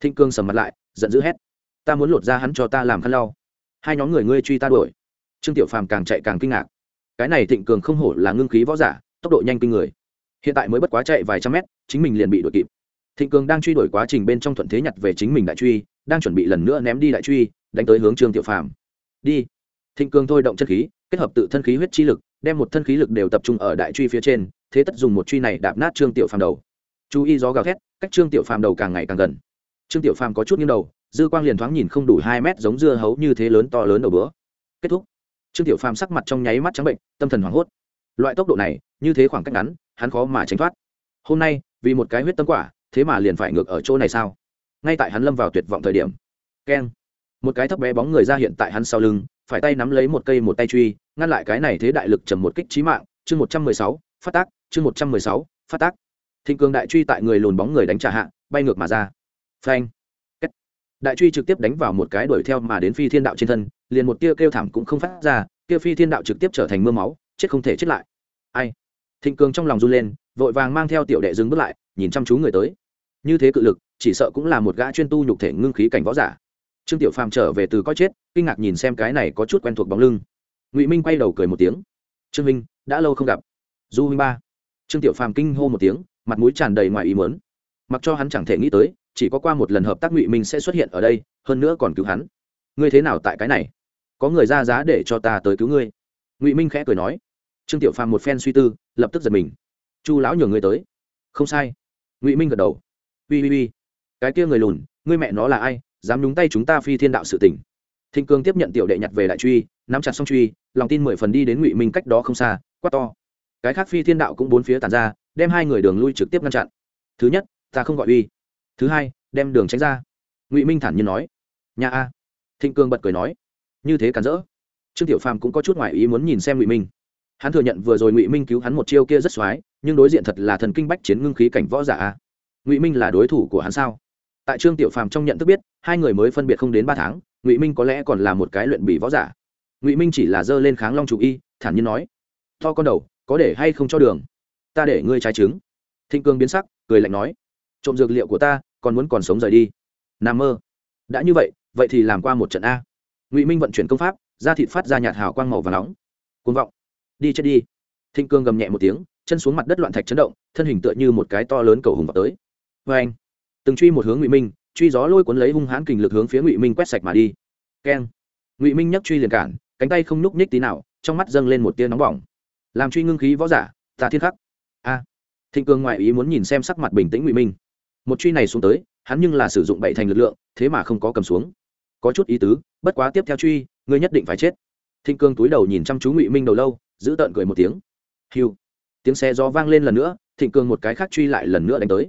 Speaker 1: Thịnh cường sầm mặt lại, giận dữ hét. Ta muốn lột ra hắn cho ta làm khăn lau. Hai nhóm người ngươi truy ta đuổi. Trương tiểu phàm càng chạy càng kinh ngạc. Cái này thịnh cường không hổ là ngưng khí võ giả, tốc độ nhanh kinh người. Hiện tại mới bất quá chạy vài trăm mét, chính mình liền bị đuổi kịp thịnh cường đang truy đuổi quá trình bên trong thuận thế nhặt về chính mình đại truy, đang chuẩn bị lần nữa ném đi đại truy, đánh tới hướng trương tiểu phàm. Đi. Thịnh cường thôi động chân khí, kết hợp tự thân khí huyết chi lực, đem một thân khí lực đều tập trung ở đại truy phía trên, thế tất dùng một truy này đạp nát trương tiểu phàm đầu. Chú ý gió gào thét, cách trương tiểu phàm đầu càng ngày càng gần. Trương tiểu phàm có chút nghiêng đầu, dư quang liền thoáng nhìn không đủ hai mét giống dưa hấu như thế lớn to lớn đầu bữa. Kết thúc. Trương tiểu phàm sắc mặt trong nháy mắt trắng bệnh, tâm thần hoảng hốt. Loại tốc độ này, như thế khoảng cách ngắn, hắn khó mà tránh thoát. Hôm nay, vì một cái huyết tâm quả thế mà liền phải ngược ở chỗ này sao? Ngay tại hắn lâm vào tuyệt vọng thời điểm. Keng. Một cái thấp bé bóng người ra hiện tại hắn sau lưng, phải tay nắm lấy một cây một tay truy, ngăn lại cái này thế đại lực trầm một kích trí mạng. Chương một trăm mười sáu, phát tác. Chương một trăm mười sáu, phát tác. Thịnh cường đại truy tại người lùn bóng người đánh trả hạ, bay ngược mà ra. Phanh. Đại truy trực tiếp đánh vào một cái đuổi theo mà đến phi thiên đạo trên thân, liền một tia kêu thảm cũng không phát ra, kia phi thiên đạo trực tiếp trở thành mưa máu, chết không thể chết lại. Ai? Thịnh cường trong lòng run lên, vội vàng mang theo tiểu đệ dừng bước lại nhìn chăm chú người tới. Như thế cự lực, chỉ sợ cũng là một gã chuyên tu nhục thể ngưng khí cảnh võ giả. Trương tiểu phàm trở về từ coi chết, kinh ngạc nhìn xem cái này có chút quen thuộc bóng lưng. Ngụy minh quay đầu cười một tiếng. Trương minh, đã lâu không gặp. Du minh ba. Trương tiểu phàm kinh hô một tiếng, mặt mũi tràn đầy ngoài ý muốn. Mặc cho hắn chẳng thể nghĩ tới, chỉ có qua một lần hợp tác ngụy minh sẽ xuất hiện ở đây, hơn nữa còn cứu hắn. Ngươi thế nào tại cái này? Có người ra giá để cho ta tới cứu ngươi. Ngụy minh khẽ cười nói. Trương tiểu phàm một phen suy tư, lập tức giật mình. Chu lão nhường ngươi tới. Không sai ngụy minh gật đầu ui ui ui cái kia người lùn, ngươi mẹ nó là ai, dám nhúng tay chúng ta phi thiên đạo sự tỉnh thịnh cương tiếp nhận tiểu đệ nhặt về đại truy, nắm chặt xong truy, lòng tin mười phần đi đến ngụy minh cách đó không xa, quát to. Cái khác phi thiên đạo cũng bốn phía tàn ra, đem hai người đường lui trực tiếp ngăn chặn. Thứ nhất, ta không gọi uy. Thứ hai, đem đường tránh ra. Ngụy minh thản nhiên nói. Nhà a. Thịnh cương bật cười nói. Như thế cản rỡ. Trương tiểu phàm cũng có chút ngoại ý muốn nhìn xem ngụy minh hắn thừa nhận vừa rồi ngụy minh cứu hắn một chiêu kia rất x nhưng đối diện thật là thần kinh bách chiến ngưng khí cảnh võ giả a. Ngụy minh là đối thủ của hắn sao? Tại trương tiểu phàm trong nhận thức biết, hai người mới phân biệt không đến ba tháng, ngụy minh có lẽ còn là một cái luyện bị võ giả. Ngụy minh chỉ là dơ lên kháng long chủ y, thản nhiên nói, to con đầu, có để hay không cho đường? Ta để ngươi trái trứng. Thịnh cương biến sắc, cười lạnh nói, trộm dược liệu của ta, còn muốn còn sống rời đi. N mơ. Đã như vậy vậy thì làm qua một trận a. Ngụy minh vận chuyển công pháp, da thịt phát ra nhạt hào quang màu và nóng. Côn vọng đi chết đi. Thịnh cương gầm nhẹ một tiếng, chân xuống mặt đất loạn thạch chấn động, thân hình tựa như một cái to lớn cầu hùng vào tới. Vê anh, từng truy một hướng ngụy minh, truy gió lôi cuốn lấy hung hãn kình lực hướng phía ngụy minh quét sạch mà đi. Keng. Ngụy minh nhấc truy liền cản, cánh tay không nhúc nhích tí nào, trong mắt dâng lên một tia nóng bỏng. Làm truy ngưng khí võ giả, ta thiên khắc. A. Thịnh cương ngoại ý muốn nhìn xem sắc mặt bình tĩnh ngụy minh. Một truy này xuống tới, hắn nhưng là sử dụng bảy thành lực lượng, thế mà không có cầm xuống. Có chút ý tứ, bất quá tiếp theo truy, ngươi nhất định phải chết thịnh cương túi đầu nhìn chăm chú ngụy minh đầu lâu, giữ tợn cười một tiếng. Hiu tiếng xe gió vang lên lần nữa, thịnh cương một cái khác truy lại lần nữa đánh tới.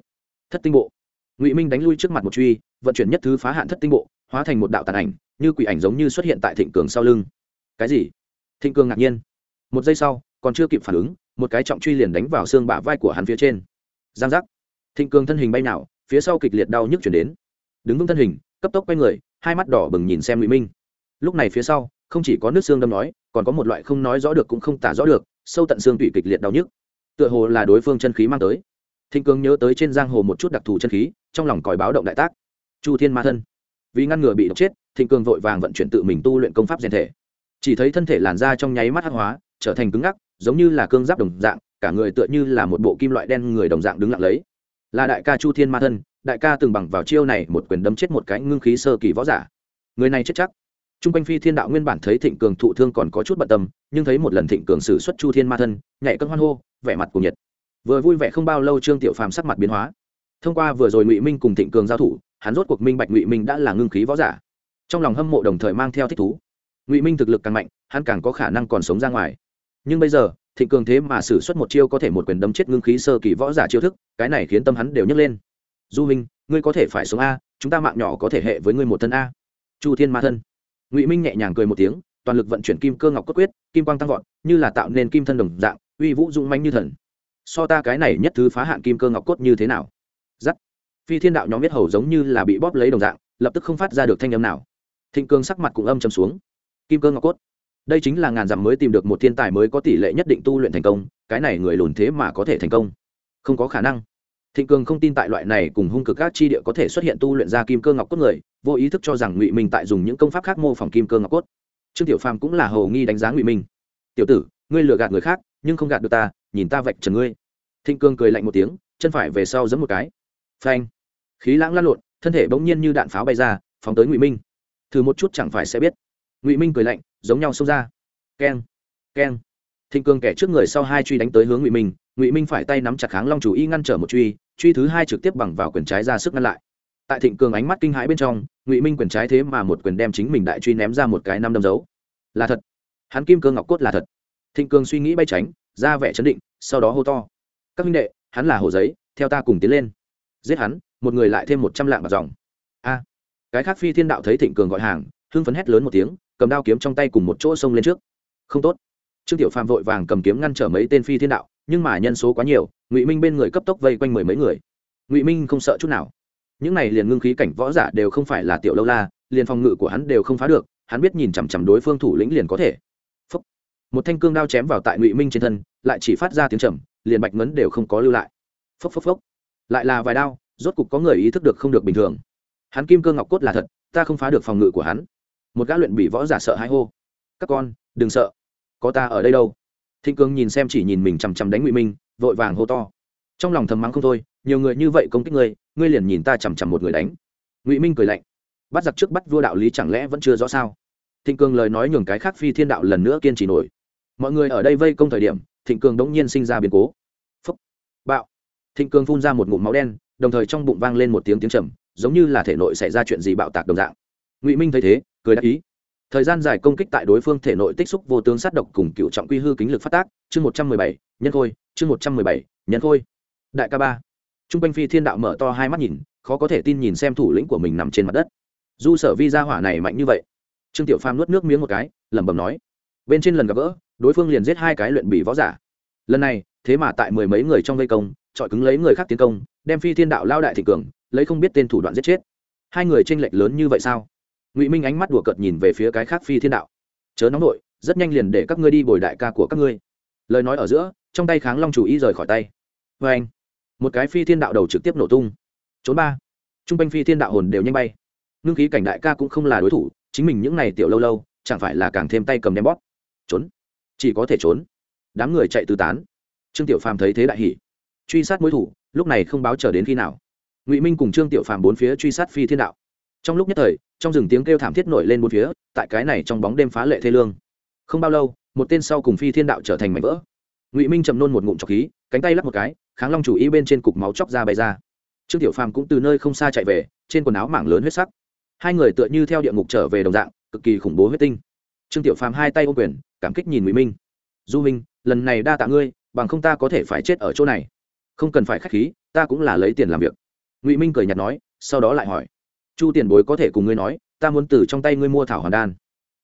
Speaker 1: Thất tinh bộ. Ngụy minh đánh lui trước mặt một truy, vận chuyển nhất thứ phá hạn thất tinh bộ, hóa thành một đạo tàn ảnh, như quỷ ảnh giống như xuất hiện tại thịnh cường sau lưng. Cái gì? Thịnh cường ngạc nhiên. Một giây sau, còn chưa kịp phản ứng, một cái trọng truy liền đánh vào xương bả vai của hắn phía trên. Giang giác. Thịnh cường thân hình bay nào, phía sau kịch liệt đau nhức chuyển đến. Đứng vững thân hình, cấp tốc quay người, hai mắt đỏ bừng nhìn xem ngụy minh. Lúc này phía sau không chỉ có nước xương đâm nói, còn có một loại không nói rõ được cũng không tả rõ được, sâu tận xương tủy kịch liệt đau nhức. Tựa hồ là đối phương chân khí mang tới. Thịnh cường nhớ tới trên giang hồ một chút đặc thù chân khí, trong lòng còi báo động đại tác. Chu thiên ma thân. Vì ngăn ngừa bị độc chết, thịnh cường vội vàng vận chuyển tự mình tu luyện công pháp rèn thể. Chỉ thấy thân thể làn da trong nháy mắt hắc hóa, trở thành cứng ngắc, giống như là cương giáp đồng dạng, cả người tựa như là một bộ kim loại đen người đồng dạng đứng lặng lấy. Là đại ca chu thiên ma thân, đại ca từng bằng vào chiêu này một quyền đấm chết một cái ngưng khí sơ kỳ võ giả. Người này chết chắc t r u n g quanh phi thiên đạo nguyên bản thấy thịnh cường thụ thương còn có chút bận tâm, nhưng thấy một lần thịnh cường xử xuất chu thiên ma thân, nhảy cân hoan hô, vẻ mặt của nhiệt. Vừa vui vẻ không bao lâu trương tiểu phàm sắc mặt biến hóa. Thông qua vừa rồi ngụy minh cùng thịnh cường giao thủ, hắn rốt cuộc minh bạch ngụy minh đã là ngưng khí võ giả. Trong lòng hâm mộ đồng thời mang theo thích thú. Ngụy minh thực lực càng mạnh, hắn càng có khả năng còn sống ra ngoài. Nhưng bây giờ, thịnh cường thế mà xử suất một chiêu có thể một quyền đấm chết ngưng khí sơ kỳ võ giả chiêu thức, cái này khiến tâm hắn đều nhấc lên. Du minh ngươi có thể phải sống a, chúng ta mạng nhỏ có thể hệ với ngươi một thân a. Chu thiên ma thân ngụy minh nhẹ nhàng cười một tiếng toàn lực vận chuyển kim cơ ngọc cốt quyết kim quang tăng vọt như là tạo nên kim thân đồng dạng uy vũ dũng manh như thần so ta cái này nhất thứ phá hạn kim cơ ngọc cốt như thế nào giắt phi thiên đạo nhóm biết hầu giống như là bị bóp lấy đồng dạng lập tức không phát ra được thanh âm nào thịnh cương sắc mặt cũng âm chầm xuống kim cơ ngọc cốt đây chính là ngàn dặm mới tìm được một thiên tài mới có tỷ lệ nhất định tu luyện thành công cái này người lùn thế mà có thể thành công không có khả năng thịnh cường không tin tại loại này cùng hung cực các chi địa có thể xuất hiện tu luyện ra kim cơ ngọc cốt người, vô ý thức cho rằng ngụy minh tại dùng những công pháp khác mô phỏng kim cơ ngọc cốt. Trương tiểu phàm cũng là hầu nghi đánh giá ngụy minh. Tiểu tử, ngươi lừa gạt người khác, nhưng không gạt được ta, nhìn ta vạch trần ngươi. Thịnh cường cười lạnh một tiếng, chân phải về sau giấm một cái. Phanh! Khí lãng lăn lộn, thân thể bỗng nhiên như đạn pháo bay ra, phóng tới ngụy minh. Thử một chút chẳng phải sẽ biết. Ngụy minh cười lạnh, giống nhau xông ra. Keng! Keng! Thịnh cường kẻ trước người sau hai truy đánh tới hướng ngụy minh ngụy minh phải tay nắm chặt kháng long chủ y ngăn trở một truy truy thứ hai trực tiếp bằng vào quyền trái ra sức ngăn lại. Tại thịnh cường ánh mắt kinh hãi bên trong, ngụy minh quyền trái thế mà một quyền đem chính mình đại truy ném ra một cái năm đâm dấu. Là thật. Hắn kim cương ngọc cốt là thật. Thịnh cường suy nghĩ bay tránh, ra vẻ chấn định, sau đó hô to. Các minh đệ, hắn là hồ giấy, theo ta cùng tiến lên. Giết hắn, một người lại thêm một trăm lạng bạc dòng. A. Cái khác phi thiên đạo thấy thịnh cường gọi hàng, hưng phấn hét lớn một tiếng, cầm đao kiếm trong tay cùng một chỗ xông lên trước. Không tốt. Trương tiểu phàm vội vàng cầm kiếm ngăn trở mấy tên phi thiên đạo nhưng mà nhân số quá nhiều, ngụy minh bên người cấp tốc vây quanh mười mấy người. Ngụy minh không sợ chút nào. Những này liền ngưng khí cảnh võ giả đều không phải là tiểu lâu la, liền phòng ngự của hắn đều không phá được, hắn biết nhìn chằm chằm đối phương thủ lĩnh liền có thể. Phúc. một thanh cương đao chém vào tại ngụy minh trên thân, lại chỉ phát ra tiếng trầm, liền bạch ngấn đều không có lưu lại. Phốc phốc phốc lại là vài đao, rốt cục có người ý thức được không được bình thường. Hắn kim cương ngọc cốt là thật, ta không phá được phòng ngự của hắn. Một gã luyện bị võ giả sợ hãi hô. Các con, đừng sợ. Có ta ở đây đâu thịnh cương nhìn xem chỉ nhìn mình chằm chằm đánh ngụy minh, vội vàng hô to. Trong lòng thầm mắng không thôi, nhiều người như vậy công kích ngươi ngươi liền nhìn ta chằm chằm một người đánh. Ngụy minh cười lạnh. Bắt giặc trước bắt vua đạo lý chẳng lẽ vẫn chưa rõ sao? Thịnh cường lời nói nhường cái khác phi thiên đạo lần nữa kiên trì nổi. Mọi người ở đây vây công thời điểm, thịnh cường đống nhiên sinh ra biến cố. Phúc. Bạo. Thịnh cường phun ra một ngụm máu đen, đồng thời trong bụng vang lên một tiếng tiếng trầm, giống như là thể nội xảy ra chuyện gì bạo tạc đồng dạng. Ngụy minh thấy thế, cười đáp ý thời gian dài công kích tại đối phương thể nội tích xúc vô tướng sát độc cùng cựu trọng quy hư kính lực phát tác, chương một trăm mười bảy, nhân khôi, chương một trăm mười bảy, nhân khôi. Đại ca ba. T r u n g quanh phi thiên đạo mở to hai mắt nhìn, khó có thể tin nhìn xem thủ lĩnh của mình nằm trên mặt đất. Du sở vi ra hỏa này mạnh như vậy, trương tiểu pham nuốt nước miếng một cái, lẩm bẩm nói. Bên trên lần gặp gỡ, đối phương liền giết hai cái luyện bị võ giả. Lần này, thế mà tại mười mấy người trong vây công, chọi cứng lấy người khác tiến công, đem phi thiên đạo lao đại thị cường, lấy không biết tên thủ đoạn giết chết. Hai người tranh lệch lớn như vậy sao? Ngụy minh ánh mắt đùa cợt nhìn về phía cái khác phi thiên đạo chớ nóng nội rất nhanh liền để các ngươi đi bồi đại ca của các ngươi. Lời nói ở giữa, trong tay kháng long chủ ý rời khỏi tay. Vê anh, một cái phi thiên đạo đầu trực tiếp nổ tung. Trốn ba. T r u n g quanh phi thiên đạo hồn đều nhanh bay. Ngưng khí cảnh đại ca cũng không là đối thủ, chính mình những n à y tiểu lâu lâu, chẳng phải là càng thêm tay cầm đem bóp. Trốn. Chỉ có thể trốn. Đám người chạy tứ tán. Trương tiểu phàm thấy thế đại hỉ. Truy sát mối thủ, lúc này không báo chờ đến khi nào. Ngụy minh cùng trương tiểu phàm bốn phía truy sát phi thiên đạo trong lúc nhất thời, trong rừng tiếng kêu thảm thiết nổi lên bốn phía, tại cái này trong bóng đêm phá lệ thê lương. Không bao lâu, một tên sau cùng phi thiên đạo trở thành mảnh vỡ. Ngụy minh chầm nôn một ngụm trọc khí, cánh tay lắp một cái, kháng long chủ y bên trên cục máu chóc ra bay ra. Trương tiểu phàm cũng từ nơi không xa chạy về, trên quần áo mảng lớn huyết sắc. Hai người tựa như theo địa ngục trở về đồng dạng, cực kỳ khủng bố huyết tinh. Trương tiểu phàm hai tay ô quyền, cảm kích nhìn ngụy minh. Du minh lần này đa tạ ngươi, bằng không ta có thể phải chết ở chỗ này. Không cần phải k h á c h khí, ta cũng là lấy tiền làm việc. Ngụy minh cười n h ạ t nói, sau đó lại hỏi chu tiền bối có thể cùng ngươi nói, ta muốn từ trong tay ngươi mua thảo hoàn đan.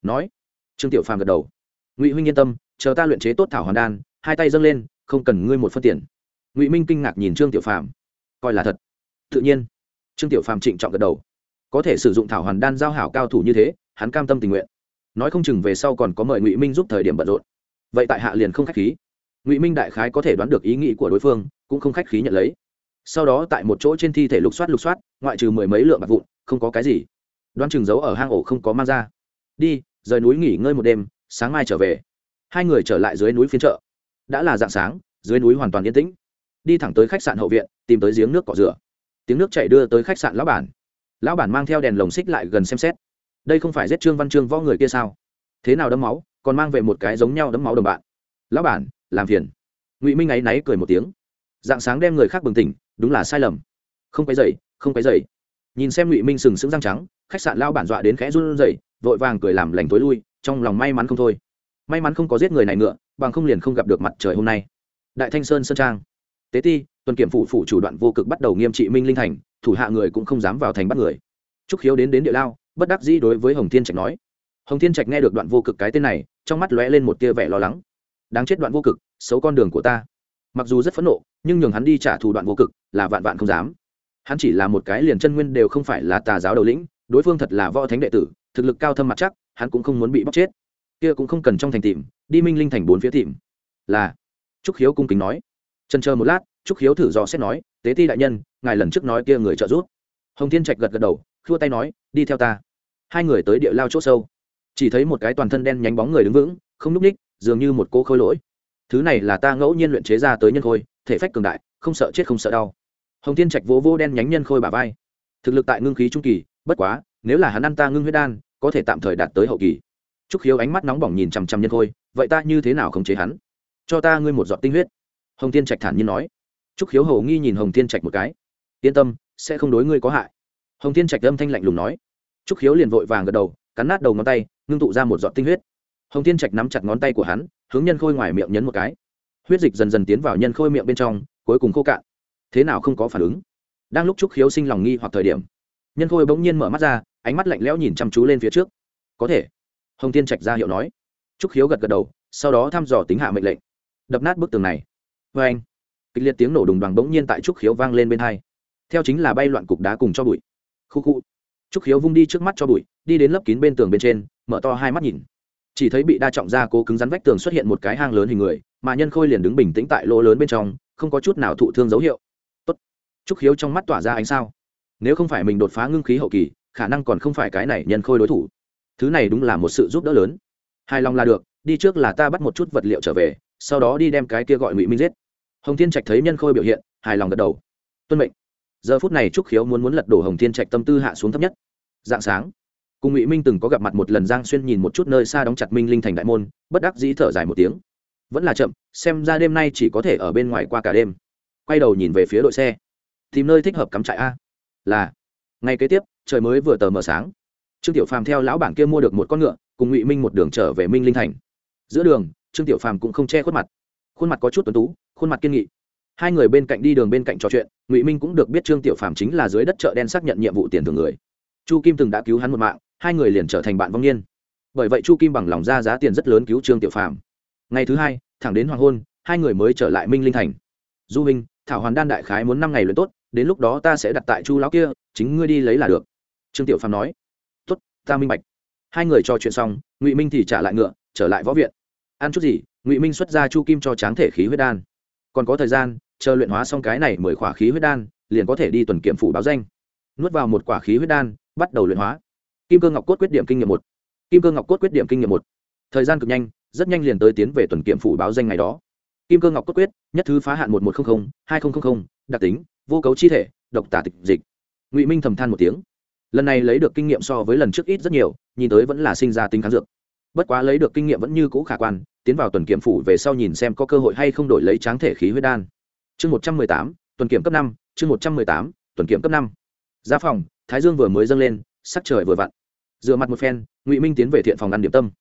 Speaker 1: Nói. Trương tiểu phàm gật đầu. Ngụy huynh yên tâm, chờ ta luyện chế tốt thảo hoàn đan, hai tay dâng lên, không cần ngươi một phân tiền. Ngụy minh kinh ngạc nhìn trương tiểu phàm. Coi là thật. Tự nhiên. Trương tiểu phàm trịnh trọng gật đầu. Có thể sử dụng thảo hoàn đan giao hảo cao thủ như thế, hắn cam tâm tình nguyện. Nói không chừng về sau còn có mời ngụy minh giúp thời điểm bận rộn. Vậy tại hạ liền không khách khí. Ngụy minh đại khái có thể đoán được ý nghĩ của đối phương, cũng không khách khí nhận lấy. Sau đó tại một chỗ trên thi thể lục soát lục soát, ngoại trừ mười mấy lượng bạc vụn không có cái gì. Đoán chừng giấu ở hang ổ không có mang ra. Đi, rời núi nghỉ ngơi một đêm, sáng mai trở về. Hai người trở lại dưới núi phiên chợ. Đã là dạng sáng, dưới núi hoàn toàn yên tĩnh. Đi thẳng tới khách sạn hậu viện, tìm tới giếng nước cỏ rửa. Tiếng nước chảy đưa tới khách sạn lão bản. Lão bản mang theo đèn lồng xích lại gần xem xét. Đây không phải giết trương văn trương võ người kia sao? Thế nào đấm máu, còn mang về một cái giống nhau đấm máu đồng bạn. Lão bản, làm phiền. Ngụy minh áy náy cười một tiếng. Dạng sáng đem người khác bừng tỉnh, đúng là sai lầm. Không cái dậy không cái dậy nhìn xem ngụy minh sừng sững răng trắng khách sạn lao bản dọa đến khẽ run rẩy, vội vàng cười làm lành tối lui, trong lòng may mắn không thôi. May mắn không có giết người này nữa, bằng không liền không gặp được mặt trời hôm nay. Đại thanh sơn sơn trang. Tế ti, tuần kiểm phủ phủ chủ đoạn vô cực bắt đầu nghiêm trị minh linh thành, thủ hạ người cũng không dám vào thành bắt người. Trúc khiếu đến đến địa lao, bất đắc dĩ đối với hồng thiên trạch nói. Hồng thiên trạch nghe được đoạn vô cực cái tên này, trong mắt lóe lên một tia vẻ lo lắng. Đáng chết đoạn vô cực, xấu con đường của ta. Mặc dù rất phẫn nộ, nhưng nhường hắn đi trả thù đoạn vô cực, là vạn vạn không dám hắn chỉ là một cái liền chân nguyên đều không phải là tà giáo đầu lĩnh, đối phương thật là võ thánh đệ tử, thực lực cao thâm mặt chắc, hắn cũng không muốn bị bóc chết. Kia cũng không cần trong thành tìm, đi minh linh thành bốn phía tìm. Là, trúc hiếu cung kính nói. Trần chờ một lát, trúc hiếu thử dò xét nói, tế ti đại nhân, ngài lần trước nói kia người trợ giúp. Hồng thiên trạch gật gật đầu, khua tay nói, đi theo ta. Hai người tới địa lao c h ỗ sâu. Chỉ thấy một cái toàn thân đen nhánh bóng người đứng vững, không n ú c ních, dường như một cô khôi lỗi. Thứ này là ta ngẫu nhiên luyện chế ra tới nhân khôi, thể phách cường đại, không sợ chết không sợ đau hồng thiên trạch vỗ vô đen nhánh nhân khôi bà vai. Thực lực tại ngưng khí trung kỳ, bất quá, nếu là hắn ăn ta ngưng huyết đan, có thể tạm thời đạt tới hậu kỳ. Trúc khiếu ánh mắt nóng bỏng nhìn chằm chằm nhân khôi, vậy ta như thế nào khống chế hắn? Cho ta ngươi một giọt tinh huyết. Hồng thiên trạch thản nhiên nói. Trúc khiếu hầu nghi nhìn hồng thiên trạch một cái. Yên tâm, sẽ không đối ngươi có hại. Hồng thiên trạch âm thanh lạnh lùng nói. Trúc khiếu liền vội vàng gật đầu, cắn nát đầu ngón tay, ngưng tụ ra một giọt tinh huyết. Hồng thiên trạch nắm chặt ngón tay của hắn, hướng nhân khôi ngoài miệng nhấn một cái. Huyết dịch dần dần tiến vào nhân khôi miệng bên trong, cuối cùng khô cạn thế nào không có phản ứng. Đang lúc trúc khiếu sinh lòng nghi hoặc thời điểm, nhân khôi bỗng nhiên mở mắt ra, ánh mắt lạnh lẽo nhìn chăm chú lên phía trước. Có thể. Hồng tiên trạch ra hiệu nói. Trúc khiếu gật gật đầu, sau đó thăm dò tính hạ mệnh lệnh. Đập nát bức tường này. Vê anh, kịch liệt tiếng nổ đùng đoàn bỗng nhiên tại trúc khiếu vang lên bên hai. Theo chính là bay loạn cục đá cùng cho bụi. Khu khu. Trúc khiếu vung đi trước mắt cho bụi, đi đến lớp kín bên tường bên trên, mở to hai mắt nhìn. Chỉ thấy bị đa trọng ra cố cứng rắn vách tường xuất hiện một cái hang lớn hình người, mà nhân khôi liền đứng bình tĩnh tại lỗ lớn bên trong, không có chút nào thụ thương dấu hiệu trúc khiếu trong mắt tỏa ra ánh sao. Nếu không phải mình đột phá ngưng khí hậu kỳ, khả năng còn không phải cái này nhân khôi đối thủ. Thứ này đúng là một sự giúp đỡ lớn. Hài lòng là được, đi trước là ta bắt một chút vật liệu trở về, sau đó đi đem cái kia gọi ngụy minh giết. Hồng thiên trạch thấy nhân khôi biểu hiện, hài lòng gật đầu. Tuân mệnh. Giờ phút này trúc khiếu muốn muốn lật đổ hồng thiên trạch tâm tư hạ xuống thấp nhất. Dạng sáng, cùng ngụy minh từng có gặp mặt một lần giang xuyên nhìn một chút nơi xa đóng chặt minh linh thành đại môn, bất đắc dĩ thở dài một tiếng. Vẫn là chậm, xem ra đêm nay chỉ có thể ở bên ngoài qua cả đêm. Quay đầu nhìn về phía đội xe tìm nơi thích hợp cắm trại a. Là. Ngay kế tiếp, trời mới vừa tờ mờ sáng. Trương tiểu phàm theo lão bản kia mua được một con ngựa, cùng ngụy minh một đường trở về minh linh thành. Giữa đường, trương tiểu phàm cũng không che khuất mặt. Khuôn mặt có chút tuấn tú, khuôn mặt kiên nghị. Hai người bên cạnh đi đường bên cạnh trò chuyện, ngụy minh cũng được biết trương tiểu phàm chính là dưới đất chợ đen xác nhận nhiệm vụ tiền thưởng người. Chu kim từng đã cứu hắn một mạng, hai người liền trở thành bạn vong niên. Bởi vậy chu kim bằng lòng ra giá tiền rất lớn cứu trương tiểu phàm. Ngày thứ hai, thẳng đến hoàng hôn, hai người mới trở lại minh linh thành. Du minh, thảo hoàn đan đại khái muốn năm ngày luyện tốt đến lúc đó ta sẽ đặt tại chu lão kia, chính ngươi đi lấy là được. Trương tiểu phàm nói. Tốt, ta minh bạch. Hai người trò chuyện xong, ngụy minh thì trả lại ngựa, trở lại võ viện. Ăn chút gì? Ngụy minh xuất ra chu kim cho tráng thể khí huyết đan. Còn có thời gian, chờ luyện hóa xong cái này mười khỏa khí huyết đan, liền có thể đi tuần kiểm phủ báo danh. Nuốt vào một quả khí huyết đan, bắt đầu luyện hóa. Kim cơ ngọc cốt quyết điểm kinh nghiệm một. Kim cơ ngọc cốt quyết điểm kinh nghiệm một. Thời gian cực nhanh, rất nhanh liền tới tiến về tuần kiểm phủ báo danh ngày đó. Kim cơ ngọc cốt quyết, nhất thứ phá hạn một một trăm linh hai nghìn đặc tính vô cấu chi thể, độc tả tịch dịch. Ngụy minh thầm than một tiếng. Lần này lấy được kinh nghiệm so với lần trước ít rất nhiều, nhìn tới vẫn là sinh ra tính kháng dược. Bất quá lấy được kinh nghiệm vẫn như cũ khả quan, tiến vào tuần kiểm phủ về sau nhìn xem có cơ hội hay không đổi lấy tráng thể khí huyết đan. Chương một trăm mười tám, tuần kiểm cấp năm, chương một trăm mười tám, tuần kiểm cấp năm. Giá phòng, thái dương vừa mới dâng lên, sắc trời vừa vặn. Dựa mặt một phen, ngụy minh tiến về thiện phòng ăn điểm tâm.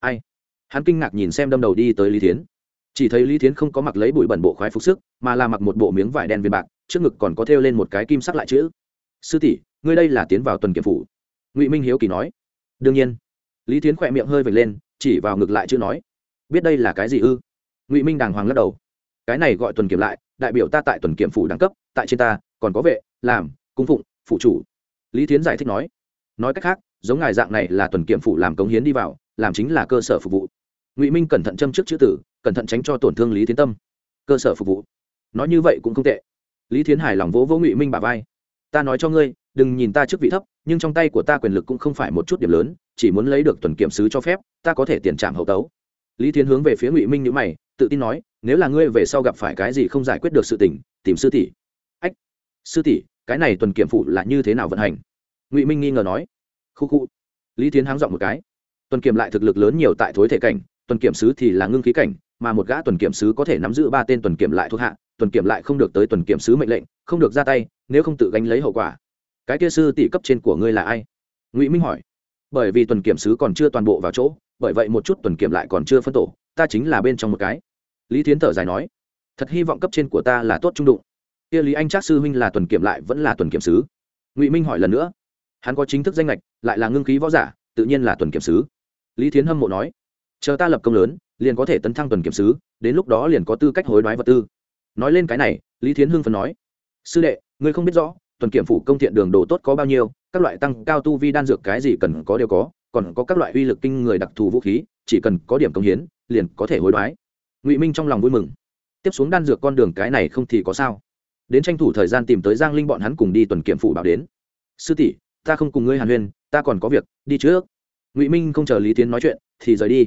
Speaker 1: Ai? Hắn kinh ngạc nhìn xem đâm đầu đi tới lý thiến chỉ thấy lý thiến không có mặc lấy bụi bẩn bộ khoái phục sức, mà là mặc một bộ miếng vải đen viên bạc, trước ngực còn có thêu lên một cái kim sắc lại chữ. Sư tỷ, ngươi đây là tiến vào tuần kiểm phủ. Ngụy minh hiếu kỳ nói. Đương nhiên. Lý thiến khỏe miệng hơi vệt lên, chỉ vào ngực lại chữ nói. Biết đây là cái gì ư? Ngụy minh đàng hoàng lắc đầu. Cái này gọi tuần kiểm lại, đại biểu ta tại tuần kiểm phủ đẳng cấp, tại trên ta, còn có vệ, làm, cung phụng phụ chủ. Lý thiến giải thích nói. Nói cách khác, giống ngài dạng này là tuần kiểm phủ làm cống hiến đi vào, làm chính là cơ sở phục vụ. Ngụy minh cẩn thận châm trước chữ tử cẩn thận tránh cho tổn thương lý thiến tâm. Cơ sở phục vụ. Nói như vậy cũng không tệ. Lý thiến hài lòng vỗ vỗ ngụy minh bà vai. Ta nói cho ngươi, đừng nhìn ta chức vị thấp, nhưng trong tay của ta quyền lực cũng không phải một chút điểm lớn, chỉ muốn lấy được tuần kiểm sứ cho phép, ta có thể tiền trạm hậu tấu. Lý thiến hướng về phía ngụy minh nhữ mày, tự tin nói, nếu là ngươi về sau gặp phải cái gì không giải quyết được sự tình, tìm sư tỷ. Ách, sư tỷ, cái này tuần kiểm phụ là như thế nào vận hành? Ngụy minh nghi ngờ nói. Khu khu. Lý tiến háng dọn một cái. Tuần kiểm lại thực lực lớn nhiều tại thối thể cảnh, tuần kiểm sứ thì là ngưng khí cảnh mà một gã tuần kiểm sứ có thể nắm giữ ba tên tuần kiểm lại thuộc hạ, tuần kiểm lại không được tới tuần kiểm sứ mệnh lệnh, không được ra tay, nếu không tự gánh lấy hậu quả. Cái kia sư tỷ cấp trên của ngươi là ai? Ngụy minh hỏi. Bởi vì tuần kiểm sứ còn chưa toàn bộ vào chỗ, bởi vậy một chút tuần kiểm lại còn chưa phân tổ, ta chính là bên trong một cái. Lý tiến thở dài nói. Thật hy vọng cấp trên của ta là tốt trung đụng. Kia lý anh trác sư huynh là tuần kiểm lại vẫn là tuần kiểm sứ? Ngụy minh hỏi lần nữa. Hắn có chính thức danh lệch lại là ngưng khí võ giả, tự nhiên là tuần kiểm sứ. Lý tiến hâm mộ nói. Chờ ta lập công lớn liền có thể tấn thăng tuần kiểm sứ, đến lúc đó liền có tư cách hối đoái vật tư. Nói lên cái này, lý thiến hưng phần nói, sư đệ, ngươi không biết rõ, tuần kiểm phủ công thiện đường đồ tốt có bao nhiêu, các loại tăng cao tu vi đan dược cái gì cần có đều có, còn có các loại uy lực kinh người đặc thù vũ khí, chỉ cần có điểm công hiến, liền có thể hối đoái. Ngụy minh trong lòng vui mừng. Tiếp xuống đan dược con đường cái này không thì có sao. Đến tranh thủ thời gian tìm tới giang linh bọn hắn cùng đi tuần kiểm phủ bảo đến. Sư tỷ, ta không cùng ngươi hàn huyên, ta còn có việc, đi trước. Ngụy minh không chờ lý tiến nói chuyện, thì rời đi.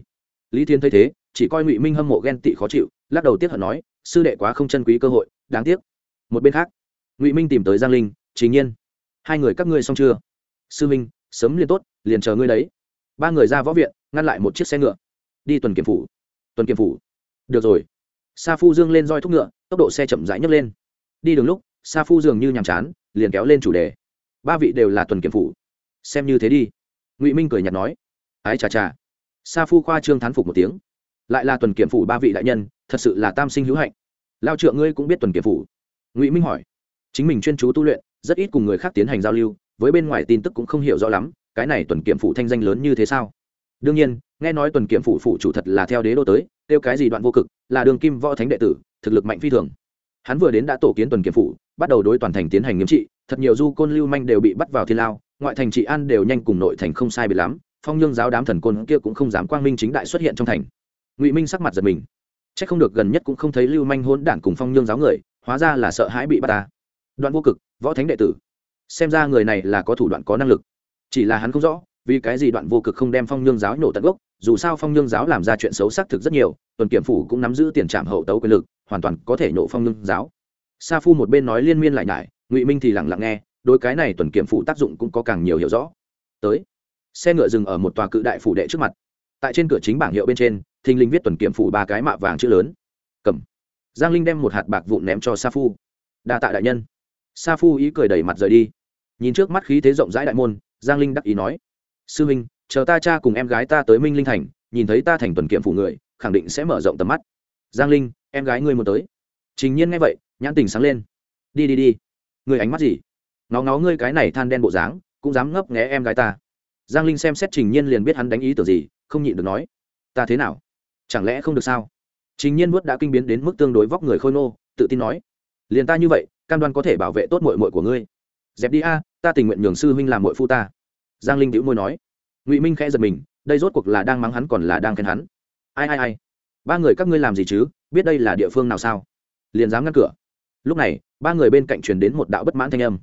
Speaker 1: Lý tiến thấy thế chỉ coi ngụy minh hâm mộ ghen tị khó chịu lắc đầu tiếc hận nói sư đệ quá không chân quý cơ hội đáng tiếc một bên khác ngụy minh tìm tới giang linh chính nhiên hai người các ngươi xong chưa sư minh sớm liền tốt liền chờ ngươi đấy ba người ra võ viện ngăn lại một chiếc xe ngựa đi tuần kiểm phủ tuần kiểm phủ được rồi sa phu dương lên roi thúc ngựa tốc độ xe chậm rãi nhấc lên đi đường lúc sa phu dường như nhàm chán liền kéo lên chủ đề ba vị đều là tuần kiểm phủ xem như thế đi ngụy minh cười nhạt nói ái chà chà sa phu khoa trương thán phục một tiếng lại là tuần kiểm phủ ba vị đại nhân, thật sự là tam sinh hữu hạnh. Lao trượng ngươi cũng biết tuần kiểm phủ. Ngụy minh hỏi. Chính mình chuyên chú tu luyện, rất ít cùng người khác tiến hành giao lưu, với bên ngoài tin tức cũng không hiểu rõ lắm, cái này tuần kiểm phủ thanh danh lớn như thế sao? Đương nhiên, nghe nói tuần kiểm phủ phụ chủ thật là theo đế đô tới tiêu cái gì đoạn vô cực, là đường kim võ thánh đệ tử, thực lực mạnh phi thường. Hắn vừa đến đã tổ kiến tuần kiểm phủ, bắt đầu đối toàn thành tiến hành nghiêm trị, thật nhiều du côn lưu manh đều bị bắt vào thiên lao, ngoại thành trị an đều nhanh cùng nội thành không sai bị lắm, phong nhương giáo đám thần côn kia cũng không dám quang minh chính đại xuất hiện trong thành ngụy minh sắc mặt giật mình c h ắ c không được gần nhất cũng không thấy lưu manh hôn đảng cùng phong nhương giáo người hóa ra là sợ hãi bị bắt ta đoạn vô cực võ thánh đệ tử xem ra người này là có thủ đoạn có năng lực chỉ là hắn không rõ vì cái gì đoạn vô cực không đem phong nhương giáo nổ tận gốc dù sao phong nhương giáo làm ra chuyện xấu xác thực rất nhiều tuần kiểm phủ cũng nắm giữ tiền trạm hậu tấu quyền lực hoàn toàn có thể nổ phong nhương giáo sa phu một bên nói liên miên lại nhải ngụy minh thì lặng lặng nghe đôi cái này tuần kiểm phủ tác dụng cũng có càng nhiều hiểu rõ tới xe ngựa dừng ở một tòa cự đại phủ đệ trước mặt tại trên cửa chính bảng hiệu bên trên thình linh viết tuần kiểm phủ ba cái mạ vàng chữ lớn. Cầm. Giang linh đem một hạt bạc vụn ném cho sa phu. Đa tạ đại nhân. Sa phu ý cười đầy mặt rời đi. Nhìn trước mắt khí thế rộng rãi đại môn, giang linh đắc ý nói, sư minh chờ ta cha cùng em gái ta tới minh linh thành, nhìn thấy ta thành tuần kiểm phủ người, khẳng định sẽ mở rộng tầm mắt. Giang linh, em gái ngươi muốn tới. Trình nhiên nghe vậy, nhãn tình sáng lên. Đi đi đi. Người ánh mắt gì? Nó ngó ngươi cái này than đen bộ dáng, cũng dám ngấp nghé em gái ta. Giang linh xem xét trình nhiên liền biết hắn đánh ý tưởng gì, không nhịn được nói, ta thế nào? Chẳng lẽ không được sao? Chính nhiên vuốt đã kinh biến đến mức tương đối vóc người khôi nô tự tin nói, liền ta như vậy, cam đoan có thể bảo vệ tốt mội mội của ngươi. Dẹp đi a, ta tình nguyện nhường sư huynh làm mội phu ta. Giang linh đĩu môi nói. Ngụy minh khẽ giật mình, đây rốt cuộc là đang mắng hắn còn là đang khen hắn. Ai ai ai, ba người các ngươi làm gì chứ? Biết đây là địa phương nào sao? Liền dám ngăn cửa. Lúc này, ba người bên cạnh truyền đến một đạo bất mãn thanh âm.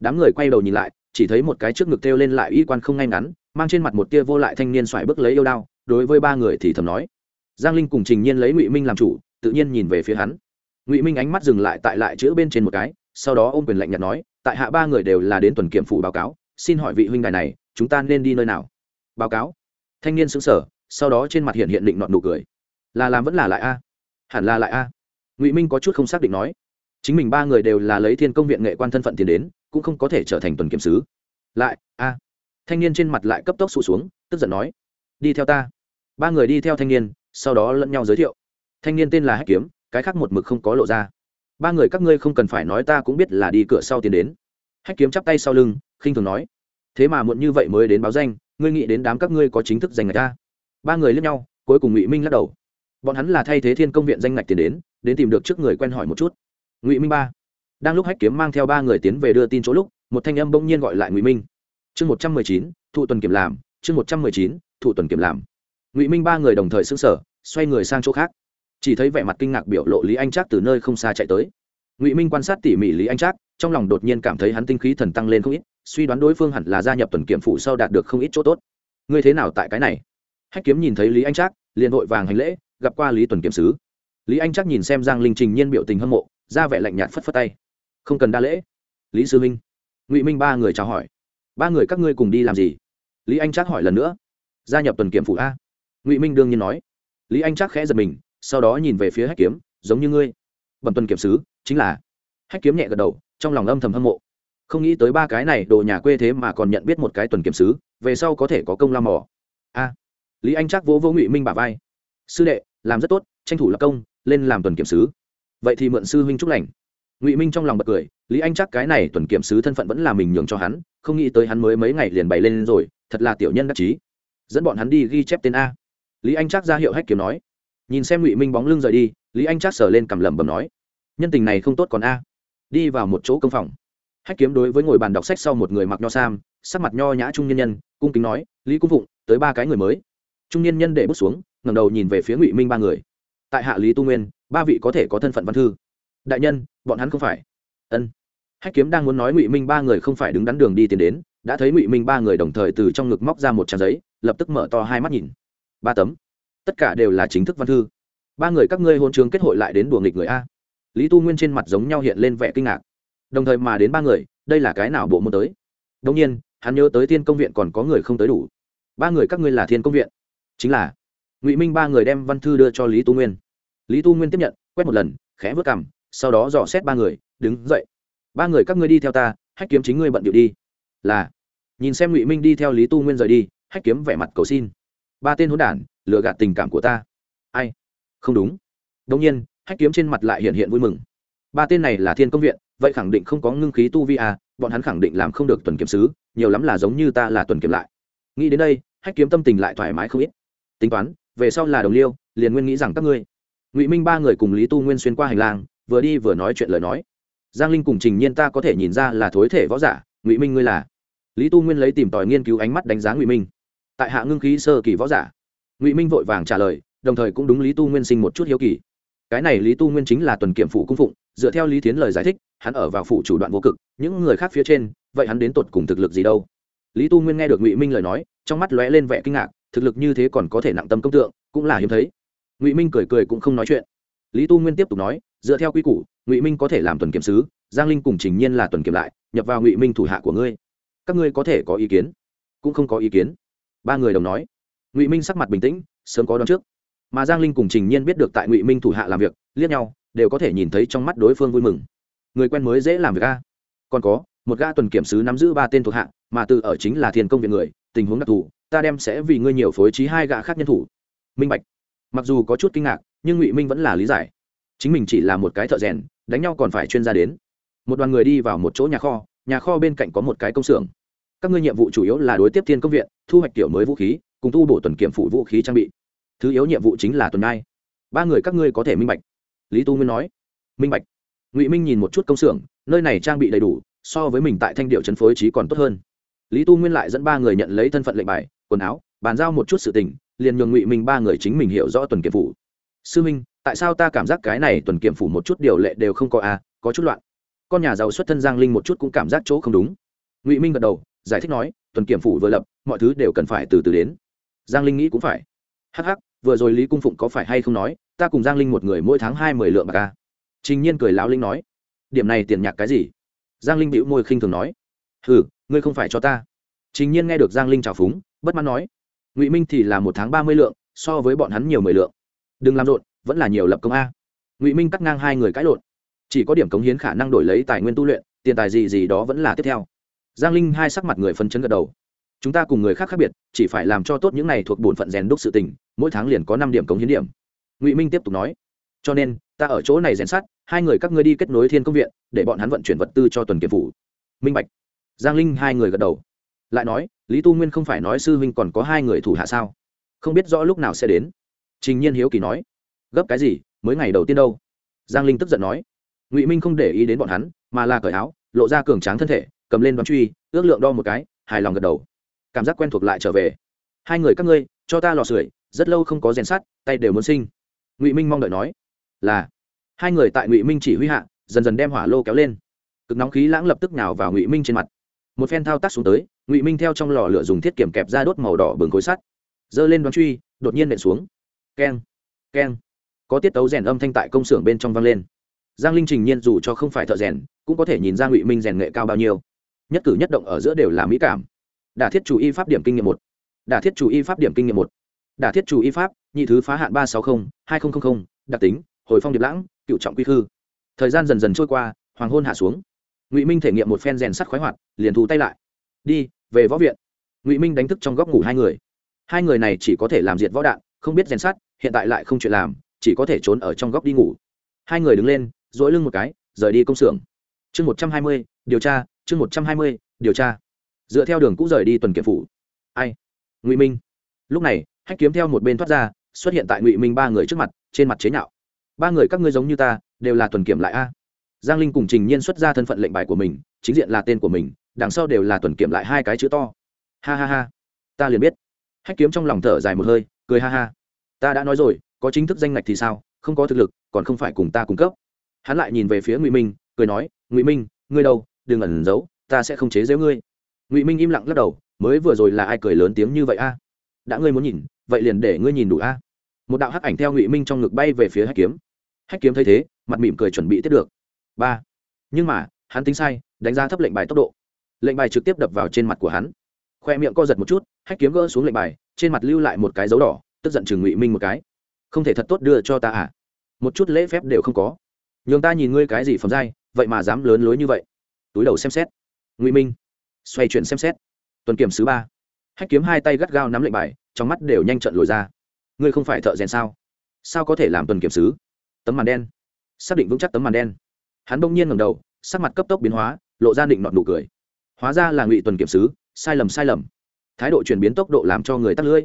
Speaker 1: Đám người quay đầu nhìn lại, chỉ thấy một cái trước ngực thêu lên lại y quan không ngay ngắn, mang trên mặt một tia vô lại thanh niên xoài bước lấy yêu đao, đối với ba người thì thầm nói giang linh cùng trình nhiên lấy ngụy minh làm chủ, tự nhiên nhìn về phía hắn. Ngụy minh ánh mắt dừng lại tại lại chữ bên trên một cái, sau đó ôm quyền lạnh nhạt nói, tại hạ ba người đều là đến tuần kiểm phủ báo cáo, xin hỏi vị huynh đài này, chúng ta nên đi nơi nào? Báo cáo? Thanh niên xứng sở sau đó trên mặt hiện hiện định nọn nụ cười. Là làm vẫn là lại a, hẳn là lại a. Ngụy minh có chút không xác định nói. Chính mình ba người đều là lấy thiên công viện nghệ quan thân phận tiền đến, cũng không có thể trở thành tuần kiểm sứ. Lại, a. Thanh niên trên mặt lại cấp tốc sụt xuống, tức giận nói. Đi theo ta. Ba người đi theo thanh niên sau đó lẫn nhau giới thiệu. Thanh niên tên là hách kiếm, cái khác một mực không có lộ ra. Ba người các ngươi không cần phải nói ta cũng biết là đi cửa sau tiến đến. Hách kiếm chắp tay sau lưng, khinh thường nói, thế mà muộn như vậy mới đến báo danh, ngươi nghĩ đến đám các ngươi có chính thức danh ngạch ta? Ba người lướt nhau, cuối cùng ngụy minh lắc đầu. Bọn hắn là thay thế thiên công viện danh ngạch tiến đến đến tìm được trước người quen hỏi một chút. Ngụy minh ba. Đang lúc hách kiếm mang theo ba người tiến về đưa tin chỗ lúc, một thanh âm bỗng nhiên gọi lại ngụy minh. Chương một trăm mười chín, thụ tuần kiểm làm, chương một trăm mười chín, thụ tuần kiểm làm ngụy minh ba người đồng thời xứng sở xoay người sang chỗ khác chỉ thấy vẻ mặt kinh ngạc biểu lộ lý anh trác từ nơi không xa chạy tới ngụy minh quan sát tỉ mỉ lý anh trác trong lòng đột nhiên cảm thấy hắn tinh khí thần tăng lên không ít suy đoán đối phương hẳn là gia nhập tuần kiểm phụ sau đạt được không ít chỗ tốt ngươi thế nào tại cái này hách kiếm nhìn thấy lý anh trác liền vội vàng hành lễ gặp qua lý tuần kiểm sứ lý anh trác nhìn xem giang linh trình nhiên biểu tình hâm mộ ra vẻ lạnh nhạt phất phất tay không cần đa lễ lý sư minh ngụy minh ba người chào hỏi ba người các ngươi cùng đi làm gì lý anh trác hỏi lần nữa gia nhập tuần kiểm phủ a ngụy minh đương nhiên nói lý anh trác khẽ giật mình sau đó nhìn về phía hách kiếm giống như ngươi bẩm tuần kiểm sứ chính là hách kiếm nhẹ gật đầu trong lòng âm thầm hâm mộ không nghĩ tới ba cái này đồ nhà quê thế mà còn nhận biết một cái tuần kiểm sứ về sau có thể có công lao mỏ a lý anh chắc vỗ vỗ ngụy minh bà vai sư đệ làm rất tốt tranh thủ lập công lên làm tuần kiểm sứ vậy thì mượn sư huynh chúc lành ngụy minh trong lòng bật cười lý anh chắc cái này tuần kiểm sứ thân phận vẫn là mình nhường cho hắn không nghĩ tới hắn mới mấy ngày liền bày lên rồi thật là tiểu nhân đắc chí dẫn bọn hắn đi ghi chép tên a lý anh chắc ra hiệu hách kiếm nói, nhìn xem ngụy minh bóng lưng rời đi. Lý anh chắc sờ lên cầm lẩm bẩm nói, nhân tình này không tốt còn a. Đi vào một chỗ công phòng. Hách kiếm đối với ngồi bàn đọc sách sau một người mặc nho sam, sắc mặt nho nhã trung nhân nhân, cung kính nói, lý cung phụng, tới ba cái người mới. Trung nhân nhân để bước xuống, ngẩng đầu nhìn về phía ngụy minh ba người. Tại hạ lý tu nguyên, ba vị có thể có thân phận văn thư. Đại nhân, bọn hắn không phải. Ân. Hách kiếm đang muốn nói ngụy minh ba người không phải đứng đắn đường đi tiến đến, đã thấy ngụy minh ba người đồng thời từ trong ngực móc ra một trang giấy, lập tức mở to hai mắt nhìn ba tấm. Tất cả đều là chính thức văn thư. Ba người các ngươi hôn trường kết hội lại đến đùa nghịch người a. Lý tu nguyên trên mặt giống nhau hiện lên vẻ kinh ngạc. Đồng thời mà đến ba người, đây là cái nào bộ môn tới? Đông nhiên, hắn nhớ tới thiên công viện còn có người không tới đủ. Ba người các ngươi là thiên công viện. Chính là ngụy minh ba người đem văn thư đưa cho lý tu nguyên. Lý tu nguyên tiếp nhận, quét một lần, khẽ vớt cằm, sau đó dò xét ba người, đứng dậy. Ba người các ngươi đi theo ta, hách kiếm chính ngươi bận điệu đi. Là, nhìn xem ngụy minh đi theo lý tu nguyên rời đi, hách kiếm vẻ mặt cầu xin ba tên hỗn đản, lừa gạt tình cảm của ta. Ai? Không đúng. Đông nhiên, hách kiếm trên mặt lại hiện hiện vui mừng. Ba tên này là thiên công viện, vậy khẳng định không có ngưng khí tu vi à bọn hắn khẳng định làm không được tuần kiểm sứ, nhiều lắm là giống như ta là tuần kiểm lại. Nghĩ đến đây, hách kiếm tâm tình lại thoải mái không ít. Tính toán, về sau là đồng liêu, liền nguyên nghĩ rằng các ngươi. Ngụy minh ba người cùng lý tu nguyên xuyên qua hành lang, vừa đi vừa nói chuyện lời nói. Giang linh cùng trình nhiên ta có thể nhìn ra là thối thể võ giả, ngụy minh ngươi là. Lý tu nguyên lấy tìm tòi nghiên cứu ánh mắt đánh giá ngụy minh tại hạ ngưng khí sơ kỳ võ giả. Ngụy minh vội vàng trả lời, đồng thời cũng đúng lý tu nguyên sinh một chút hiếu kỳ. Cái này lý tu nguyên chính là tuần kiểm phủ cung phụng, dựa theo lý tiến lời giải thích, hắn ở vào phủ chủ đoạn vô cực, những người khác phía trên, vậy hắn đến tột cùng thực lực gì đâu? Lý tu nguyên nghe được ngụy minh lời nói, trong mắt lóe lên vẻ kinh ngạc, thực lực như thế còn có thể nặng tâm công tượng, cũng là hiếm thấy. Ngụy minh cười cười cũng không nói chuyện. Lý tu nguyên tiếp tục nói, dựa theo quy củ, ngụy minh có thể làm tuần kiểm sứ, giang linh cùng trình nhiên là tuần kiểm lại, nhập vào ngụy minh thủ hạ của ngươi. Các ngươi có thể có ý kiến? Cũng không có ý kiến ba người đồng nói. Ngụy minh sắc mặt bình tĩnh, sớm có đón trước. Mà giang linh cùng trình nhiên biết được tại ngụy minh thủ hạ làm việc, liếc nhau, đều có thể nhìn thấy trong mắt đối phương vui mừng. Người quen mới dễ làm việc a. Còn có, một ga tuần kiểm sứ nắm giữ ba tên thuộc hạ, mà từ ở chính là thiền công viện người, tình huống đặc thù, ta đem sẽ vì ngươi nhiều phối trí hai gã khác nhân thủ. Minh bạch. Mặc dù có chút kinh ngạc, nhưng ngụy minh vẫn là lý giải. Chính mình chỉ là một cái thợ rèn, đánh nhau còn phải chuyên gia đến. Một đoàn người đi vào một chỗ nhà kho nhà kho bên cạnh có một cái công xưởng các ngươi nhiệm vụ chủ yếu là đối tiếp thiên công viện thu hoạch kiểu mới vũ khí cùng tu bổ tuần kiểm phụ vũ khí trang bị. Thứ yếu nhiệm vụ chính là tuần nai. Ba người các ngươi có thể minh bạch. Lý tu nguyên nói. Minh bạch. Ngụy minh nhìn một chút công xưởng nơi này trang bị đầy đủ so với mình tại thanh điệu trấn phối trí còn tốt hơn. Lý tu nguyên lại dẫn ba người nhận lấy thân phận lệnh bài quần áo bàn giao một chút sự tình liền nhường ngụy minh ba người chính mình hiểu rõ tuần kiểm phủ. Sư minh tại sao ta cảm giác cái này tuần kiểm phủ một chút điều lệ đều không có a à, có chút loạn. Con nhà giàu xuất thân giang linh một chút cũng cảm giác chỗ không đúng. Ngụy minh gật đầu giải thích nói tuần kiểm phủ vừa lập mọi thứ đều cần phải từ từ đến. Giang linh nghĩ cũng phải. Hh vừa rồi lý cung phụng có phải hay không nói ta cùng giang linh một người mỗi tháng hai mươi lượng bạc ca trình nhiên cười lão linh nói. Điểm này tiền nhạc cái gì? Giang linh bĩu môi khinh thường nói. Hừ, ngươi không phải cho ta. Trình nhiên nghe được giang linh trào phúng bất mãn nói. Ngụy minh thì là một tháng ba mươi lượng so với bọn hắn nhiều mười lượng. Đừng làm rộn vẫn là nhiều lập công a. Ngụy minh cắt ngang hai người cãi lộn. Chỉ có điểm cống hiến khả năng đổi lấy tài nguyên tu luyện tiền tài gì gì đó vẫn là tiếp theo giang linh hai sắc mặt người phân chấn gật đầu. Chúng ta cùng người khác khác biệt, chỉ phải làm cho tốt những này thuộc bổn phận rèn đúc sự tình, mỗi tháng liền có năm điểm cống hiến điểm. Ngụy minh tiếp tục nói. Cho nên, ta ở chỗ này rèn sát hai người các ngươi đi kết nối thiên công viện, để bọn hắn vận chuyển vật tư cho tuần kiểm phủ. Minh bạch. Giang linh hai người gật đầu. Lại nói, lý tu nguyên không phải nói sư huynh còn có hai người thủ hạ sao? Không biết rõ lúc nào sẽ đến. Trình nhiên hiếu kỳ nói. Gấp cái gì? Mới ngày đầu tiên đâu? Giang linh tức giận nói. Ngụy minh không để ý đến bọn hắn, mà là cởi áo, lộ ra cường tráng thân thể cầm lên đoán truy, ước lượng đo một cái, hài lòng gật đầu. Cảm giác quen thuộc lại trở về. Hai người, các ngươi, cho ta lò sưởi, rất lâu không có rèn sắt, tay đều muốn sinh. Ngụy minh mong đợi nói, là. Hai người tại ngụy minh chỉ huy hạ, dần dần đem hỏa lô kéo lên. Cực nóng khí lãng lập tức nào vào ngụy minh trên mặt. Một phen thao tác xuống tới, ngụy minh theo trong lò lửa dùng thiết kiểm kẹp ra đốt màu đỏ bừng khối sắt. Giơ lên đoán truy, đột nhiên nện xuống. Keng keng. Có tiết tấu rèn âm thanh tại công xưởng bên trong vang lên. Giang linh trình nhiên dù cho không phải thợ rèn, cũng có thể nhìn ra ngụy minh rèn nghệ cao bao nhiêu nhất cử nhất động ở giữa đều là mỹ cảm. Đả thiết chủ y pháp điểm kinh nghiệm một. Đả thiết chủ y pháp điểm kinh nghiệm một. Đả thiết chủ y pháp, nhị thứ phá hạn ba trăm sáu mươi hai nghìn đặc tính, hồi phong điệp lãng, cựu trọng quy khư. Thời gian dần dần trôi qua, hoàng hôn hạ xuống. Ngụy minh thể nghiệm một phen rèn sắt khoái hoạt, liền thu tay lại. Đi, về võ viện. Ngụy minh đánh thức trong góc ngủ hai người. Hai người này chỉ có thể làm diệt võ đạn, không biết rèn sắt, hiện tại lại không chuyện làm, chỉ có thể trốn ở trong góc đi ngủ. Hai người đứng lên dỗi lưng một cái, rời đi công xưởng. Chương một trăm hai mươi, điều tra chương một trăm hai mươi, điều tra. Dựa theo đường cũ rời đi tuần kiểm phủ. Ai? Ngụy minh. Lúc này, hách kiếm theo một bên thoát ra, xuất hiện tại ngụy minh ba người trước mặt, trên mặt chế nhạo. Ba người các ngươi giống như ta, đều là tuần kiểm lại a. Giang linh cùng trình nhiên xuất ra thân phận lệnh bài của mình, chính diện là tên của mình, đằng sau đều là tuần kiểm lại hai cái chữ to. Ha ha ha. Ta liền biết. Hách kiếm trong lòng thở dài một hơi, cười ha ha. Ta đã nói rồi, có chính thức danh ngạch thì sao? Không có thực lực, còn không phải cùng ta cung cấp. Hắn lại nhìn về phía ngụy minh, cười nói, ngụy minh, ngươi đâu? Đừng ẩn giấu, ta sẽ không chế giễu ngươi. Ngụy minh im lặng lắc đầu, mới vừa rồi là ai cười lớn tiếng như vậy a? Đã ngươi muốn nhìn, vậy liền để ngươi nhìn đủ a. Một đạo hắc ảnh theo ngụy minh trong ngực bay về phía hách kiếm. Hách kiếm thấy thế, mặt mỉm cười chuẩn bị tiếp được. Ba. Nhưng mà, hắn tính sai, đánh giá thấp lệnh bài tốc độ. Lệnh bài trực tiếp đập vào trên mặt của hắn. Khoe miệng co giật một chút, hách kiếm gỡ xuống lệnh bài, trên mặt lưu lại một cái dấu đỏ, tức giận chừng ngụy minh một cái. Không thể thật tốt đưa cho ta à? Một chút lễ phép đều không có. Nhường ta nhìn ngươi cái gì phẩm dai vậy mà dám lớn lối như vậy túi đầu xem xét. Ngụy minh, xoay chuyển xem xét. Tuần kiểm sứ ba. Hách kiếm hai tay gắt gao nắm lệnh bài, trong mắt đều nhanh trận lồi ra. Ngươi không phải thợ rèn sao? Sao có thể làm tuần kiểm sứ? Tấm màn đen. Xác định vững chắc tấm màn đen. Hắn bỗng nhiên ngầm đầu, sắc mặt cấp tốc biến hóa, lộ ra định nọn nụ cười. Hóa ra là ngụy tuần kiểm sứ, sai lầm sai lầm. Thái độ chuyển biến tốc độ làm cho người tắt lưỡi.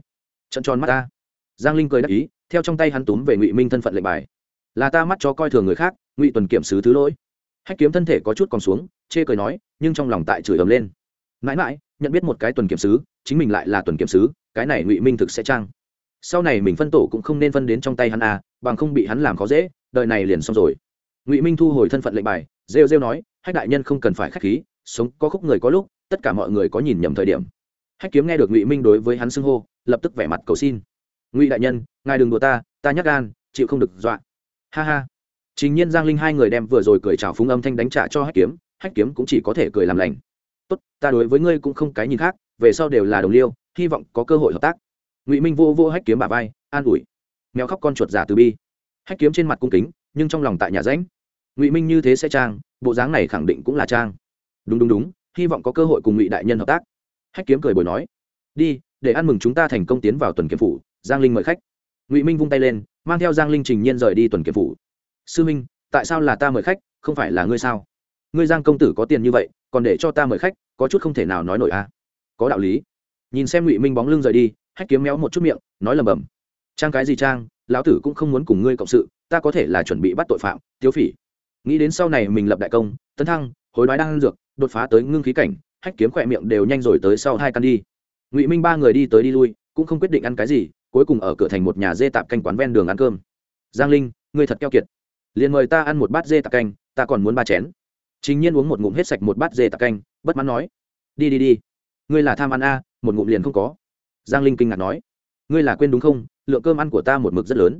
Speaker 1: Trận tròn mắt ta. Giang linh cười đắc ý, theo trong tay hắn túm về ngụy minh thân phận lệnh bài. Là ta mắt cho coi thường người khác, ngụy tuần kiểm sứ thứ lỗi hách kiếm thân thể có chút còn xuống, chê cười nói, nhưng trong lòng tại chửi ầm lên. Mãi mãi, nhận biết một cái tuần kiểm sứ, chính mình lại là tuần kiểm sứ, cái này ngụy minh thực sẽ trang. Sau này mình phân tổ cũng không nên phân đến trong tay hắn à bằng không bị hắn làm khó dễ đợi này liền xong rồi. Ngụy minh thu hồi thân phận lệnh bài, rêu rêu nói, hách đại nhân không cần phải k h á c h khí, sống có khúc người có lúc, tất cả mọi người có nhìn nhầm thời điểm. Hách kiếm nghe được ngụy minh đối với hắn xưng hô, lập tức vẻ mặt cầu xin. Ngụy đại nhân, ngài đừng đùa ta ta nhắc gan, chịu không được dọa. Ha ha trình nhiên giang linh hai người đem vừa rồi cười chào phúng âm thanh đánh trả cho hách kiếm hách kiếm cũng chỉ có thể cười làm lành. Tốt, ta đối với ngươi cũng không cái nhìn khác, về sau đều là đồng liêu, hy vọng có cơ hội hợp tác. Ngụy minh vô vô hách kiếm bả vai, an ủi. Mèo khóc con chuột giả từ bi. Hách kiếm trên mặt cung kính, nhưng trong lòng tại nhà ránh ngụy minh như thế sẽ trang, bộ dáng này khẳng định cũng là trang. Đúng đúng đúng, hy vọng có cơ hội cùng ngụy đại nhân hợp tác. Hách kiếm cười bồi nói. Đi, để ăn mừng chúng ta thành công tiến vào tuần kiếm phủ, giang linh mời khách. Ngụy minh vung tay lên, mang theo giang linh trình nhiên rời đi tuần kiếm phủ sư minh, tại sao là ta mời khách, không phải là ngươi sao? Ngươi giang công tử có tiền như vậy, còn để cho ta mời khách, có chút không thể nào nói nổi a à? có đạo lý. Nhìn xem ngụy minh bóng lưng rời đi, hách kiếm méo một chút miệng, nói lầm bầm trang cái gì trang, lão tử cũng không muốn cùng ngươi cộng sự, ta có thể là chuẩn bị bắt tội phạm tiêu phỉ. Nghĩ đến sau này mình lập đại công, tấn thăng, hối đoái đang dược, đột phá tới ngưng khí cảnh, hách kiếm khỏe miệng đều nhanh rồi tới sau hai căn đi. Ngụy minh ba người đi tới đi lui, cũng không quyết định ăn cái gì, cuối cùng ở cửa thành một nhà dê tạp canh quán ven đường ăn cơm. Giang linh, ngươi thật keo kiệt liền mời ta ăn một bát dê tạp canh, ta còn muốn ba chén. Chính nhiên uống một ngụm hết sạch một bát dê tạp canh, bất mãn nói, đi đi đi. Ngươi là tham ăn a, một ngụm liền không có. Giang linh kinh ngạc nói, ngươi là quên đúng không? Lượng cơm ăn của ta một mực rất lớn.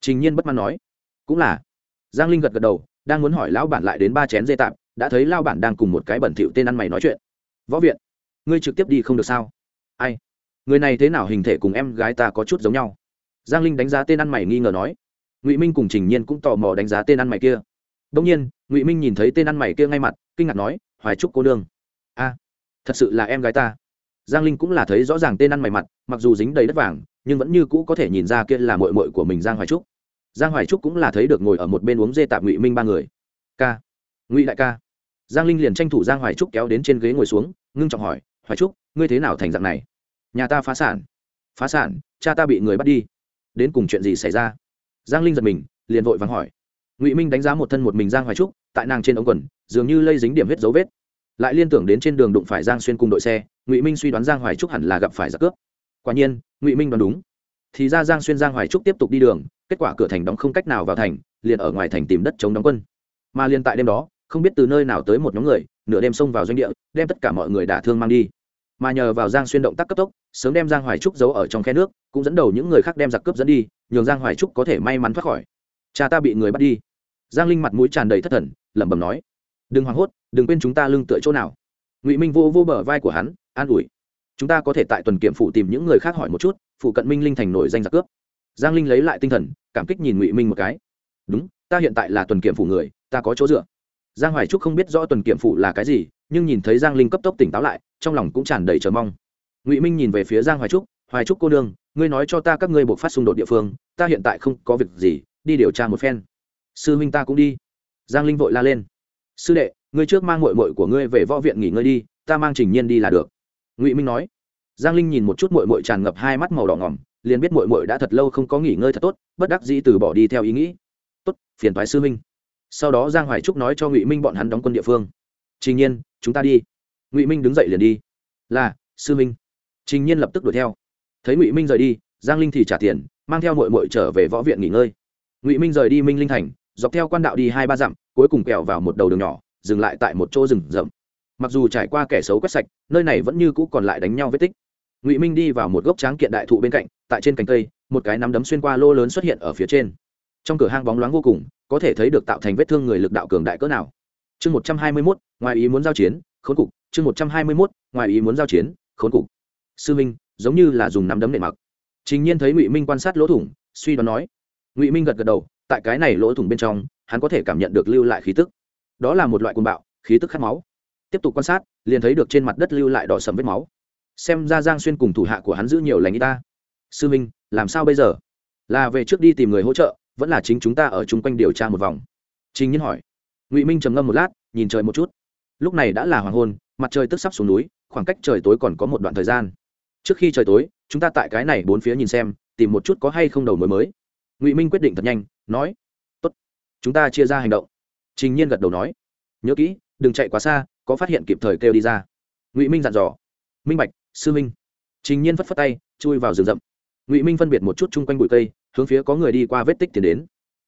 Speaker 1: Trình nhiên bất mãn nói, cũng là. Giang linh gật gật đầu, đang muốn hỏi lão bản lại đến ba chén dê tạp đã thấy lao bản đang cùng một cái bẩn thỉu tên ăn mày nói chuyện. Võ viện, ngươi trực tiếp đi không được sao? Ai? Người này thế nào hình thể cùng em gái ta có chút giống nhau? Giang linh đánh giá tên ăn mày nghi ngờ nói ngụy minh cùng trình nhiên cũng tò mò đánh giá tên ăn mày kia đông nhiên ngụy minh nhìn thấy tên ăn mày kia ngay mặt kinh ngạc nói hoài trúc cô nương a thật sự là em gái ta giang linh cũng là thấy rõ ràng tên ăn mày mặt mặc dù dính đầy đất vàng nhưng vẫn như cũ có thể nhìn ra kia là mội mội của mình giang hoài trúc giang hoài trúc cũng là thấy được ngồi ở một bên uống dê tạp ngụy minh ba người k ngụy đại ca giang linh liền tranh thủ giang hoài trúc kéo đến trên ghế ngồi xuống ngưng trọng hỏi hoài trúc ngươi thế nào thành dạng này nhà ta phá sản phá sản cha ta bị người bắt đi đến cùng chuyện gì xảy ra giang linh giật mình, liền vội vắng hỏi. Ngụy minh đánh giá một thân một mình giang hoài trúc, tại nàng trên ống quần, dường như lây dính điểm huyết dấu vết. Lại liên tưởng đến trên đường đụng phải giang xuyên cùng đội xe, ngụy minh suy đoán giang hoài trúc hẳn là gặp phải giặc cướp. Quả nhiên, ngụy minh đoán đúng. Thì ra giang xuyên, giang hoài trúc tiếp tục đi đường, kết quả cửa thành đóng không cách nào vào thành, liền ở ngoài thành tìm đất chống đóng quân. Mà liền tại đêm đó, không biết từ nơi nào tới một nhóm người, nửa đêm xông vào doanh địa, đem tất cả mọi người đả thương mang đi. Mà nhờ vào giang xuyên động tác cấp tốc, sớm đem giang hoài trúc giấu ở trong khe nước, cũng dẫn đầu những người khác đem giặc cướp dẫn đi nhường giang hoài trúc có thể may mắn thoát khỏi. Cha ta bị người bắt đi. Giang linh mặt mũi tràn đầy thất thần, lẩm bẩm nói, đừng hoảng hốt, đừng quên chúng ta lưng tựa chỗ nào. Ngụy minh vô vô bờ vai của hắn, an ủi, chúng ta có thể tại tuần kiểm phụ tìm những người khác hỏi một chút, phụ cận minh linh thành nổi danh giặc cướp. Giang linh lấy lại tinh thần, cảm kích nhìn ngụy minh một cái, đúng, ta hiện tại là tuần kiểm phủ người, ta có chỗ dựa. Giang hoài trúc không biết rõ tuần kiểm phủ là cái gì, nhưng nhìn thấy giang linh cấp tốc tỉnh táo lại, trong lòng cũng tràn đầy chờ mong. Ngụy minh nhìn về phía giang hoài trúc hoài trúc cô nương, ngươi nói cho ta các ngươi buộc phát xung đột địa phương ta hiện tại không có việc gì, đi điều tra một phen. Sư huynh ta cũng đi. Giang linh vội la lên. Sư đệ, ngươi trước mang mội mội của ngươi về võ viện nghỉ ngơi đi, ta mang trình nhiên đi là được. Ngụy minh nói. Giang linh nhìn một chút mội mội tràn ngập hai mắt màu đỏ ngỏm, liền biết mội mội đã thật lâu không có nghỉ ngơi thật tốt, bất đắc dĩ từ bỏ đi theo ý nghĩ. Tốt, phiền thoái sư minh sau đó giang hoài trúc nói cho ngụy minh bọn hắn đóng quân địa phương. Trình nhiên, chúng ta đi. Ngụy minh đứng dậy liền đi. Là, sư minh trình nhiên lập tức đuổi theo. Thấy ngụy minh rời đi, giang linh thì trả tiền mang theo mội mội trở về võ viện nghỉ ngơi. Ngụy minh rời đi minh linh thành, dọc theo quan đạo đi hai ba dặm, cuối cùng kẹo vào một đầu đường nhỏ, dừng lại tại một chỗ rừng rậm. Mặc dù trải qua kẻ xấu quét sạch, nơi này vẫn như cũ còn lại đánh nhau vết tích. Ngụy minh đi vào một gốc tráng kiện đại thụ bên cạnh, tại trên cành cây, một cái nắm đấm xuyên qua lô lớn xuất hiện ở phía trên. Trong cửa hang bóng loáng vô cùng, có thể thấy được tạo thành vết thương người lực đạo cường đại cỡ nào. Chương một trăm hai mươi mốt, ngoài ý muốn giao chiến, khốn cục. Chương một trăm hai mươi mốt, ngoài ý muốn giao chiến, khốn cục. Sư minh, giống như là dùng nắm đấm nệ mặc trình nhiên thấy ngụy minh quan sát lỗ thủng, suy đoán nói. Ngụy minh gật gật đầu, tại cái này lỗ thủng bên trong, hắn có thể cảm nhận được lưu lại khí tức. Đó là một loại côn bạo, khí tức khát máu. Tiếp tục quan sát, liền thấy được trên mặt đất lưu lại đỏ sầm vết máu. Xem ra giang xuyên cùng thủ hạ của hắn giữ nhiều lành y ta. Sư minh, làm sao bây giờ? Là về trước đi tìm người hỗ trợ, vẫn là chính chúng ta ở chung quanh điều tra một vòng? Trình nhiên hỏi. Ngụy minh trầm ngâm một lát, nhìn trời một chút. Lúc này đã là hoàng hôn, mặt trời tức sắp xuống núi, khoảng cách trời tối còn có một đoạn thời gian. Trước khi trời tối chúng ta tại cái này bốn phía nhìn xem, tìm một chút có hay không đầu mối mới. Ngụy minh quyết định thật nhanh, nói, tốt, chúng ta chia ra hành động. Trình nhiên gật đầu nói, nhớ kỹ, đừng chạy quá xa, có phát hiện kịp thời kêu đi ra. Ngụy minh dặn dò, minh bạch, sư minh. Trình nhiên phất phất tay, chui vào rừng rậm. Ngụy minh phân biệt một chút chung quanh bụi cây, hướng phía có người đi qua vết tích tiến đến.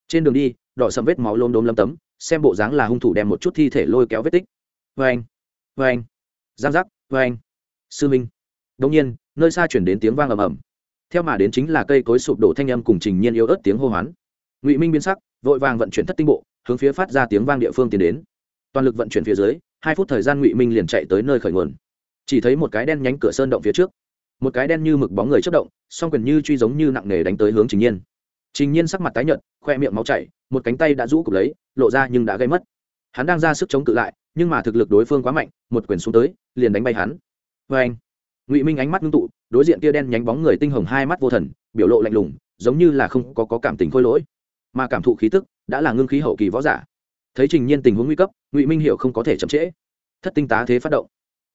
Speaker 1: Trên đường đi, đỏ sầm vết máu lôm đốm lấm tấm, xem bộ dáng là hung thủ đem một chút thi thể lôi kéo vết tích. Vê anh vê anh giang giác vê anh sư minh. Đông nhiên nơi xa chuyển đến tiếng vang ầm ầm. Theo mà đến chính là cây cối sụp đổ thanh âm cùng trình nhiên yếu ớt tiếng hô hoán. Ngụy minh biến sắc, vội vàng vận chuyển thất tinh bộ, hướng phía phát ra tiếng vang địa phương tiến đến. Toàn lực vận chuyển phía dưới, hai phút thời gian ngụy minh liền chạy tới nơi khởi nguồn. Chỉ thấy một cái đen nhánh cửa sơn động phía trước. Một cái đen như mực bóng người chất động, song quyền như truy giống như nặng nề đánh tới hướng trình nhiên. Trình nhiên sắc mặt tái nhợt, khoe miệng máu chảy, một cánh tay đã rũ cục lấy, lộ ra nhưng đã gây mất. Hắn đang ra sức chống cự lại, nhưng mà thực lực đối phương quá mạnh, một quyền xuống tới, liền đánh bay hắn. Vê anh ngụy minh ánh mắt ngưng tụ đối diện kia đen nhánh bóng người tinh hồng hai mắt vô thần biểu lộ lạnh lùng giống như là không có, có cảm tình khôi lỗi mà cảm thụ khí tức đã là ngưng khí hậu kỳ võ giả thấy trình nhiên tình huống nguy cấp ngụy minh hiểu không có thể chậm trễ thất tinh tá thế phát động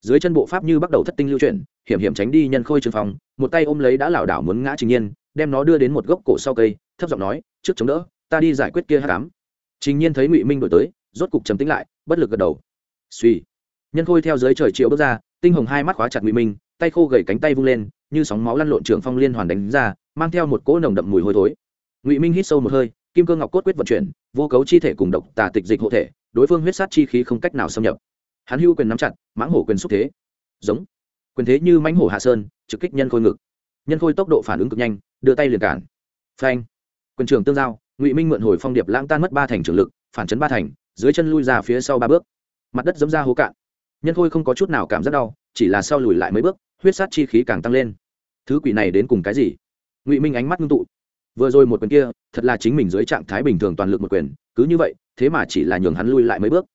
Speaker 1: dưới chân bộ pháp như bắt đầu thất tinh lưu chuyển hiểm hiểm tránh đi nhân khôi trường phòng một tay ôm lấy đã lảo đảo muốn ngã trình nhiên đem nó đưa đến một gốc cổ sau cây thấp giọng nói trước chống đỡ ta đi giải quyết kia hát cám trình nhiên thấy ngụy minh đổi tới rốt cục trầm tính lại bất lực gật đầu suy nhân khôi theo dưới trời chiều bước ra tinh hồng hai mắt khóa chặt ngụy minh tay khô gầy cánh tay vung lên, như sóng máu lăn lộn trường phong liên hoàn đánh ra, mang theo một cỗ nồng đậm mùi hôi thối. Ngụy minh hít sâu một hơi, kim cơ ngọc cốt quyết vận chuyển, vô cấu chi thể cùng độc tà tịch dịch hộ thể, đối phương huyết sát chi khí không cách nào xâm nhập. Hắn hưu quyền nắm chặt, mãng hổ quyền xúc thế. Giống. Quyền thế như mãnh hổ hạ sơn, trực kích nhân khôi ngực. Nhân khôi tốc độ phản ứng cực nhanh, đưa tay liền cản. Phanh. Quyền trường tương giao, ngụy minh mượn hồi phong điệp lãng tan mất ba thành trường lực, phản chấn ba thành, dưới chân lui ra phía sau ba bước. Mặt đất dẫm ra hố cạn. Nhân khôi không có chút nào cảm giác đau, chỉ là sau lùi lại mấy bước huyết sát chi khí càng tăng lên. Thứ quỷ này đến cùng cái gì? Ngụy minh ánh mắt ngưng tụ. Vừa rồi một quyền kia, thật là chính mình dưới trạng thái bình thường toàn lực một quyền, cứ như vậy, thế mà chỉ là nhường hắn lui lại mấy bước.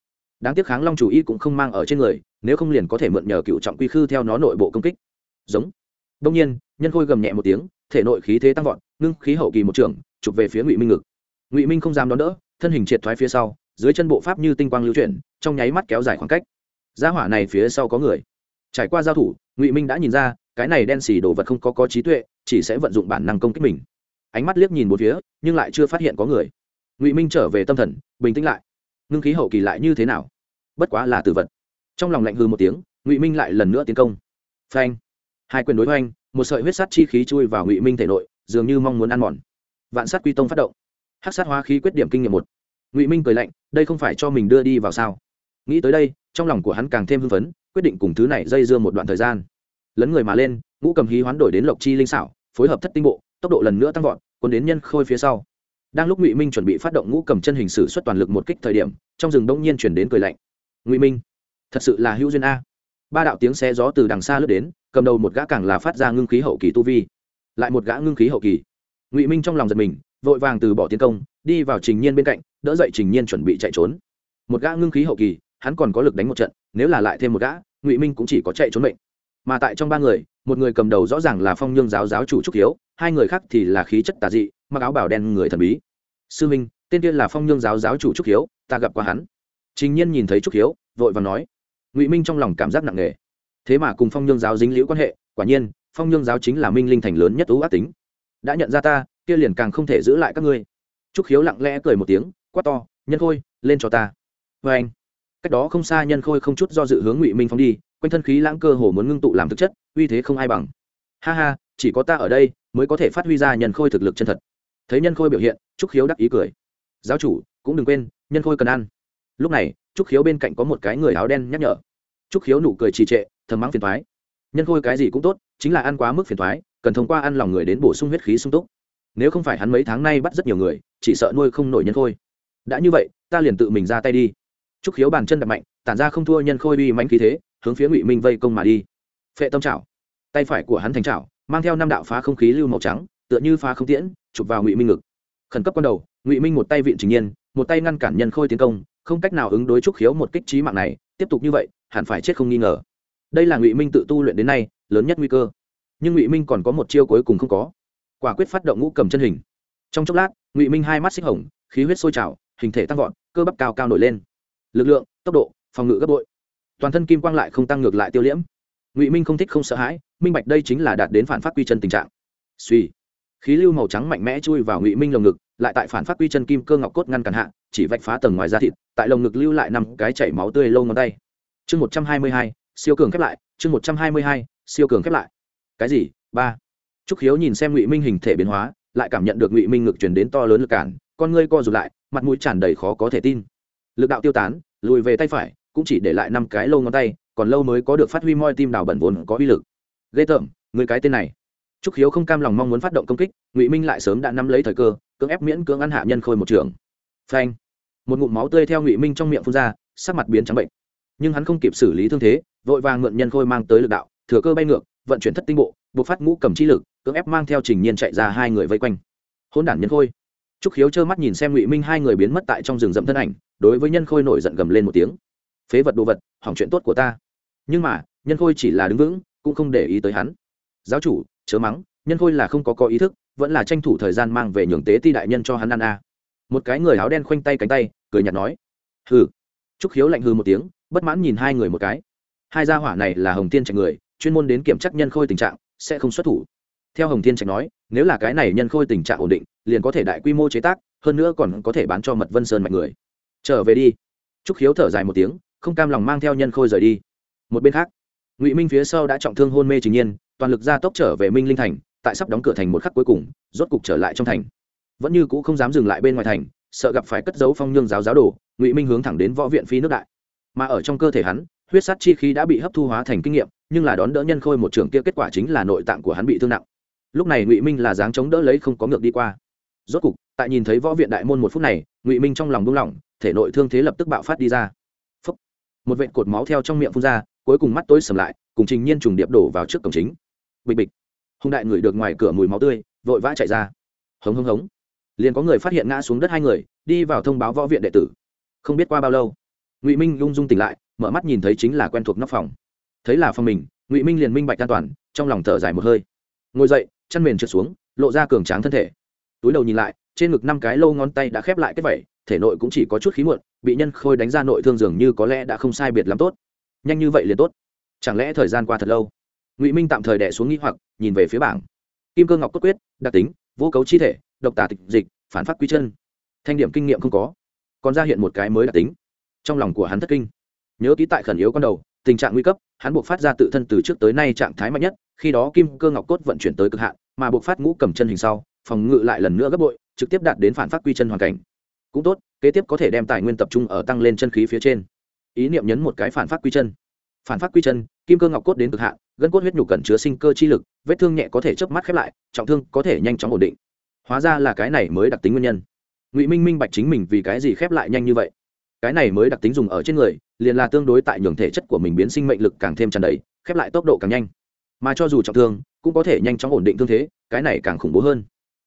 Speaker 1: Đáng tiếc kháng long chủ y cũng không mang ở trên người, nếu không liền có thể mượn nhờ cựu trọng quy khư theo nó nội bộ công kích. Giống. Đông nhiên, nhân khôi gầm nhẹ một tiếng, thể nội khí thế tăng vọt, ngưng khí hậu kỳ một trường, chụp về phía ngụy minh ngực. Ngụy minh không dám đón đỡ, thân hình triệt thoái phía sau, dưới chân bộ pháp như tinh quang lưu chuyển, trong nháy mắt kéo dài khoảng cách. Gia hỏa này phía sau có người trải qua giao thủ, ngụy minh đã nhìn ra, cái này đen xì đồ vật không có có trí tuệ, chỉ sẽ vận dụng bản năng công kích mình. Ánh mắt liếc nhìn một phía, nhưng lại chưa phát hiện có người. Ngụy minh trở về tâm thần, bình tĩnh lại. Ngưng khí hậu kỳ lại như thế nào? Bất quá là tử vật. Trong lòng lạnh hư một tiếng, ngụy minh lại lần nữa tiến công. Phanh. Hai quyền đối hoành, một sợi huyết sắt chi khí chui vào ngụy minh thể nội, dường như mong muốn ăn mòn. Vạn sát quy tông phát động. Hát sát hóa khí quyết điểm kinh nghiệm một. Ngụy minh cười lạnh, đây không phải cho mình đưa đi vào sao? Nghĩ tới đây, trong lòng của hắn càng thêm hưng phấn quyết định cùng thứ này dây dưa một đoạn thời gian. Lấn người mà lên, ngũ cầm hí hoán đổi đến lộc chi linh xảo, phối hợp thất tinh bộ, tốc độ lần nữa tăng vọt quân đến nhân khôi phía sau. Đang lúc ngụy minh chuẩn bị phát động ngũ cầm chân hình sử xuất toàn lực một kích thời điểm, trong rừng đông nhiên chuyển đến cười lạnh. Ngụy minh, thật sự là hữu duyên a. Ba đạo tiếng xe gió từ đằng xa lướt đến, cầm đầu một gã càng là phát ra ngưng khí hậu kỳ tu vi. Lại một gã ngưng khí hậu kỳ. Ngụy minh trong lòng giật mình, vội vàng từ bỏ tiến công, đi vào trình nhiên bên cạnh, đỡ dậy trình nhiên chuẩn bị chạy trốn. Một gã ngưng khí hậu kỳ, hắn còn có lực đánh một trận nếu là lại thêm một gã, ngụy minh cũng chỉ có chạy trốn mệnh. Mà tại trong ba người, một người cầm đầu rõ ràng là phong nhương giáo giáo chủ trúc hiếu, hai người khác thì là khí chất tà dị, mặc áo bảo đen người thần bí. Sư minh, tên tiên là phong nhương giáo giáo chủ trúc hiếu, ta gặp qua hắn. Trình nhiên nhìn thấy trúc hiếu, vội và nói. Ngụy minh trong lòng cảm giác nặng nề. Thế mà cùng phong nhương giáo dính liễu quan hệ, quả nhiên, phong nhương giáo chính là minh linh thành lớn nhất ưu ác tính. Đã nhận ra ta, kia liền càng không thể giữ lại các ngươi. Trúc hiếu lặng lẽ cười một tiếng, quát to, nhân khôi, lên cho ta. Vê anh cách đó không xa nhân khôi không chút do dự hướng ngụy minh phong đi, quanh thân khí lãng cơ hồ muốn ngưng tụ làm thực chất, uy thế không ai bằng. Ha ha, chỉ có ta ở đây mới có thể phát huy ra nhân khôi thực lực chân thật. Thấy nhân khôi biểu hiện, trúc khiếu đắc ý cười. Giáo chủ, cũng đừng quên, nhân khôi cần ăn. Lúc này, trúc khiếu bên cạnh có một cái người áo đen nhắc nhở. Trúc khiếu nụ cười trì trệ, thầm mắng phiền thoái nhân khôi cái gì cũng tốt, chính là ăn quá mức phiền thoái cần thông qua ăn lòng người đến bổ sung huyết khí sung túc. Nếu không phải hắn mấy tháng nay bắt rất nhiều người, chỉ sợ nuôi không nổi nhân khôi. Đã như vậy, ta liền tự mình ra tay đi trúc khiếu bàn chân đập mạnh, tản ra không thua nhân khôi uy mãnh khí thế, hướng phía ngụy minh vây công mà đi. Phệ tâm trảo tay phải của hắn thành trảo mang theo năm đạo phá không khí lưu màu trắng, tựa như phá không tiễn, chụp vào ngụy minh ngực. Khẩn cấp ban đầu, ngụy minh một tay viện trình nhiên, một tay ngăn cản nhân khôi tiến công, không cách nào ứng đối trúc khiếu một kích trí mạng này, tiếp tục như vậy, hẳn phải chết không nghi ngờ. Đây là ngụy minh tự tu luyện đến nay, lớn nhất nguy cơ. Nhưng ngụy minh còn có một chiêu cuối cùng không có. Quả quyết phát động ngũ cầm chân hình. Trong chốc lát, ngụy minh hai mắt xích hồng, khí huyết sôi trào, hình thể tăng vọt, cơ bắp cao cao nổi lên lực lượng, tốc độ, phòng ngự gấp bội. Toàn thân kim quang lại không tăng ngược lại tiêu liễm. Ngụy minh không thích không sợ hãi, minh bạch đây chính là đạt đến phản phát quy chân tình trạng. Suy, khí lưu màu trắng mạnh mẽ chui vào ngụy minh lồng ngực, lại tại phản phát quy chân kim cơ ngọc cốt ngăn cản hạ, chỉ vạch phá tầng ngoài da thịt, tại lồng ngực lưu lại năm cái chảy máu tươi lâu ngón tay. Chương một trăm hai mươi hai, siêu cường khép lại, chương một trăm hai mươi hai, siêu cường khép lại. Cái gì? Ba. Trúc khiếu nhìn xem ngụy minh hình thể biến hóa, lại cảm nhận được ngụy minh ngực chuyển đến to lớn lực cản, con ngươi co rụt lại, mặt mũi tràn đầy khó có thể tin lực đạo tiêu tán, lùi về tay phải, cũng chỉ để lại năm cái lâu ngón tay, còn lâu mới có được phát huy moi tim đào bẩn vốn có uy lực. Ghê tởm, người cái tên này. Trúc khiếu không cam lòng mong muốn phát động công kích, ngụy minh lại sớm đã nắm lấy thời cơ, cưỡng ép miễn cưỡng ăn hạ nhân khôi một trường. Phanh. Một ngụm máu tươi theo ngụy minh trong miệng phun ra, sắc mặt biến trắng bệnh. Nhưng hắn không kịp xử lý thương thế, vội vàng mượn nhân khôi mang tới lực đạo, thừa cơ bay ngược, vận chuyển thất tinh bộ, buộc phát ngũ cầm chi lực, cưỡng ép mang theo trình nhiên chạy ra hai người vây quanh. Hôn đản nhân khôi trúc khiếu trơ mắt nhìn xem ngụy minh hai người biến mất tại trong rừng rậm thân ảnh, đối với nhân khôi nổi giận gầm lên một tiếng. Phế vật đồ vật, hỏng chuyện tốt của ta. Nhưng mà, nhân khôi chỉ là đứng vững, cũng không để ý tới hắn. Giáo chủ, chớ mắng, nhân khôi là không có có ý thức, vẫn là tranh thủ thời gian mang về nhường tế ti đại nhân cho hắn ăn a. Một cái người áo đen khoanh tay cánh tay, cười nhạt nói. Hừ. Trúc khiếu lạnh hư một tiếng, bất mãn nhìn hai người một cái. Hai gia hỏa này là hồng tiên trạch người, chuyên môn đến kiểm tra nhân khôi tình trạng, sẽ không xuất thủ. Theo hồng thiên trạch nói nếu là cái này nhân khôi tình trạng ổn định, liền có thể đại quy mô chế tác, hơn nữa còn có thể bán cho mật vân sơn mạnh người. Trở về đi. Trúc khiếu thở dài một tiếng, không cam lòng mang theo nhân khôi rời đi. Một bên khác, ngụy minh phía sau đã trọng thương hôn mê trình nhiên, toàn lực ra tốc trở về minh linh thành, tại sắp đóng cửa thành một khắc cuối cùng, rốt cục trở lại trong thành. Vẫn như cũ không dám dừng lại bên ngoài thành, sợ gặp phải cất dấu phong nhương giáo giáo đồ, ngụy minh hướng thẳng đến võ viện phi nước đại. Mà ở trong cơ thể hắn, huyết sát chi khí đã bị hấp thu hóa thành kinh nghiệm, nhưng là đón đỡ nhân khôi một trường kia kết quả chính là nội tạng của hắn bị thương nặng lúc này ngụy minh là dáng chống đỡ lấy không có ngược đi qua. Rốt cục, tại nhìn thấy võ viện đại môn một phút này, ngụy minh trong lòng buông lỏng, thể nội thương thế lập tức bạo phát đi ra. Phúc. một vệt cột máu theo trong miệng phun ra, cuối cùng mắt tối sầm lại, cùng trình nhiên trùng điệp đổ vào trước cổng chính. Bịch bịch! Hùng đại người được ngoài cửa mùi máu tươi, vội vã chạy ra. Hống hống hống! Liền có người phát hiện ngã xuống đất hai người, đi vào thông báo võ viện đệ tử. Không biết qua bao lâu, ngụy minh lung dung tỉnh lại, mở mắt nhìn thấy chính là quen thuộc nóc phòng. Thấy là phòng mình, ngụy minh liền minh bạch an toàn, trong lòng thở dài một hơi. Ngồi dậy chăn mền trượt xuống, lộ ra cường tráng thân thể. Túi đầu nhìn lại, trên ngực năm cái lâu ngón tay đã khép lại kết vẩy thể nội cũng chỉ có chút khí muộn, bị nhân khôi đánh ra nội thương dường như có lẽ đã không sai biệt lắm tốt. Nhanh như vậy liền tốt. Chẳng lẽ thời gian qua thật lâu? Ngụy minh tạm thời đẻ xuống nghĩ hoặc, nhìn về phía bảng. Kim cơ ngọc cốt quyết, đặc tính, vô cấu chi thể, độc tả tịch dịch, phản phát quy chân. Thanh điểm kinh nghiệm không có. Còn ra hiện một cái mới đặc tính. Trong lòng của hắn thất kinh. Nhớ ký tại khẩn yếu con đầu tình trạng nguy cấp, hắn buộc phát ra tự thân từ trước tới nay trạng thái mạnh nhất, khi đó kim cơ ngọc cốt vận chuyển tới cực hạn, mà buộc phát ngũ cầm chân hình sau, phòng ngự lại lần nữa gấp bội, trực tiếp đạt đến phản phát quy chân hoàn cảnh. Cũng tốt, kế tiếp có thể đem tài nguyên tập trung ở tăng lên chân khí phía trên. Ý niệm nhấn một cái phản phát quy chân. Phản phát quy chân, kim cơ ngọc cốt đến cực hạn, gân cốt huyết nhục cần chứa sinh cơ chi lực, vết thương nhẹ có thể chớp mắt khép lại, trọng thương có thể nhanh chóng ổn định. Hóa ra là cái này mới đặc tính nguyên nhân. Ngụy minh minh bạch chính mình vì cái gì khép lại nhanh như vậy cái này mới đặc tính dùng ở trên người, liền là tương đối tại nhường thể chất của mình biến sinh mệnh lực càng thêm tràn đầy, khép lại tốc độ càng nhanh. Mà cho dù trọng thương, cũng có thể nhanh chóng ổn định thương thế, cái này càng khủng bố hơn.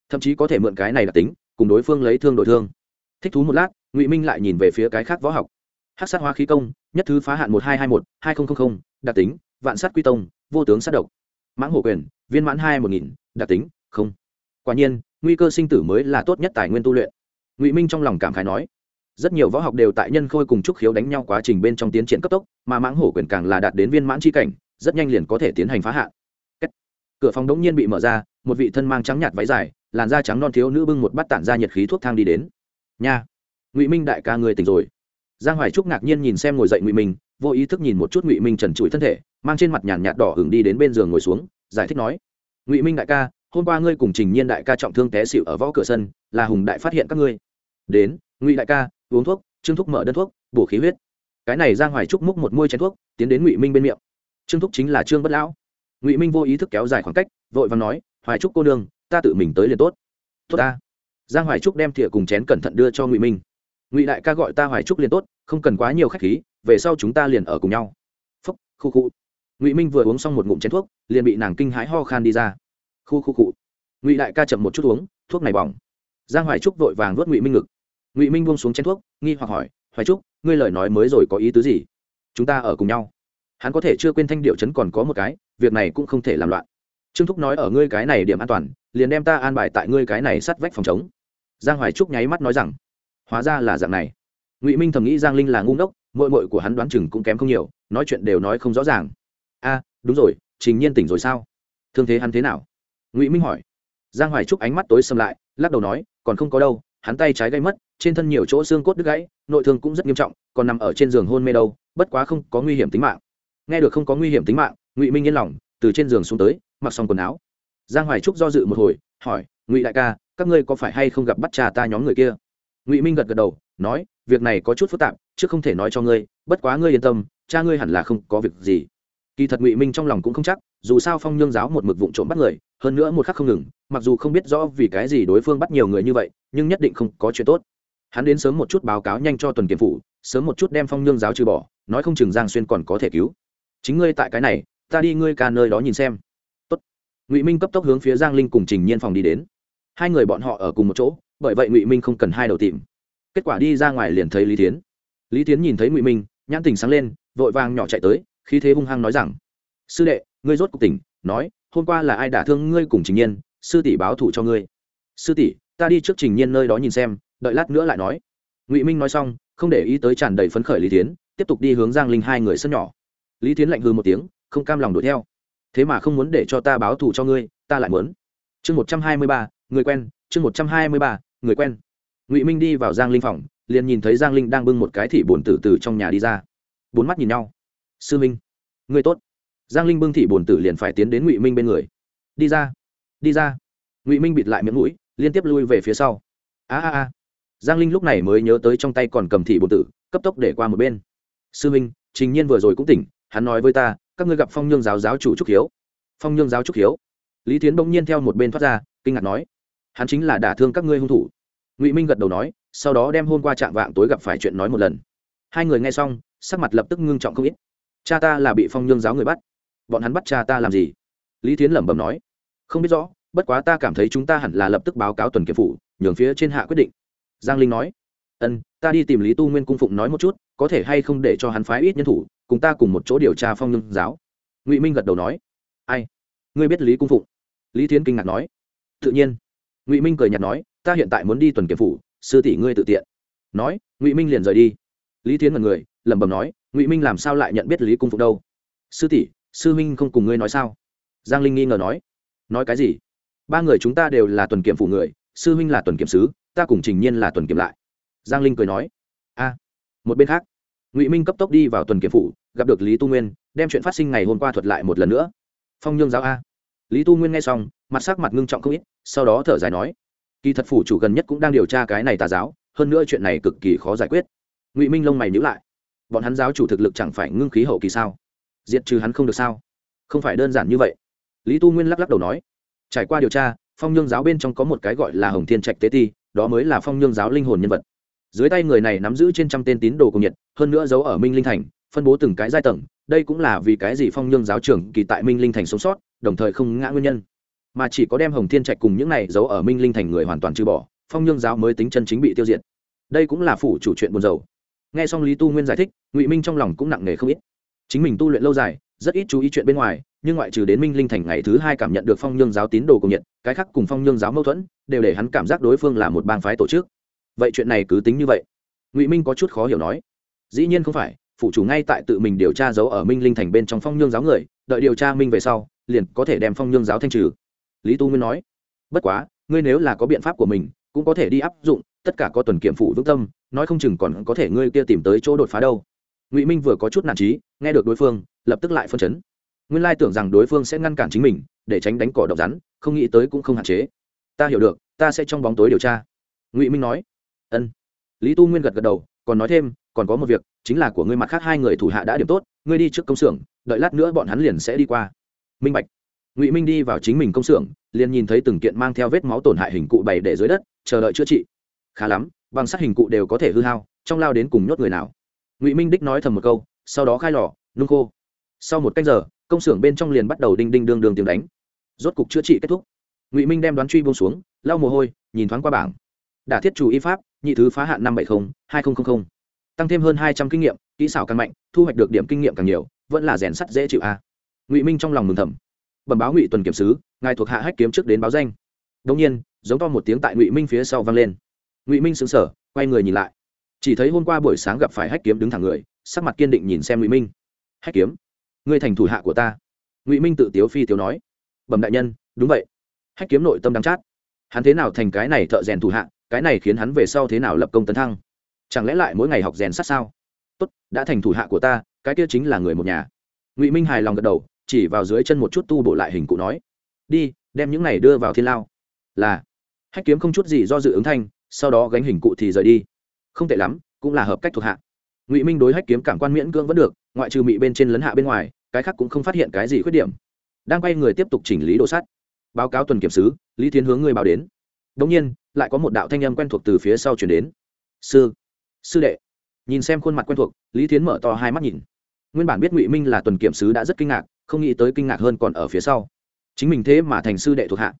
Speaker 1: Thậm chí có thể mượn cái này đặc tính, cùng đối phương lấy thương đổi thương. Thích thú một lát, ngụy minh lại nhìn về phía cái khác võ học. Hát sát hóa khí công, nhất thứ phá hạn một nghìn hai trăm hai mươi một hai nghìn đặc tính, vạn sát quy tông, vô tướng sát độc. Mãng hổ quyền, viên mãn hai một nghìn, đặc tính, không. Quả nhiên, nguy cơ sinh tử mới là tốt nhất tài nguyên tu luyện. Ngụy minh trong lòng cảm khái nói rất nhiều võ học đều tại nhân khôi cùng trúc khiếu đánh nhau quá trình bên trong tiến triển cấp tốc, mà mãng hổ quyền càng là đạt đến viên mãn c cảnh, rất nhanh liền có thể tiến hành phá hạn. Cửa phòng đống nhiên bị mở ra, một vị thân mang trắng nhạt váy dài, làn da trắng non thiếu nữ bưng một bát tản ra nhiệt khí thuốc thang đi đến. Nha. Ngụy minh đại ca người tỉnh rồi. Giang hoài trúc ngạc nhiên nhìn xem ngồi dậy ngụy minh, vô ý thức nhìn một chút ngụy minh trần trụi thân thể, mang trên mặt nhàn nhạt đỏ hừng đi đến bên giường ngồi xuống, giải thích nói. Ngụy minh đại ca, hôm qua ngươi cùng trình nhiên đại ca trọng thương té xịu ở võ cửa sân, là hùng đại phát hiện các ngươi. Đến, ngụy đại ca uống thuốc, trương thúc mở đơn thuốc, bổ khí huyết. Cái này giang hoài trúc múc một môi chén thuốc, tiến đến ngụy minh bên miệng. Trương thúc chính là trương bất lão. Ngụy minh vô ý thức kéo dài khoảng cách, vội và nói, hoài trúc cô nương, ta tự mình tới liền tốt. Tốt ta. Giang hoài trúc đem thìa cùng chén cẩn thận đưa cho ngụy minh. Ngụy đại ca gọi ta hoài trúc liền tốt, không cần quá nhiều khách khí, về sau chúng ta liền ở cùng nhau. Phúc, khu khu. Ngụy minh vừa uống xong một ngụm chén thuốc, liền bị nàng kinh hãi ho khan đi ra. Khu khu cụ ngụy đại ca chậm một chút uống, thuốc này bỏng. Giang hoài trúc vội vàng vớt ngụy minh ngực ngụy minh buông xuống chén thuốc, nghi hoặc hỏi, hoài trúc, ngươi lời nói mới rồi có ý tứ gì? Chúng ta ở cùng nhau. Hắn có thể chưa quên thanh điệu chấn còn có một cái, việc này cũng không thể làm loạn. Trương thúc nói ở ngươi cái này điểm an toàn, liền đem ta an bài tại ngươi cái này sắt vách phòng chống. Giang hoài trúc nháy mắt nói rằng, hóa ra là dạng này. Ngụy minh thầm nghĩ giang linh là ngu ngốc mội mội của hắn đoán chừng cũng kém không nhiều, nói chuyện đều nói không rõ ràng. A, đúng rồi, trình nhiên tỉnh rồi sao? Thương thế hắn thế nào? Ngụy minh hỏi. Giang hoài trúc ánh mắt tối xâm lại, lắc đầu nói, còn không có đâu, hắn tay trái gây mất trên thân nhiều chỗ xương cốt đứt gãy, nội thương cũng rất nghiêm trọng, còn nằm ở trên giường hôn mê đâu, bất quá không có nguy hiểm tính mạng. Nghe được không có nguy hiểm tính mạng, ngụy minh yên lòng, từ trên giường xuống tới, mặc xong quần áo. Giang hoài trúc do dự một hồi, hỏi, ngụy đại ca, các ngươi có phải hay không gặp bắt trà ta nhóm người kia? Ngụy minh gật gật đầu, nói, việc này có chút phức tạp, chứ không thể nói cho ngươi, bất quá ngươi yên tâm, cha ngươi hẳn là không có việc gì. Kỳ thật ngụy minh trong lòng cũng không chắc, dù sao phong nhương giáo một mực vụ trộm bắt người, hơn nữa một khắc không ngừng, mặc dù không biết rõ vì cái gì đối phương bắt nhiều người như vậy, nhưng nhất định không có chuyện tốt hắn đến sớm một chút báo cáo nhanh cho tuần kiểm phủ, sớm một chút đem phong nhương giáo trừ bỏ, nói không chừng giang xuyên còn có thể cứu. Chính ngươi tại cái này, ta đi ngươi ca nơi đó nhìn xem. Tốt. ngụy minh cấp tốc hướng phía giang linh cùng trình nhiên phòng đi đến. Hai người bọn họ ở cùng một chỗ, bởi vậy ngụy minh không cần hai đầu tìm. Kết quả đi ra ngoài liền thấy lý tiến lý tiến nhìn thấy ngụy minh, nhãn tình sáng lên, vội vàng nhỏ chạy tới khi thế hung hăng nói rằng, sư đệ, ngươi rốt cuộc tỉnh, nói, hôm qua là ai đả thương ngươi cùng trình nhiên, sư tỷ báo thủ cho ngươi. Sư tỷ, ta đi trước trình nhiên nơi đó nhìn xem đợi lát nữa lại nói. Ngụy minh nói xong, không để ý tới tràn đầy phấn khởi lý tiến tiếp tục đi hướng giang linh hai người sân nhỏ. Lý tiến lạnh hư một tiếng, không cam lòng đuổi theo. Thế mà không muốn để cho ta báo thù cho ngươi, ta lại muốn. Chương một trăm hai mươi ba, người quen, chương một trăm hai mươi ba, người quen. Ngụy minh đi vào giang linh phòng, liền nhìn thấy giang linh đang bưng một cái thị bồn tử từ trong nhà đi ra. Bốn mắt nhìn nhau. Sư minh người tốt. Giang linh bưng thị bồn tử liền phải tiến đến ngụy minh bên người. Đi ra đi ra. Ngụy minh bịt lại miệng mũi, liên tiếp lui về phía sau. A a a giang linh lúc này mới nhớ tới trong tay còn cầm thị bồn tử, cấp tốc để qua một bên. Sư minh, trình nhiên vừa rồi cũng tỉnh, hắn nói với ta, các ngươi gặp phong nhương giáo giáo chủ trúc hiếu. Phong nhương giáo trúc hiếu? Lý tiến bỗng nhiên theo một bên thoát ra, kinh ngạc nói, hắn chính là đả thương các ngươi hung thủ. Ngụy minh gật đầu nói, sau đó đem hôm qua trạng vạng tối gặp phải chuyện nói một lần. Hai người nghe xong, sắc mặt lập tức ngưng trọng không ít. Cha ta là bị phong nhương giáo người bắt. Bọn hắn bắt cha ta làm gì? Lý tiến lẩm bẩm nói, không biết rõ, bất quá ta cảm thấy chúng ta hẳn là lập tức báo cáo tuần kiểm phủ, nhường phía trên hạ quyết định giang linh nói, ân, ta đi tìm lý tu nguyên cung phụng nói một chút, có thể hay không để cho hắn phái ít nhân thủ, cùng ta cùng một chỗ điều tra phong nhương giáo. Ngụy minh gật đầu nói, ai? Ngươi biết lý cung phụng? Lý thiến kinh ngạc nói, tự nhiên. Ngụy minh cười nhạt nói, ta hiện tại muốn đi tuần kiểm phủ, sư tỷ ngươi tự tiện. Nói, ngụy minh liền rời đi. Lý thiến mật người, lẩm bẩm nói, ngụy minh làm sao lại nhận biết lý cung phụng đâu? Sư tỷ, sư minh không cùng ngươi nói sao? Giang linh nghi ngờ nói nói cái gì? Ba người chúng ta đều là tuần kiểm phủ người, sư minh là tuần kiểm sứ ta cùng trình nhiên là tuần kiểm lại. Giang linh cười nói, a, một bên khác. Ngụy minh cấp tốc đi vào tuần kiểm phủ, gặp được lý tu nguyên, đem chuyện phát sinh ngày hôm qua thuật lại một lần nữa. Phong nhương giáo a. Lý tu nguyên nghe xong, mặt sắc mặt ngưng trọng không ít, sau đó thở dài nói, kỳ thật phủ chủ gần nhất cũng đang điều tra cái này tà giáo, hơn nữa chuyện này cực kỳ khó giải quyết. Ngụy minh lông mày nhữ lại. Bọn hắn giáo chủ thực lực chẳng phải ngưng khí hậu kỳ sao? Diệt trừ hắn không được sao? Không phải đơn giản như vậy. Lý tu nguyên lắc lắc đầu nói, trải qua điều tra, phong nhương giáo bên trong có một cái gọi là hồng thiên trạch tế ti đó mới là phong nhương giáo linh hồn nhân vật. Dưới tay người này nắm giữ trên trăm tên tín đồ cùng nhiệt, hơn nữa giấu ở minh linh thành, phân bố từng cái giai tầng, đây cũng là vì cái gì phong nhương giáo trưởng kỳ tại minh linh thành sống sót, đồng thời không ngã nguyên nhân. Mà chỉ có đem hồng thiên trạch cùng những này giấu ở minh linh thành người hoàn toàn trừ bỏ, phong nhương giáo mới tính chân chính bị tiêu diệt. Đây cũng là phủ chủ chuyện buồn dầu nghe xong lý tu nguyên giải thích, ngụy minh trong lòng cũng nặng nề không ít. Chính mình tu luyện lâu dài rất ít chú ý chuyện bên ngoài, nhưng ngoại trừ đến minh linh thành ngày thứ hai cảm nhận được phong nhương giáo tín đồ cùng nhiệt, cái khác cùng phong nhương giáo mâu thuẫn, đều để hắn cảm giác đối phương là một bang phái tổ chức. Vậy chuyện này cứ tính như vậy. Ngụy minh có chút khó hiểu nói. Dĩ nhiên không phải phụ chủ ngay tại tự mình điều tra giấu ở minh linh thành bên trong phong nhương giáo người, đợi điều tra minh về sau, liền có thể đem phong nhương giáo thanh trừ. Lý tu nguyên nói. Bất quá, ngươi nếu là có biện pháp của mình, cũng có thể đi áp dụng, tất cả có tuần kiểm phụ vững tâm, nói không chừng còn có thể ngươi kia tìm tới chỗ đột phá đâu. Ngụy minh vừa có chút nản trí nghe được đối phương, lập tức lại phân chấn. Nguyên lai tưởng rằng đối phương sẽ ngăn cản chính mình, để tránh đánh cỏ độc rắn, không nghĩ tới cũng không hạn chế. Ta hiểu được, ta sẽ trong bóng tối điều tra. Ngụy minh nói. Ân. Lý tu nguyên gật gật đầu, còn nói thêm, còn có một việc, chính là của ngươi mặt khác hai người thủ hạ đã điểm tốt, ngươi đi trước công xưởng, đợi lát nữa bọn hắn liền sẽ đi qua. Minh bạch. Ngụy minh đi vào chính mình công xưởng, liền nhìn thấy từng kiện mang theo vết máu tổn hại hình cụ bày để dưới đất, chờ đợi chữa trị. Khá lắm, bằng sắt hình cụ đều có thể hư hao, trong lao đến cùng nhốt người nào. Ngụy minh đích nói thầm một câu sau đó khai lò, nung khô. Sau một cách giờ, công xưởng bên trong liền bắt đầu đinh đinh đương đương tiếng đánh. Rốt cục chữa trị kết thúc. Ngụy minh đem đoán truy bông xuống, lau mồ hôi, nhìn thoáng qua bảng. Đả thiết chủ y pháp, nhị thứ phá hạn năm bảy mươi hai nghìn tăng thêm hơn hai trăm kinh nghiệm, kỹ xảo càng mạnh, thu hoạch được điểm kinh nghiệm càng nhiều, vẫn là rèn sắt dễ chịu a. Ngụy minh trong lòng mừng thầm. Bẩm báo ngụy tuần kiểm sứ, ngài thuộc hạ hách kiếm trước đến báo danh. Đông nhiên, giống to một tiếng tại ngụy minh phía sau vang lên. Ngụy minh xứng sở quay người nhìn lại. Chỉ thấy hôm qua buổi sáng gặp phải hách kiếm đứng thẳng người sắc mặt kiên định nhìn xem ngụy minh hách kiếm ngươi thành thủ hạ của ta ngụy minh tự tiếu phi tiếu nói bẩm đại nhân đúng vậy hách kiếm nội tâm đắng chát hắn thế nào thành cái này thợ rèn thủ hạ cái này khiến hắn về sau thế nào lập công tấn thăng chẳng lẽ lại mỗi ngày học rèn sát sao tốt đã thành thủ hạ của ta cái kia chính là người một nhà ngụy minh hài lòng gật đầu chỉ vào dưới chân một chút tu bổ lại hình cụ nói đi đem những này đưa vào thiên lao là hách kiếm không chút gì do dự ứng thanh sau đó gánh hình cụ thì rời đi không tệ lắm cũng là hợp cách thuộc hạ ngụy minh đối hách kiếm cảm quan miễn cưỡng vẫn được ngoại trừ mị bên trên lấn hạ bên ngoài cái khác cũng không phát hiện cái gì khuyết điểm đang quay người tiếp tục chỉnh lý đồ sắt báo cáo tuần kiểm sứ lý thiến hướng người báo đến đông nhiên lại có một đạo thanh âm quen thuộc từ phía sau chuyển đến sư sư đệ nhìn xem khuôn mặt quen thuộc lý tiến mở to hai mắt nhìn nguyên bản biết ngụy minh là tuần kiểm sứ đã rất kinh ngạc không nghĩ tới kinh ngạc hơn còn ở phía sau chính mình thế mà thành sư đệ thuộc hạ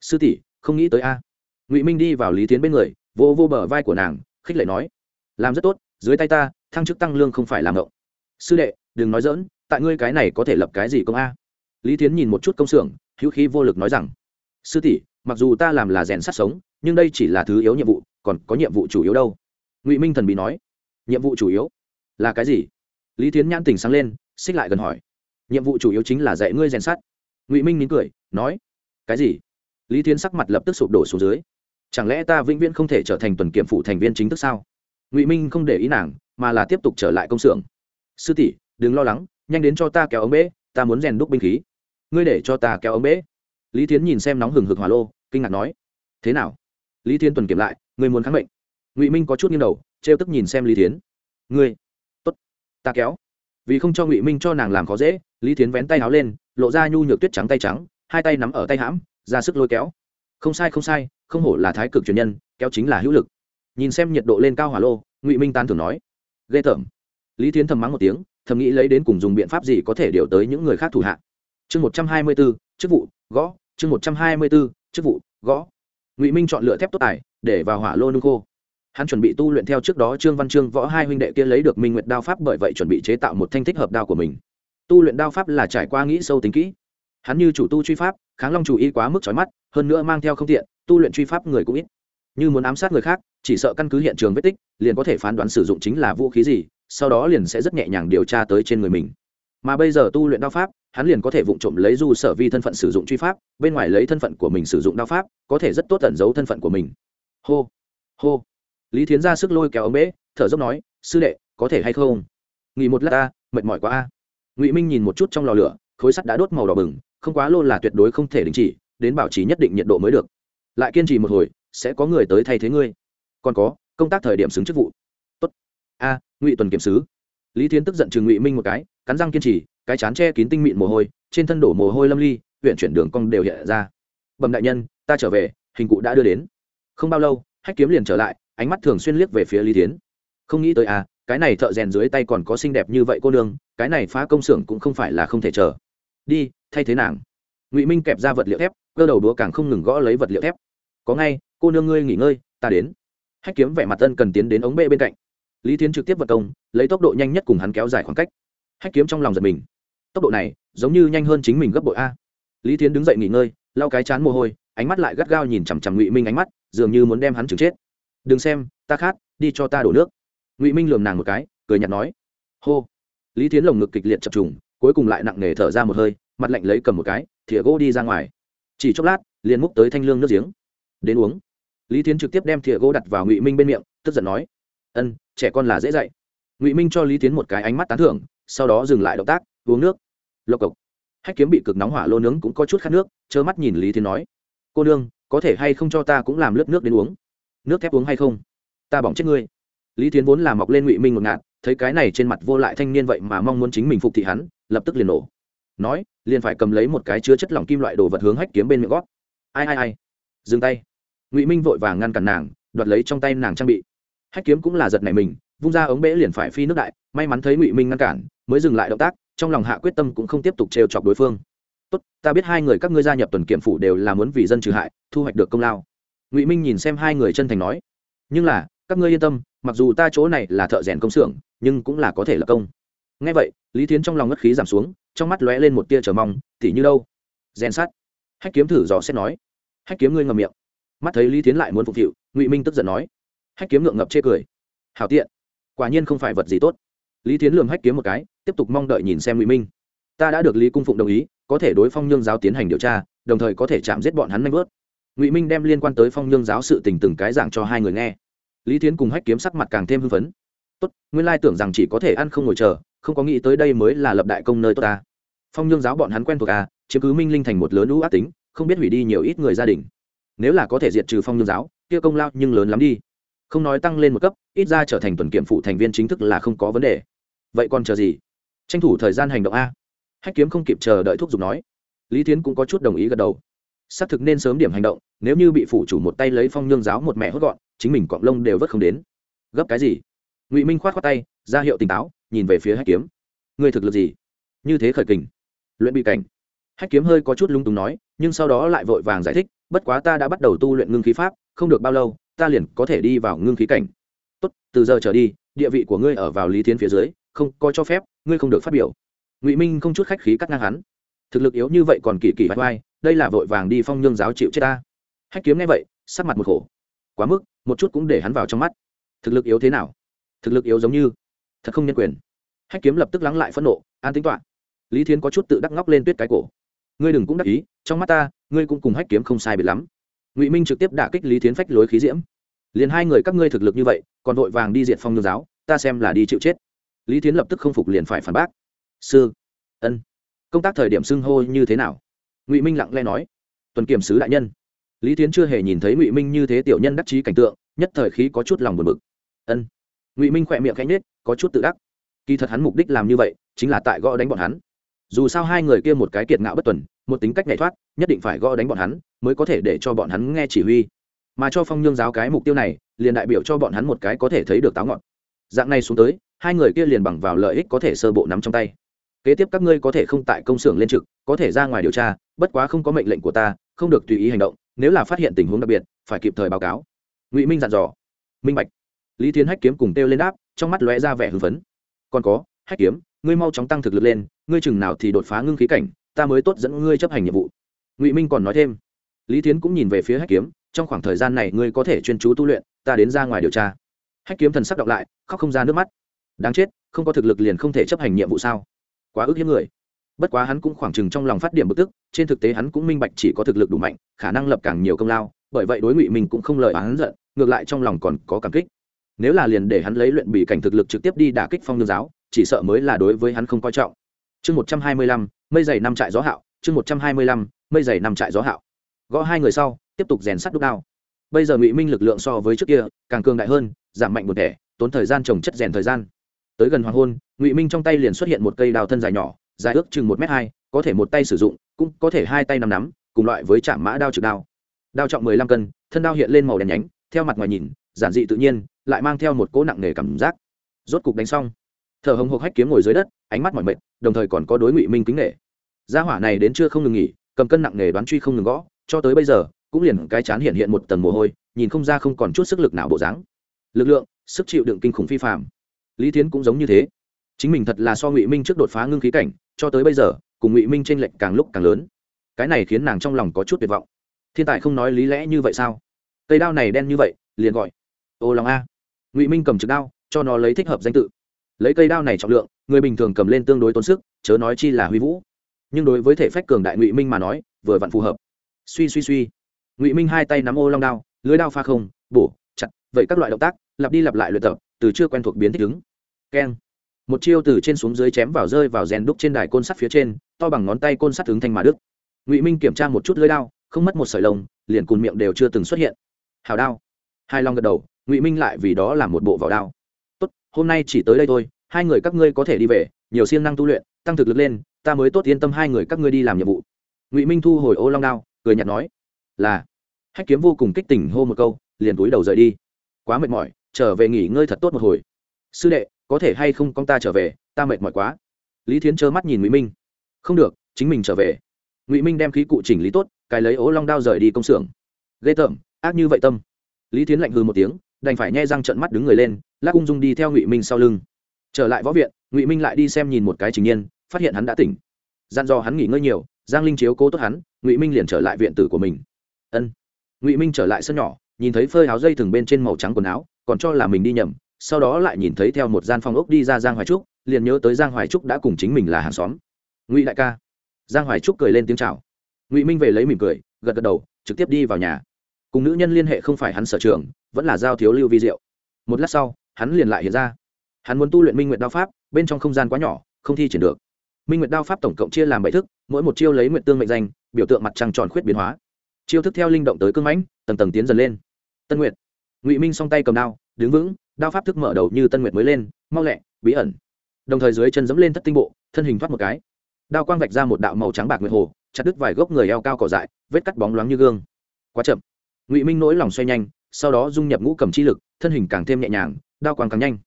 Speaker 1: sư tỷ không nghĩ tới a ngụy minh đi vào lý tiến bên người vô vô bờ vai của nàng khích lệ nói làm rất tốt dưới tay ta thăng chức tăng lương không phải làm ngộng. Sư đệ, đừng nói dỡn tại ngươi cái này có thể lập cái gì công a? Lý tiến nhìn một chút công xưởng, hữu khí vô lực nói rằng, sư tỷ, mặc dù ta làm là rèn sát sống, nhưng đây chỉ là thứ yếu nhiệm vụ, còn có nhiệm vụ chủ yếu đâu. Ngụy minh thần bị nói, nhiệm vụ chủ yếu? Là cái gì? Lý tiến nhãn tỉnh sáng lên, xích lại gần hỏi, nhiệm vụ chủ yếu chính là dạy ngươi rèn sắt. Ngụy minh nín cười, nói, cái gì? Lý tiến sắc mặt lập tức sụp đổ xuống dưới, chẳng lẽ ta vĩnh viễn không thể trở thành tuần kiểm phụ thành viên chính thức sao? Ngụy minh không để ý nàng mà là tiếp tục trở lại công xưởng. Sư tỷ, đừng lo lắng, nhanh đến cho ta kéo ống bế, ta muốn rèn đúc binh khí. Ngươi để cho ta kéo ống bế. Lý Thiến nhìn xem nóng hừng hực hỏa lô, kinh ngạc nói. Thế nào? Lý Thiên tuần kiểm lại, ngươi muốn kháng bệnh ngụy minh có chút nghiêng đầu, trêu tức nhìn xem lý Thiến. ngươi, tốt, ta kéo. Vì không cho ngụy minh cho nàng làm khó dễ, lý Thiến vén tay áo lên, lộ ra nhu nhược tuyết trắng tay trắng, hai tay nắm ở tay hãm, ra sức lôi kéo. Không sai không sai, không hổ là thái cực truyền nhân, kéo chính là hữu lực. Nhìn xem nhiệt độ lên cao hỏa lô, ngụy minh tan thường nói ghê tởm. Lý Thiến thầm mắng một tiếng, thầm nghĩ lấy đến cùng dùng biện pháp gì có thể điều tới những người khác thủ hạ. Chương một trăm hai mươi b ố chức vụ, gõ. Chương một trăm hai mươi b ố chức vụ, gõ. Ngụy minh chọn lựa thép tốt tài, để vào hỏa lô nung khô. Hắn chuẩn bị tu luyện theo trước đó trương văn trương võ hai huynh đệ kia lấy được minh nguyệt đao pháp bởi vậy chuẩn bị chế tạo một thanh thích hợp đao của mình. Tu luyện đao pháp là trải qua nghĩ sâu tính kỹ. Hắn như chủ tu truy pháp, kháng long chủ y quá mức trói mắt, hơn nữa mang theo không tiện, tu luyện truy pháp người cũng ít. Như muốn ám sát người khác chỉ sợ căn cứ hiện trường vết tích, liền có thể phán đoán sử dụng chính là vũ khí gì, sau đó liền sẽ rất nhẹ nhàng điều tra tới trên người mình. Mà bây giờ tu luyện đao pháp, hắn liền có thể vụng trộm lấy du sở vi thân phận sử dụng truy pháp, bên ngoài lấy thân phận của mình sử dụng đao pháp, có thể rất tốt tẩn giấu thân phận của mình. Hô hô. Lý thiến ra sức lôi kéo ống bế, thở dốc nói, sư đệ, có thể hay không? Nghỉ một lát ta, mệt mỏi quá a. Ngụy minh nhìn một chút trong lò lửa, khối sắt đã đốt màu đỏ bừng, không quá lô là tuyệt đối không thể đình chỉ, đến bảo trì nhất định nhiệt độ mới được. Lại kiên trì một hồi, sẽ có người tới thay thế ngươi còn có, công tác thời điểm xứng chức vụ. Tốt. A, ngụy tuần kiểm sứ. Lý thiến tức giận chừng ngụy minh một cái, cắn răng kiên trì, cái chán che kín tinh mịn mồ hôi, trên thân đổ mồ hôi lâm ly, huyện chuyển đường cong đều hiện ra. Bẩm đại nhân, ta trở về, hình cụ đã đưa đến. Không bao lâu, hách kiếm liền trở lại, ánh mắt thường xuyên liếc về phía lý tiến không nghĩ tới à cái này thợ rèn dưới tay còn có xinh đẹp như vậy cô nương, cái này phá công xưởng cũng không phải là không thể chờ. Đi, thay thế nàng. Ngụy minh kẹp ra vật liệu thép, cơ đầu đũa càng không ngừng gõ lấy vật liệu thép. Có ngay, cô nương ngươi nghỉ ngơi, ta đến hách kiếm vẻ mặt tân cần tiến đến ống bê bên cạnh. Lý Thiến trực tiếp vật công, lấy tốc độ nhanh nhất cùng hắn kéo dài khoảng cách. Hách kiếm trong lòng giật mình. Tốc độ này, giống như nhanh hơn chính mình gấp bội a. Lý Thiến đứng dậy nghỉ ngơi, lau cái chán mồ hôi, ánh mắt lại gắt gao nhìn chằm chằm ngụy minh ánh mắt, dường như muốn đem hắn chừng chết. Đừng xem, ta khát, đi cho ta đổ nước. Ngụy minh lườm nàng một cái, cười nhạt nói. Hô. Lý Thiến lồng ngực kịch liệt chập trùng, cuối cùng lại nặng nề thở ra một hơi, mặt lạnh lấy cầm một cái, thìa gỗ đi ra ngoài. Chỉ chốc lát, liền múc tới thanh lương nước giếng. Đến uống lý tiến trực tiếp đem thìa gỗ đặt vào ngụy minh bên miệng, tức giận nói, ân, trẻ con là dễ dạy. Ngụy minh cho lý tiến một cái ánh mắt tán thưởng, sau đó dừng lại động tác, uống nước. Lộc cộc. Hách kiếm bị cực nóng hỏa lô nướng cũng có chút khát nước, trơ mắt nhìn lý tiến nói, cô nương, có thể hay không cho ta cũng làm lớp nước đến uống? Nước thép uống hay không? Ta bỏng chết ngươi. Lý tiến vốn là mọc lên ngụy minh một ngạn thấy cái này trên mặt vô lại thanh niên vậy mà mong muốn chính mình phục thị hắn, lập tức liền nổ. Nói, liền phải cầm lấy một cái chứa chất lỏng kim loại đồ vật hướng hách kiếm bên miệng gót ai ai ai? Dừng tay ngụy minh vội vàng ngăn cản nàng đoạt lấy trong tay nàng trang bị hách kiếm cũng là giật này mình vung ra ống bể liền phải phi nước đại may mắn thấy ngụy minh ngăn cản mới dừng lại động tác trong lòng hạ quyết tâm cũng không tiếp tục trêu chọc đối phương tốt ta biết hai người các ngươi gia nhập tuần kiểm phủ đều là muốn vì dân trừ hại thu hoạch được công lao ngụy minh nhìn xem hai người chân thành nói nhưng là các ngươi yên tâm mặc dù ta chỗ này là thợ rèn công xưởng nhưng cũng là có thể là công ngay vậy lý thiến trong lòng ngất khí giảm xuống trong mắt lóe lên một tia chờ mong tỉ như đâu rèn sắt hách kiếm thử dò xét nói hách kiếm ngươi ngầm miệng mắt thấy lý thiến lại muốn phục vụ ngụy minh tức giận nói, hách kiếm ngượng ngập chê cười. Hảo tiện, quả nhiên không phải vật gì tốt. Lý thiến lường hách kiếm một cái, tiếp tục mong đợi nhìn xem ngụy minh. Ta đã được lý cung phụng đồng ý, có thể đối phong nhương giáo tiến hành điều tra, đồng thời có thể chạm giết bọn hắn nanh bớt ngụy minh đem liên quan tới phong nhương giáo sự tình từng cái giảng cho hai người nghe. Lý tiến cùng hách kiếm sắc mặt càng thêm hưng phấn. Tốt, nguyên lai tưởng rằng chỉ có thể ăn không ngồi chờ, không có nghĩ tới đây mới là lập đại công nơi tốt ta. Phong nhương giáo bọn hắn quen thuộc à chiếm cứ minh linh thành một lớn lũ ác tính, không biết hủy đi nhiều ít người gia đình nếu là có thể diệt trừ phong nhương giáo, kia công lao nhưng lớn lắm đi. Không nói tăng lên một cấp, ít ra trở thành tuần kiểm phụ thành viên chính thức là không có vấn đề. Vậy còn chờ gì? Tranh thủ thời gian hành động a. Hách kiếm không kịp chờ đợi thuốc giục nói. Lý tiến cũng có chút đồng ý gật đầu. Xác thực nên sớm điểm hành động, nếu như bị phủ chủ một tay lấy phong nhương giáo một mẹ hốt gọn, chính mình cọng lông đều vất không đến. Gấp cái gì? Ngụy minh khoát khoát tay, ra hiệu tỉnh táo, nhìn về phía hách kiếm. Ngươi thực lực gì? Như thế khởi kình. Luyện bị cảnh. Hách kiếm hơi có chút lung túng nói, nhưng sau đó lại vội vàng giải thích bất quá ta đã bắt đầu tu luyện ngưng khí pháp, không được bao lâu, ta liền có thể đi vào ngưng khí cảnh. Tốt, từ giờ trở đi, địa vị của ngươi ở vào lý thiến phía dưới, không có cho phép, ngươi không được phát biểu. Ngụy minh không chút khách khí cắt ngang hắn. Thực lực yếu như vậy còn kỳ kỳ vai vai, đây là vội vàng đi phong nhương giáo chịu chết ta. Hách kiếm nghe vậy, sắc mặt một khổ quá mức, một chút cũng để hắn vào trong mắt. Thực lực yếu thế nào? Thực lực yếu giống như, thật không nhân quyền. Hách kiếm lập tức lắng lại phẫn nộ, an tính toạ lý thiến có chút tự đắc ngóc lên tuyết cái cổ ngươi đừng cũng đắc ý, trong mắt ta, ngươi cũng cùng hách kiếm không sai biệt lắm. Ngụy minh trực tiếp đả kích lý thiến phách lối khí diễm. Liền hai người các ngươi thực lực như vậy, còn vội vàng đi diệt phong nương giáo, ta xem là đi chịu chết. Lý thiến lập tức không phục liền phải phản bác. Sư, ân. Công tác thời điểm xưng hô như thế nào? Ngụy minh lặng lẽ nói. Tuần kiểm sứ đại nhân. Lý thiến chưa hề nhìn thấy ngụy minh như thế tiểu nhân đắc chí cảnh tượng, nhất thời khí có chút lòng buồn bực. Ân. Ngụy minh khỏe miệng khẽ nhết có chút tự đắc. Kỳ thật hắn mục đích làm như vậy, chính là tại gõ đánh bọn hắn dù sao hai người kia một cái kiệt ngạo bất tuần, một tính cách nhảy thoát, nhất định phải gõ đánh bọn hắn, mới có thể để cho bọn hắn nghe chỉ huy. Mà cho phong nhương giáo cái mục tiêu này, liền đại biểu cho bọn hắn một cái có thể thấy được táo ngọn. Dạng này xuống tới, hai người kia liền bằng vào lợi ích có thể sơ bộ nắm trong tay. Kế tiếp các ngươi có thể không tại công xưởng lên trực, có thể ra ngoài điều tra, bất quá không có mệnh lệnh của ta, không được tùy ý hành động, nếu là phát hiện tình huống đặc biệt, phải kịp thời báo cáo. Ngụy minh dặn dò. Minh bạch. Lý Thiên hách kiếm cùng têu lên đáp, trong mắt lóe ra vẻ hưng phấn. Còn có, hách kiếm ngươi mau chóng tăng thực lực lên, ngươi chừng nào thì đột phá ngưng khí cảnh, ta mới tốt dẫn ngươi chấp hành nhiệm vụ. Ngụy minh còn nói thêm. Lý Thiến cũng nhìn về phía hách kiếm, trong khoảng thời gian này ngươi có thể chuyên chú tu luyện, ta đến ra ngoài điều tra. Hách kiếm thần sắc đọc lại, khóc không ra nước mắt. Đáng chết, không có thực lực liền không thể chấp hành nhiệm vụ sao? Quá ức hiếm người. Bất quá hắn cũng khoảng chừng trong lòng phát điểm bực tức, trên thực tế hắn cũng minh bạch chỉ có thực lực đủ mạnh, khả năng lập càng nhiều công lao, bởi vậy đối ngụy mình cũng không lời hắn giận, ngược lại trong lòng còn có cảm kích. Nếu là liền để hắn lấy luyện bị cảnh thực lực trực tiếp đi đả kích phong nương giáo chỉ sợ mới là đối với hắn không coi trọng. Chương một trăm hai mươi lăm, mây dày năm trại gió hạo, chương một trăm hai mươi lăm, mây dày năm trại gió hạo. Gõ hai người sau, tiếp tục rèn sắt đúc đao. Bây giờ ngụy minh lực lượng so với trước kia, càng cường đại hơn, giảm mạnh một thể tốn thời gian trồng chất rèn thời gian. Tới gần hoàng hôn, ngụy minh trong tay liền xuất hiện một cây đào thân dài nhỏ, dài ước chừng một m hai, có thể một tay sử dụng, cũng có thể hai tay nắm nắm, cùng loại với chạm mã đao trực đao. Đao trọng mười lăm cân, thân đao hiện lên màu đen nhánh, theo mặt ngoài nhìn, giản dị tự nhiên, lại mang theo một cỗ nặng nề cảm giác. Rốt cục đánh xong thở hồng hộc hách kiếm ngồi dưới đất, ánh mắt mỏi mệt, đồng thời còn có đối ngụy minh kính nghệ gia hỏa này đến chưa không ngừng nghỉ, cầm cân nặng nề đoán truy không ngừng gõ, cho tới bây giờ, cũng liền cái chán hiện hiện một tầng mồ hôi, nhìn không ra không còn chút sức lực nào bộ dáng. Lực lượng, sức chịu đựng kinh khủng phi phạm lý Thiến cũng giống như thế. Chính mình thật là so ngụy minh trước đột phá ngưng khí cảnh, cho tới bây giờ, cùng ngụy minh t r ê n lệch càng lúc càng lớn. Cái này khiến nàng trong lòng có chút tuyệt vọng. Thiên tài không nói lý lẽ như vậy sao? Cây đao này đen như vậy, liền gọi. Ô lòng a. Ngụy minh cầm trực đao, cho nó lấy thích hợp danh tự lấy cây đao này trọng lượng, người bình thường cầm lên tương đối tốn sức, chớ nói chi là huy vũ. Nhưng đối với thể phách cường đại ngụy minh mà nói, vừa vặn phù hợp. Suy suy suy. Ngụy minh hai tay nắm ô long đao, lưới đao pha không, bổ, chặt, vậy các loại động tác, lặp đi lặp lại luyện tập, từ chưa quen thuộc biến thích ứng. Keng. Một chiêu từ trên xuống dưới chém vào rơi vào rèn đúc trên đài côn sắt phía trên, to bằng ngón tay côn sắt ứng thanh mà đức ngụy minh kiểm tra một chút lưới đao, không mất một sợi lông, liền cùn miệng đều chưa từng xuất hiện. Hào đao. Hai long gật đầu, ngụy minh lại vì đó là một bộ vỏ đao hôm nay chỉ tới đây thôi, hai người các ngươi có thể đi về, nhiều siêng năng tu luyện, tăng thực lực lên, ta mới tốt yên tâm hai người các ngươi đi làm nhiệm vụ. Ngụy minh thu hồi ô long đao, cười nhạt nói, là. Hách kiếm vô cùng kích tỉnh hô một câu, liền túi đầu rời đi. Quá mệt mỏi, trở về nghỉ ngơi thật tốt một hồi. Sư đệ, có thể hay không con ta trở về, ta mệt mỏi quá. Lý thiến trơ mắt nhìn ngụy minh. Không được, chính mình trở về. Ngụy minh đem khí cụ chỉnh lý tốt cài lấy ố long đao rời đi công xưởng. Ghê tởm, ác như vậy tâm. Lý thiến lạnh hư một tiếng đành phải nhai răng trợn mắt đứng người lên, lắc ung dung đi theo ngụy minh sau lưng. Trở lại võ viện, ngụy minh lại đi xem nhìn một cái trình nhiên phát hiện hắn đã tỉnh. Dặn dò hắn nghỉ ngơi nhiều, giang linh chiếu cố tốt hắn, ngụy minh liền trở lại viện tử của mình. Ân. Ngụy minh trở lại sân nhỏ, nhìn thấy phơi áo dây thừng bên trên màu trắng quần áo, còn cho là mình đi nhầm, sau đó lại nhìn thấy theo một gian phòng ốc đi ra giang hoài trúc, liền nhớ tới giang hoài trúc đã cùng chính mình là hàng xóm. Ngụy đại ca. Giang hoài trúc cười lên tiếng chào. Ngụy minh về lấy mỉm cười, gật gật đầu, trực tiếp đi vào nhà cùng nữ nhân liên hệ không phải hắn sở trường, vẫn là giao thiếu lưu vi diệu. Một lát sau, hắn liền lại hiện ra. Hắn muốn tu luyện minh nguyện đao pháp, bên trong không gian quá nhỏ, không thi triển được. Minh nguyện đao pháp tổng cộng chia làm bảy thức, mỗi một chiêu lấy nguyện tương mệnh danh, biểu tượng mặt trăng tròn khuyết biến hóa. Chiêu thức theo linh động tới cưng mãnh, tầng tầng tiến dần lên. Tân nguyện ngụy minh song tay cầm đao, đứng vững, đao pháp thức mở đầu như tân nguyệt mới lên, mau lẹ, bí ẩn. Đồng thời dưới chân dẫm lên thất tinh bộ, thân hình thoát một cái. Đao quang vạch ra một đạo màu trắng bạc nguyệt hồ, chặt đứt vài gốc người eo cao cỏ dại, vết cắt bóng loáng như gương. Quá chậm ngụy minh nỗi lòng xoay nhanh sau đó dung nhập ngũ cầm chi lực thân hình càng thêm nhẹ nhàng đao quang càng nhanh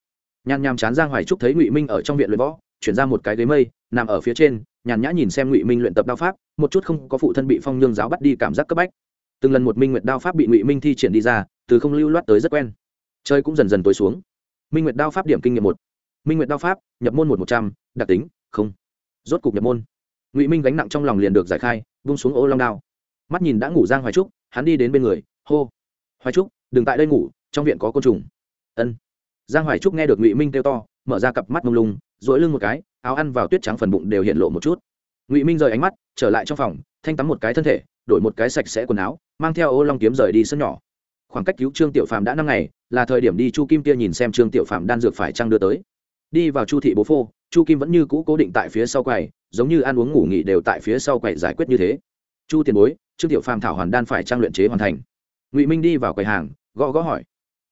Speaker 1: nhàn nhàm chán giang hoài trúc thấy ngụy minh ở trong viện luyện võ chuyển ra một cái ghế mây nằm ở phía trên nhàn nhã nhìn xem ngụy minh luyện tập đao pháp một chút không có phụ thân bị phong nhương giáo bắt đi cảm giác cấp bách từng lần một minh nguyệt đao pháp bị ngụy minh thi triển đi ra từ không lưu loát tới rất quen chơi cũng dần dần tối xuống minh nguyệt đao pháp điểm kinh nghiệm một minh nguyệt đao pháp nhập môn một một trăm đặc tính không rốt cục nhập môn ngụy minh gánh nặng trong lòng liền được giải khai vung xuống ô long đao mắt nhìn đã ngủ giang hoài trúc hắn đi đến bên người, hô, hoài trúc, đừng tại đây ngủ, trong viện có côn trùng. Ân. Giang hoài trúc nghe được ngụy minh kêu to, mở ra cặp mắt mông lung dỗi lưng một cái, áo ăn vào tuyết trắng phần bụng đều hiện lộ một chút. Ngụy minh rời ánh mắt, trở lại trong phòng, thanh tắm một cái thân thể, đổi một cái sạch sẽ quần áo, mang theo ô long kiếm rời đi sân nhỏ. Khoảng cách cứu trương tiểu phạm đã năm ngày, là thời điểm đi chu kim kia nhìn xem trương tiểu phạm đan dược phải trăng đưa tới. Đi vào chu thị bố phô, chu kim vẫn như cũ cố định tại phía sau quầy, giống như ăn uống ngủ nghỉ đều tại phía sau quầy giải quyết như thế. Chu tiền bối trương tiểu phàm thảo hoàn đan phải trang luyện chế hoàn thành. Ngụy minh đi vào quầy hàng, gõ gõ hỏi.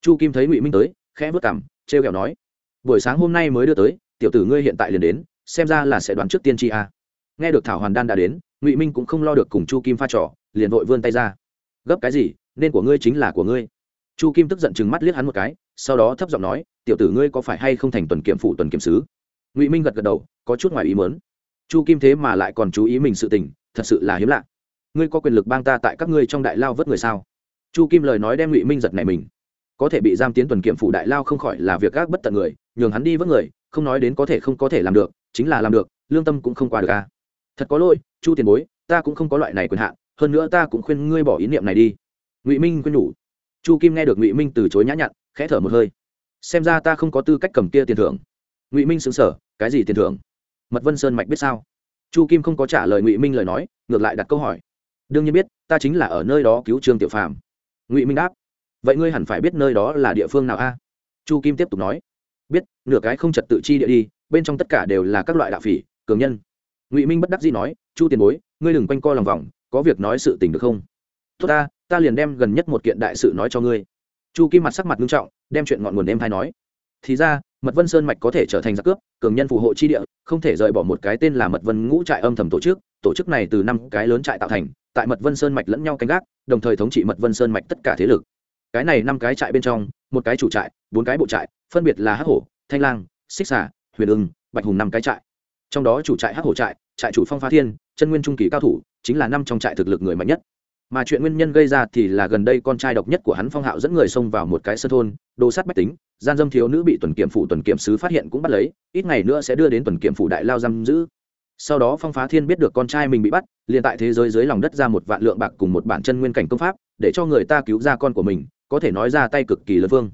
Speaker 1: Chu kim thấy ngụy minh tới, khẽ vớt cảm trêu ghẹo nói. Buổi sáng hôm nay mới đưa tới, tiểu tử ngươi hiện tại liền đến, xem ra là sẽ đoán trước tiên tri a. Nghe được thảo hoàn đan đã đến, ngụy minh cũng không lo được cùng chu kim pha trò, liền vội vươn tay ra. Gấp cái gì, nên của ngươi chính là của ngươi. Chu kim tức giận chừng mắt liếc hắn một cái, sau đó thấp giọng nói, tiểu tử ngươi có phải hay không thành tuần kiểm phụ tuần kiểm sứ? Ngụy minh gật gật đầu, có chút ngoài ý mớn chu kim thế mà lại còn chú ý mình sự tình, thật sự là hiếm lạ ngươi có quyền lực bang ta tại các ngươi trong đại lao vớt người sao? Chu kim lời nói đem ngụy minh giật này mình. Có thể bị giam tiến tuần kiểm phủ đại lao không khỏi là việc gác bất tận người, nhường hắn đi vớt người, không nói đến có thể không có thể làm được, chính là làm được, lương tâm cũng không qua được à. thật có lỗi, chu tiền bối, ta cũng không có loại này quyền hạn, hơn nữa ta cũng khuyên ngươi bỏ ý niệm này đi. Ngụy minh khuyên nhủ. Chu kim nghe được ngụy minh từ chối nhã nhặn, khẽ thở một hơi. Xem ra ta không có tư cách cầm kia tiền thưởng. Ngụy minh xứng sở cái gì tiền thưởng? Mật vân sơn mạch biết sao? Chu kim không có trả lời ngụy minh lời nói, ngược lại đặt câu hỏi đương nhiên biết, ta chính là ở nơi đó cứu trương tiểu phàm. Ngụy minh đáp, vậy ngươi hẳn phải biết nơi đó là địa phương nào a? Chu kim tiếp tục nói, biết, nửa cái không trật tự chi địa đi, bên trong tất cả đều là các loại đạo phỉ, cường nhân. Ngụy minh bất đắc dĩ nói, chu tiền bối, ngươi đừng quanh co lòng vòng, có việc nói sự tình được không? Tốt ta ta liền đem gần nhất một kiện đại sự nói cho ngươi. Chu kim mặt sắc mặt nghiêm trọng, đem chuyện ngọn nguồn em thay nói. Thì ra, mật vân sơn mạch có thể trở thành giặc cướp, cường nhân phù hộ chi địa, không thể rời bỏ một cái tên là mật vân ngũ trại âm thầm tổ chức. Tổ chức này từ năm cái lớn trại tạo thành tại mật vân sơn mạch lẫn nhau canh gác, đồng thời thống trị mật vân sơn mạch tất cả thế lực. Cái này năm cái trại bên trong, một cái chủ trại, bốn cái bộ trại, phân biệt là hắc hổ, thanh lang, xích xà, huyền ưng, bạch hùng năm cái trại. Trong đó chủ trại hắc hổ trại trại chủ phong phá thiên, chân nguyên trung kỳ cao thủ, chính là năm trong trại thực lực người mạnh nhất. Mà chuyện nguyên nhân gây ra thì là gần đây con trai độc nhất của hắn phong hạo dẫn người xông vào một cái sơ thôn, đồ sát bách tính, gian dâm thiếu nữ bị tuần kiểm phủ tuần kiểm sứ phát hiện cũng bắt lấy, ít ngày nữa sẽ đưa đến tuần kiểm phủ đại lao giam giữ sau đó phong phá thiên biết được con trai mình bị bắt, liền tại thế giới dưới lòng đất ra một vạn lượng bạc cùng một bản chân nguyên cảnh công pháp, để cho người ta cứu ra con của mình, có thể nói ra tay cực kỳ lớn vương.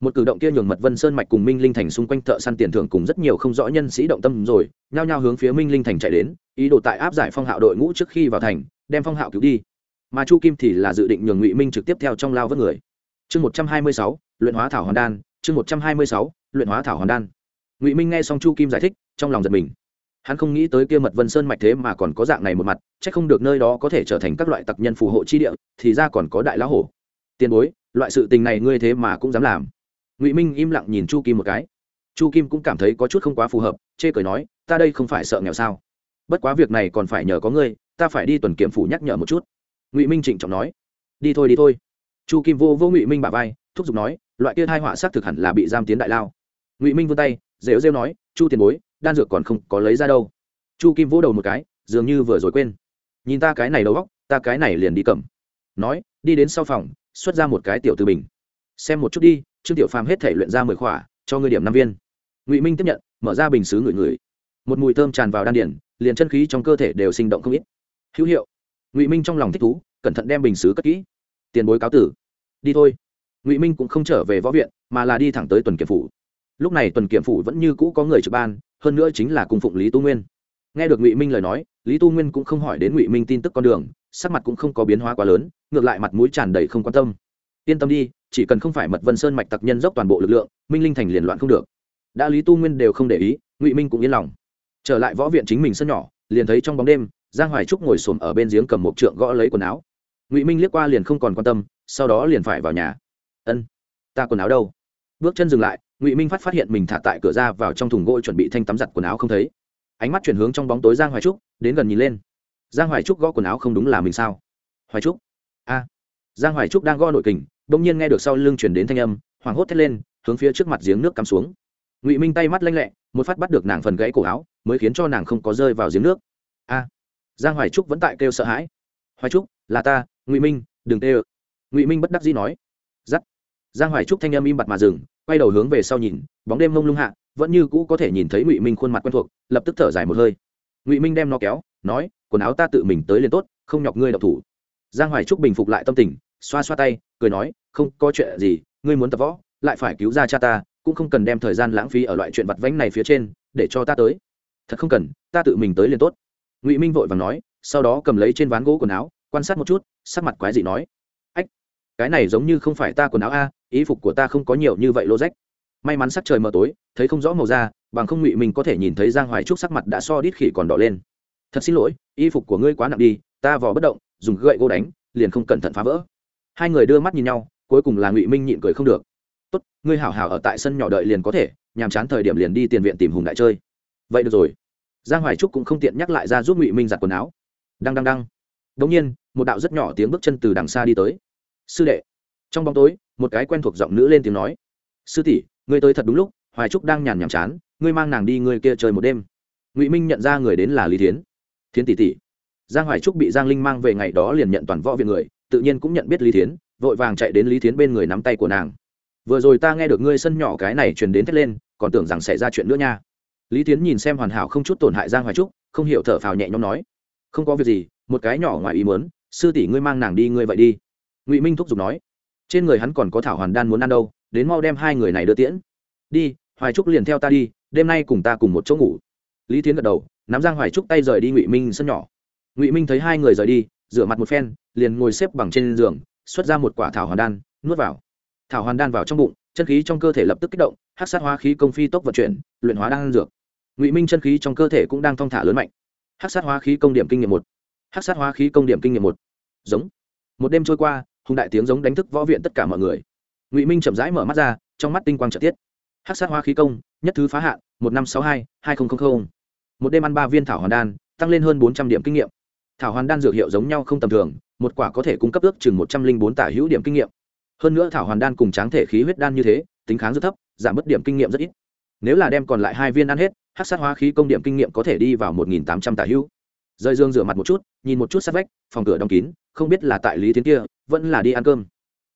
Speaker 1: Một cử động kia nhường mật vân sơn mạch cùng minh linh thành xung quanh thợ săn tiền thưởng cùng rất nhiều không rõ nhân sĩ động tâm rồi, nhao nhao hướng phía minh linh thành chạy đến, ý đồ tại áp giải phong hạo đội ngũ trước khi vào thành, đem phong hạo cứu đi. Mà chu kim thì là dự định nhường ngụy minh trực tiếp theo trong lao vớt người. Chương một trăm hai mươi sáu, luyện hóa thảo hoàn đan, chương một trăm hai mươi sáu, luyện hóa thảo hoàn đan. Ngụy minh nghe xong chu kim giải thích, trong lòng giật mình hắn không nghĩ tới kia mật vân sơn mạch thế mà còn có dạng này một mặt c h ắ c không được nơi đó có thể trở thành các loại tặc nhân phù hộ chi địa, thì ra còn có đại lão hổ. Tiền bối, loại sự tình này ngươi thế mà cũng dám làm. Ngụy minh im lặng nhìn chu kim một cái. Chu kim cũng cảm thấy có chút không quá phù hợp, chê cười nói, ta đây không phải sợ nghèo sao? Bất quá việc này còn phải nhờ có ngươi, ta phải đi tuần kiểm phủ nhắc nhở một chút. Ngụy minh trịnh trọng nói, đi thôi đi thôi. Chu kim vô vô ngụy minh bà vai, thúc giục nói, loại kia hai họa xác thực hẳn là bị giam tiến đại lao. Ngụy minh vươn tay, rêu rêu nói, chu tiền bối đan dược còn không có lấy ra đâu. Chu kim vỗ đầu một cái, dường như vừa rồi quên. Nhìn ta cái này đầu góc ta cái này liền đi cầm. Nói, đi đến sau phòng, xuất ra một cái tiểu từ bình. Xem một chút đi, trương tiểu phàm hết thể luyện ra mười khỏa, cho ngươi điểm năm viên. Ngụy minh tiếp nhận, mở ra bình xứ ngửi ngửi. Một mùi thơm tràn vào đan điển liền chân khí trong cơ thể đều sinh động không ít. Hữu hiệu. Ngụy minh trong lòng thích thú, cẩn thận đem bình xứ cất kỹ. Tiền bối cáo tử. Đi thôi. Ngụy minh cũng không trở về võ viện, mà là đi thẳng tới tuần kiểm phủ. Lúc này tuần kiểm phủ vẫn như cũ có người trực ban hơn nữa chính là cung phụng lý tu nguyên. Nghe được ngụy minh lời nói, lý tu nguyên cũng không hỏi đến ngụy minh tin tức con đường, sắc mặt cũng không có biến hóa quá lớn, ngược lại mặt mũi tràn đầy không quan tâm. Yên tâm đi, chỉ cần không phải mật vân sơn mạch tặc nhân dốc toàn bộ lực lượng, minh linh thành liền loạn không được. Đã lý tu nguyên đều không để ý, ngụy minh cũng yên lòng. Trở lại võ viện chính mình sân nhỏ, liền thấy trong bóng đêm, giang hoài trúc ngồi xổm ở bên giếng cầm một trượng gõ lấy quần áo. Ngụy minh liếc qua liền không còn quan tâm, sau đó liền phải vào nhà. Ân, ta quần áo đâu? Bước chân dừng lại, ngụy minh phát phát hiện mình thả tại cửa ra vào trong thùng gỗ chuẩn bị thanh tắm giặt quần áo không thấy. Ánh mắt chuyển hướng trong bóng tối giang hoài trúc, đến gần nhìn lên. Giang hoài trúc gõ quần áo không đúng là mình sao? Hoài trúc? A. Giang hoài trúc đang gõ nội kình, bỗng nhiên nghe được sau lưng chuyển đến thanh âm, hoảng hốt thét lên, hướng phía trước mặt giếng nước cắm xuống. Ngụy minh tay mắt lanh lẹ, một phát bắt được nàng phần gãy cổ áo, mới khiến cho nàng không có rơi vào giếng nước. A. Giang hoài trúc vẫn tại kêu sợ hãi. Hoài trúc, là ta, ngụy minh, đừng tê ngụy minh bất đắc dĩ nói giang hoài trúc thanh âm im bặt mà dừng, quay đầu hướng về sau nhìn, bóng đêm mông lung hạ, vẫn như cũ có thể nhìn thấy ngụy minh khuôn mặt quen thuộc, lập tức thở dài một hơi. Ngụy minh đem nó kéo, nói, quần áo ta tự mình tới liền tốt, không nhọc ngươi độc thủ. Giang hoài trúc bình phục lại tâm tình, xoa xoa tay, cười nói, không có chuyện gì, ngươi muốn tập võ, lại phải cứu ra cha ta, cũng không cần đem thời gian lãng phí ở loại chuyện vặt vãnh này phía trên, để cho ta tới. Thật không cần, ta tự mình tới liền tốt. Ngụy minh vội vàng nói, sau đó cầm lấy trên ván gỗ quần áo, quan sát một chút, sắc mặt quái dị nói, ách, cái này giống như không phải ta quần áo a ý phục của ta không có nhiều như vậy lô rách may mắn sắc trời mờ tối, thấy không rõ màu da, bằng không ngụy minh có thể nhìn thấy giang hoài trúc sắc mặt đã so đít khỉ còn đỏ lên. Thật xin lỗi, y phục của ngươi quá nặng đi, ta vò bất động, dùng gậy gỗ đánh, liền không cẩn thận phá vỡ. Hai người đưa mắt nhìn nhau, cuối cùng là ngụy minh nhịn cười không được. Tốt, ngươi hảo hảo ở tại sân nhỏ đợi liền có thể, nhàm chán thời điểm liền đi tiền viện tìm hùng đại chơi. Vậy được rồi. Giang hoài trúc cũng không tiện nhắc lại ra giúp ngụy minh giặt quần áo. Đăng đăng đăng. Đ ỗ n g nhiên, một đạo rất nhỏ tiếng bước chân từ đằng xa đi tới. Sư đệ, trong bóng tối một cái quen thuộc giọng nữ lên tiếng nói, sư tỷ, ngươi tới thật đúng lúc, hoài trúc đang nhàn nhàm chán, ngươi mang nàng đi ngươi kia chơi một đêm. Ngụy minh nhận ra người đến là lý thiến. Thiến tỷ tỷ. Giang hoài trúc bị giang linh mang về ngày đó liền nhận toàn võ viện người, tự nhiên cũng nhận biết lý thiến, vội vàng chạy đến lý thiến bên người nắm tay của nàng. Vừa rồi ta nghe được ngươi sân nhỏ cái này truyền đến thét lên, còn tưởng rằng xảy ra chuyện nữa nha. Lý thiến nhìn xem hoàn hảo không chút tổn hại giang hoài trúc, không hiểu thở phào nhẹ nhõm nói, không có việc gì, một cái nhỏ ngoài ý muốn, sư tỷ ngươi mang nàng đi ngươi vậy đi. Ngụy minh thúc giục nói trên người hắn còn có thảo hoàn đan muốn ăn đâu, đến mau đem hai người này đưa tiễn. Đi, hoài trúc liền theo ta đi, đêm nay cùng ta cùng một chỗ ngủ. Lý thiến gật đầu, nắm giang hoài trúc tay rời đi ngụy minh sân nhỏ. Ngụy minh thấy hai người rời đi, rửa mặt một phen, liền ngồi xếp bằng trên giường, xuất ra một quả thảo hoàn đan, nuốt vào. Thảo hoàn đan vào trong bụng, chân khí trong cơ thể lập tức kích động hát sát hóa khí công phi tốc vận chuyển, luyện hóa đan dược. Ngụy minh chân khí trong cơ thể cũng đang thong thả lớn mạnh. Hát sát hóa khí công điểm kinh nghiệm một. Hát sát hóa khí công điểm kinh nghiệm một. Giống. Một đêm trôi qua hùng đại tiếng giống đánh thức võ viện tất cả mọi người. Ngụy minh chậm rãi mở mắt ra, trong mắt tinh quang trợ tiết. Hát sát hoa khí công, nhất thứ phá hạn, một năm sáu hai hai nghìn một đêm ăn ba viên thảo hoàn đan, tăng lên hơn bốn trăm điểm kinh nghiệm. Thảo hoàn đan dược hiệu giống nhau không tầm thường, một quả có thể cung cấp ước chừng một trăm linh bốn tả hữu điểm kinh nghiệm. Hơn nữa thảo hoàn đan cùng tráng thể khí huyết đan như thế, tính kháng rất thấp, giảm mất điểm kinh nghiệm rất ít. Nếu là đem còn lại hai viên ăn hết hát sát hoa khí công điểm kinh nghiệm có thể đi vào một nghìn tám trăm tả hữu rời dương rửa mặt một chút, nhìn một chút sát vách, phòng cửa đóng kín, không biết là tại lý tiến kia, vẫn là đi ăn cơm.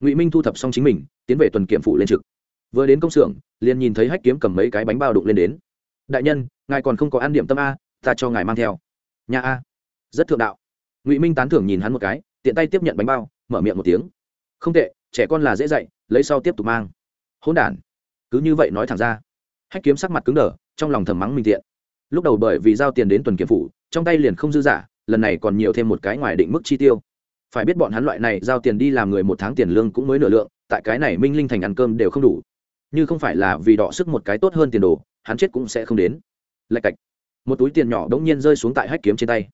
Speaker 1: Ngụy minh thu thập xong chính mình, tiến về tuần kiểm phụ lên trực. Vừa đến công xưởng, liền nhìn thấy hách kiếm cầm mấy cái bánh bao đụng lên đến. Đại nhân, ngài còn không có ăn điểm tâm a, ta cho ngài mang theo. Nhà a. Rất thượng đạo. Ngụy minh tán thưởng nhìn hắn một cái, tiện tay tiếp nhận bánh bao, mở miệng một tiếng. Không tệ, trẻ con là dễ dạy, lấy sau tiếp tục mang. Hôn đản. Cứ như vậy nói thẳng ra. Hách kiếm sắc mặt cứng đờ, trong lòng thầm mắng minh tiện. Lúc đầu bởi vì giao tiền đến tuần kiểm phủ trong tay liền không dư giả, lần này còn nhiều thêm một cái ngoài định mức chi tiêu. Phải biết bọn hắn loại này giao tiền đi làm người một tháng tiền lương cũng mới nửa lượng, tại cái này minh linh thành ăn cơm đều không đủ. Như không phải là vì đọ sức một cái tốt hơn tiền đồ, hắn chết cũng sẽ không đến. Lạch cạch. Một túi tiền nhỏ đống nhiên rơi xuống tại hách kiếm trên tay.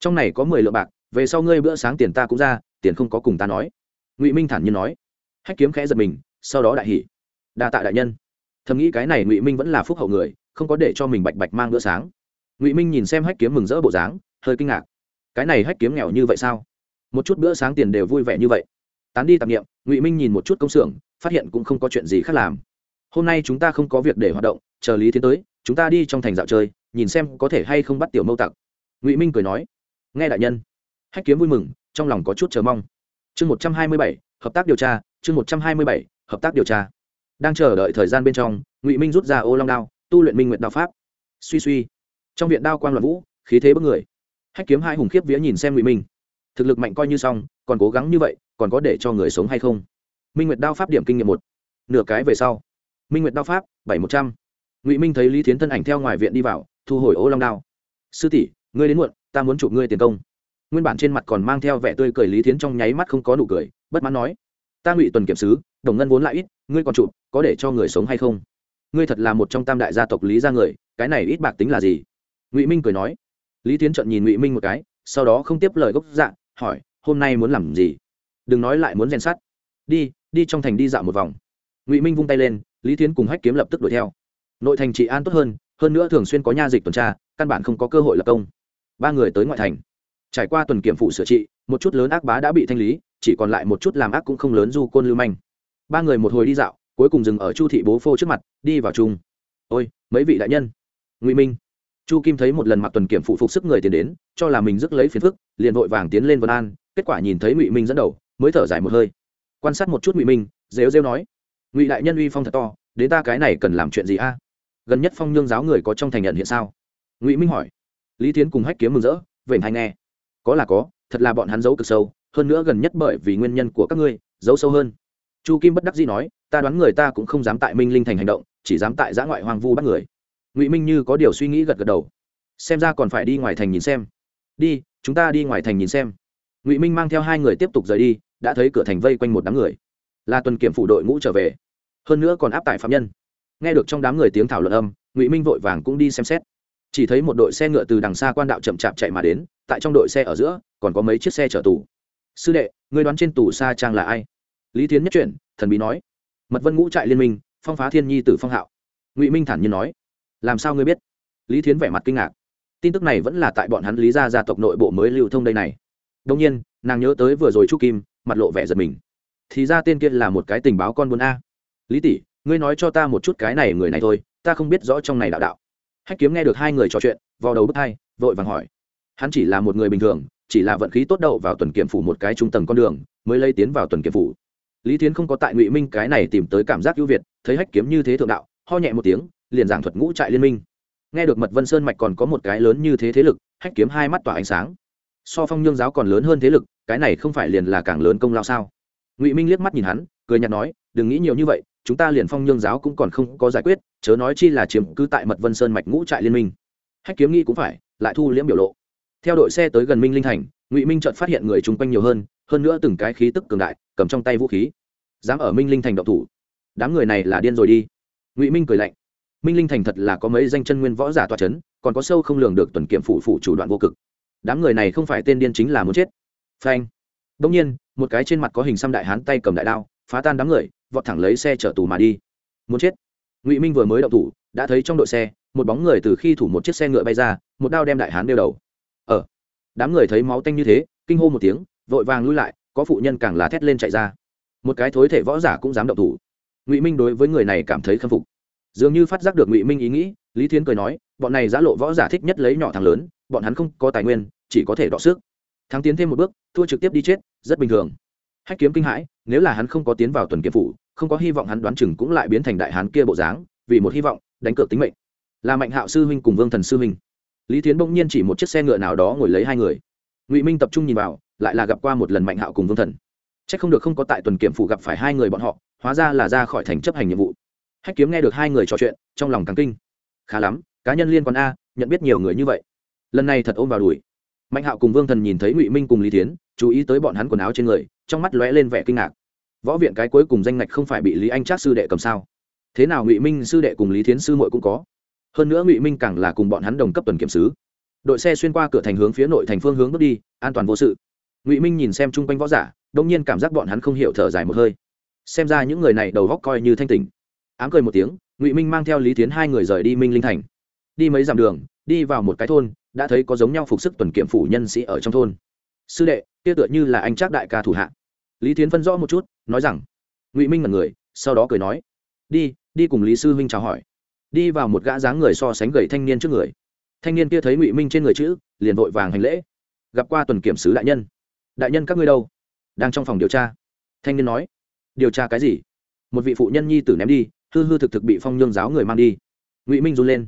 Speaker 1: Trong này có mười lượng bạc, về sau ngươi bữa sáng tiền ta cũng ra, tiền không có cùng ta nói. Ngụy minh thản nhiên nói. Hách kiếm khẽ giật mình, sau đó đại hỉ. Đa tạ đại nhân. Thầm nghĩ cái này ngụy minh vẫn là phúc hậu người, không có để cho mình bạch bạch mang bữa sáng ngụy minh nhìn xem hách kiếm mừng rỡ bộ dáng hơi kinh ngạc cái này hách kiếm nghèo như vậy sao một chút bữa sáng tiền đều vui vẻ như vậy tán đi tạp nghiệm ngụy minh nhìn một chút công xưởng phát hiện cũng không có chuyện gì khác làm hôm nay chúng ta không có việc để hoạt động chờ lý tiến tới chúng ta đi trong thành dạo chơi nhìn xem có thể hay không bắt tiểu mâu tặc ngụy minh cười nói nghe đại nhân hách kiếm vui mừng trong lòng có chút chờ mong chương một trăm hai mươi bảy hợp tác điều tra chương một trăm hai mươi bảy hợp tác điều tra đang chờ đợi thời gian bên trong ngụy minh rút ra ô long đao tu luyện minh nguyện đao pháp suy suy trong viện đao Quang loạn vũ, khí thế bất người. Hách kiếm hai hùng khiếp vía nhìn xem ngụy minh. Thực lực mạnh coi như xong, còn cố gắng như vậy, còn có để cho người sống hay không? Minh nguyệt đao pháp điểm kinh nghiệm một. Nửa cái về sau. Minh nguyệt đao pháp, bảy một trăm. Ngụy minh thấy lý thiến thân ảnh theo ngoài viện đi vào, thu hồi ô long đao. Sư tỷ, ngươi đến muộn, ta muốn chụp ngươi tiền công. Nguyên bản trên mặt còn mang theo vẻ tươi cười lý thiến trong nháy mắt không có nụ cười, bất mãn nói, ta ngụy tuần kiểm sứ, đồng ngân vốn lại ít, ngươi còn chụp, có để cho người sống hay không? Ngươi thật là một trong tam đại gia tộc lý gia người, cái này ít bạc tính là gì? Ngụy minh cười nói, lý tiến trận nhìn ngụy minh một cái, sau đó không tiếp lời gốc dạ hỏi, hôm nay muốn làm gì? Đừng nói lại muốn rèn sắt. Đi đi trong thành đi dạo một vòng. Ngụy minh vung tay lên, lý tiến cùng hách kiếm lập tức đuổi theo. Nội thành trị an tốt hơn hơn nữa thường xuyên có nha dịch tuần tra, căn bản không có cơ hội lập công. Ba người tới ngoại thành. Trải qua tuần kiểm phụ sửa trị, một chút lớn ác bá đã bị thanh lý, chỉ còn lại một chút làm ác cũng không lớn du côn lưu manh. Ba người một hồi đi dạo, cuối cùng dừng ở chu thị bố phô trước mặt, đi vào chung. Ôi, mấy vị đại nhân? Ngụy minh chu kim thấy một lần mặc tuần kiểm phụ phục sức người tiến đến, cho là mình rước lấy phiền phức, liền vội vàng tiến lên vân an, kết quả nhìn thấy ngụy minh dẫn đầu, mới thở dài một hơi. Quan sát một chút ngụy minh, rêu rêu nói, ngụy đại nhân uy phong thật to, đến ta cái này cần làm chuyện gì a? Gần nhất phong nhương giáo người có trong thành nhận hiện sao? Ngụy minh hỏi. Lý tiến cùng hách kiếm mừng rỡ, vểnh hay nghe. Có là có, thật là bọn hắn giấu cực sâu, hơn nữa gần nhất bởi vì nguyên nhân của các ngươi, giấu sâu hơn. Chu kim bất đắc dĩ nói, ta đoán người ta cũng không dám tại minh linh thành hành động, chỉ dám tại giã ngoại hoang vu bắt người ngụy minh như có điều suy nghĩ gật gật đầu xem ra còn phải đi ngoài thành nhìn xem đi chúng ta đi ngoài thành nhìn xem ngụy minh mang theo hai người tiếp tục rời đi đã thấy cửa thành vây quanh một đám người là tuần kiểm phủ đội ngũ trở về hơn nữa còn áp tải phạm nhân nghe được trong đám người tiếng thảo luận âm ngụy minh vội vàng cũng đi xem xét chỉ thấy một đội xe ngựa từ đằng xa quan đạo chậm chạp chạy mà đến tại trong đội xe ở giữa còn có mấy chiếc xe chở tù sư đệ người đoán trên tù xa trang là ai lý tiến nhất chuyển thần bí nói mật vân ngũ trại liên minh phong phá thiên nhi tử phong hạo ngụy minh thản nhiên nói làm sao ngươi biết? Lý thiến vẻ mặt kinh ngạc. Tin tức này vẫn là tại bọn hắn lý gia gia tộc nội bộ mới lưu thông đây này. Đông nhiên, nàng nhớ tới vừa rồi chu kim, mặt lộ vẻ giật mình. Thì ra tên kia là một cái tình báo con buôn a. Lý tỷ, ngươi nói cho ta một chút cái này người này thôi, ta không biết rõ trong này đạo đạo. Hách kiếm nghe được hai người trò chuyện vào đầu bước hai, vội vàng hỏi. Hắn chỉ là một người bình thường, chỉ là vận khí tốt đậu vào tuần kiểm phủ một cái trung tầng con đường, mới lây tiến vào tuần kiểm phủ. Lý Thiến không có tại ngụy minh cái này tìm tới cảm giác ưu việt, thấy hách kiếm như thế thượng đạo, ho nhẹ một tiếng liền giảng thuật ngũ trại liên minh. Nghe được mật vân sơn mạch còn có một cái lớn như thế thế lực, hách kiếm hai mắt tỏa ánh sáng. So phong nhương giáo còn lớn hơn thế lực, cái này không phải liền là càng lớn công lao sao? Ngụy minh liếc mắt nhìn hắn, cười nhạt nói, đừng nghĩ nhiều như vậy, chúng ta liền phong nhương giáo cũng còn không có giải quyết, chớ nói chi là chiếm cứ tại mật vân sơn mạch ngũ trại liên minh. Hách kiếm nghĩ cũng phải, lại thu liễm biểu lộ. Theo đội xe tới gần minh linh thành, ngụy minh chợt phát hiện người chung quanh nhiều hơn hơn nữa từng cái khí tức cường đại, cầm trong tay vũ khí. Dám ở minh linh thành động thủ? Đám người này là điên rồi đi. Ngụy minh cười lạnh minh linh thành thật là có mấy danh chân nguyên võ giả toa c h ấ n còn có sâu không lường được tuần kiểm phủ phủ chủ đoạn vô cực. Đám người này không phải tên điên chính là muốn chết. Phanh. Đông nhiên, một cái trên mặt có hình xăm đại hán tay cầm đại đao, phá tan đám người, vọt thẳng lấy xe chở tù mà đi. Muốn chết. Ngụy minh vừa mới đậu thủ, đã thấy trong đội xe, một bóng người từ khi thủ một chiếc xe ngựa bay ra, một đao đem đại hán đeo đầu. Ở đám người thấy máu tanh như thế, kinh hô một tiếng, vội vàng lui lại, có phụ nhân càng là thét lên chạy ra. Một cái thối thể võ giả cũng dám động thủ. Ngụy minh đối với người này cảm thấy khâm phục dường như phát giác được ngụy minh ý nghĩ lý thiến cười nói bọn này giã lộ võ giả thích nhất lấy nhỏ thằng lớn bọn hắn không có tài nguyên chỉ có thể đọ sức thắng tiến thêm một bước thua trực tiếp đi chết rất bình thường hách kiếm kinh hãi nếu là hắn không có tiến vào tuần kiếm phủ không có hy vọng hắn đoán chừng cũng lại biến thành đại hán kia bộ dáng vì một hy vọng đánh cược tính mệnh là mạnh hạo sư huynh cùng vương thần sư huynh lý thiến bỗng nhiên chỉ một chiếc xe ngựa nào đó ngồi lấy hai người ngụy minh tập trung nhìn vào lại là gặp qua một lần mạnh hạo cùng vương thần c h ắ c không được không có tại tuần kiểm phủ gặp phải hai người bọn họ hóa ra là ra khỏi thành chấp hành nhiệm vụ hách kiếm nghe được hai người trò chuyện, trong lòng càng kinh. Khá lắm, cá nhân liên quan a, nhận biết nhiều người như vậy. Lần này thật ôm vào đùi. Mạnh hạo cùng vương thần nhìn thấy ngụy minh cùng lý tiến chú ý tới bọn hắn quần áo trên người, trong mắt lóe lên vẻ kinh ngạc. Võ viện cái cuối cùng danh ngạch không phải bị lý anh trác sư đệ cầm sao? Thế nào ngụy minh sư đệ cùng lý thiến sư muội cũng có? Hơn nữa ngụy minh càng là cùng bọn hắn đồng cấp tuần kiểm sứ. Đội xe xuyên qua cửa thành hướng phía nội thành phương hướng bước đi, an toàn vô sự. Ngụy minh nhìn xem chung quanh võ giả, đông nhiên cảm giác bọn hắn không hiểu thở dài một hơi. Xem ra những người này đầu góc coi như thanh tình ám cười một tiếng, ngụy minh mang theo lý tiến hai người rời đi minh linh thành. Đi mấy dặm đường, đi vào một cái thôn, đã thấy có giống nhau phục sức tuần kiểm phủ nhân sĩ ở trong thôn. Sư đệ, kia tựa như là anh trác đại ca thủ hạ. Lý tiến phân rõ một chút, nói rằng, ngụy minh là người, sau đó cười nói, đi đi cùng lý sư huynh chào hỏi. Đi vào một gã dáng người so sánh gầy thanh niên trước người. Thanh niên kia thấy ngụy minh trên người chữ, liền vội vàng hành lễ. Gặp qua tuần kiểm sứ đại nhân. Đại nhân các ngươi đâu? Đang trong phòng điều tra. Thanh niên nói, điều tra cái gì? Một vị phụ nhân nhi tử ném đi hư hư thực thực bị phong nhương giáo người mang đi. Ngụy minh run lên.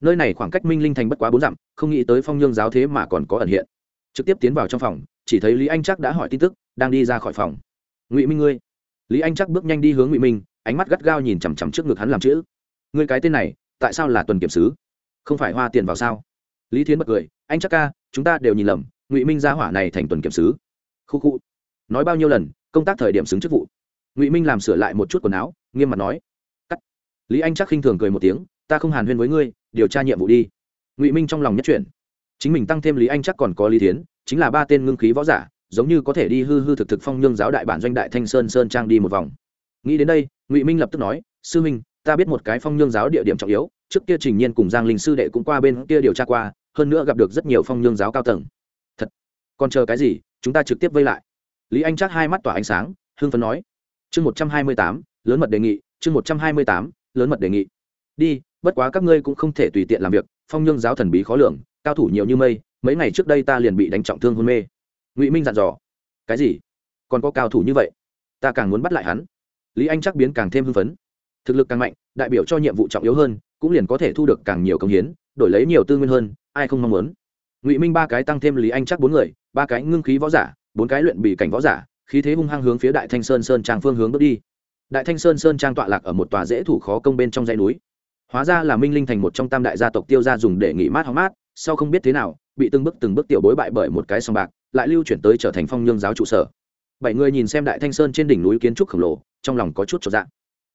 Speaker 1: Nơi này khoảng cách minh linh thành bất quá bốn dặm, không nghĩ tới phong nhương giáo thế mà còn có ẩn hiện. Trực tiếp tiến vào trong phòng, chỉ thấy lý anh chắc đã hỏi tin tức, đang đi ra khỏi phòng. Ngụy minh ngươi. Lý anh chắc bước nhanh đi hướng ngụy minh, ánh mắt gắt gao nhìn chằm chằm trước ngực hắn làm chữ. Ngươi cái tên này, tại sao là tuần kiểm sứ? Không phải hoa tiền vào sao? Lý thiến bật cười, anh chắc ca, chúng ta đều nhìn lầm, ngụy minh gia hỏa này thành tuần kiểm sứ. Khu khu. Nói bao nhiêu lần, công tác thời điểm xứng chức vụ. Ngụy minh làm sửa lại một chút quần áo, nghiêm mặt nói lý anh chắc khinh thường cười một tiếng, ta không hàn huyên với ngươi, điều tra nhiệm vụ đi. Ngụy minh trong lòng nhất chuyển. Chính mình tăng thêm lý anh chắc còn có lý tiến chính là ba tên ngưng khí võ giả, giống như có thể đi hư hư thực thực phong nhương giáo đại bản doanh đại thanh sơn sơn trang đi một vòng. Nghĩ đến đây, ngụy minh lập tức nói, sư minh, ta biết một cái phong nhương giáo địa điểm trọng yếu, trước kia trình nhiên cùng giang linh sư đệ cũng qua bên kia điều tra qua, hơn nữa gặp được rất nhiều phong nhương giáo cao tầng. Thật? Còn chờ cái gì? Chúng ta trực tiếp vây lại. Lý anh chắc hai mắt tỏa ánh sáng hương phấn nói. Chương một trăm hai mươi tám, lớn mật đề nghị, chương một trăm hai mươi tám lớn mật đề nghị. Đi, bất quá các ngươi cũng không thể tùy tiện làm việc, phong nhương giáo thần bí khó lường, cao thủ nhiều như mây, mấy ngày trước đây ta liền bị đánh trọng thương hôn mê. Ngụy minh dặn dò. Cái gì? Còn có cao thủ như vậy? Ta càng muốn bắt lại hắn. Lý anh chắc biến càng thêm hưng phấn. Thực lực càng mạnh, đại biểu cho nhiệm vụ trọng yếu hơn, cũng liền có thể thu được càng nhiều công hiến, đổi lấy nhiều tư nguyên hơn, ai không mong muốn? Ngụy minh ba cái tăng thêm lý anh chắc bốn người, ba cái ngưng khí võ giả, bốn cái luyện bị cảnh võ giả, khí thế hung hăng hướng phía đại thanh sơn sơn trang phương hướng bước đi đại thanh sơn sơn trang tọa lạc ở một tòa dễ thủ khó công bên trong dãy núi. Hóa ra là minh linh thành một trong tam đại gia tộc tiêu gia dùng để nghỉ mát hóng mát, sau không biết thế nào, bị từng bước từng bước tiểu bối bại bởi một cái sòng bạc, lại lưu chuyển tới trở thành phong nhương giáo trụ sở. Bảy người nhìn xem đại thanh sơn trên đỉnh núi kiến trúc khổng lồ, trong lòng có chút cho dạng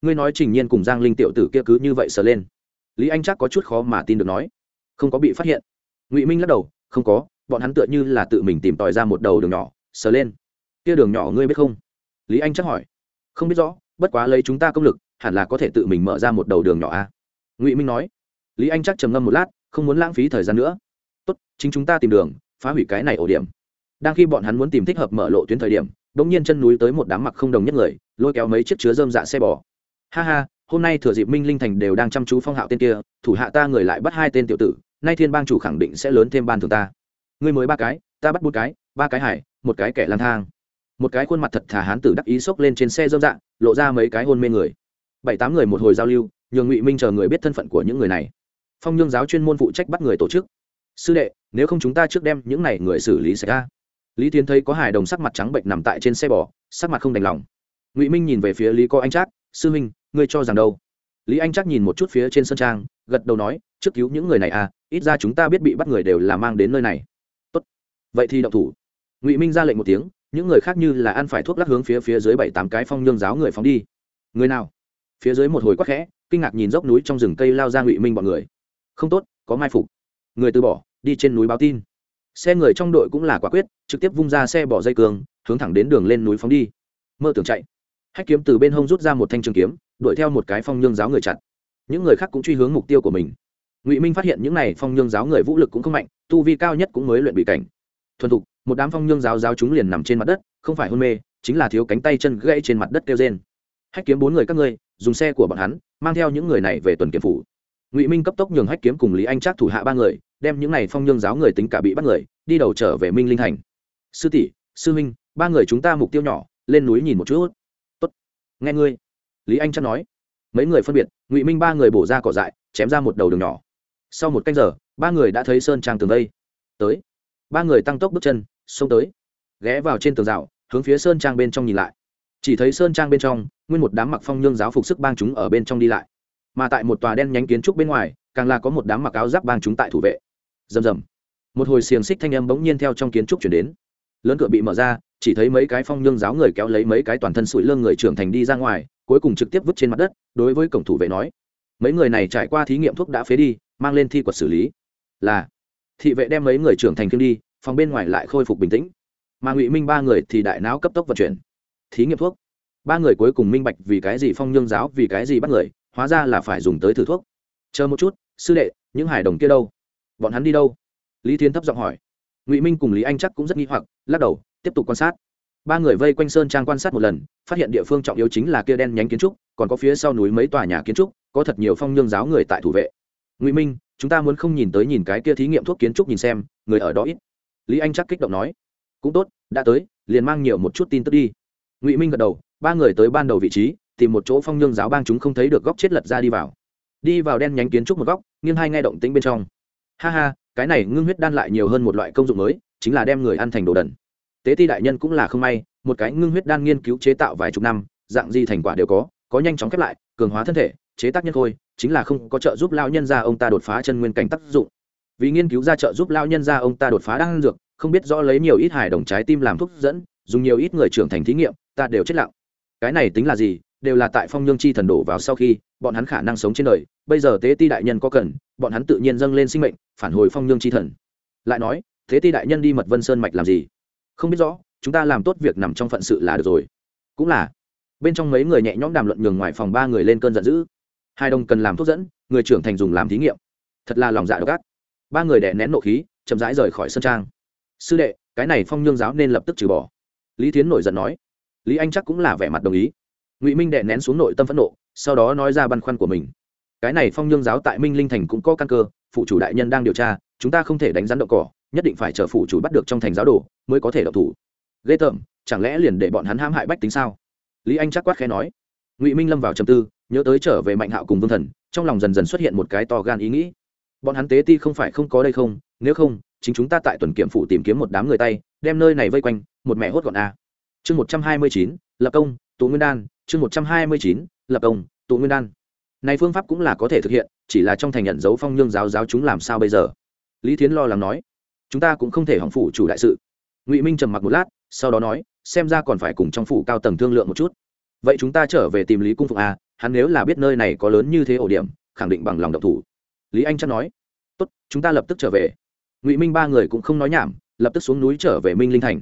Speaker 1: ngươi nói trình nhiên cùng giang linh tiểu tử kia cứ như vậy sờ lên. Lý anh chắc có chút khó mà tin được nói. Không có bị phát hiện. Ngụy minh lắc đầu, không có, bọn hắn tựa như là tự mình tìm tòi ra một đầu đường nhỏ, sờ lên. Kia đường nhỏ ngươi biết không? Lý anh chắc hỏi. Không biết rõ bất quá lấy chúng ta công lực, hẳn là có thể tự mình mở ra một đầu đường nhỏ a. À? ngụy minh nói. Lý anh chắc trầm ngâm một lát, không muốn lãng phí thời gian nữa. Tốt, chính chúng ta tìm đường, phá hủy cái này ổ điểm. Đang khi bọn hắn muốn tìm thích hợp mở lộ tuyến thời điểm đ ỗ n g nhiên chân núi tới một đám mặc không đồng nhất người, lôi kéo mấy chiếc chứa dơm dạ xe bò. Ha ha, hôm nay thừa dịp minh linh thành đều đang chăm chú phong hạo tên kia, thủ hạ ta người lại bắt hai tên tiểu tử, nay thiên bang chủ khẳng định sẽ lớn thêm ban thường ta. Ngươi mới ba cái, ta bắt bốn cái, ba cái hải, một cái kẻ lang thang một cái khuôn mặt thật thà hán tử đắc ý xốc lên trên xe dơm dạng, lộ ra mấy cái hôn mê người. Bảy tám người một hồi giao lưu, nhường ngụy minh chờ người biết thân phận của những người này. Phong nhương giáo chuyên môn phụ trách bắt người tổ chức. Sư đệ, nếu không chúng ta trước đem những này người xử lý xảy ra lý tiến thấy có hài đồng sắc mặt trắng bệnh nằm tại trên xe bò, sắc mặt không đành lòng. Ngụy minh nhìn về phía lý có anh trác, sư minh ngươi cho rằng đâu? Lý anh trác nhìn một chút phía trên sân trang, gật đầu nói, trước cứu những người này à ít ra chúng ta biết bị bắt người đều là mang đến nơi này. Tốt. vậy thì động thủ. Ngụy minh ra lệnh một tiếng những người khác như là ăn phải thuốc lắc hướng phía phía dưới bảy tám cái phong nhương giáo người phóng đi. Người nào? Phía dưới một hồi quắc khẽ, kinh ngạc nhìn dốc núi trong rừng cây lao ra ngụy minh bọn người. Không tốt, có mai phục. Người từ bỏ, đi trên núi báo tin. Xe người trong đội cũng là quả quyết, trực tiếp vung ra xe bỏ dây cường, hướng thẳng đến đường lên núi phóng đi. Mơ tưởng chạy. Hách kiếm từ bên hông rút ra một thanh trường kiếm, đuổi theo một cái phong nhương giáo người chặt. Những người khác cũng truy hướng mục tiêu của mình. Ngụy minh phát hiện những n à y phong nhương giáo người vũ lực cũng không mạnh, tu vi cao nhất cũng mới luyện bị cảnh thuần thục, một đám phong nhương giáo giáo chúng liền nằm trên mặt đất, không phải hôn mê, chính là thiếu cánh tay chân gãy trên mặt đất kêu trên hách kiếm bốn người các ngươi, dùng xe của bọn hắn, mang theo những người này về tuần kiểm phủ. Ngụy minh cấp tốc nhường hách kiếm cùng lý anh trác thủ hạ ba người, đem những này phong nhương giáo người tính cả bị bắt người, đi đầu trở về minh linh thành. Sư tỷ, sư minh ba người chúng ta mục tiêu nhỏ, lên núi nhìn một chút. Tốt. Nghe ngươi. Lý anh Trác nói. Mấy người phân biệt, ngụy minh ba người bổ ra cỏ dại, chém ra một đầu đường nhỏ. Sau một canh giờ, ba người đã thấy sơn trang tường đây. tới ba người tăng tốc bước chân, xông tới. Ghé vào trên tường rào, hướng phía sơn trang bên trong nhìn lại. Chỉ thấy sơn trang bên trong, nguyên một đám mặc phong nhương giáo phục sức bang chúng ở bên trong đi lại. Mà tại một tòa đen nhánh kiến trúc bên ngoài, càng là có một đám mặc áo giáp bang chúng tại thủ vệ. Rầm rầm. Một hồi xiềng xích thanh âm bỗng nhiên theo trong kiến trúc chuyển đến. Lớn cửa bị mở ra, chỉ thấy mấy cái phong nhương giáo người kéo lấy mấy cái toàn thân sủi lưng người trưởng thành đi ra ngoài, cuối cùng trực tiếp vứt trên mặt đất, đối với cổng thủ vệ nói, mấy người này trải qua thí nghiệm thuốc đã phế đi, mang lên thi quật xử lý. Là thị vệ đem mấy người trưởng thành kiêm đi, phòng bên ngoài lại khôi phục bình tĩnh. Mà ngụy minh ba người thì đại não cấp tốc vận chuyển. Thí nghiệm thuốc. Ba người cuối cùng minh bạch vì cái gì phong nhương giáo vì cái gì bắt người, hóa ra là phải dùng tới thử thuốc. Chờ một chút, sư đệ, những hải đồng kia đâu? Bọn hắn đi đâu? Lý thiên thấp giọng hỏi. Ngụy minh cùng lý anh chắc cũng rất nghi hoặc, lắc đầu, tiếp tục quan sát. Ba người vây quanh sơn trang quan sát một lần, phát hiện địa phương trọng yếu chính là kia đen nhánh kiến trúc, còn có phía sau núi mấy tòa nhà kiến trúc, có thật nhiều phong nhương giáo người tại thủ vệ. Ngụy minh chúng ta muốn không nhìn tới nhìn cái kia thí nghiệm thuốc kiến trúc nhìn xem, người ở đó ít. Lý anh chắc kích động nói. Cũng tốt, đã tới, liền mang nhiều một chút tin tức đi. Ngụy minh gật đầu, ba người tới ban đầu vị trí, tìm một chỗ phong nhương giáo bang chúng không thấy được góc chết lật ra đi vào. Đi vào đen nhánh kiến trúc một góc, nghiêng hai nghe động tĩnh bên trong. Ha ha, cái này ngưng huyết đan lại nhiều hơn một loại công dụng mới, chính là đem người ăn thành đồ đần. Tế ti đại nhân cũng là không may, một cái ngưng huyết đan nghiên cứu chế tạo vài chục năm, dạng gì thành quả đều có có nhanh chóng khép lại, cường hóa thân thể, chế tác nhân khôi chính là không có trợ giúp lao nhân ra ông ta đột phá chân nguyên cảnh tác dụng. Vì nghiên cứu ra trợ giúp lao nhân ra ông ta đột phá đang dược, không biết rõ lấy nhiều ít hài đồng trái tim làm thuốc dẫn, dùng nhiều ít người trưởng thành thí nghiệm, ta đều chết lặng. Cái này tính là gì? Đều là tại phong nhương chi thần đổ vào sau khi, bọn hắn khả năng sống trên đời. Bây giờ tế ti đại nhân có cần, bọn hắn tự nhiên dâng lên sinh mệnh, phản hồi phong nhương chi thần. Lại nói thế ti đại nhân đi mật vân sơn mạch làm gì? Không biết rõ, chúng ta làm tốt việc nằm trong phận sự là được rồi. Cũng là, bên trong mấy người nhẹ nhõm đàm luận nhường ngoài phòng ba người lên cơn giận dữ hai đồng cần làm thuốc dẫn, người trưởng thành dùng làm thí nghiệm. Thật là lòng dạ độc ác. Ba người đè nén nộ khí, chậm rãi rời khỏi sân trang. Sư đệ, cái này phong nhương giáo nên lập tức trừ bỏ. Lý thiến nổi giận nói. Lý anh chắc cũng là vẻ mặt đồng ý. Ngụy minh đệ nén xuống nội tâm phẫn nộ, sau đó nói ra băn khoăn của mình. Cái này phong nhương giáo tại minh linh thành cũng có căn cơ, phụ chủ đại nhân đang điều tra, chúng ta không thể đánh rắn đậu cỏ, nhất định phải chờ phụ chủ bắt được trong thành giáo đồ, mới có thể đậu thủ. Ghê tởm, chẳng lẽ liền để bọn hắn hãm hại bách tính sao? Lý anh chắc quát khẽ nói. Ngụy minh lâm vào trầm tư nhớ tới trở về mạnh hạo cùng vương thần, trong lòng dần dần xuất hiện một cái to gan ý nghĩ. Bọn hắn tế ti không phải không có đây không, nếu không, chính chúng ta tại tuần kiểm phủ tìm kiếm một đám người tay, đem nơi này vây quanh, một mẹ hốt gọn a. Chương một trăm hai mươi chín, lập công, tụ nguyên đan, chương một trăm hai mươi chín, lập công, tụ nguyên đan. Này phương pháp cũng là có thể thực hiện, chỉ là trong thành nhận dấu phong nhương giáo giáo chúng làm sao bây giờ? Lý thiến lo lắng nói. Chúng ta cũng không thể hỏng phủ chủ đại sự. Ngụy minh trầm mặc một lát, sau đó nói, xem ra còn phải cùng trong phủ cao tầng thương lượng một chút. Vậy chúng ta trở về tìm lý cung phụng a hắn nếu là biết nơi này có lớn như thế ổ điểm, khẳng định bằng lòng độc thủ. Lý anh chắc nói, tốt, chúng ta lập tức trở về. Ngụy minh ba người cũng không nói nhảm, lập tức xuống núi trở về minh linh thành.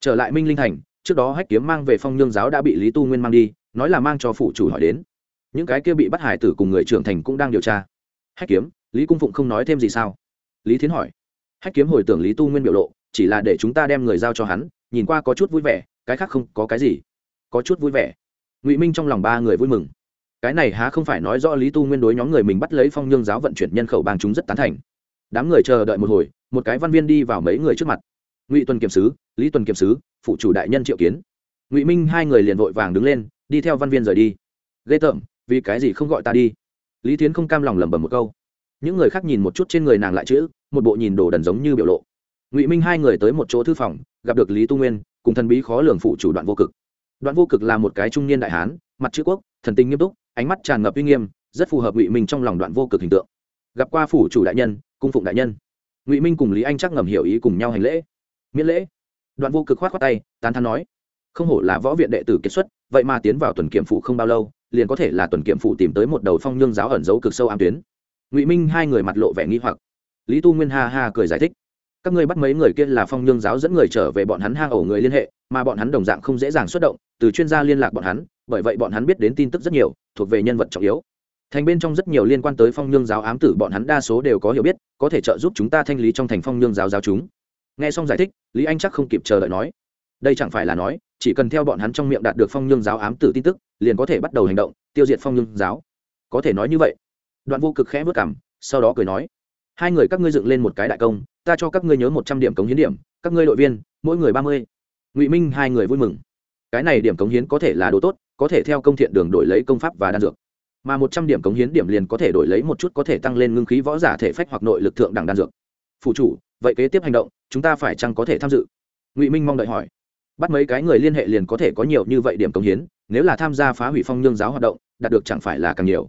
Speaker 1: Trở lại minh linh thành, trước đó hách kiếm mang về phong nhương giáo đã bị lý tu nguyên mang đi, nói là mang cho phụ chủ hỏi đến. Những cái kia bị bắt hải tử cùng người trưởng thành cũng đang điều tra. Hách kiếm, lý cung phụng không nói thêm gì sao? Lý thiến hỏi. Hách kiếm hồi tưởng lý tu nguyên biểu lộ, chỉ là để chúng ta đem người giao cho hắn, nhìn qua có chút vui vẻ, cái khác không có cái gì. Có chút vui vẻ. Ngụy minh trong lòng ba người vui mừng cái này há không phải nói rõ lý tu nguyên đối nhóm người mình bắt lấy phong nhương giáo vận chuyển nhân khẩu bang chúng rất tán thành. Đám người chờ đợi một hồi, một cái văn viên đi vào mấy người trước mặt. Ngụy tuần kiểm sứ, lý tuần kiểm sứ, phụ chủ đại nhân triệu kiến. Ngụy minh hai người liền vội vàng đứng lên, đi theo văn viên rời đi. Ghê tởm, vì cái gì không gọi ta đi? Lý tiến không cam lòng lẩm bẩm một câu. Những người khác nhìn một chút trên người nàng lại chữ, một bộ nhìn đồ đần giống như biểu lộ. Ngụy minh hai người tới một chỗ thư phòng, gặp được lý tu nguyên, cùng thần bí khó lường phụ chủ đoạn vô cực. Đoạn vô cực là một cái trung niên đại hán, mặt chữ quốc, thần tình nghiêm túc ánh mắt tràn ngập uy nghiêm, rất phù hợp ngụy minh trong lòng đoạn vô cực hình tượng. Gặp qua phủ chủ đại nhân, cung phụng đại nhân. Ngụy minh cùng lý anh chắc ngầm hiểu ý cùng nhau hành lễ. Miễn lễ. Đoạn vô cực khoát khoát tay, tán thán nói, không hổ là võ viện đệ tử kiệt xuất, vậy mà tiến vào tuần kiểm phụ không bao lâu, liền có thể là tuần kiểm phụ tìm tới một đầu phong nhương giáo ẩn giấu cực sâu ám tuyến. Ngụy minh hai người mặt lộ vẻ nghi hoặc. Lý tu nguyên ha ha cười giải thích các ngươi bắt mấy người kia là phong nhương giáo dẫn người trở về bọn hắn hang ổ người liên hệ, mà bọn hắn đồng dạng không dễ dàng xuất động, từ chuyên gia liên lạc bọn hắn, bởi vậy bọn hắn biết đến tin tức rất nhiều, thuộc về nhân vật trọng yếu. Thành bên trong rất nhiều liên quan tới phong nhương giáo ám tử bọn hắn đa số đều có hiểu biết, có thể trợ giúp chúng ta thanh lý trong thành phong nhương giáo giáo chúng. Nghe xong giải thích, lý anh chắc không kịp chờ đợi nói, đây chẳng phải là nói, chỉ cần theo bọn hắn trong miệng đạt được phong nhương giáo ám tử tin tức, liền có thể bắt đầu hành động, tiêu diệt phong nhương giáo. Có thể nói như vậy. Đoạn vô cực khẽ vất cảm sau đó cười nói, hai người các ngươi dựng lên một cái đại công ta cho các ngươi nhớ một trăm điểm cống hiến điểm, các ngươi đội viên, mỗi người ba mươi. Ngụy minh, hai người vui mừng. Cái này điểm cống hiến có thể là đồ tốt, có thể theo công thiện đường đổi lấy công pháp và đan dược. Mà một trăm điểm cống hiến điểm liền có thể đổi lấy một chút có thể tăng lên ngưng khí võ giả thể phách hoặc nội lực thượng đẳng đan dược. Phụ chủ, vậy kế tiếp hành động, chúng ta phải chăng có thể tham dự? Ngụy minh mong đợi hỏi. Bắt mấy cái người liên hệ liền có thể có nhiều như vậy điểm cống hiến, nếu là tham gia phá hủy phong nhương giáo hoạt động, đạt được chẳng phải là càng nhiều.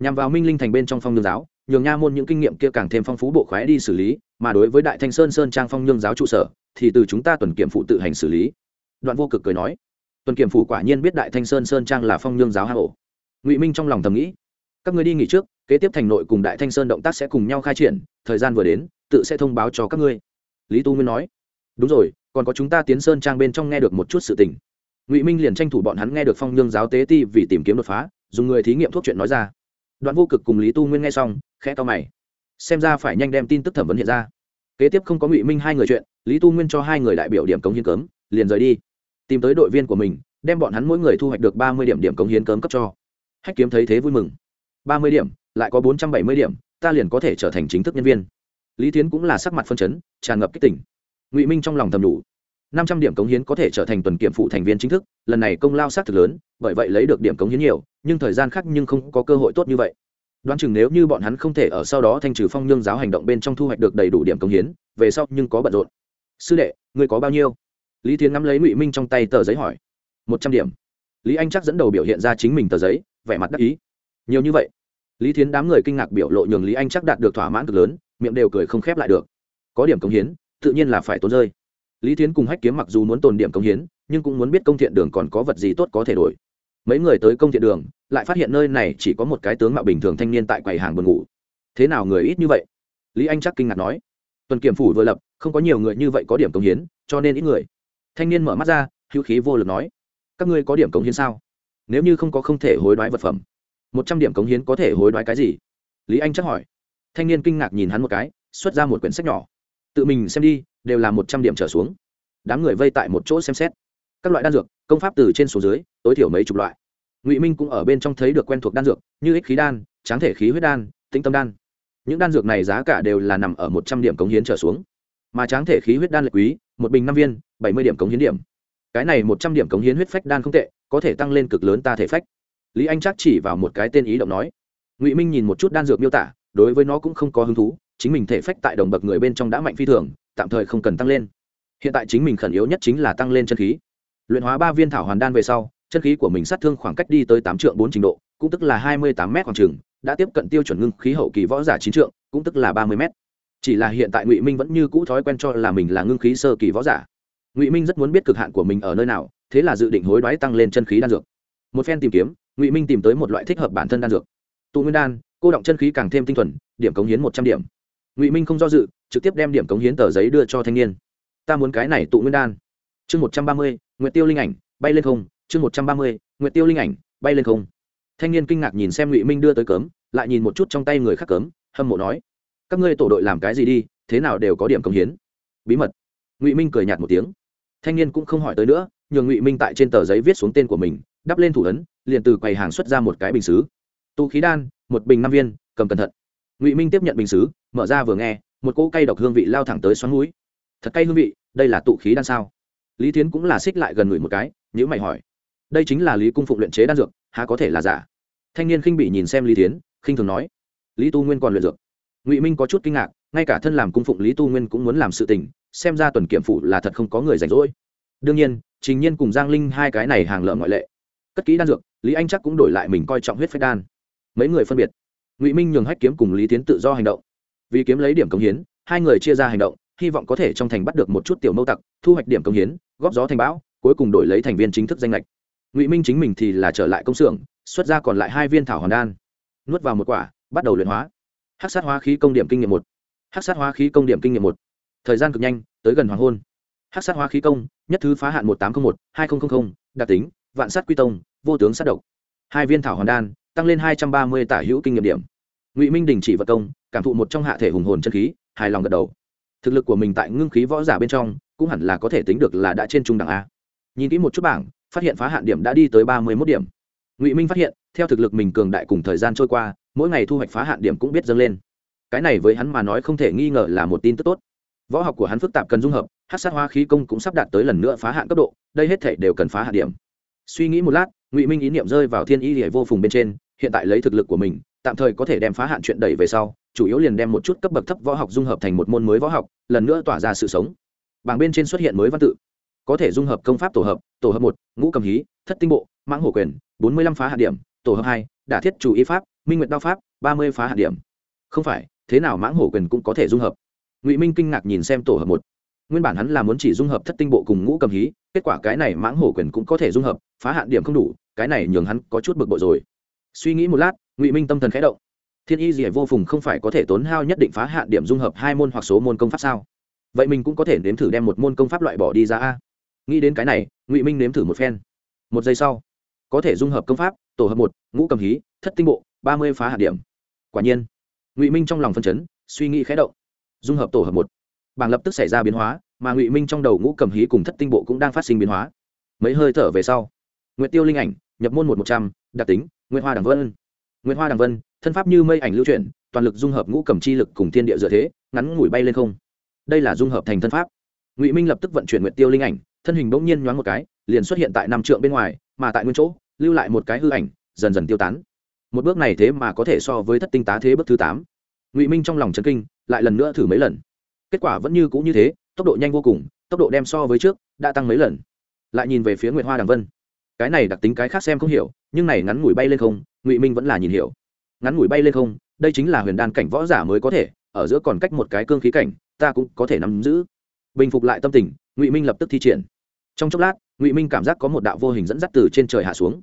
Speaker 1: Nhằm vào minh linh thành bên trong phong nhương giáo nhường nha môn những kinh nghiệm kia càng thêm phong phú bộ khoái đi xử lý, mà đối với đại thanh sơn sơn trang phong nhương giáo trụ sở, thì từ chúng ta tuần kiểm phụ tự hành xử lý. Đoạn vô cực cười nói. Tuần kiểm phủ quả nhiên biết đại thanh sơn sơn trang là phong nhương giáo hạ hổ ngụy minh trong lòng thầm nghĩ, các người đi nghỉ trước, kế tiếp thành nội cùng đại thanh sơn động tác sẽ cùng nhau khai triển, thời gian vừa đến, tự sẽ thông báo cho các ngươi. Lý tu nguyên nói. Đúng rồi, còn có chúng ta tiến sơn trang bên trong nghe được một chút sự tình. Ngụy minh liền tranh thủ bọn hắn nghe được phong nhương giáo tế ti vì tìm kiếm đột phá, dùng người thí nghiệm thuốc chuyện nói ra. Đoạn vô cực cùng lý tu nguyên nghe xong khẽ to mày. Xem ra phải nhanh đem tin tức thẩm vấn hiện ra. Kế tiếp không có ngụy minh hai người chuyện, lý tu nguyên cho hai người đại biểu điểm cống hiến cấm, liền rời đi. Tìm tới đội viên của mình, đem bọn hắn mỗi người thu hoạch được ba mươi điểm điểm cống hiến cấm cấp cho. Hách kiếm thấy thế vui mừng. Ba mươi điểm, lại có bốn trăm bảy mươi điểm, ta liền có thể trở thành chính thức nhân viên. Lý tiến cũng là sắc mặt phân chấn, tràn ngập kích tỉnh ngụy minh trong lòng thầm đủ năm trăm điểm cống hiến có thể trở thành tuần kiểm phụ thành viên chính thức, lần này công lao xác thực lớn, bởi vậy lấy được điểm cống hiến nhiều, nhưng thời gian khác nhưng không có cơ hội tốt như vậy đoán chừng nếu như bọn hắn không thể ở sau đó thanh trừ phong nhương giáo hành động bên trong thu hoạch được đầy đủ điểm công hiến, về sau nhưng có bận rộn. Sư đệ người có bao nhiêu? Lý tiến nắm lấy ngụy minh trong tay tờ giấy hỏi. Một trăm điểm. Lý anh chắc dẫn đầu biểu hiện ra chính mình tờ giấy, vẻ mặt đắc ý. Nhiều như vậy. Lý thiến đám người kinh ngạc biểu lộ nhường lý anh chắc đạt được thỏa mãn cực lớn, miệng đều cười không khép lại được. Có điểm công hiến, tự nhiên là phải tốn rơi. Lý thiến cùng hách kiếm mặc dù muốn tồn điểm công hiến, nhưng cũng muốn biết công thiện đường còn có vật gì tốt có thể đổi. Mấy người tới công thiện đường lại phát hiện nơi này chỉ có một cái tướng mạo bình thường thanh niên tại quầy hàng buồn ngủ. Thế nào người ít như vậy? Lý anh chắc kinh ngạc nói. Tuần kiểm phủ vừa lập, không có nhiều người như vậy có điểm công hiến, cho nên ít người. Thanh niên mở mắt ra, hữu khí vô lực nói. Các ngươi có điểm công hiến sao? Nếu như không có không thể hối đoái vật phẩm. Một trăm điểm cống hiến có thể hối đoái cái gì? Lý anh chắc hỏi. Thanh niên kinh ngạc nhìn hắn một cái, xuất ra một quyển sách nhỏ. Tự mình xem đi, đều là một trăm điểm trở xuống. Đám người vây tại một chỗ xem xét. Các loại đan dược, công pháp từ trên xuống dưới, tối thiểu mấy chục loại ngụy minh cũng ở bên trong thấy được quen thuộc đan dược như ích khí đan tráng thể khí huyết đan tĩnh tâm đan những đan dược này giá cả đều là nằm ở một trăm điểm cống hiến trở xuống mà tráng thể khí huyết đan lệ quý một bình năm viên bảy mươi điểm cống hiến điểm cái này một trăm điểm cống hiến huyết phách đan không tệ có thể tăng lên cực lớn ta thể phách lý anh chắc chỉ vào một cái tên ý động nói ngụy minh nhìn một chút đan dược miêu tả đối với nó cũng không có hứng thú chính mình thể phách tại đồng bậc người bên trong đã mạnh phi thường tạm thời không cần tăng lên hiện tại chính mình khẩn yếu nhất chính là tăng lên chân khí luyện hóa ba viên thảo hoàn đan về sau chân khí của mình sát thương khoảng cách đi tới tám trượng bốn trình độ cũng tức là hai mươi tám m khoảng trường, đã tiếp cận tiêu chuẩn ngưng khí hậu kỳ võ giả chín trượng cũng tức là ba mươi m chỉ là hiện tại ngụy minh vẫn như cũ thói quen cho là mình là ngưng khí sơ kỳ võ giả. Ngụy minh rất muốn biết cực hạn của mình ở nơi nào thế là dự định hối đoái tăng lên chân khí đan dược. Một phen tìm kiếm ngụy minh tìm tới một loại thích hợp bản thân đan dược. Tụ nguyên đan cô động chân khí càng thêm tinh thuần điểm cống hiến một trăm điểm. Ngụy minh không do dự trực tiếp đem điểm cống hiến tờ giấy đưa cho thanh niên. Ta muốn cái này tụ nguyên đan. Chương một trăm ba mươi nguyện tiêu linh ảnh bay lên không chương một trăm ba mươi nguyện tiêu linh ảnh, bay lên không. Thanh niên kinh ngạc nhìn xem ngụy minh đưa tới cấm, lại nhìn một chút trong tay người khác cấm, hâm mộ nói, các ngươi tổ đội làm cái gì đi, thế nào đều có điểm công hiến. Bí mật. Ngụy minh cười nhạt một tiếng. Thanh niên cũng không hỏi tới nữa, nhường ngụy minh tại trên tờ giấy viết xuống tên của mình, đắp lên thủ ấn, liền từ quầy hàng xuất ra một cái bình xứ. Tu khí đan, một bình năm viên, cầm cẩn thận. Ngụy minh tiếp nhận bình xứ, mở ra vừa nghe, một cỗ cây độc hương vị lao thẳng tới xoắn núi thật cay hương vị, đây là tụ khí đan sao? Lý Thiến cũng là xích lại gần người một cái nhữ mày hỏi đây chính là lý cung phụng luyện chế đan dược, há có thể là giả? Thanh niên khinh bị nhìn xem lý tiến khinh thường nói. Lý tu nguyên còn luyện dược. Ngụy minh có chút kinh ngạc, ngay cả thân làm cung phụng lý tu nguyên cũng muốn làm sự tình, xem ra tuần kiểm phủ là thật không có người rảnh rỗi. Đương nhiên, trình nhiên cùng giang linh hai cái này hàng lợm ngoại lệ. Cất kỹ đan dược, lý anh chắc cũng đổi lại mình coi trọng huyết phách đan. Mấy người phân biệt. Ngụy minh nhường hách kiếm cùng lý tiến tự do hành động. Vì kiếm lấy điểm công hiến, hai người chia ra hành động, hy vọng có thể trong thành bắt được một chút tiểu mâu tặc, thu hoạch điểm công hiến, góp gió thành bão, cuối cùng đổi lấy thành viên chính thức danh lệch ngụy minh chính mình thì là trở lại công xưởng, xuất ra còn lại hai viên thảo hoàn đan, nuốt vào một quả, bắt đầu luyện hóa. Hát sát hóa khí công điểm kinh nghiệm một. Hát sát hóa khí công điểm kinh nghiệm một. Thời gian cực nhanh, tới gần hoàng hôn. Hát sát hóa khí công, nhất thứ phá hạn một tám trăm linh một, hai nghìn đặc tính, vạn sát quy tông, vô tướng sát độc. Hai viên thảo hoàn đan, tăng lên hai trăm ba mươi tả hữu kinh nghiệm điểm. Ngụy minh đình chỉ vật công, cảm thụ một trong hạ thể hùng hồn chân khí, hài lòng gật đầu. Thực lực của mình tại ngưng khí võ giả bên trong, cũng hẳn là có thể tính được là đã trên trung đẳng a. Nhìn kỹ một chút bảng phát hiện phá hạn điểm đã đi tới ba mươi mốt điểm. Ngụy minh phát hiện, theo thực lực mình cường đại cùng thời gian trôi qua, mỗi ngày thu hoạch phá hạn điểm cũng biết dâng lên. Cái này với hắn mà nói không thể nghi ngờ là một tin tức tốt. Võ học của hắn phức tạp cần dung hợp, hát sát hoa khí công cũng sắp đạt tới lần nữa phá hạn cấp độ, đây hết thể đều cần phá hạn điểm. Suy nghĩ một lát, ngụy minh ý niệm rơi vào thiên y hệ vô phùng bên trên, hiện tại lấy thực lực của mình, tạm thời có thể đem phá hạn chuyện đẩy về sau, chủ yếu liền đem một chút cấp bậc thấp võ học dung hợp thành một môn mới võ học, lần nữa tỏa ra sự sống. Bảng bên trên xuất hiện mới văn tự. Có thể dung hợp công pháp tổ hợp tổ hợp một, ngũ cầm hí, thất tinh bộ, mãng hổ quyền, bốn mươi lăm phá hạt điểm, tổ hợp hai, đả thiết chủ y pháp, minh nguyệt đao pháp, ba mươi phá hạt điểm. Không phải, thế nào mãng hổ quyền cũng có thể dung hợp? Ngụy minh kinh ngạc nhìn xem tổ hợp một. Nguyên bản hắn là muốn chỉ dung hợp thất tinh bộ cùng ngũ cầm hí, kết quả cái này mãng hổ quyền cũng có thể dung hợp, phá hạn điểm không đủ, cái này nhường hắn có chút bực bội rồi. Suy nghĩ một lát, ngụy minh tâm thần khẽ động. Thiên y gì vô phùng không phải có thể tốn hao nhất định phá hạn điểm dung hợp hai môn hoặc số môn công pháp sao? Vậy mình cũng có thể nếm thử đem một môn công pháp loại bỏ đi ra a nghĩ đến cái này, ngụy minh nếm thử một phen. Một giây sau, có thể dung hợp công pháp, tổ hợp một, ngũ cầm hí, thất tinh bộ, ba mươi phá hạt điểm. Quả nhiên, ngụy minh trong lòng phân chấn, suy nghĩ khẽ động. Dung hợp tổ hợp một. Bảng lập tức xảy ra biến hóa, mà ngụy minh trong đầu ngũ cầm hí cùng thất tinh bộ cũng đang phát sinh biến hóa. Mấy hơi thở về sau, nguyệt tiêu linh ảnh, nhập môn một một trăm, đặc tính nguyễn hoa đằng vân. Nguyễn hoa đằng vân, thân pháp như mây ảnh lưu chuyển, toàn lực dung hợp ngũ cầm chi lực cùng thiên địa dựa thế, ngắn ngủi bay lên không. Đây là dung hợp thành thân pháp. Ngụy minh lập tức vận chuyển nguyệt tiêu linh ảnh thân hình bỗng nhiên nhoáng một cái, liền xuất hiện tại năm trượng bên ngoài, mà tại nguyên chỗ, lưu lại một cái hư ảnh, dần dần tiêu tán. Một bước này thế mà có thể so với thất tinh tá thế bước thứ tám. Ngụy minh trong lòng chấn kinh, lại lần nữa thử mấy lần. Kết quả vẫn như cũ như thế, tốc độ nhanh vô cùng, tốc độ đem so với trước, đã tăng mấy lần. Lại nhìn về phía nguyệt hoa đằng vân. Cái này đặc tính cái khác xem không hiểu, nhưng này ngắn ngủi bay lên không, ngụy minh vẫn là nhìn hiểu. Ngắn ngủi bay lên không, đây chính là huyền đan cảnh võ giả mới có thể, ở giữa còn cách một cái cương khí cảnh, ta cũng có thể nắm giữ. Bình phục lại tâm tình ngụy minh lập tức thi triển trong chốc lát ngụy minh cảm giác có một đạo vô hình dẫn dắt từ trên trời hạ xuống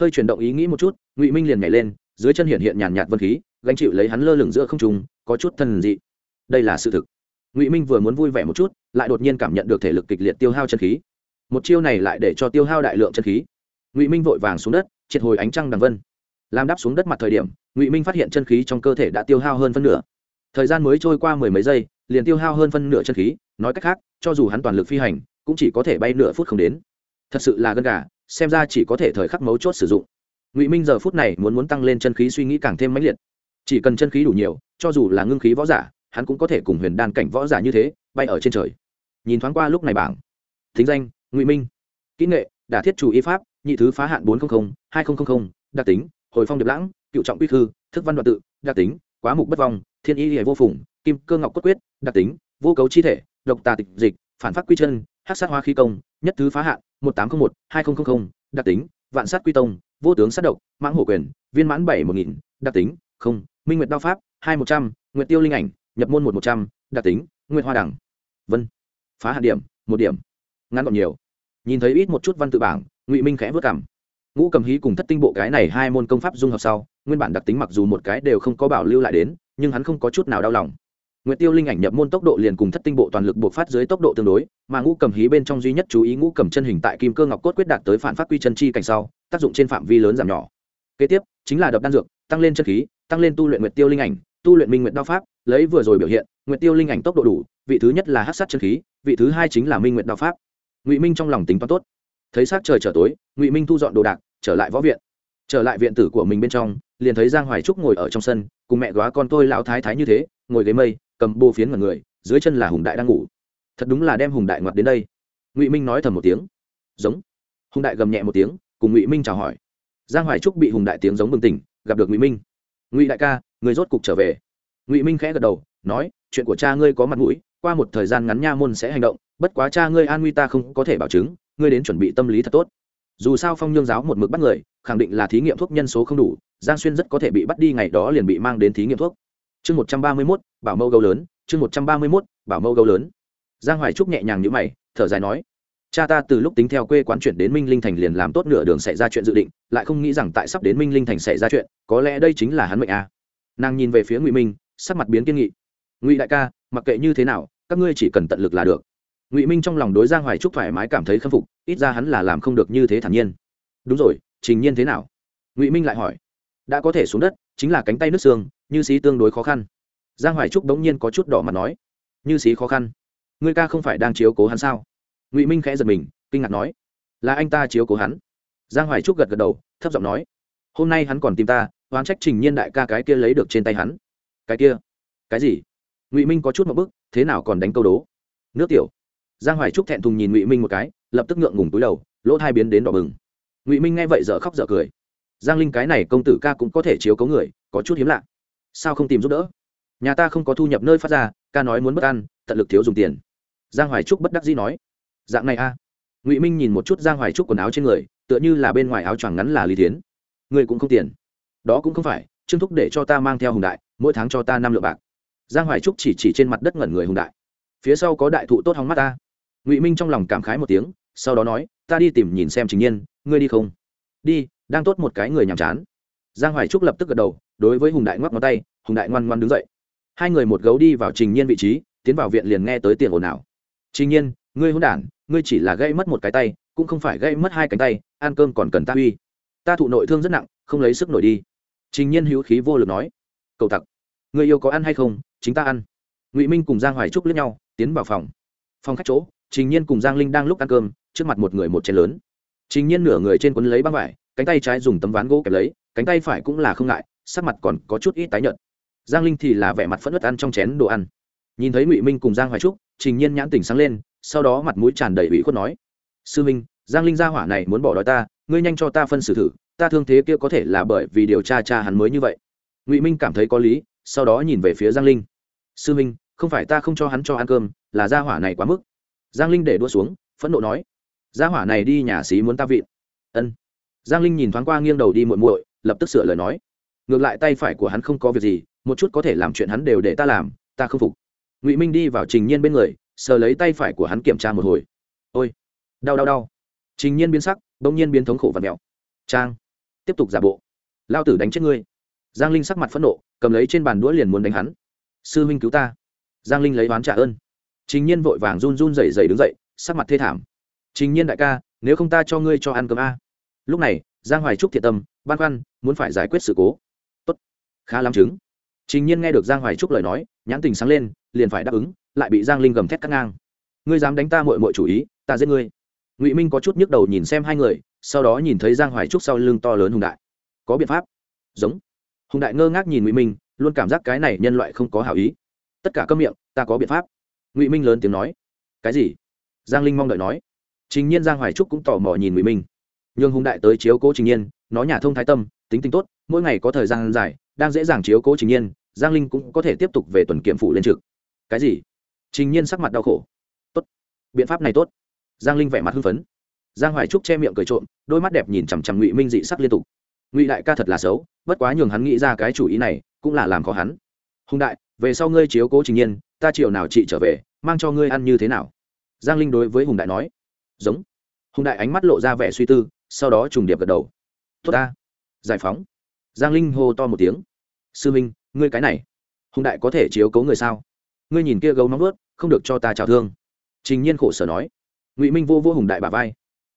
Speaker 1: hơi chuyển động ý nghĩ một chút ngụy minh liền nhảy lên dưới chân hiện hiện nhàn nhạt vân khí gánh chịu lấy hắn lơ lửng giữa không trùng có chút thần dị đây là sự thực ngụy minh vừa muốn vui vẻ một chút lại đột nhiên cảm nhận được thể lực kịch liệt tiêu hao chân khí một chiêu này lại để cho tiêu hao đại lượng chân khí ngụy minh vội vàng xuống đất triệt hồi ánh trăng đằng vân làm đáp xuống đất mặt thời điểm ngụy minh phát hiện chân khí trong cơ thể đã tiêu hao hơn phân nửa thời gian mới trôi qua mười mấy giây liền tiêu hao hơn phân nửa chân khí nói cách khác cho dù hắn toàn lực phi hành cũng chỉ có thể bay nửa phút không đến. Thật sự là gân gà xem ra chỉ có thể thời khắc mấu chốt sử dụng. Ngụy minh giờ phút này muốn muốn tăng lên chân khí suy nghĩ càng thêm mãnh liệt. Chỉ cần chân khí đủ nhiều cho dù là ngưng khí võ giả hắn cũng có thể cùng huyền đan cảnh võ giả như thế bay ở trên trời. Nhìn thoáng qua lúc này bảng. Thính danh ngụy minh. Kỹ nghệ đả thiết chủ y pháp nhị thứ phá hạn bốn trăm linh hai nghìn đặc tính hồi phong điệp lãng cựu trọng quy thư, thức văn đoạn tự đặc tính quá mục bất vong thiên y hệ vô phùng kim cơ ngọc cốt quyết đặc tính vô cấu chi thể độc tà tịch dịch, phản phát quy chân hát sát hoa khí công, nhất thứ phá hạn, một tám trăm linh một, hai nghìn đặc tính, vạn sát quy tông, vô tướng sát độc, mãng hổ quyền, viên mãn bảy một nghìn, đặc tính, không, minh nguyệt đao pháp, hai một trăm, nguyệt tiêu linh ảnh, nhập môn một một trăm, đặc tính, nguyệt hoa đẳng. Vân. Phá hạn điểm, một điểm. Ngắn gọn nhiều. Nhìn thấy ít một chút văn tự bảng, ngụy minh khẽ vất cảm ngũ cầm hí cùng thất tinh bộ cái này hai môn công pháp dung hợp sau, nguyên bản đặc tính mặc dù một cái đều không có bảo lưu lại đến, nhưng hắn không có chút nào đau lòng. Nguyệt Tiêu Linh ảnh nhập môn tốc độ liền cùng thất tinh bộ toàn lực buộc phát dưới tốc độ tương đối, mà ngũ cầm hí bên trong duy nhất chú ý ngũ cầm chân hình tại kim cơ ngọc cốt quyết đạt tới phản phát quy chân chi cảnh sau, tác dụng trên phạm vi lớn giảm nhỏ. Kế tiếp, chính là đập đan dược, tăng lên chân khí, tăng lên tu luyện Nguyệt Tiêu Linh ảnh, tu luyện Minh Nguyệt đao pháp, lấy vừa rồi biểu hiện, Nguyệt Tiêu Linh ảnh tốc độ đủ, vị thứ nhất là hắc sát chân khí, vị thứ hai chính là Minh Nguyệt đao pháp. Ngụy Minh trong lòng tính toán tốt. Thấy sắc trời trở tối, Ngụy Minh thu dọn đồ đạc, trở lại võ viện. Trở lại viện tử của mình bên trong, liền thấy Giang Hoài Trúc ngồi ở trong sân, cùng mẹ góa con tôi lão thái thái như thế, ngồi ghế mây, cầm bô phiến mật người, dưới chân là hùng đại đang ngủ. Thật đúng là đem hùng đại ngoặt đến đây. Ngụy minh nói thầm một tiếng. Giống. Hùng đại gầm nhẹ một tiếng, cùng ngụy minh chào hỏi. Giang hoài trúc bị hùng đại tiếng giống bừng tỉnh, gặp được ngụy minh. Ngụy đại ca, người rốt cục trở về. Ngụy minh khẽ gật đầu, nói, chuyện của cha ngươi có mặt mũi, qua một thời gian ngắn nha môn sẽ hành động, bất quá cha ngươi an nguy ta không có thể bảo chứng, ngươi đến chuẩn bị tâm lý thật tốt. Dù sao phong nhương giáo một mực bắt người, khẳng định là thí nghiệm thuốc nhân số không đủ, giang xuyên rất có thể bị bắt đi ngày đó liền bị mang đến thí nghiệm thuốc chương một trăm ba mươi mốt, bảo mâu gấu lớn. Chương một trăm ba mươi mốt, bảo mâu gấu lớn. Giang hoài trúc nhẹ nhàng như mày, thở dài nói, cha ta từ lúc tính theo quê quán chuyển đến minh linh thành liền làm tốt nửa đường xảy ra chuyện dự định, lại không nghĩ rằng tại sắp đến minh linh thành xảy ra chuyện, có lẽ đây chính là hắn mệnh a. À. nàng nhìn về phía ngụy minh, sắc mặt biến kiên nghị. Ngụy đại ca, mặc kệ như thế nào, các ngươi chỉ cần tận lực là được. Ngụy minh trong lòng đối giang hoài trúc thoải mái cảm thấy khâm phục, ít ra hắn là làm không được như thế thản nhiên. Đúng rồi, trình nhiên thế nào? Ngụy minh lại hỏi. Đã có thể xuống đất, chính là cánh tay nước xương như sĩ tương đối khó khăn. Giang hoài trúc bỗng nhiên có chút đỏ mặt nói, như sĩ khó khăn? Ngươi ca không phải đang chiếu cố hắn sao? Ngụy minh khẽ giật mình, kinh ngạc nói, là anh ta chiếu cố hắn. Giang hoài trúc gật gật đầu, thấp giọng nói, hôm nay hắn còn tìm ta, oán trách trình nhiên đại ca cái kia lấy được trên tay hắn. Cái kia? Cái gì? Ngụy minh có chút một bức, thế nào còn đánh câu đố? Nước tiểu. Giang hoài trúc thẹn thùng nhìn ngụy minh một cái, lập tức ngượng ngùng túi đầu, lỗ thai biến đến đỏ bừng. Ngụy minh nghe vậy dở khóc dở cười. Giang linh cái này công tử ca cũng có thể chiếu cấu người, có chút hiếm lạ sao không tìm giúp đỡ? Nhà ta không có thu nhập nơi phát ra, ca nói muốn bất ăn tận lực thiếu dùng tiền. Giang hoài trúc bất đắc dĩ nói. Dạng này a ngụy minh nhìn một chút giang hoài trúc quần áo trên người, tựa như là bên ngoài áo choàng ngắn là lý tiến người cũng không tiền. Đó cũng không phải, trương thúc để cho ta mang theo hùng đại, mỗi tháng cho ta năm lượng bạc. Giang hoài trúc chỉ chỉ trên mặt đất ngẩn người hùng đại. Phía sau có đại thụ tốt hóng mắt ta. Ngụy minh trong lòng cảm khái một tiếng, sau đó nói, ta đi tìm nhìn xem trình nhiên, ngươi đi không? Đi, đang tốt một cái người nhàm chán. Giang hoài trúc lập tức gật đầu đối với hùng đại ngoắc ngón tay, hùng đại ngoan ngoan đứng dậy. Hai người một gấu đi vào trình nhiên vị trí, tiến vào viện liền nghe tới tiền ồn ào. Trình nhiên, ngươi hôn đản, ngươi chỉ là gây mất một cái tay, cũng không phải gây mất hai cánh tay, ăn cơm còn cần ta uy. Ta thụ nội thương rất nặng, không lấy sức nổi đi. Trình nhiên hữu khí vô lực nói. Cậu tặc người yêu có ăn hay không, chính ta ăn. Ngụy minh cùng giang hoài trúc lướt nhau, tiến vào phòng. Phòng khách chỗ, trình nhiên cùng giang linh đang lúc ăn cơm, trước mặt một người một chén lớn. Trình nhiên nửa người trên quấn lấy băng vải, cánh tay trái dùng tấm ván gỗ kẹp lấy, cánh tay phải cũng là không ngại sắc mặt còn có chút ít tái nhợt. Giang linh thì là vẻ mặt phẫn nộ ăn trong chén đồ ăn. Nhìn thấy ngụy minh cùng giang hoài trúc, trình nhiên nhãn tỉnh sáng lên, sau đó mặt mũi tràn đầy ủy khuất nói, sư minh, giang linh gia hỏa này muốn bỏ đói ta, ngươi nhanh cho ta phân xử thử, ta thương thế kia có thể là bởi vì điều tra cha hắn mới như vậy. Ngụy minh cảm thấy có lý, sau đó nhìn về phía giang linh. Sư minh, không phải ta không cho hắn cho ăn cơm, là gia hỏa này quá mức. Giang linh để đua xuống, phẫn nộ nói, gia hỏa này đi nhà xí muốn ta vịn. Ân. Giang linh nhìn thoáng qua nghiêng đầu đi muội muội, lập tức sửa lời nói ngược lại tay phải của hắn không có việc gì, một chút có thể làm chuyện hắn đều để ta làm, ta không phục. Ngụy minh đi vào trình nhiên bên người, sờ lấy tay phải của hắn kiểm tra một hồi. Ôi, đau đau đau. Trình nhiên biến sắc đ ỗ n g nhiên biến thống khổ và mẹo. Trang, tiếp tục giả bộ. Lao tử đánh chết ngươi. Giang linh sắc mặt phẫn nộ, cầm lấy trên bàn đũa liền muốn đánh hắn. Sư minh cứu ta. Giang linh lấy oán trả ơn. Trình nhiên vội vàng run run rẩy rẩy đứng dậy, sắc mặt thê thảm. Trình nhiên đại ca, nếu không ta cho ngươi cho ăn cơm a. Lúc này, giang hoài trúc thiệt tâm, băn khoăn, muốn phải giải quyết sự cố khá lắm chứng. Trình nhiên nghe được giang hoài trúc lời nói, nhãn tình sáng lên, liền phải đáp ứng, lại bị giang linh gầm thét cắt ngang. Ngươi dám đánh ta mội mội chủ ý, ta giết ngươi. Ngụy minh có chút nhức đầu nhìn xem hai người, sau đó nhìn thấy giang hoài trúc sau lưng to lớn hùng đại. Có biện pháp. Giống. Hùng đại ngơ ngác nhìn ngụy minh, luôn cảm giác cái này nhân loại không có hảo ý. Tất cả câm miệng, ta có biện pháp. Ngụy minh lớn tiếng nói. Cái gì? Giang linh mong đợi nói. Trình nhiên giang hoài trúc cũng tò mò nhìn ngụy minh. Nhưng hùng đại tới chiếu cố trình nhiên nói nhà thông thái tâm tính tính tốt, mỗi ngày có thời gian dài, đang dễ dàng chiếu cố trình nhiên, giang linh cũng có thể tiếp tục về tuần kiểm phụ lên trực. Cái gì? Trình nhiên sắc mặt đau khổ. Tốt. Biện pháp này tốt. Giang linh vẻ mặt hưng phấn. Giang hoài trúc che miệng cười trộm, đôi mắt đẹp nhìn chằm chằm ngụy minh dị sắc liên tục. Ngụy đại ca thật là xấu, bất quá nhường hắn nghĩ ra cái chủ ý này, cũng là làm khó hắn. Hùng đại, về sau ngươi chiếu cố trình nhiên, ta chiều nào chị trở về, mang cho ngươi ăn như thế nào? Giang linh đối với hùng đại nói. Giống. Hùng đại ánh mắt lộ ra vẻ suy tư, sau đó trùng điệp gật đầu. Tốt ta giải phóng. Giang linh hô to một tiếng. Sư minh, ngươi cái này, hùng đại có thể chiếu cố người sao? Ngươi nhìn kia gấu nóng vớt không được cho ta trào thương. Trình nhiên khổ sở nói. Ngụy minh vô vô hùng đại bà vai.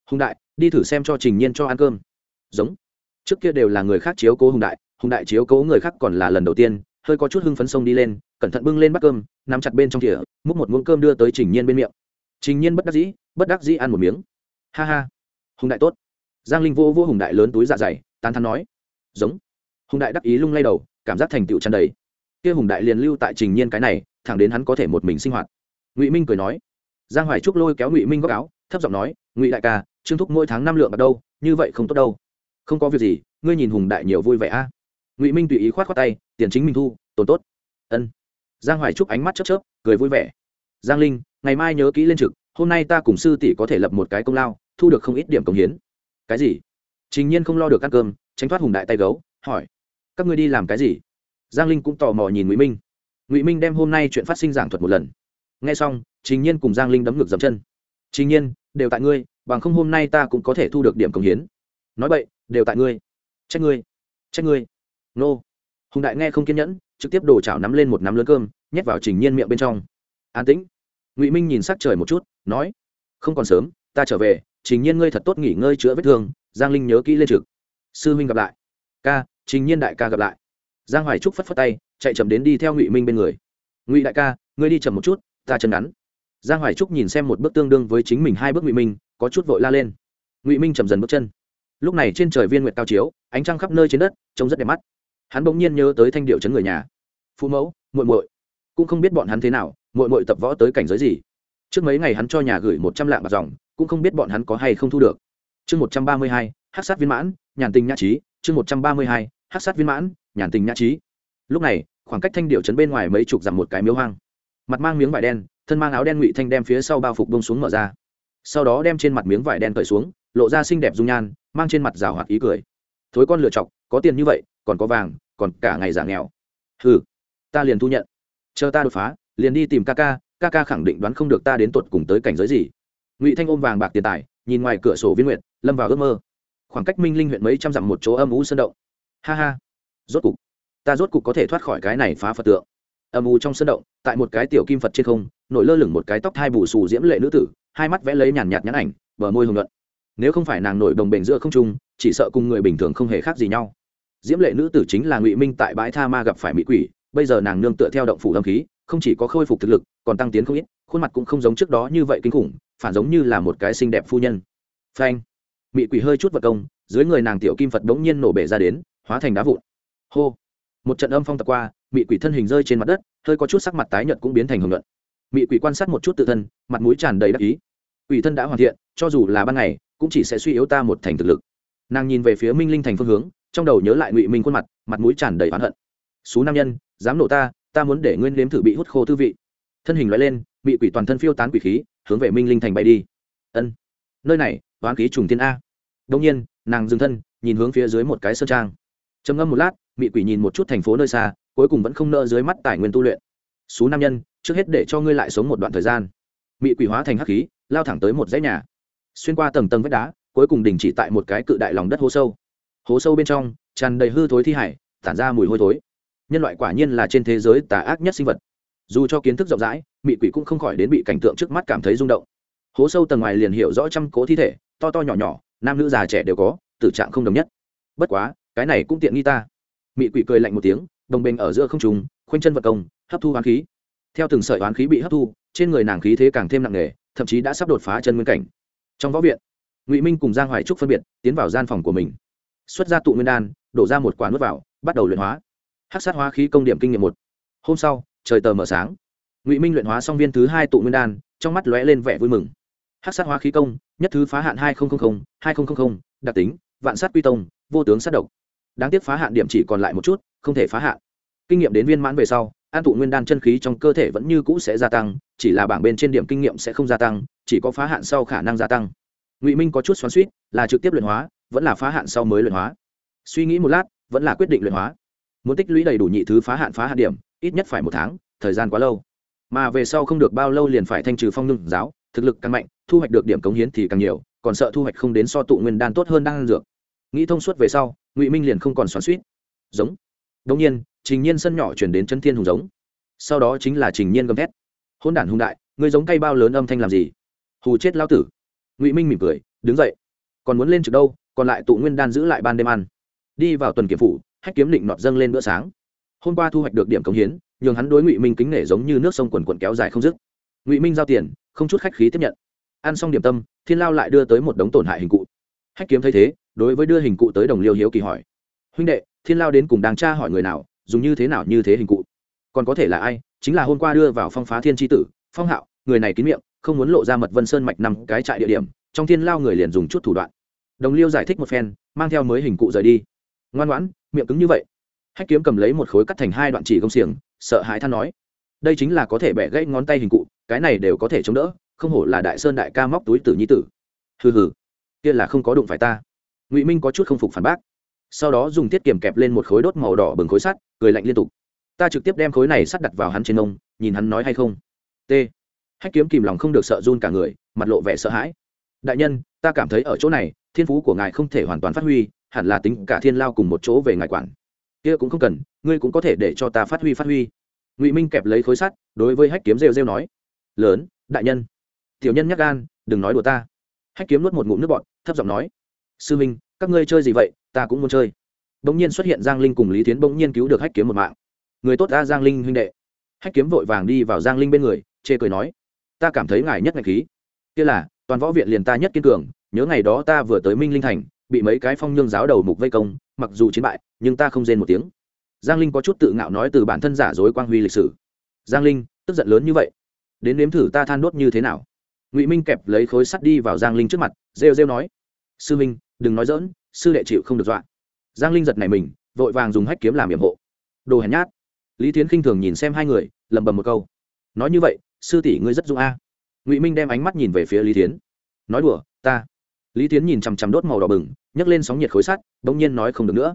Speaker 1: Hùng đại, đi thử xem cho trình nhiên cho ăn cơm. Giống. Trước kia đều là người khác chiếu cố hùng đại hùng đại chiếu cố người khác còn là lần đầu tiên, hơi có chút hưng phấn sông đi lên, cẩn thận bưng lên bát cơm, nắm chặt bên trong thỉa múc một muỗng cơm đưa tới trình nhiên bên miệng. Trình nhiên bất đắc dĩ, bất đắc dĩ ăn một miếng. Ha ha. Hùng đại tốt. Giang linh vô vô hùng đại lớn túi dạ dày tán thắn nói, giống. Hùng đại đắc ý lung lay đầu, cảm giác thành tựu tràn đầy. Kia hùng đại liền lưu tại trình nhiên cái này, thẳng đến hắn có thể một mình sinh hoạt. Ngụy minh cười nói, giang hoài trúc lôi kéo ngụy minh góc áo, thấp giọng nói, ngụy đại ca, trương thúc mỗi tháng năm lượng ở đâu, như vậy không tốt đâu. Không có việc gì, ngươi nhìn hùng đại nhiều vui vẻ a. Ngụy minh tùy ý khoát khoát tay, tiền chính mình thu tồn tốt. Ân. Giang hoài trúc ánh mắt chớp chớp, cười vui vẻ. Giang linh, ngày mai nhớ kỹ lên trực, hôm nay ta cùng sư tỷ có thể lập một cái công lao, thu được không ít điểm công hiến. Cái gì? Trình nhiên không lo được ăn cơm, tránh thoát hùng đại tay gấu, hỏi, các ngươi đi làm cái gì? Giang linh cũng tò mò nhìn ngụy minh. Ngụy minh đem hôm nay chuyện phát sinh giảng thuật một lần. Nghe xong, trình nhiên cùng giang linh đấm ngực dậm chân. Trình nhiên, đều tại ngươi, bằng không hôm nay ta cũng có thể thu được điểm công hiến. Nói vậy đều tại ngươi. Trách ngươi trách ngươi. Nô. Hùng đại nghe không kiên nhẫn, trực tiếp đổ chảo nắm lên một nắm lớn cơm, nhét vào trình nhiên miệng bên trong. An tĩnh. Ngụy minh nhìn sắc trời một chút, nói, không còn sớm, ta trở về trình nhiên ngươi thật tốt nghỉ ngơi chữa vết thương, giang linh nhớ kỹ lên trực. Sư huynh gặp lại. Ca, trình nhiên đại ca gặp lại. Giang hoài trúc phất phất tay, chạy chậm đến đi theo ngụy minh bên người. Ngụy đại ca, ngươi đi chậm một chút, ta chân ngắn. Giang hoài trúc nhìn xem một bước tương đương với chính mình hai bước ngụy minh, có chút vội la lên. Ngụy minh chậm dần bước chân. Lúc này trên trời viên nguyệt cao chiếu, ánh trăng khắp nơi trên đất, trông rất đẹp mắt. Hắn bỗng nhiên nhớ tới thanh điệu chấn người nhà. Phụ mẫu, muội muội. Cũng không biết bọn hắn thế nào, muội muội tập võ tới cảnh giới gì. Trước mấy ngày hắn cho nhà gửi một trăm lạng bạc dòng cũng không biết bọn hắn có hay không thu được. Chương một trăm ba mươi hai hát sát viên mãn, nhàn tình nhã trí chương một trăm ba mươi hai hát sát viên mãn, nhàn tình nhã trí lúc này, khoảng cách thanh điệu trấn bên ngoài mấy chục dặm một cái miếu hoang. Mặt mang miếng vải đen, thân mang áo đen ngụy thanh đem phía sau bao phục bông xuống mở ra. Sau đó đem trên mặt miếng vải đen cởi xuống, lộ ra xinh đẹp dung nhan, mang trên mặt rào hoạt ý cười. Thối con lựa chọc, có tiền như vậy, còn có vàng, còn cả ngày giả nghèo. Hừ, ta liền thu nhận. Chờ ta đột phá, liền đi tìm ca ca ca ca khẳng định đoán không được ta đến tột cùng tới cảnh giới gì ngụy thanh ôm vàng bạc tiền tài nhìn ngoài cửa sổ viên nguyện lâm vào ước mơ khoảng cách minh linh huyện mấy trăm dặm một chỗ âm u sơn động ha ha rốt cục ta rốt cục có thể thoát khỏi cái này phá phật tượng âm u trong sơn động tại một cái tiểu kim phật trên không nổi lơ lửng một cái tóc hai bù xù diễm lệ nữ tử hai mắt vẽ lấy nhàn nhạt nhãn ảnh bờ môi hồng luận nếu không phải nàng nổi đồng bền giữa không trung chỉ sợ cùng người bình thường không hề khác gì nhau diễm lệ nữ tử chính là ngụy minh tại bãi tha ma gặp phải mỹ quỷ bây giờ nàng nương tựa theo động phủ âm khí không chỉ có khôi phục thực lực còn tăng tiến không ít khuôn mặt cũng không giống trước đó như vậy kinh khủng phản giống như là một cái xinh đẹp phu nhân. Phanh. Mị quỷ hơi chút vật công, dưới người nàng tiểu kim phật bỗng nhiên nổ bể ra đến, hóa thành đá vụn. Hô. Một trận âm phong tập qua, mị quỷ thân hình rơi trên mặt đất, hơi có chút sắc mặt tái nhợt cũng biến thành hồng luận mị quỷ quan sát một chút tự thân, mặt mũi tràn đầy đắc ý. Quỷ thân đã hoàn thiện, cho dù là ban ngày, cũng chỉ sẽ suy yếu ta một thành thực lực. Nàng nhìn về phía minh linh thành phương hướng, trong đầu nhớ lại ngụy minh khuôn mặt mặt mũi tràn đầy oán hận. Số nam nhân, dám nổ ta ta muốn để nguyên nếm thử bị hút khô thư vị. Thân hình loại lên bị quỷ toàn thân phiêu tán quỷ khí, hướng về minh linh thành bay đi. Ân. Nơi này toán khí trùng tiên a. Đông nhiên, nàng dừng thân, nhìn hướng phía dưới một cái sơn trang. Trầm ngâm một lát, mị quỷ nhìn một chút thành phố nơi xa, cuối cùng vẫn không nợ dưới mắt tài nguyên tu luyện. Số nam nhân, trước hết để cho ngươi lại sống một đoạn thời gian. Mị quỷ hóa thành hắc khí, lao thẳng tới một dãy nhà. Xuyên qua tầng tầng vách đá, cuối cùng đình chỉ tại một cái cự đại lòng đất hố sâu. Hố sâu bên trong, tràn đầy hư thối thi hải, tản ra mùi hôi thối. Nhân loại quả nhiên là trên thế giới tà ác nhất sinh vật dù cho kiến thức rộng rãi, mị quỷ cũng không khỏi đến bị cảnh tượng trước mắt cảm thấy rung động. Hố sâu tầng ngoài liền hiểu rõ trăm cố thi thể, to to nhỏ nhỏ, nam nữ già trẻ đều có, tử trạng không đồng nhất. Bất quá, cái này cũng tiện nghi ta. Mị quỷ cười lạnh một tiếng, đồng bình ở giữa không trùng khoanh chân vật công, hấp thu hoán khí. Theo từng sợi hoán khí bị hấp thu, trên người nàng khí thế càng thêm nặng nề, thậm chí đã sắp đột phá chân nguyên cảnh. Trong võ viện, ngụy minh cùng giang hoài trúc phân biệt, tiến vào gian phòng của mình. Xuất ra tụ nguyên đan, đổ ra một quả nước vào, bắt đầu luyện hóa. Hát sát hóa khí công điểm kinh nghiệm một. Hôm sau trời tờ mờ sáng. Ngụy minh luyện hóa xong viên thứ hai tụ nguyên đan, trong mắt lóe lên vẻ vui mừng. Hắc sát hóa khí công, nhất thứ phá hạn hai nghìn hai nghìn đặc tính, vạn sát quy tông, vô tướng sát độc. Đáng tiếc phá hạn điểm chỉ còn lại một chút, không thể phá hạn. Kinh nghiệm đến viên mãn về sau, an tụ nguyên đan chân khí trong cơ thể vẫn như cũ sẽ gia tăng, chỉ là bảng bên trên điểm kinh nghiệm sẽ không gia tăng, chỉ có phá hạn sau khả năng gia tăng. Ngụy minh có chút xoắn suýt là trực tiếp luyện hóa, vẫn là phá hạn sau mới luyện hóa. Suy nghĩ một lát, vẫn là quyết định luyện hóa. Muốn tích lũy đầy đủ nhị thứ phá hạn phá hạn điểm ít nhất phải một tháng, thời gian quá lâu. Mà về sau không được bao lâu liền phải thanh trừ phong ngưng giáo, thực lực càng mạnh, thu hoạch được điểm cống hiến thì càng nhiều, còn sợ thu hoạch không đến so tụ nguyên đan tốt hơn đang dược. Nghĩ thông suốt về sau, ngụy minh liền không còn xoắn suýt giống. Đông nhiên, trình nhiên sân nhỏ chuyển đến chân thiên hùng giống. Sau đó chính là trình nhiên gầm thét. Hôn đản hùng đại người giống cây bao lớn âm thanh làm gì? Hù chết lao tử. Ngụy minh mỉm cười, đứng dậy. Còn muốn lên trực đâu, còn lại tụ nguyên đan giữ lại ban đêm ăn. Đi vào tuần kiểm phủ, hách kiếm định nọt dâng lên bữa sáng hôm qua thu hoạch được điểm cống hiến, nhường hắn đối ngụy minh kính nể giống như nước sông quần quần kéo dài không dứt. Ngụy minh giao tiền, không chút khách khí tiếp nhận. Ăn xong điểm tâm, thiên lao lại đưa tới một đống tổn hại hình cụ. Hách kiếm thấy thế, đối với đưa hình cụ tới đồng liêu hiếu kỳ hỏi. Huynh đệ, thiên lao đến cùng đang tra hỏi người nào, dùng như thế nào như thế hình cụ? Còn có thể là ai? Chính là hôm qua đưa vào phong phá thiên tri tử, phong hạo, người này kín miệng, không muốn lộ ra mật vân sơn mạch nằm cái trại địa điểm, trong thiên lao người liền dùng chút thủ đoạn. Đồng liêu giải thích một phen, mang theo mới hình cụ rời đi. Ngoan ngoãn, miệng cứng như vậy hách kiếm cầm lấy một khối cắt thành hai đoạn chỉ công xiềng, sợ hãi than nói, đây chính là có thể bẻ gãy ngón tay hình cụ, cái này đều có thể chống đỡ, không hổ là đại sơn đại ca móc túi tử nhi tử. Hừ hừ, kia là không có đụng phải ta. Ngụy minh có chút không phục phản bác. Sau đó dùng tiết kiềm kẹp lên một khối đốt màu đỏ bừng khối sắt, cười lạnh liên tục, ta trực tiếp đem khối này sắt đặt vào hắn trên ông, nhìn hắn nói hay không? T. Hách kiếm kìm lòng không được sợ run cả người, mặt lộ vẻ sợ hãi. Đại nhân, ta cảm thấy ở chỗ này, thiên phú của ngài không thể hoàn toàn phát huy, hẳn là tính cả thiên lao cùng một chỗ về ngài quản kia cũng không cần, ngươi cũng có thể để cho ta phát huy phát huy. Ngụy minh kẹp lấy khối sắt, đối với hách kiếm rêu rêu nói, lớn, đại nhân. Tiểu nhân nhắc gan, đừng nói đùa ta. Hách kiếm nuốt một ngụm nước bọt, thấp giọng nói, sư minh, các ngươi chơi gì vậy, ta cũng muốn chơi. Bỗng nhiên xuất hiện giang linh cùng lý tiến bỗng nhiên cứu được hách kiếm một mạng. Người tốt ta giang linh huynh đệ. Hách kiếm vội vàng đi vào giang linh bên người, chê cười nói, ta cảm thấy ngài nhất ngạch khí. Kia là, toàn võ viện liền ta nhất kiên cường, nhớ ngày đó ta vừa tới minh linh thành bị mấy cái phong nhương giáo đầu mục vây công, mặc dù chiến bại, nhưng ta không rên một tiếng. Giang linh có chút tự ngạo nói từ bản thân giả dối quang huy lịch sử. Giang linh, tức giận lớn như vậy? Đến nếm thử ta than đốt như thế nào? Ngụy minh kẹp lấy khối sắt đi vào giang linh trước mặt, rêu rêu nói. Sư minh, đừng nói dỡn sư đệ chịu không được dọa. Giang linh giật này mình, vội vàng dùng hách kiếm làm nhiệm hộ. Đồ hèn nhát. Lý thiến khinh thường nhìn xem hai người, lẩm bẩm một câu. Nói như vậy, sư tỷ ngươi rất dung a. Ngụy minh đem ánh mắt nhìn về phía lý thiến. Nói đùa, ta lý tiến nhìn chằm chằm đốt màu đỏ bừng, nhấc lên sóng nhiệt khối sắt đ ỗ n g nhiên nói không được nữa.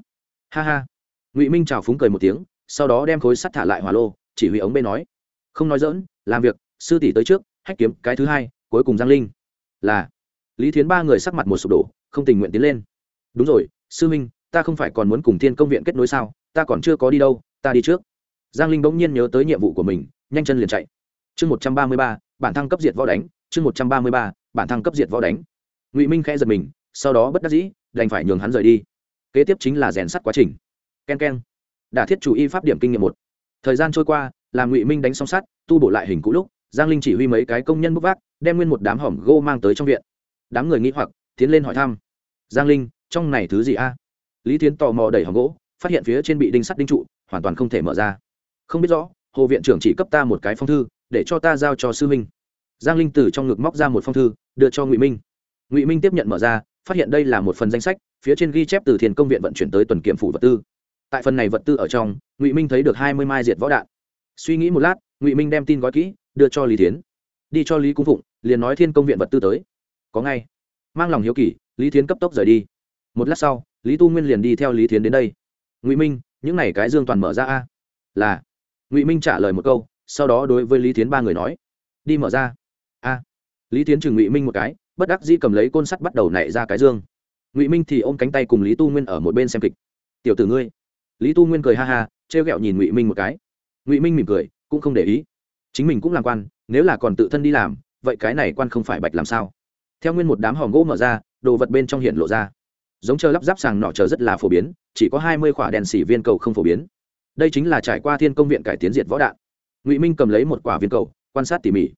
Speaker 1: Ha ha. Ngụy minh chào phúng cười một tiếng, sau đó đem khối sắt thả lại hỏa lô, chỉ huy ống bê nói. Không nói dỡn làm việc, sư tỷ tới trước, hách kiếm, cái thứ hai, cuối cùng giang linh. Là. Lý thiến ba người sắc mặt một sụp đổ, không tình nguyện tiến lên. Đúng rồi, sư minh ta không phải còn muốn cùng thiên công viện kết nối sao? Ta còn chưa có đi đâu, ta đi trước. Giang linh bỗng nhiên nhớ tới nhiệm vụ của mình, nhanh chân liền chạy. Chương một trăm ba mươi ba, bản thăng cấp diệt võ đánh, chương một trăm ba mươi ba, bản thăng cấp diệt võ đánh ngụy minh khẽ giật mình sau đó bất đắc dĩ đành phải nhường hắn rời đi kế tiếp chính là rèn sắt quá trình k e n k e n đả thiết chủ y pháp điểm kinh nghiệm một thời gian trôi qua làm ngụy minh đánh song sắt tu bổ lại hình cũ lúc giang linh chỉ huy mấy cái công nhân bốc vác đem nguyên một đám hỏng gô mang tới trong viện đám người nghĩ hoặc tiến lên hỏi thăm giang linh trong này thứ gì a lý tiến tò mò đẩy hỏng gỗ phát hiện phía trên bị đinh sắt đinh trụ hoàn toàn không thể mở ra không biết rõ hồ viện trưởng chỉ cấp ta một cái phong thư để cho ta giao cho sư minh giang linh từ trong ngực móc ra một phong thư đưa cho ngụy minh ngụy minh tiếp nhận mở ra phát hiện đây là một phần danh sách phía trên ghi chép từ thiền công viện vận chuyển tới tuần kiểm phủ vật tư tại phần này vật tư ở trong ngụy minh thấy được hai mươi mai diệt võ đạn suy nghĩ một lát ngụy minh đem tin gói kỹ đưa cho lý tiến đi cho lý cung phụng liền nói thiên công viện vật tư tới có ngay mang lòng hiếu kỳ lý tiến cấp tốc rời đi một lát sau lý tu nguyên liền đi theo lý tiến đến đây ngụy minh những n à y cái dương toàn mở ra a là ngụy minh trả lời một câu sau đó đối với lý tiến ba người nói đi mở ra a lý tiến chừng ngụy minh một cái bất đắc dĩ cầm lấy côn sắt bắt đầu nảy ra cái dương. Ngụy minh thì ôm cánh tay cùng lý tu nguyên ở một bên xem kịch. Tiểu tử ngươi. Lý tu nguyên cười ha ha t r e o g ẹ o nhìn ngụy minh một cái. Ngụy minh mỉm cười, cũng không để ý. Chính mình cũng làm quan, nếu là còn tự thân đi làm, vậy cái này quan không phải bạch làm sao? Theo nguyên một đám hòm gỗ mở ra, đồ vật bên trong hiện lộ ra. Giống chờ lắp ráp sàng nọ chờ rất là phổ biến, chỉ có hai mươi khỏa đèn xỉ viên cầu không phổ biến. Đây chính là trải qua thiên công viện cải tiến diệt võ đạn. Ngụy minh cầm lấy một quả viên cầu, quan sát tỉ mỉ.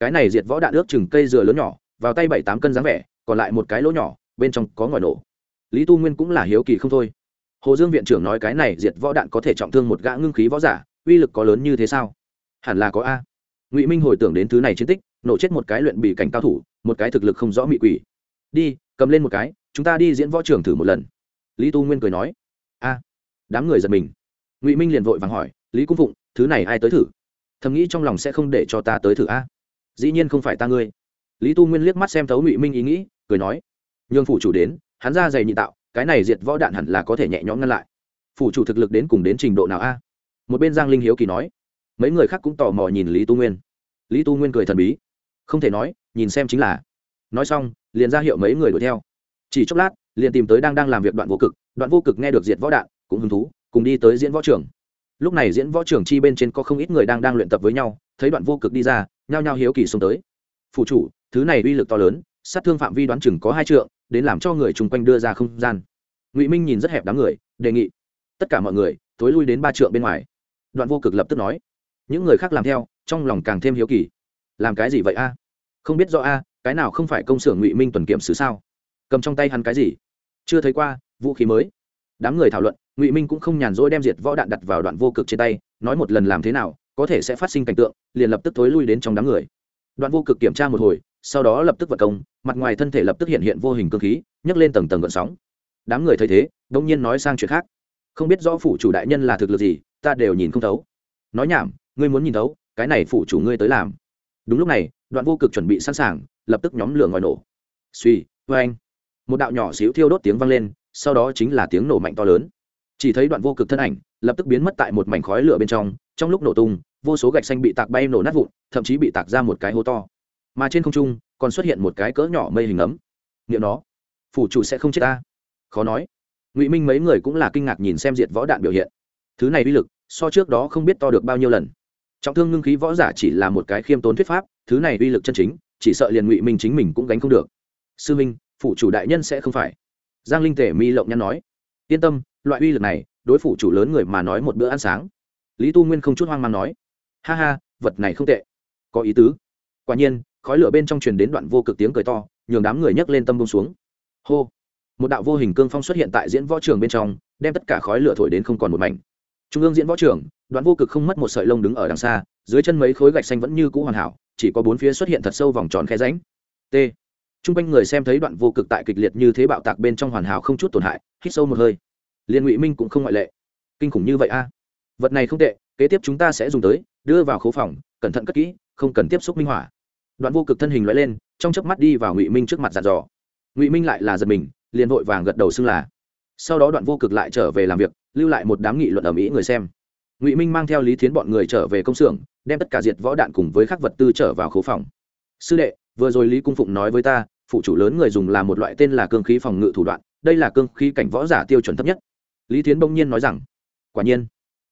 Speaker 1: Cái này diệt võ đạn ước chừng cây dừa lớn nhỏ vào tay bảy tám cân dáng vẻ, còn lại một cái lỗ nhỏ, bên trong có ngòi nổ. Lý tu nguyên cũng là hiếu kỳ không thôi. Hồ dương viện trưởng nói cái này diệt võ đạn có thể trọng thương một gã ngưng khí võ giả, uy lực có lớn như thế sao? Hẳn là có a. Ngụy minh hồi tưởng đến thứ này chiến tích, nổ chết một cái luyện bị cảnh cao thủ, một cái thực lực không rõ mị quỷ. Đi, cầm lên một cái, chúng ta đi diễn võ trường thử một lần. Lý tu nguyên cười nói. A. Đám người giật mình. Ngụy minh liền vội vàng hỏi, lý cung phụng, thứ này ai tới thử? Thầm nghĩ trong lòng sẽ không để cho ta tới thử a. Dĩ nhiên không phải ta ngươi lý tu nguyên liếc mắt xem thấu ngụy minh ý nghĩ, cười nói, nhường phủ chủ đến, hắn ra dày nhị tạo, cái này diệt võ đạn hẳn là có thể nhẹ nhõm ngăn lại. Phủ chủ thực lực đến cùng đến trình độ nào a? Một bên giang linh hiếu kỳ nói. Mấy người khác cũng tò mò nhìn lý tu nguyên. Lý tu nguyên cười thần bí, không thể nói, nhìn xem chính là. Nói xong, liền ra hiệu mấy người đuổi theo. Chỉ chốc lát, liền tìm tới đang đang làm việc đoạn vô cực. Đoạn vô cực nghe được diệt võ đạn, cũng hứng thú, cùng đi tới diễn võ trường. Lúc này diễn võ trường chi bên trên có không ít người đang đang luyện tập với nhau, thấy đoạn vô cực đi ra, nhao nhao hiếu kỳ xuống tới. Phụ chủ thứ này uy lực to lớn, sát thương phạm vi đoán chừng có hai trượng, đến làm cho người chung quanh đưa ra không gian. Ngụy minh nhìn rất hẹp đám người, đề nghị. Tất cả mọi người tối lui đến ba trượng bên ngoài. Đoạn vô cực lập tức nói. Những người khác làm theo, trong lòng càng thêm hiếu kỳ. Làm cái gì vậy a? Không biết do a, cái nào không phải công xưởng ngụy minh tuần kiểm sứ sao? Cầm trong tay hắn cái gì? Chưa thấy qua, vũ khí mới. Đám người thảo luận, ngụy minh cũng không nhàn rỗi đem diệt võ đạn đặt vào đoạn vô cực trên tay, nói một lần làm thế nào, có thể sẽ phát sinh cảnh tượng, liền lập tức thối lui đến trong đám người. Đoạn vô cực kiểm tra một hồi sau đó lập tức vật công, mặt ngoài thân thể lập tức hiện hiện vô hình cơ khí, nhấc lên tầng tầng gợn sóng. Đám người thấy thế đông nhiên nói sang chuyện khác. Không biết rõ phủ chủ đại nhân là thực lực gì, ta đều nhìn không thấu. Nói nhảm, ngươi muốn nhìn thấu, cái này phủ chủ ngươi tới làm. Đúng lúc này, đoạn vô cực chuẩn bị sẵn sàng, lập tức nhóm lửa ngòi nổ. Suy vê anh một đạo nhỏ xíu thiêu đốt tiếng vang lên, sau đó chính là tiếng nổ mạnh to lớn. Chỉ thấy đoạn vô cực thân ảnh, lập tức biến mất tại một mảnh khói lửa bên trong trong lúc nổ tung, vô số gạch xanh bị tạc bay nổ nát vụn, thậm chí bị tạc ra một cái hố to mà trên không trung còn xuất hiện một cái cỡ nhỏ mây hình ấm. Nghiệm nó, phủ chủ sẽ không chết ta. Khó nói. Ngụy minh mấy người cũng là kinh ngạc nhìn xem diệt võ đạn biểu hiện. Thứ này uy lực, so trước đó không biết to được bao nhiêu lần. Trọng thương ngưng khí võ giả chỉ là một cái khiêm tốn thuyết pháp, thứ này uy lực chân chính, chỉ sợ liền ngụy minh chính mình cũng gánh không được. Sư minh, phủ chủ đại nhân sẽ không phải. Giang linh tể mi lộng nhăn nói. Yên tâm, loại uy lực này, đối phủ chủ lớn người mà nói một bữa ăn sáng. Lý tu nguyên không chút hoang mang nói. Ha ha, vật này không tệ. Có ý tứ. Quả nhiên khói lửa bên trong truyền đến đoạn vô cực tiếng cười to, nhường đám người nhấc lên tâm bông xuống. Hô! Một đạo vô hình cương phong xuất hiện tại diễn võ trường bên trong, đem tất cả khói lửa thổi đến không còn một mảnh. Trung ương diễn võ trường, đoạn vô cực không mất một sợi lông đứng ở đằng xa, dưới chân mấy khối gạch xanh vẫn như cũ hoàn hảo, chỉ có bốn phía xuất hiện thật sâu vòng tròn khe ránh t. T r u n g quanh người xem thấy đoạn vô cực tại kịch liệt như thế bạo tạc bên trong hoàn hảo không chút tổn hại, hít sâu một hơi. Liên ngụy minh cũng không ngoại lệ. Kinh khủng như vậy a. Vật này không tệ, kế tiếp chúng ta sẽ dùng tới, đưa vào khấu phòng, cẩn thận cất kỹ, không cần tiếp xúc minh hỏa đoạn vô cực thân hình loại lên, trong chớp mắt đi vào ngụy minh trước mặt giàn dò. Ngụy minh lại là giật mình, liền vội vàng gật đầu xưng là. Sau đó đoạn vô cực lại trở về làm việc, lưu lại một đám nghị luận ở mỹ người xem. Ngụy minh mang theo lý thiến bọn người trở về công xưởng, đem tất cả diệt võ đạn cùng với các vật tư trở vào khấu phòng. Sư đệ, vừa rồi lý cung phụng nói với ta, phụ chủ lớn người dùng là một loại tên là cương khí phòng ngự thủ đoạn, đây là cương khí cảnh võ giả tiêu chuẩn thấp nhất. Lý thiến bỗng nhiên nói rằng, quả nhiên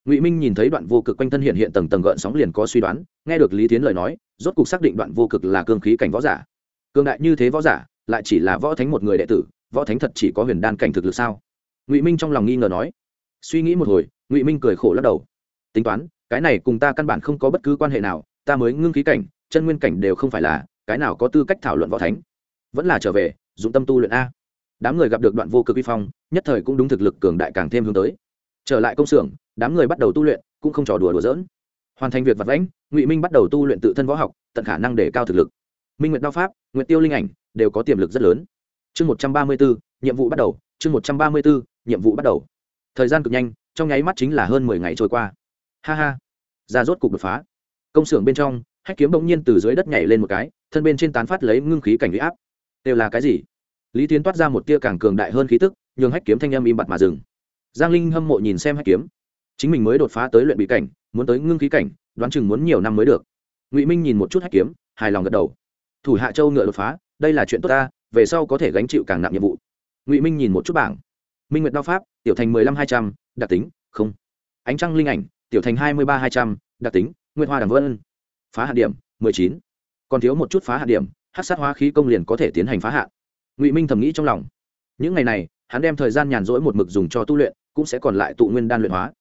Speaker 1: ngụy minh nhìn thấy đoạn vô cực quanh thân hiện hiện tầng tầng gợn sóng liền có suy đoán nghe được lý thiến lời nói rốt cuộc xác định đoạn vô cực là cương khí cảnh võ giả cương đại như thế võ giả lại chỉ là võ thánh một người đệ tử võ thánh thật chỉ có huyền đan cảnh thực lực sao ngụy minh trong lòng nghi ngờ nói suy nghĩ một hồi ngụy minh cười khổ lắc đầu tính toán cái này cùng ta căn bản không có bất cứ quan hệ nào ta mới ngưng khí cảnh chân nguyên cảnh đều không phải là cái nào có tư cách thảo luận võ thánh vẫn là trở về dụng tâm tu luyện a đám người gặp được đoạn vô cực vi phong nhất thời cũng đúng thực lực cường đại càng thêm hướng tới trở lại công xưởng, đám người bắt đầu tu luyện, cũng không trò đùa đùa dỡn hoàn thành việc vật lãnh ngụy minh bắt đầu tu luyện tự thân võ học, tận khả năng để cao thực lực. Minh nguyện đao pháp nguyện tiêu linh ảnh đều có tiềm lực rất lớn. Chương một trăm ba mươi bốn nhiệm vụ bắt đầu, chương một trăm ba mươi bốn nhiệm vụ bắt đầu. Thời gian cực nhanh, trong nháy mắt chính là hơn mười ngày trôi qua. Ha ha. Ra rốt cục đột phá. Công xưởng bên trong, hách kiếm bỗng nhiên từ dưới đất nhảy lên một cái, thân bên trên tán phát lấy ngưng khí cảnh huy áp. Đều là cái gì? Lý tiến toát ra một tia càng cường đại hơn khí tức, nhường hách kiếm thanh âm im bặt mà dừng giang linh hâm mộ nhìn xem hách kiếm. Chính mình mới đột phá tới luyện bị cảnh, muốn tới ngưng khí cảnh, đoán chừng muốn nhiều năm mới được. Ngụy minh nhìn một chút hách kiếm, hài lòng gật đầu. Thủ hạ châu ngựa đột phá, đây là chuyện tốt ta, về sau có thể gánh chịu càng nặng nhiệm vụ. Ngụy minh nhìn một chút bảng. Minh nguyệt đao pháp, tiểu thành mười lăm hai trăm, đặc tính, không. Ánh trăng linh ảnh, tiểu thành hai mươi ba hai trăm, đặc tính nguyên hoa đàm vân. Phá hạn điểm, mười chín. Còn thiếu một chút phá hạn điểm hát sát hóa khí công liền có thể tiến hành phá hạn ngụy minh thầm nghĩ trong lòng. Những ngày này, hắn đem thời gian nhàn rỗi một mực dùng cho tu luyện cũng sẽ còn lại tụ nguyên đan luyện hóa.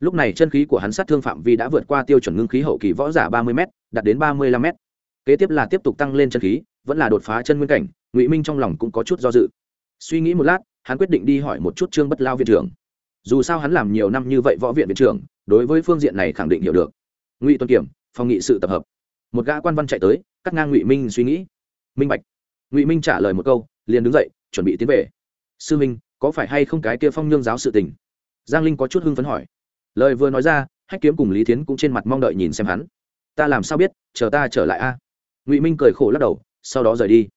Speaker 1: Lúc này chân khí của hắn sát thương phạm vi đã vượt qua tiêu chuẩn ngưng khí hậu kỳ võ giả ba mươi m đạt đến ba mươi lăm m kế tiếp là tiếp tục tăng lên chân khí, vẫn là đột phá chân nguyên cảnh, ngụy minh trong lòng cũng có chút do dự. Suy nghĩ một lát, hắn quyết định đi hỏi một chút trương bất lao viện trưởng. Dù sao hắn làm nhiều năm như vậy võ viện viện trưởng, đối với phương diện này khẳng định hiểu được. Ngụy tuân kiểm, phòng nghị sự tập hợp. Một gã quan văn chạy tới, cắt ngang ngụy minh suy nghĩ. Minh bạch. Ngụy minh trả lời một câu, liền đứng dậy, chuẩn bị tiến về. Sư minh, có phải hay không cái kia phong nhương giáo sự tình? Giang linh có chút hưng phấn hỏi. Lời vừa nói ra hách kiếm cùng lý thiến cũng trên mặt mong đợi nhìn xem hắn. Ta làm sao biết chờ ta trở lại a? Ngụy minh cười khổ lắc đầu sau đó rời đi.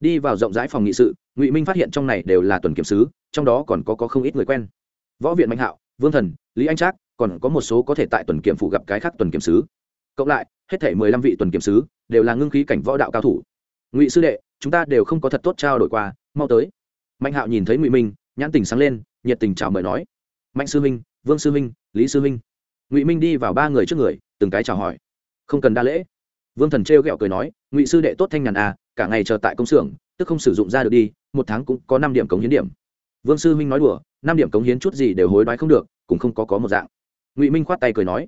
Speaker 1: Đi vào rộng rãi phòng nghị sự ngụy minh phát hiện trong này đều là tuần kiểm sứ trong đó còn có, có không ít người quen. Võ viện mạnh hạo vương thần lý anh trác còn có một số có thể tại tuần kiểm phụ gặp cái khác tuần kiểm sứ. Cộng lại hết thể mười lăm vị tuần kiểm sứ đều là ngưng khí cảnh võ đạo cao thủ. Ngụy sư đệ chúng ta đều không có thật tốt trao đổi qua mau tới. Mạnh hạo nhìn thấy ngụy minh nhãn tình sáng lên nhiệt tình chào mời nói mạnh sư minh vương sư minh lý sư minh ngụy minh đi vào ba người trước người, từng cái chào hỏi. Không cần đa lễ. Vương thần trêu ghẹo cười nói, ngụy sư đệ tốt thanh nhàn à cả ngày chờ tại công xưởng, tức không sử dụng ra được đi, một tháng cũng có năm điểm cống hiến điểm. Vương sư minh nói đùa, năm điểm cống hiến chút gì đều hối đoái không được, cũng không có có một dạng. Ngụy minh khoát tay cười nói,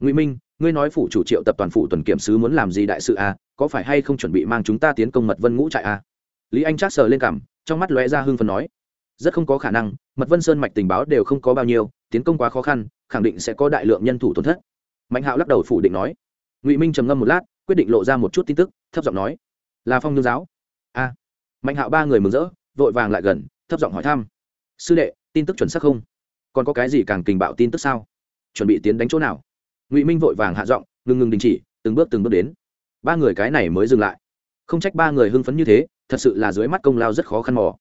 Speaker 1: ngụy minh, ngươi nói phủ chủ triệu tập toàn phủ tuần kiểm sứ muốn làm gì đại sự à có phải hay không chuẩn bị mang chúng ta tiến công mật vân ngũ trại à? Lý anh trác sờ lên cảm trong mắt lóe ra hưng phần nói rất không có khả năng, mật vân sơn mạch tình báo đều không có bao nhiêu, tiến công quá khó khăn, khẳng định sẽ có đại lượng nhân thủ tổn thất. Mạnh hạo lắc đầu phủ định nói. Ngụy minh trầm ngâm một lát, quyết định lộ ra một chút tin tức, thấp giọng nói. Là phong nương giáo. A. Mạnh hạo ba người mừng rỡ, vội vàng lại gần, thấp giọng hỏi thăm. Sư đệ, tin tức chuẩn xác không? Còn có cái gì càng kình bạo tin tức sao? Chuẩn bị tiến đánh chỗ nào? Ngụy minh vội vàng hạ giọng, ngừng ngừng đình chỉ, từng bước từng bước đến. Ba người cái này mới dừng lại. Không trách ba người hưng phấn như thế, thật sự là dưới mắt công lao rất khó khăn mò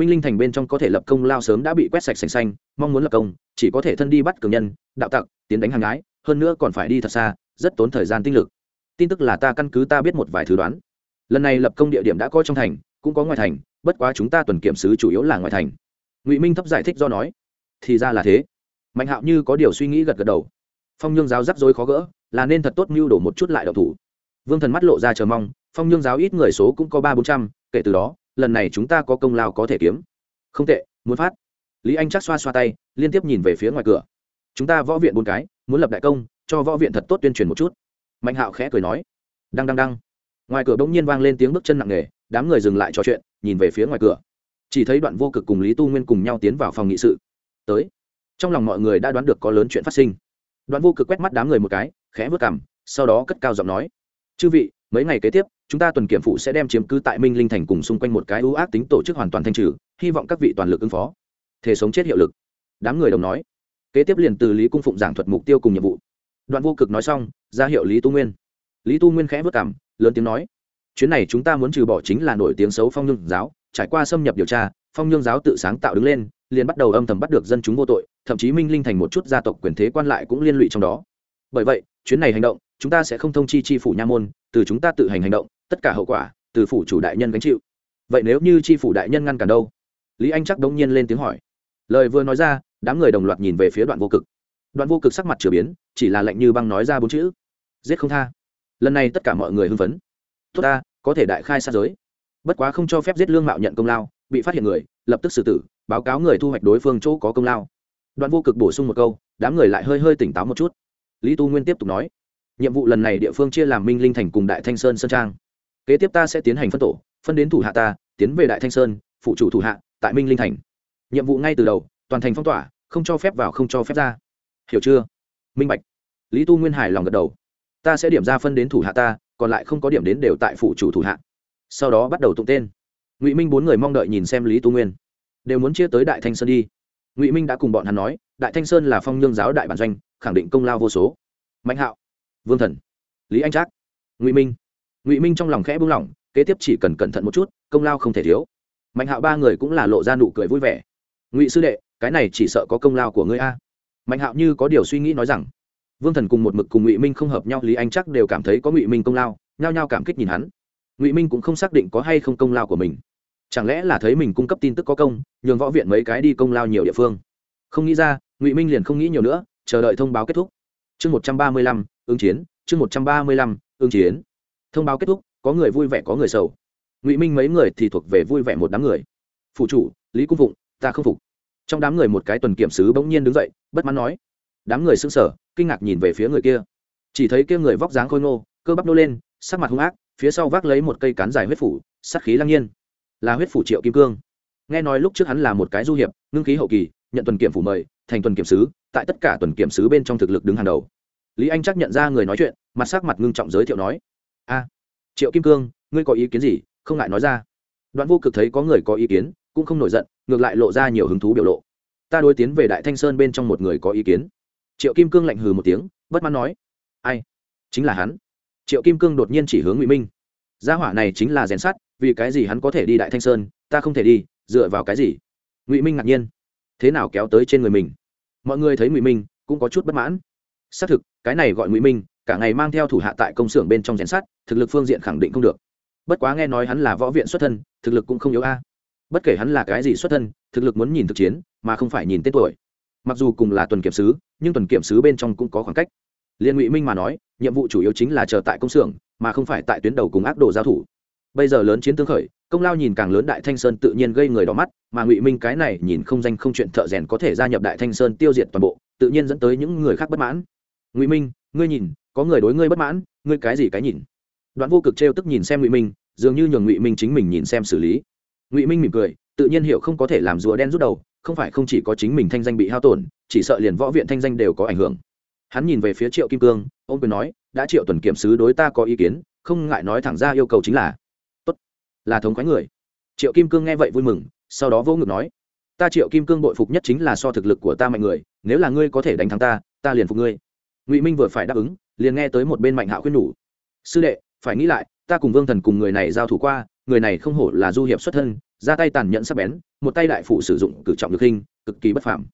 Speaker 1: minh linh thành bên trong có thể lập công lao sớm đã bị quét sạch sành xanh, mong muốn lập công, chỉ có thể thân đi bắt cường nhân, đạo tặc, tiến đánh hàng ái hơn nữa còn phải đi thật xa, rất tốn thời gian tinh lực. Tin tức là ta căn cứ ta biết một vài thứ đoán. Lần này lập công địa điểm đã có trong thành, cũng có ngoài thành, bất quá chúng ta tuần kiểm sứ chủ yếu là ngoài thành. Ngụy minh thấp giải thích do nói. Thì ra là thế. Mạnh hạo như có điều suy nghĩ gật gật đầu. Phong nhương giáo rắc rối khó gỡ, là nên thật tốt mưu đổ một chút lại đậu thủ. Vương thần mắt lộ ra chờ mong, phong nhương giáo ít người số cũng có ba bốn trăm, kể từ đó lần này chúng ta có công lao có thể kiếm. Không tệ, muốn phát. Lý anh chắc xoa xoa tay, liên tiếp nhìn về phía ngoài cửa. Chúng ta võ viện bốn cái, muốn lập đại công, cho võ viện thật tốt tuyên truyền một chút. Mạnh hạo khẽ cười nói. Đăng đăng đăng. Ngoài cửa bỗng nhiên vang lên tiếng bước chân nặng nề, đám người dừng lại trò chuyện, nhìn về phía ngoài cửa. Chỉ thấy đoạn vô cực cùng lý tu nguyên cùng nhau tiến vào phòng nghị sự. Tới. Trong lòng mọi người đã đoán được có lớn chuyện phát sinh. Đoạn vô cực quét mắt đám người một cái, khẽ vớt cảm sau đó cất cao giọng nói. Chư vị mấy ngày kế tiếp, chúng ta tuần kiểm phụ sẽ đem chiếm cứ tại minh linh thành cùng xung quanh một cái ưu ác tính tổ chức hoàn toàn thanh trừ, hy vọng các vị toàn lực ứng phó. Thể sống chết hiệu lực. Đám người đồng nói. Kế tiếp liền từ lý cung phụng giảng thuật mục tiêu cùng nhiệm vụ. Đoạn vô cực nói xong, ra hiệu lý tu nguyên. Lý tu nguyên khẽ vất cảm lớn tiếng nói. Chuyến này chúng ta muốn trừ bỏ chính là nổi tiếng xấu phong nhương giáo, trải qua xâm nhập điều tra, phong nhương giáo tự sáng tạo đứng lên, liền bắt đầu âm thầm bắt được dân chúng vô tội, thậm chí minh linh thành một chút gia tộc quyền thế quan lại cũng liên lụy trong đó. Bởi vậy, chuyến này hành động chúng ta sẽ không thông chi chi phủ nha môn, từ chúng ta tự hành hành động, tất cả hậu quả từ phủ chủ đại nhân gánh chịu. Vậy nếu như chi phủ đại nhân ngăn cản đâu? Lý anh chắc đống nhiên lên tiếng hỏi. Lời vừa nói ra, đám người đồng loạt nhìn về phía đoạn vô cực. Đoạn vô cực sắc mặt trở biến, chỉ là lệnh như băng nói ra bốn chữ. Giết không tha. Lần này tất cả mọi người hưng phấn. Tốt ta, có thể đại khai sát giới. Bất quá không cho phép giết lương mạo nhận công lao, bị phát hiện người, lập tức xử tử, báo cáo người thu hoạch đối phương chỗ có công lao. Đoạn vô cực bổ sung một câu, đám người lại hơi hơi tỉnh táo một chút. Lý tu nguyên tiếp tục nói nhiệm vụ lần này địa phương chia làm minh linh thành cùng đại thanh sơn sơn trang. Kế tiếp ta sẽ tiến hành phân tổ, phân đến thủ hạ ta, tiến về đại thanh sơn, phụ chủ thủ hạ, tại minh linh thành. Nhiệm vụ ngay từ đầu, toàn thành phong tỏa, không cho phép vào, không cho phép ra. Hiểu chưa? Minh bạch. Lý tu nguyên hải lòng gật đầu. Ta sẽ điểm ra phân đến thủ hạ ta, còn lại không có điểm đến đều tại phụ chủ thủ hạ. Sau đó bắt đầu tụng tên. Ngụy minh bốn người mong đợi nhìn xem lý tu nguyên. Đều muốn chia tới đại thanh sơn đi. Ngụy minh đã cùng bọn hắn nói, đại thanh sơn là phong nhương giáo đại bản doanh, khẳng định công lao vô số. Mạnh hạo vương thần lý anh trác ngụy minh ngụy minh trong lòng khẽ buông lỏng kế tiếp chỉ cần cẩn thận một chút công lao không thể thiếu mạnh hạo ba người cũng là lộ ra nụ cười vui vẻ ngụy sư đệ cái này chỉ sợ có công lao của ngươi a mạnh hạo như có điều suy nghĩ nói rằng vương thần cùng một mực cùng ngụy minh không hợp nhau lý anh chắc đều cảm thấy có ngụy minh công lao nhao nhao cảm kích nhìn hắn ngụy minh cũng không xác định có hay không công lao của mình chẳng lẽ là thấy mình cung cấp tin tức có công nhường võ viện mấy cái đi công lao nhiều địa phương không nghĩ ra ngụy minh liền không nghĩ nhiều nữa chờ đợi thông báo kết thúc chương một trăm ba mươi lăm ứng chiến, chương một trăm ba mươi lăm, ứng chiến. Thông báo kết thúc, có người vui vẻ, có người sầu. Ngụy minh mấy người thì thuộc về vui vẻ một đám người. Phụ chủ, lý cung phụng, ta không phục. Trong đám người một cái tuần kiểm sứ bỗng nhiên đứng dậy, bất mãn nói. Đám người sững sở kinh ngạc nhìn về phía người kia. Chỉ thấy kia người vóc dáng khôi ngô, cơ bắp nô lên, sắc mặt hung ác, phía sau vác lấy một cây cán dài huyết phủ sắc khí lang nhiên. Là huyết phủ triệu kim cương. Nghe nói lúc trước hắn là một cái du hiệp, ngưng khí hậu kỳ, nhận tuần kiểm phủ mời, thành tuần kiểm sứ, tại tất cả tuần kiểm sứ bên trong thực lực đứng hàng đầu lý anh chắc nhận ra người nói chuyện, mặt sắc mặt ngưng trọng giới thiệu nói, a, triệu kim cương, ngươi có ý kiến gì? Không ngại nói ra. Đoạn vô cực thấy có người có ý kiến, cũng không nổi giận, ngược lại lộ ra nhiều hứng thú biểu lộ. Ta đối tiến về đại thanh sơn bên trong một người có ý kiến. Triệu kim cương lạnh hừ một tiếng, bất mãn nói, ai? Chính là hắn. Triệu kim cương đột nhiên chỉ hướng ngụy minh. Gia hỏa này chính là rèn sắt, vì cái gì hắn có thể đi đại thanh sơn? Ta không thể đi, dựa vào cái gì? Ngụy minh ngạc nhiên. Thế nào kéo tới trên người mình? Mọi người thấy ngụy minh cũng có chút bất mãn xác thực cái này gọi ngụy minh cả ngày mang theo thủ hạ tại công xưởng bên trong rèn sát, thực lực phương diện khẳng định không được. Bất quá nghe nói hắn là võ viện xuất thân thực lực cũng không yếu a. Bất kể hắn là cái gì xuất thân thực lực muốn nhìn thực chiến mà không phải nhìn tên tuổi. Mặc dù cùng là tuần kiểm sứ nhưng tuần kiểm sứ bên trong cũng có khoảng cách. Liên ngụy minh mà nói nhiệm vụ chủ yếu chính là chờ tại công xưởng mà không phải tại tuyến đầu cùng ác đồ giao thủ. Bây giờ lớn chiến tương khởi công lao nhìn càng lớn đại thanh sơn tự nhiên gây người đỏ mắt mà ngụy minh cái này nhìn không danh không chuyện thợ rèn có thể gia nhập đại thanh sơn tiêu diệt toàn bộ tự nhiên dẫn tới những người khác bất mãn ngụy minh ngươi nhìn có người đối ngươi bất mãn ngươi cái gì cái nhìn đoạn vô cực trêu tức nhìn xem ngụy minh dường như nhường ngụy minh chính mình nhìn xem xử lý ngụy minh mỉm cười tự nhiên hiểu không có thể làm rùa đen rút đầu không phải không chỉ có chính mình thanh danh bị hao tổn chỉ sợ liền võ viện thanh danh đều có ảnh hưởng hắn nhìn về phía triệu kim cương ô n quyền nói đã triệu tuần kiểm sứ đối ta có ý kiến không ngại nói thẳng ra yêu cầu chính là tốt là thống khoái người triệu kim cương nghe vậy vui mừng sau đó vô ngực nói ta triệu kim cương bội phục nhất chính là so thực lực của ta mạnh người nếu là ngươi có thể đánh thắng ta ta liền phục ngươi ngụy minh vừa phải đáp ứng liền nghe tới một bên mạnh hạo khuyên nhủ sư đệ phải nghĩ lại ta cùng vương thần cùng người này giao thủ qua người này không hổ là du hiệp xuất thân ra tay tàn nhẫn sắc bén một tay đại phụ sử dụng cử trọng lực hình, cực kỳ bất phạm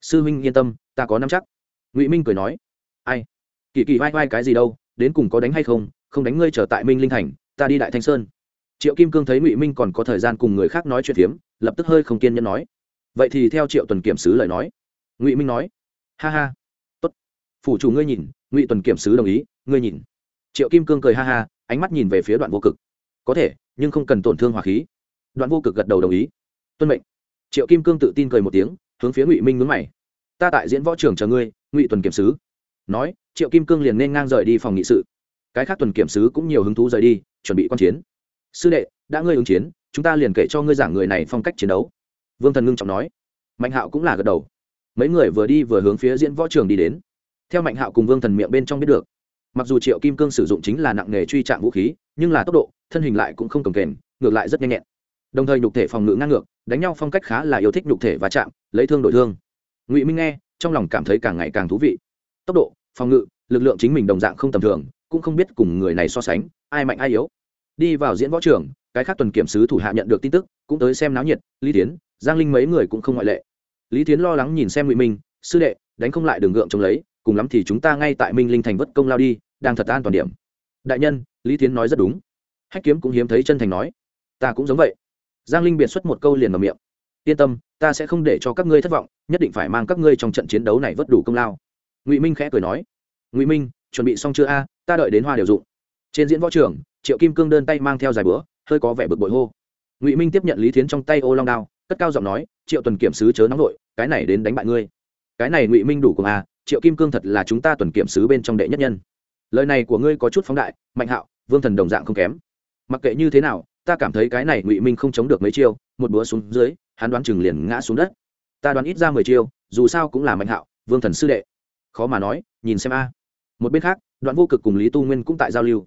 Speaker 1: sư huynh yên tâm ta có nắm chắc ngụy minh cười nói ai kỳ kỳ vai vai cái gì đâu đến cùng có đánh hay không không đánh ngươi trở tại minh linh thành ta đi đại thanh sơn triệu kim cương thấy ngụy minh còn có thời gian cùng người khác nói chuyện phiếm lập tức hơi không kiên nhẫn nói vậy thì theo triệu tuần kiểm sứ lời nói ngụy minh nói ha ha phủ chủ ngươi nhìn, ngụy tuần kiểm sứ đồng ý, ngươi nhìn. Triệu kim cương cười ha ha, ánh mắt nhìn về phía đoạn vô cực. Có thể, nhưng không cần tổn thương hỏa khí. Đoạn vô cực gật đầu đồng ý. Tuân mệnh. Triệu kim cương tự tin cười một tiếng, hướng phía ngụy minh ngứng mày. Ta tại diễn võ trường chờ ngươi, ngụy tuần kiểm sứ. Nói, triệu kim cương liền nên ngang rời đi phòng nghị sự. Cái khác tuần kiểm sứ cũng nhiều hứng thú rời đi, chuẩn bị q u a n chiến. Sư đệ, đã ngươi ứng chiến, chúng ta liền kể cho ngươi giảng người này phong cách chiến đấu. Vương thần ngưng trọng nói. Mạnh hạo cũng là gật đầu. Mấy người vừa đi vừa hướng phía diễn võ trường đi đến theo mạnh hạo cùng vương thần miệng bên trong biết được. Mặc dù triệu kim cương sử dụng chính là nặng nghề truy trạng vũ khí, nhưng là tốc độ, thân hình lại cũng không cầm kềnh, ngược lại rất nhanh nhẹn. Đồng thời nhục thể phòng ngự ngang ngược, đánh nhau phong cách khá là yêu thích nhục thể và chạm, lấy thương đổi thương. Ngụy minh nghe, trong lòng cảm thấy càng ngày càng thú vị. Tốc độ, phòng ngự, lực lượng chính mình đồng dạng không tầm thường, cũng không biết cùng người này so sánh, ai mạnh ai yếu. Đi vào diễn võ trường, cái khác tuần kiểm sứ thủ hạ nhận được tin tức, cũng tới xem náo nhiệt, lý tiến giang linh mấy người cũng không ngoại lệ. Lý tiến lo lắng nhìn xem ngụy minh, sư đệ, đánh không lại đường gượng chống lấy cùng lắm thì chúng ta ngay tại minh linh thành vất công lao đi, đang thật an toàn điểm. Đại nhân, lý tiến nói rất đúng. Hách kiếm cũng hiếm thấy chân thành nói. Ta cũng giống vậy. Giang linh biệt xuất một câu liền mở miệng. Yên tâm, ta sẽ không để cho các ngươi thất vọng, nhất định phải mang các ngươi trong trận chiến đấu này vất đủ công lao. Ngụy minh khẽ cười nói. Ngụy minh, chuẩn bị xong chưa a? Ta đợi đến hoa đều dụng. Trên diễn võ trường, triệu kim cương đơn tay mang theo dài bữa, hơi có vẻ bực bội hô. Ngụy minh tiếp nhận lý thiến trong tay ô long đao, cất cao giọng nói, triệu tuần kiểm sứ chớ nóng vội, cái này đến đánh bại ngươi. Cái này ngụy minh đủ cùng a triệu kim cương thật là chúng ta tuần kiểm sứ bên trong đệ nhất nhân. Lời này của ngươi có chút phóng đại, mạnh hạo, vương thần đồng dạng không kém. Mặc kệ như thế nào, ta cảm thấy cái này ngụy minh không chống được mấy chiêu, một búa xuống dưới, hắn đoán chừng liền ngã xuống đất. Ta đoán ít ra mười chiêu, dù sao cũng là mạnh hạo, vương thần sư đệ. Khó mà nói, nhìn xem a. Một bên khác, đoạn vô cực cùng lý tu nguyên cũng tại giao lưu.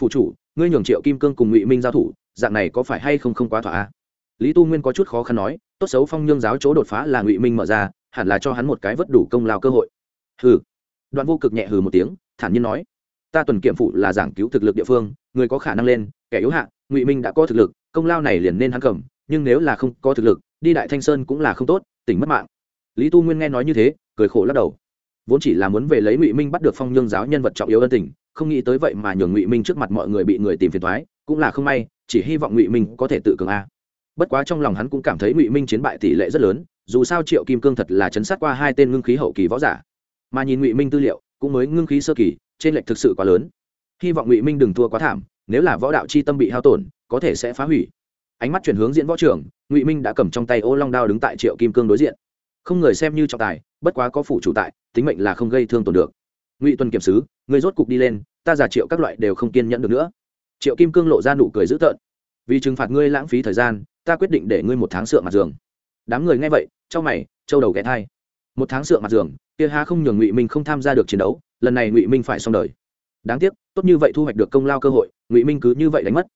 Speaker 1: Phụ chủ, ngươi nhường triệu kim cương cùng ngụy minh giao thủ, dạng này có phải hay không không quá thỏa a? Lý tu nguyên có chút khó khăn nói, tốt xấu phong nhương giáo chỗ đột phá là ngụy minh mở ra, hẳn là cho hắn một cái vất đủ công lao cơ hội hừ. Đoạn vô cực nhẹ hừ một tiếng, thản nhiên nói, ta tuần kiểm phụ là giảng cứu thực lực địa phương, người có khả năng lên, kẻ yếu hạ, ngụy minh đã có thực lực, công lao này liền nên hắn cầm, nhưng nếu là không có thực lực, đi đại thanh sơn cũng là không tốt, tỉnh mất mạng. Lý tu nguyên nghe nói như thế, cười khổ lắc đầu. Vốn chỉ là muốn về lấy ngụy minh bắt được phong nhương giáo nhân vật trọng yếu ân tình, không nghĩ tới vậy mà nhường ngụy minh trước mặt mọi người bị người tìm phiền thoái cũng là không may, chỉ hy vọng ngụy minh có thể tự cường a. Bất quá trong lòng hắn cũng cảm thấy ngụy minh chiến bại tỷ lệ rất lớn, dù sao triệu kim cương thật là chấn sát qua hai tên ngưng khí hậu kỳ võ giả mà nhìn ngụy minh tư liệu cũng mới ngưng khí sơ kỳ, trên lệch thực sự quá lớn. Hy vọng ngụy minh đừng thua quá thảm, nếu là võ đạo c h i tâm bị hao tổn, có thể sẽ phá hủy. Ánh mắt chuyển hướng diễn võ trưởng ngụy minh đã cầm trong tay ô long đao đứng tại triệu kim cương đối diện. Không người xem như trọng tài, bất quá có phủ chủ tại, tính mệnh là không gây thương tổn được. Ngụy tuần kiểm sứ, người rốt cục đi lên, ta giả triệu các loại đều không kiên nhẫn được nữa. Triệu kim cương lộ ra nụ cười dữ tợn. Vì trừng phạt ngươi lãng phí thời gian, ta quyết định để ngươi một tháng sượng mặt giường. Đám người nghe vậy trong mày châu đầu ghé thai một tháng sượng mặt giường, kia ha không nhường ngụy minh không tham gia được chiến đấu, lần này ngụy minh phải xong đời. Đáng tiếc, tốt như vậy thu hoạch được công lao cơ hội, ngụy minh cứ như vậy đánh mất.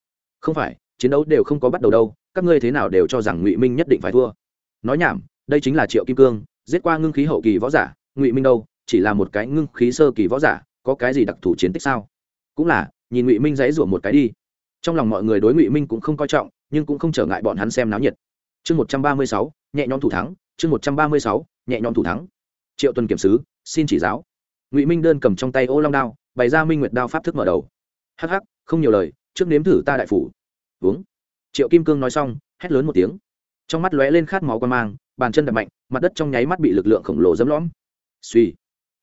Speaker 1: Không phải, chiến đấu đều không có bắt đầu đâu, các ngươi thế nào đều cho rằng ngụy minh nhất định phải thua. Nói nhảm, đây chính là triệu kim cương, giết qua ngưng khí hậu kỳ võ giả, ngụy minh đâu, chỉ là một cái ngưng khí sơ kỳ võ giả, có cái gì đặc thù chiến tích sao? Cũng là, nhìn ngụy minh dãy rủa một cái đi. Trong lòng mọi người đối ngụy minh cũng không coi trọng, nhưng cũng không trở ngại bọn hắn xem náo nhiệt. Chương một trăm ba mươi sáu, nhẹ nhõm thủ thắng, chương một trăm ba mươi sáu nhẹ nhõm thủ thắng. Triệu tuần kiểm sứ, xin chỉ giáo. Ngụy minh đơn cầm trong tay ô long đao, bày ra minh nguyệt đao pháp thức mở đầu. Hắc hắc, không nhiều lời, trước nếm thử ta đại phủ. Uống. Triệu kim cương nói xong, hét lớn một tiếng. Trong mắt lóe lên khát máu quan mang, bàn chân đập mạnh, mặt đất trong nháy mắt bị lực lượng khổng lồ dấm lõm. Suy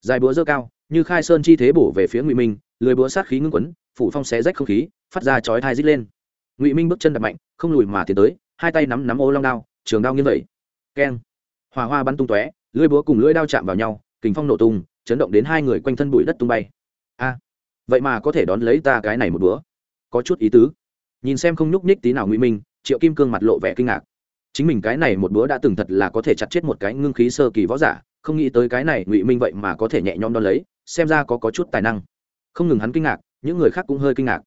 Speaker 1: dài búa dơ cao, như khai sơn chi thế bổ về phía ngụy minh lười búa sát khí ngưng quấn, phủ phong xé rách không khí, phát ra chói thai rít lên. Ngụy minh bước chân đập mạnh, không lùi mà tiến tới, hai tay nắm nắm ô long đao, trường đao nghiêng vậy keng hòa hoa bắn tung tóe, lưỡi búa cùng lưỡi đao chạm vào nhau, kình phong nổ tung, chấn động đến hai người quanh thân bụi đất tung bay. A, vậy mà có thể đón lấy ta cái này một búa. Có chút ý tứ. Nhìn xem không nhúc nhích tí nào ngụy minh, triệu kim cương mặt lộ vẻ kinh ngạc. Chính mình cái này một búa đã từng thật là có thể chặt chết một cái ngưng khí sơ kỳ võ giả, không nghĩ tới cái này ngụy minh vậy mà có thể nhẹ nhõm đón lấy, xem ra có có chút tài năng. Không ngừng hắn kinh ngạc, những người khác cũng hơi kinh ngạc.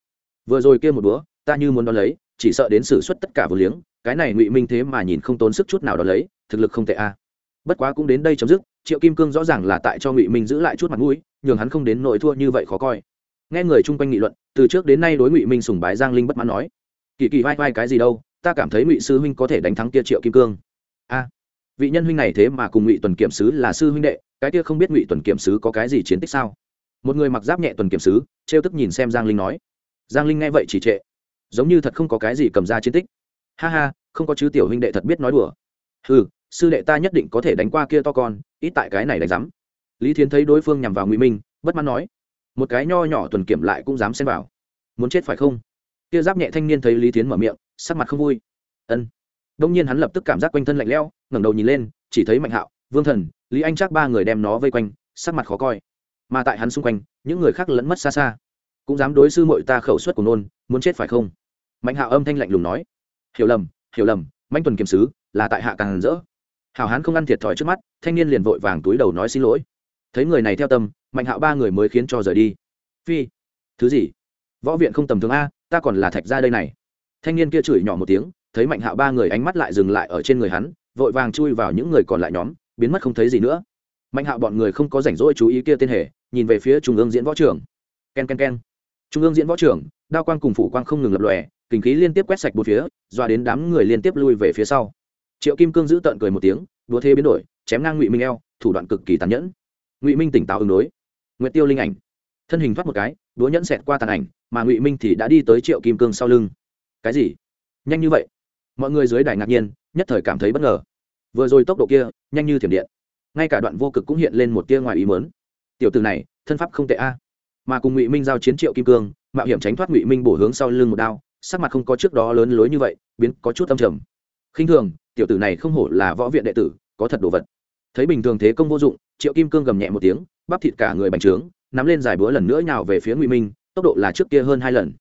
Speaker 1: Vừa rồi kia một búa, ta như muốn đón lấy, chỉ sợ đến xử suất tất cả vừa liếng, cái này ngụy minh thế mà nhìn không tốn sức chút nào đón lấy thực lực không tệ a. À. Bất quá cũng đến đây chấm dứt, triệu kim cương rõ ràng là tại cho ngụy minh giữ lại chút mặt mũi, nhường hắn không đến nội thua như vậy khó coi. Nghe người chung quanh nghị luận, từ trước đến nay đối ngụy minh sùng bái giang linh bất mãn nói, kỳ kỳ vai vai cái gì đâu, ta cảm thấy ngụy sư huynh có thể đánh thắng kia triệu kim cương. A, vị nhân huynh này thế mà cùng ngụy tuần kiểm sứ là sư huynh đệ, cái kia không biết ngụy tuần kiểm sứ có cái gì chiến tích sao? Một người mặc giáp nhẹ tuần kiểm sứ, trêu tức nhìn xem giang linh nói, giang linh nghe vậy chỉ trệ, giống như thật không có cái gì cầm ra chiến tích. Ha ha, không có chứ tiểu huynh đệ thật biết nói đùa. Ừ sư đệ ta nhất định có thể đánh qua kia to con, ít tại cái này đánh rắm lý thiến thấy đối phương nhằm vào ngụy minh, bất mãn nói, một cái nho nhỏ tuần kiểm lại cũng dám xem vào. Muốn chết phải không? Kia giáp nhẹ thanh niên thấy lý thiến mở miệng, sắc mặt không vui. Ân. Đông nhiên hắn lập tức cảm giác quanh thân lạnh lẽo, ngẩng đầu nhìn lên, chỉ thấy mạnh hạo, vương thần, lý anh chắc ba người đem nó vây quanh, sắc mặt khó coi. Mà tại hắn xung quanh, những người khác lẫn mất xa xa. Cũng dám đối sư mội ta khẩu suất của nôn, muốn chết phải không? Mạnh hạo âm thanh lạnh lùng nói, hiểu lầm hiểu lầm, mạnh tuần kiểm sứ là tại hạ càng rỡ hảo hán không ăn thiệt thòi trước mắt, thanh niên liền vội vàng túi đầu nói xin lỗi. Thấy người này theo tâm, mạnh hạo ba người mới khiến cho rời đi. Phi, thứ gì? Võ viện không tầm thường a, ta còn là thạch ra đây này. Thanh niên kia chửi nhỏ một tiếng, thấy mạnh hạo ba người ánh mắt lại dừng lại ở trên người hắn, vội vàng chui vào những người còn lại nhóm, biến mất không thấy gì nữa. Mạnh hạo bọn người không có rảnh rỗi chú ý kia tên hề, nhìn về phía trung ương diễn võ trưởng. K e n k e n k e n trung ương diễn võ trưởng, đao quang cùng phủ quang không ngừng lập lòe, kinh khí liên tiếp quét sạch một phía dọa đến đám người liên tiếp lui về phía sau triệu kim cương giữ tợn cười một tiếng đúa thế biến đổi, chém ngang ngụy minh eo, thủ đoạn cực kỳ tàn nhẫn. Ngụy minh tỉnh táo ứng đối. Nguyệt tiêu linh ảnh. Thân hình thoát một cái đúa nhẫn xẹt qua tàn ảnh, mà ngụy minh thì đã đi tới triệu kim cương sau lưng. Cái gì? Nhanh như vậy? Mọi người dưới đài ngạc nhiên, nhất thời cảm thấy bất ngờ. Vừa rồi tốc độ kia, nhanh như thiểm điện. Ngay cả đoạn vô cực cũng hiện lên một tia ngoài ý mớn tiểu từ này, thân pháp không tệ a. Mà cùng ngụy minh giao chiến triệu kim cương, mạo hiểm tránh thoát ngụy minh bổ hướng sau lưng một đao, sắc mặt không có trước đó lớn lối như vậy, biến có chút âm trầm. Khinh thường tiểu tử này không hổ là võ viện đệ tử, có thật đồ vật. Thấy bình thường thế công vô dụng, triệu kim cương gầm nhẹ một tiếng, bắp thịt cả người bành trướng, nắm lên dài búa lần nữa nhào về phía ngụy minh, tốc độ là trước kia hơn hai lần.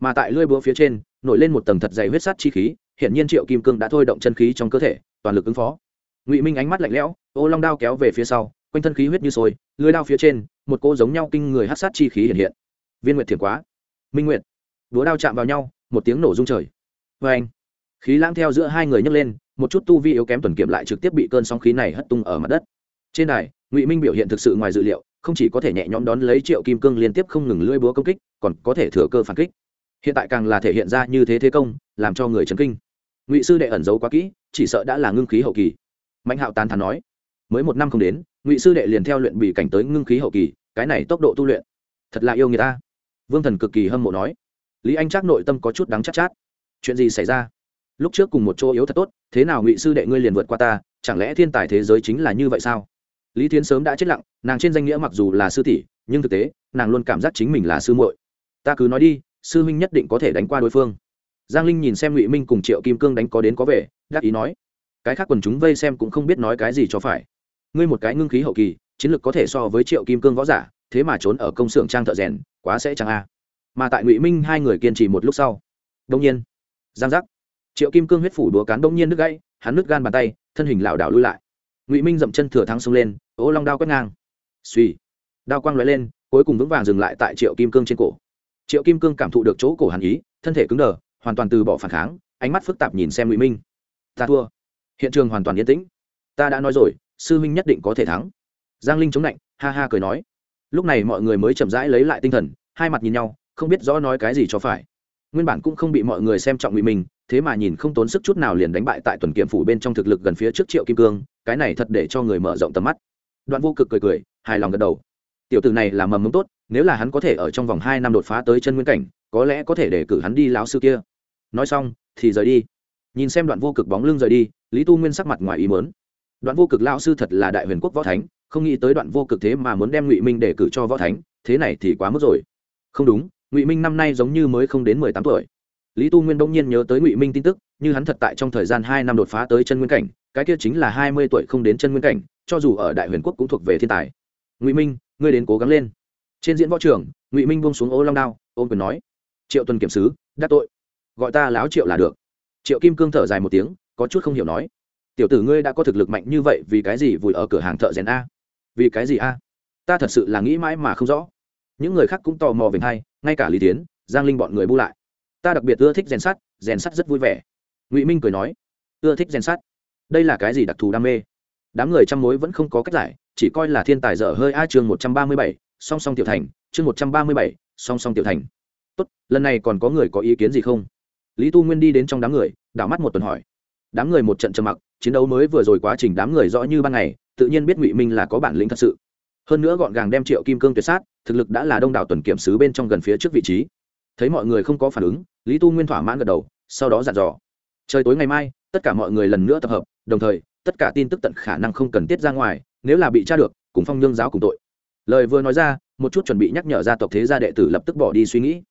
Speaker 1: Mà tại lưỡi búa phía trên, nổi lên một tầng thật dày huyết sắt chi khí hiện nhiên triệu kim cương đã thôi động chân khí trong cơ thể, toàn lực ứng phó. Ngụy minh ánh mắt lạnh lẽo, ô long đao kéo về phía sau, quanh thân khí huyết như sôi lưới đao phía trên, một cô giống nhau kinh người hát sát chi khí hiện hiện. Viên nguyệt thiền quá. Minh nguyệt. Búa đao chạm vào nhau, một tiếng nổ rung trời. Vê anh khí lãng theo giữa hai người nhấc lên một chút tu vi yếu kém tuần kiểm lại trực tiếp bị cơn sóng khí này hất tung ở mặt đất. Trên đài ngụy minh biểu hiện thực sự ngoài dự liệu không chỉ có thể nhẹ nhõm đón lấy triệu kim cương liên tiếp không ngừng lưỡi búa công kích còn có thể thừa cơ phản kích. Hiện tại càng là thể hiện ra như thế thế công làm cho người chấn kinh. Ngụy sư đệ ẩn giấu quá kỹ chỉ sợ đã là ngưng khí hậu kỳ. Mạnh hạo tán thán nói mới một năm không đến ngụy sư đệ liền theo luyện bị cảnh tới ngưng khí hậu kỳ cái này tốc độ tu luyện thật là yêu người ta. Vương thần cực kỳ hâm mộ nói lý anh trác nội tâm có chút đắng chắc chát, chát. Chuyện gì xảy ra? Lúc trước cùng một chỗ yếu thật tốt, thế nào ngụy sư đệ ngươi liền vượt qua ta, chẳng lẽ thiên tài thế giới chính là như vậy sao? Lý thiến sớm đã chết lặng, nàng trên danh nghĩa mặc dù là sư tỷ, nhưng thực tế, nàng luôn cảm giác chính mình là sư muội. Ta cứ nói đi, sư huynh nhất định có thể đánh qua đối phương. Giang linh nhìn xem ngụy minh cùng triệu kim cương đánh có đến có về, đắc ý nói, cái khác quần chúng vây xem cũng không biết nói cái gì cho phải. Ngươi một cái ngưng khí hậu kỳ, chiến lược có thể so với triệu kim cương võ giả, thế mà trốn ở công xưởng trang thợ rèn, quá sẽ chẳng a. Mà tại ngụy minh hai người kiên trì một lúc sau đông nhiên, giang giác triệu kim cương huyết phủ đúa cán đông nhiên nước gãy, hắn nước gan bàn tay, thân hình lảo đảo lui lại. Ngụy minh dậm chân thừa thắng xông lên, ô long đao quét ngang. Suy đao quang lóe lên, cuối cùng vững vàng dừng lại tại triệu kim cương trên cổ. Triệu kim cương cảm thụ được chỗ cổ hàn ý, thân thể cứng đờ, hoàn toàn từ bỏ phản kháng, ánh mắt phức tạp nhìn xem ngụy minh. Ta thua. Hiện trường hoàn toàn yên tĩnh. Ta đã nói rồi, sư minh nhất định có thể thắng. Giang linh chống lạnh ha ha cười nói. Lúc này mọi người mới chậm rãi lấy lại tinh thần, hai mặt nhìn nhau, không biết rõ nói cái gì cho phải nguyên bản cũng không bị mọi người xem trọng ngụy minh thế mà nhìn không tốn sức chút nào liền đánh bại tại tuần kiểm phủ bên trong thực lực gần phía trước triệu kim cương, cái này thật để cho người mở rộng tầm mắt. Đoạn vô cực cười cười, hài lòng gật đầu. Tiểu tử này là mầm mống tốt, nếu là hắn có thể ở trong vòng hai năm đột phá tới chân nguyên cảnh, có lẽ có thể để cử hắn đi lão sư kia. Nói xong, thì rời đi. Nhìn xem đoạn vô cực bóng lưng rời đi, lý tu nguyên sắc mặt ngoài ý mớn đoạn vô cực lão sư thật là đại huyền quốc võ thánh, không nghĩ tới đoạn vô cực thế mà muốn đem ngụy minh để cử cho võ thánh, thế này thì quá mức rồi. Không đúng ngụy minh năm nay giống như mới không đến mười tám tuổi lý tu nguyên đông nhiên nhớ tới ngụy minh tin tức như hắn thật tại trong thời gian hai năm đột phá tới chân nguyên cảnh cái kia chính là hai mươi tuổi không đến chân nguyên cảnh cho dù ở đại huyền quốc cũng thuộc về thiên tài ngụy minh ngươi đến cố gắng lên trên diễn võ trường ngụy minh buông xuống ô long đao ôm quyền nói triệu tuần kiểm sứ đắc tội gọi ta láo triệu là được triệu kim cương thở dài một tiếng có chút không hiểu nói tiểu tử ngươi đã có thực lực mạnh như vậy vì cái gì vùi ở cửa hàng thợ rèn a vì cái gì a ta thật sự là nghĩ mãi mà không rõ những người khác cũng tò mò về hay ngay cả lý tiến, giang linh bọn người bu lại. Ta đặc biệt ưa thích rèn sắt rèn sắt rất vui vẻ. Ngụy minh cười nói, ưa thích rèn sắt. Đây là cái gì đặc thù đam mê? Đám người chăm mối vẫn không có cách giải, chỉ coi là thiên tài dở hơi a chương một trăm ba mươi bảy, song song tiểu thành, chương một trăm ba mươi bảy, song song tiểu thành. Tốt, lần này còn có người có ý kiến gì không? Lý tu nguyên đi đến trong đám người, đảo mắt một tuần hỏi. Đám người một trận trầm mặc, chiến đấu mới vừa rồi quá trình đám người rõ như ban ngày, tự nhiên biết ngụy minh là có bản lĩnh thật sự hơn nữa gọn gàng đem triệu kim cương tuyệt sát, thực lực đã là đông đảo tuần kiểm sứ bên trong gần phía trước vị trí. Thấy mọi người không có phản ứng, lý tu nguyên thỏa mãn gật đầu, sau đó dặn dò. Trời tối ngày mai, tất cả mọi người lần nữa tập hợp, đồng thời, tất cả tin tức tận khả năng không cần tiết ra ngoài, nếu là bị tra được, cùng phong nhương giáo cùng tội. Lời vừa nói ra, một chút chuẩn bị nhắc nhở gia tộc thế gia đệ tử lập tức bỏ đi suy nghĩ.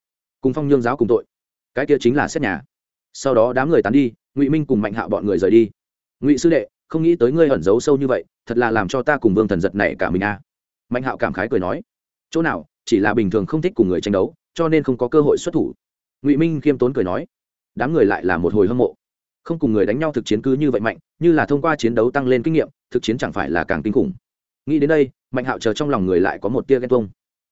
Speaker 1: Cùng phong nhương giáo cùng tội. Cái kia chính là xét nhà. Sau đó đám người tán đi, ngụy minh cùng mạnh hạo bọn người rời đi. Ngụy sư đệ, không nghĩ tới ngươi ẩn giấu sâu như vậy, thật là làm cho ta cùng vương thần giật này cả mình a mạnh hạo cảm khái cười nói, chỗ nào, chỉ là bình thường không thích cùng người tranh đấu, cho nên không có cơ hội xuất thủ. Ngụy minh khiêm tốn cười nói, đám người lại là một hồi hâm mộ. Không cùng người đánh nhau thực chiến cứ như vậy mạnh, như là thông qua chiến đấu tăng lên kinh nghiệm, thực chiến chẳng phải là càng kinh khủng. Nghĩ đến đây, mạnh hạo chờ trong lòng người lại có một tia ghen tuông.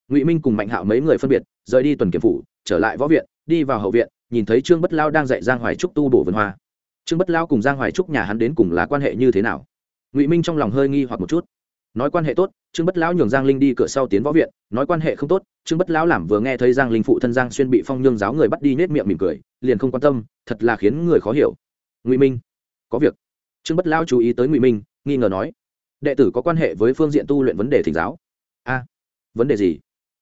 Speaker 1: Ngụy minh cùng mạnh hạo mấy người phân biệt, rời đi tuần kiểm phủ, trở lại võ viện, đi vào hậu viện, nhìn thấy trương bất lao đang dạy giang hoài trúc tu bổ vườn hoa. Trương bất lao cùng giang hoài trúc nhà hắn đến cùng là quan hệ như thế nào? Ngụy minh trong lòng hơi nghi hoặc một chút nói quan hệ tốt, trương bất lão nhường giang linh đi cửa sau tiến võ viện, nói quan hệ không tốt, trương bất lão làm vừa nghe thấy giang linh phụ thân giang xuyên bị phong nhương giáo người bắt đi nết miệng mỉm cười, liền không quan tâm, thật là khiến người khó hiểu. Ngụy minh, có việc. Trương bất lão chú ý tới ngụy minh, nghi ngờ nói, đệ tử có quan hệ với phương diện tu luyện vấn đề thỉnh giáo? A, vấn đề gì?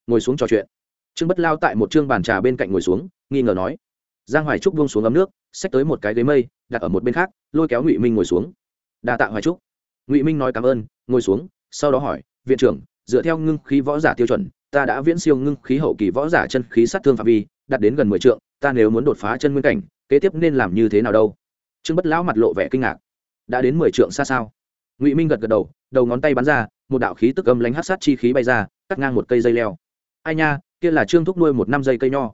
Speaker 1: Ngồi xuống trò chuyện. Trương bất lao tại một chương bàn trà bên cạnh ngồi xuống, nghi ngờ nói, giang hoài trúc buông xuống ấm nước, xách tới một cái ghế mây, đặt ở một bên khác, lôi kéo ngụy minh ngồi xuống. Đa tạ hoài trúc. Ngụy minh nói cảm ơn, ngồi xuống sau đó hỏi, viện trưởng, dựa theo ngưng khí võ giả tiêu chuẩn, ta đã viễn siêu ngưng khí hậu kỳ võ giả chân khí sát thương phạm vi, đạt đến gần mười trượng, ta nếu muốn đột phá chân nguyên cảnh, kế tiếp nên làm như thế nào đâu? Trương bất lão mặt lộ vẻ kinh ngạc. Đã đến mười trượng xa sao? Ngụy minh gật gật đầu đầu ngón tay bắn ra, một đạo khí tức âm lánh hát sát chi khí bay ra, cắt ngang một cây dây leo. Ai nha, kia là trương thúc nuôi một năm dây cây nho.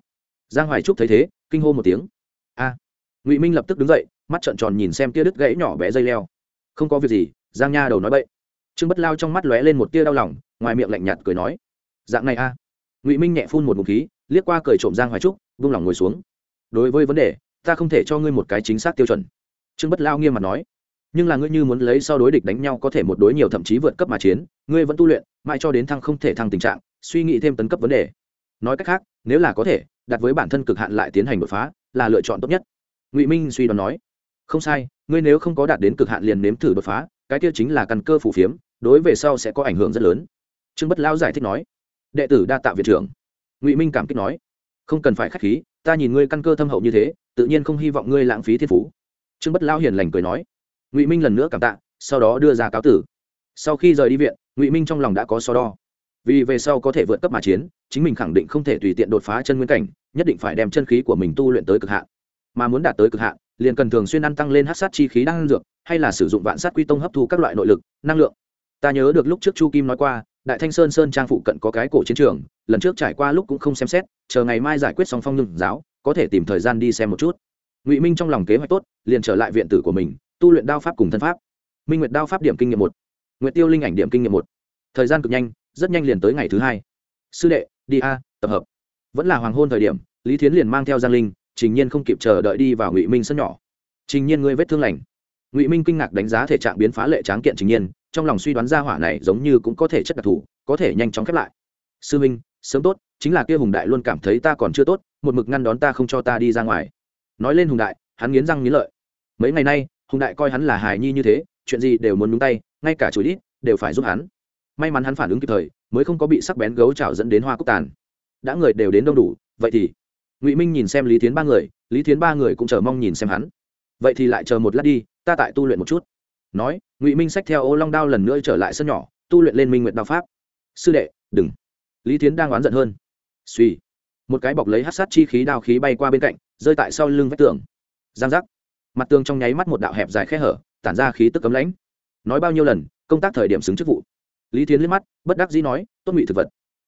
Speaker 1: Giang hoài trúc thấy thế, kinh hô một tiếng. A! Ngụy minh lập tức đứng dậy, mắt trợn tròn nhìn xem kia đứt gãy nhỏ bé dây leo. Không có việc gì, giang nha đầu nói bậy trương bất lao trong mắt lóe lên một tia đau lòng, ngoài miệng lạnh nhạt cười nói, dạng này a. Ngụy minh nhẹ phun một ngụm khí, liếc qua cười trộm giang hoài trúc, vung lòng ngồi xuống. Đối với vấn đề, ta không thể cho ngươi một cái chính xác tiêu chuẩn. Trương bất lao nghiêm mặt nói, nhưng là ngươi như muốn lấy sau đối địch đánh nhau có thể một đối nhiều thậm chí vượt cấp mà chiến, ngươi vẫn tu luyện, mãi cho đến thăng không thể thăng tình trạng, suy nghĩ thêm tấn cấp vấn đề. Nói cách khác, nếu là có thể, đặt với bản thân cực hạn lại tiến hành đột phá, là lựa chọn tốt nhất. Ngụy minh suy đoán nói không sai, ngươi nếu không có đạt đến cực hạn liền nếm thử đột phá, cái kia chính là căn cơ phủ phiếm, đối về sau sẽ có ảnh hưởng rất lớn. Trương bất lão giải thích nói. Đệ tử đa tạ viện trưởng. Ngụy minh cảm kích nói. Không cần phải k h á c h khí, ta nhìn ngươi căn cơ thâm hậu như thế, tự nhiên không hy vọng ngươi lãng phí thiên phú. Trương bất lão hiền lành cười nói. Ngụy minh lần nữa cảm tạ, sau đó đưa ra cáo tử. Sau khi rời đi viện, ngụy minh trong lòng đã có so đo. Vì về sau có thể vượt cấp mà chiến, chính mình khẳng định không thể tùy tiện đột phá chân nguyên cảnh, nhất định phải đem chân khí của mình tu luyện tới cực hạn. Mà muốn đạt tới cực hạn liền cần thường xuyên ăn tăng lên hát sát chi khí đang dược, hay là sử dụng vạn sát quy tông hấp thu các loại nội lực, năng lượng. Ta nhớ được lúc trước chu kim nói qua, đại thanh sơn sơn trang phụ cận có cái cổ chiến trường, lần trước trải qua lúc cũng không xem xét, chờ ngày mai giải quyết xong phong nhung giáo, có thể tìm thời gian đi xem một chút. Ngụy minh trong lòng kế hoạch tốt, liền trở lại viện tử của mình, tu luyện đao pháp cùng thân pháp. Minh nguyệt đao pháp điểm kinh nghiệm một, nguyệt tiêu linh ảnh điểm kinh nghiệm một. Thời gian cực nhanh, rất nhanh liền tới ngày thứ hai. Sư đệ, đi a, tập hợp. Vẫn là hoàng hôn thời điểm, lý thiến liền mang theo giang linh trình nhiên không kịp chờ đợi đi vào ngụy minh sân nhỏ. Trình nhiên ngươi vết thương lành. Ngụy minh kinh ngạc đánh giá thể trạng biến phá lệ tráng kiện trình nhiên, trong lòng suy đoán ra hỏa này giống như cũng có thể chất đặc thù, có thể nhanh chóng khép lại. Sư minh, sớm tốt, chính là kia hùng đại luôn cảm thấy ta còn chưa tốt, một mực ngăn đón ta không cho ta đi ra ngoài. Nói lên hùng đại, hắn nghiến răng nghiến lợi. Mấy ngày nay, hùng đại coi hắn là hài nhi như thế, chuyện gì đều muốn nhúng tay, ngay cả chửi đít đều phải giúp hắn. May mắn hắn phản ứng kịp thời, mới không có bị sắc bén gấu trào dẫn đến hoa cúc tàn. Đã người đều đến đông đủ, vậy thì ngụy minh nhìn xem lý tiến ba người lý tiến ba người cũng chờ mong nhìn xem hắn vậy thì lại chờ một lát đi ta tại tu luyện một chút nói ngụy minh xách theo ô long đao lần nữa trở lại sân nhỏ tu luyện lên minh nguyện đao pháp sư đệ đừng lý tiến đang oán giận hơn suy một cái bọc lấy hát sát chi khí đao khí bay qua bên cạnh rơi tại sau lưng vách tường giang giác mặt tường trong nháy mắt một đạo hẹp dài khe hở tản ra khí tức cấm lãnh nói bao nhiêu lần công tác thời điểm xứng chức vụ lý tiến liếc mắt bất đắc dĩ nói tốt ngụy thực vật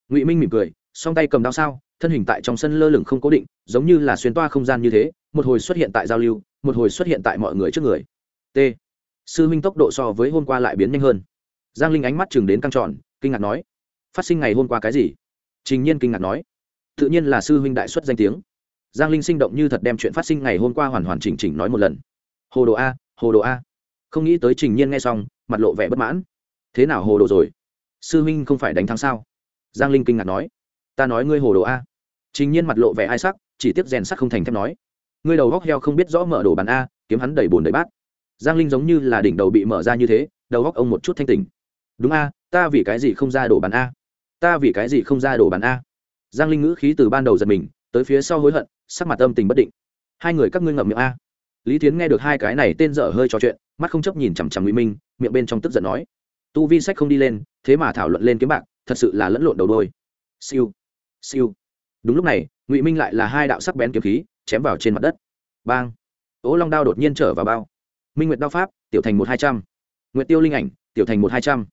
Speaker 1: ngụy minh mỉm cười song tay cầm đao sao thân hình tại trong sân lơ lửng không cố định, giống như là xuyên toa không gian như thế, một hồi xuất hiện tại giao lưu, một hồi xuất hiện tại mọi người trước người. T. Sư minh tốc độ so với hôm qua lại biến nhanh hơn. Giang linh ánh mắt chừng đến căng tròn, kinh ngạc nói, phát sinh ngày hôm qua cái gì? Trình nhiên kinh ngạc nói, tự nhiên là sư huynh đại xuất danh tiếng. Giang linh sinh động như thật đem chuyện phát sinh ngày hôm qua hoàn hoàn chỉnh chỉnh nói một lần. Hồ đồ a, hồ đồ a. Không nghĩ tới trình nhiên nghe xong, mặt lộ vẻ bất mãn. Thế nào hồ đồ rồi? Sư huynh không phải đánh thắng sao? Giang linh kinh ngạc nói, ta nói ngươi hồ đồ a trình nhiên mặt lộ vẻ ai sắc, chỉ tiếp rèn sắc không thành thép nói. Ngươi đầu góc heo không biết rõ mở đồ bàn a, kiếm hắn đầy bồn đầy bát. Giang linh giống như là đỉnh đầu bị mở ra như thế, đầu góc ông một chút thanh tỉnh. Đúng a, ta vì cái gì không ra đổ bàn a? Ta vì cái gì không ra đổ bàn a? Giang linh ngữ khí từ ban đầu giật mình, tới phía sau hối hận, sắc mặt âm tình bất định. Hai người các ngươi ngậm miệng a. Lý tiến nghe được hai cái này tên dở hơi trò chuyện, mắt không chấp nhìn chằm chằm ngụy minh, miệng bên trong tức giận nói. Tu vi sách không đi lên, thế mà thảo luận lên kiếm bạc, thật sự là lẫn lộn đầu đôi. Siêu siêu đúng lúc này, ngụy minh lại là hai đạo sắc bén kiếm khí chém vào trên mặt đất. Bang! Ố long đao đột nhiên trở vào bao. Minh nguyệt đao pháp, tiểu thành một hai trăm. Nguyệt tiêu linh ảnh, tiểu thành một hai trăm.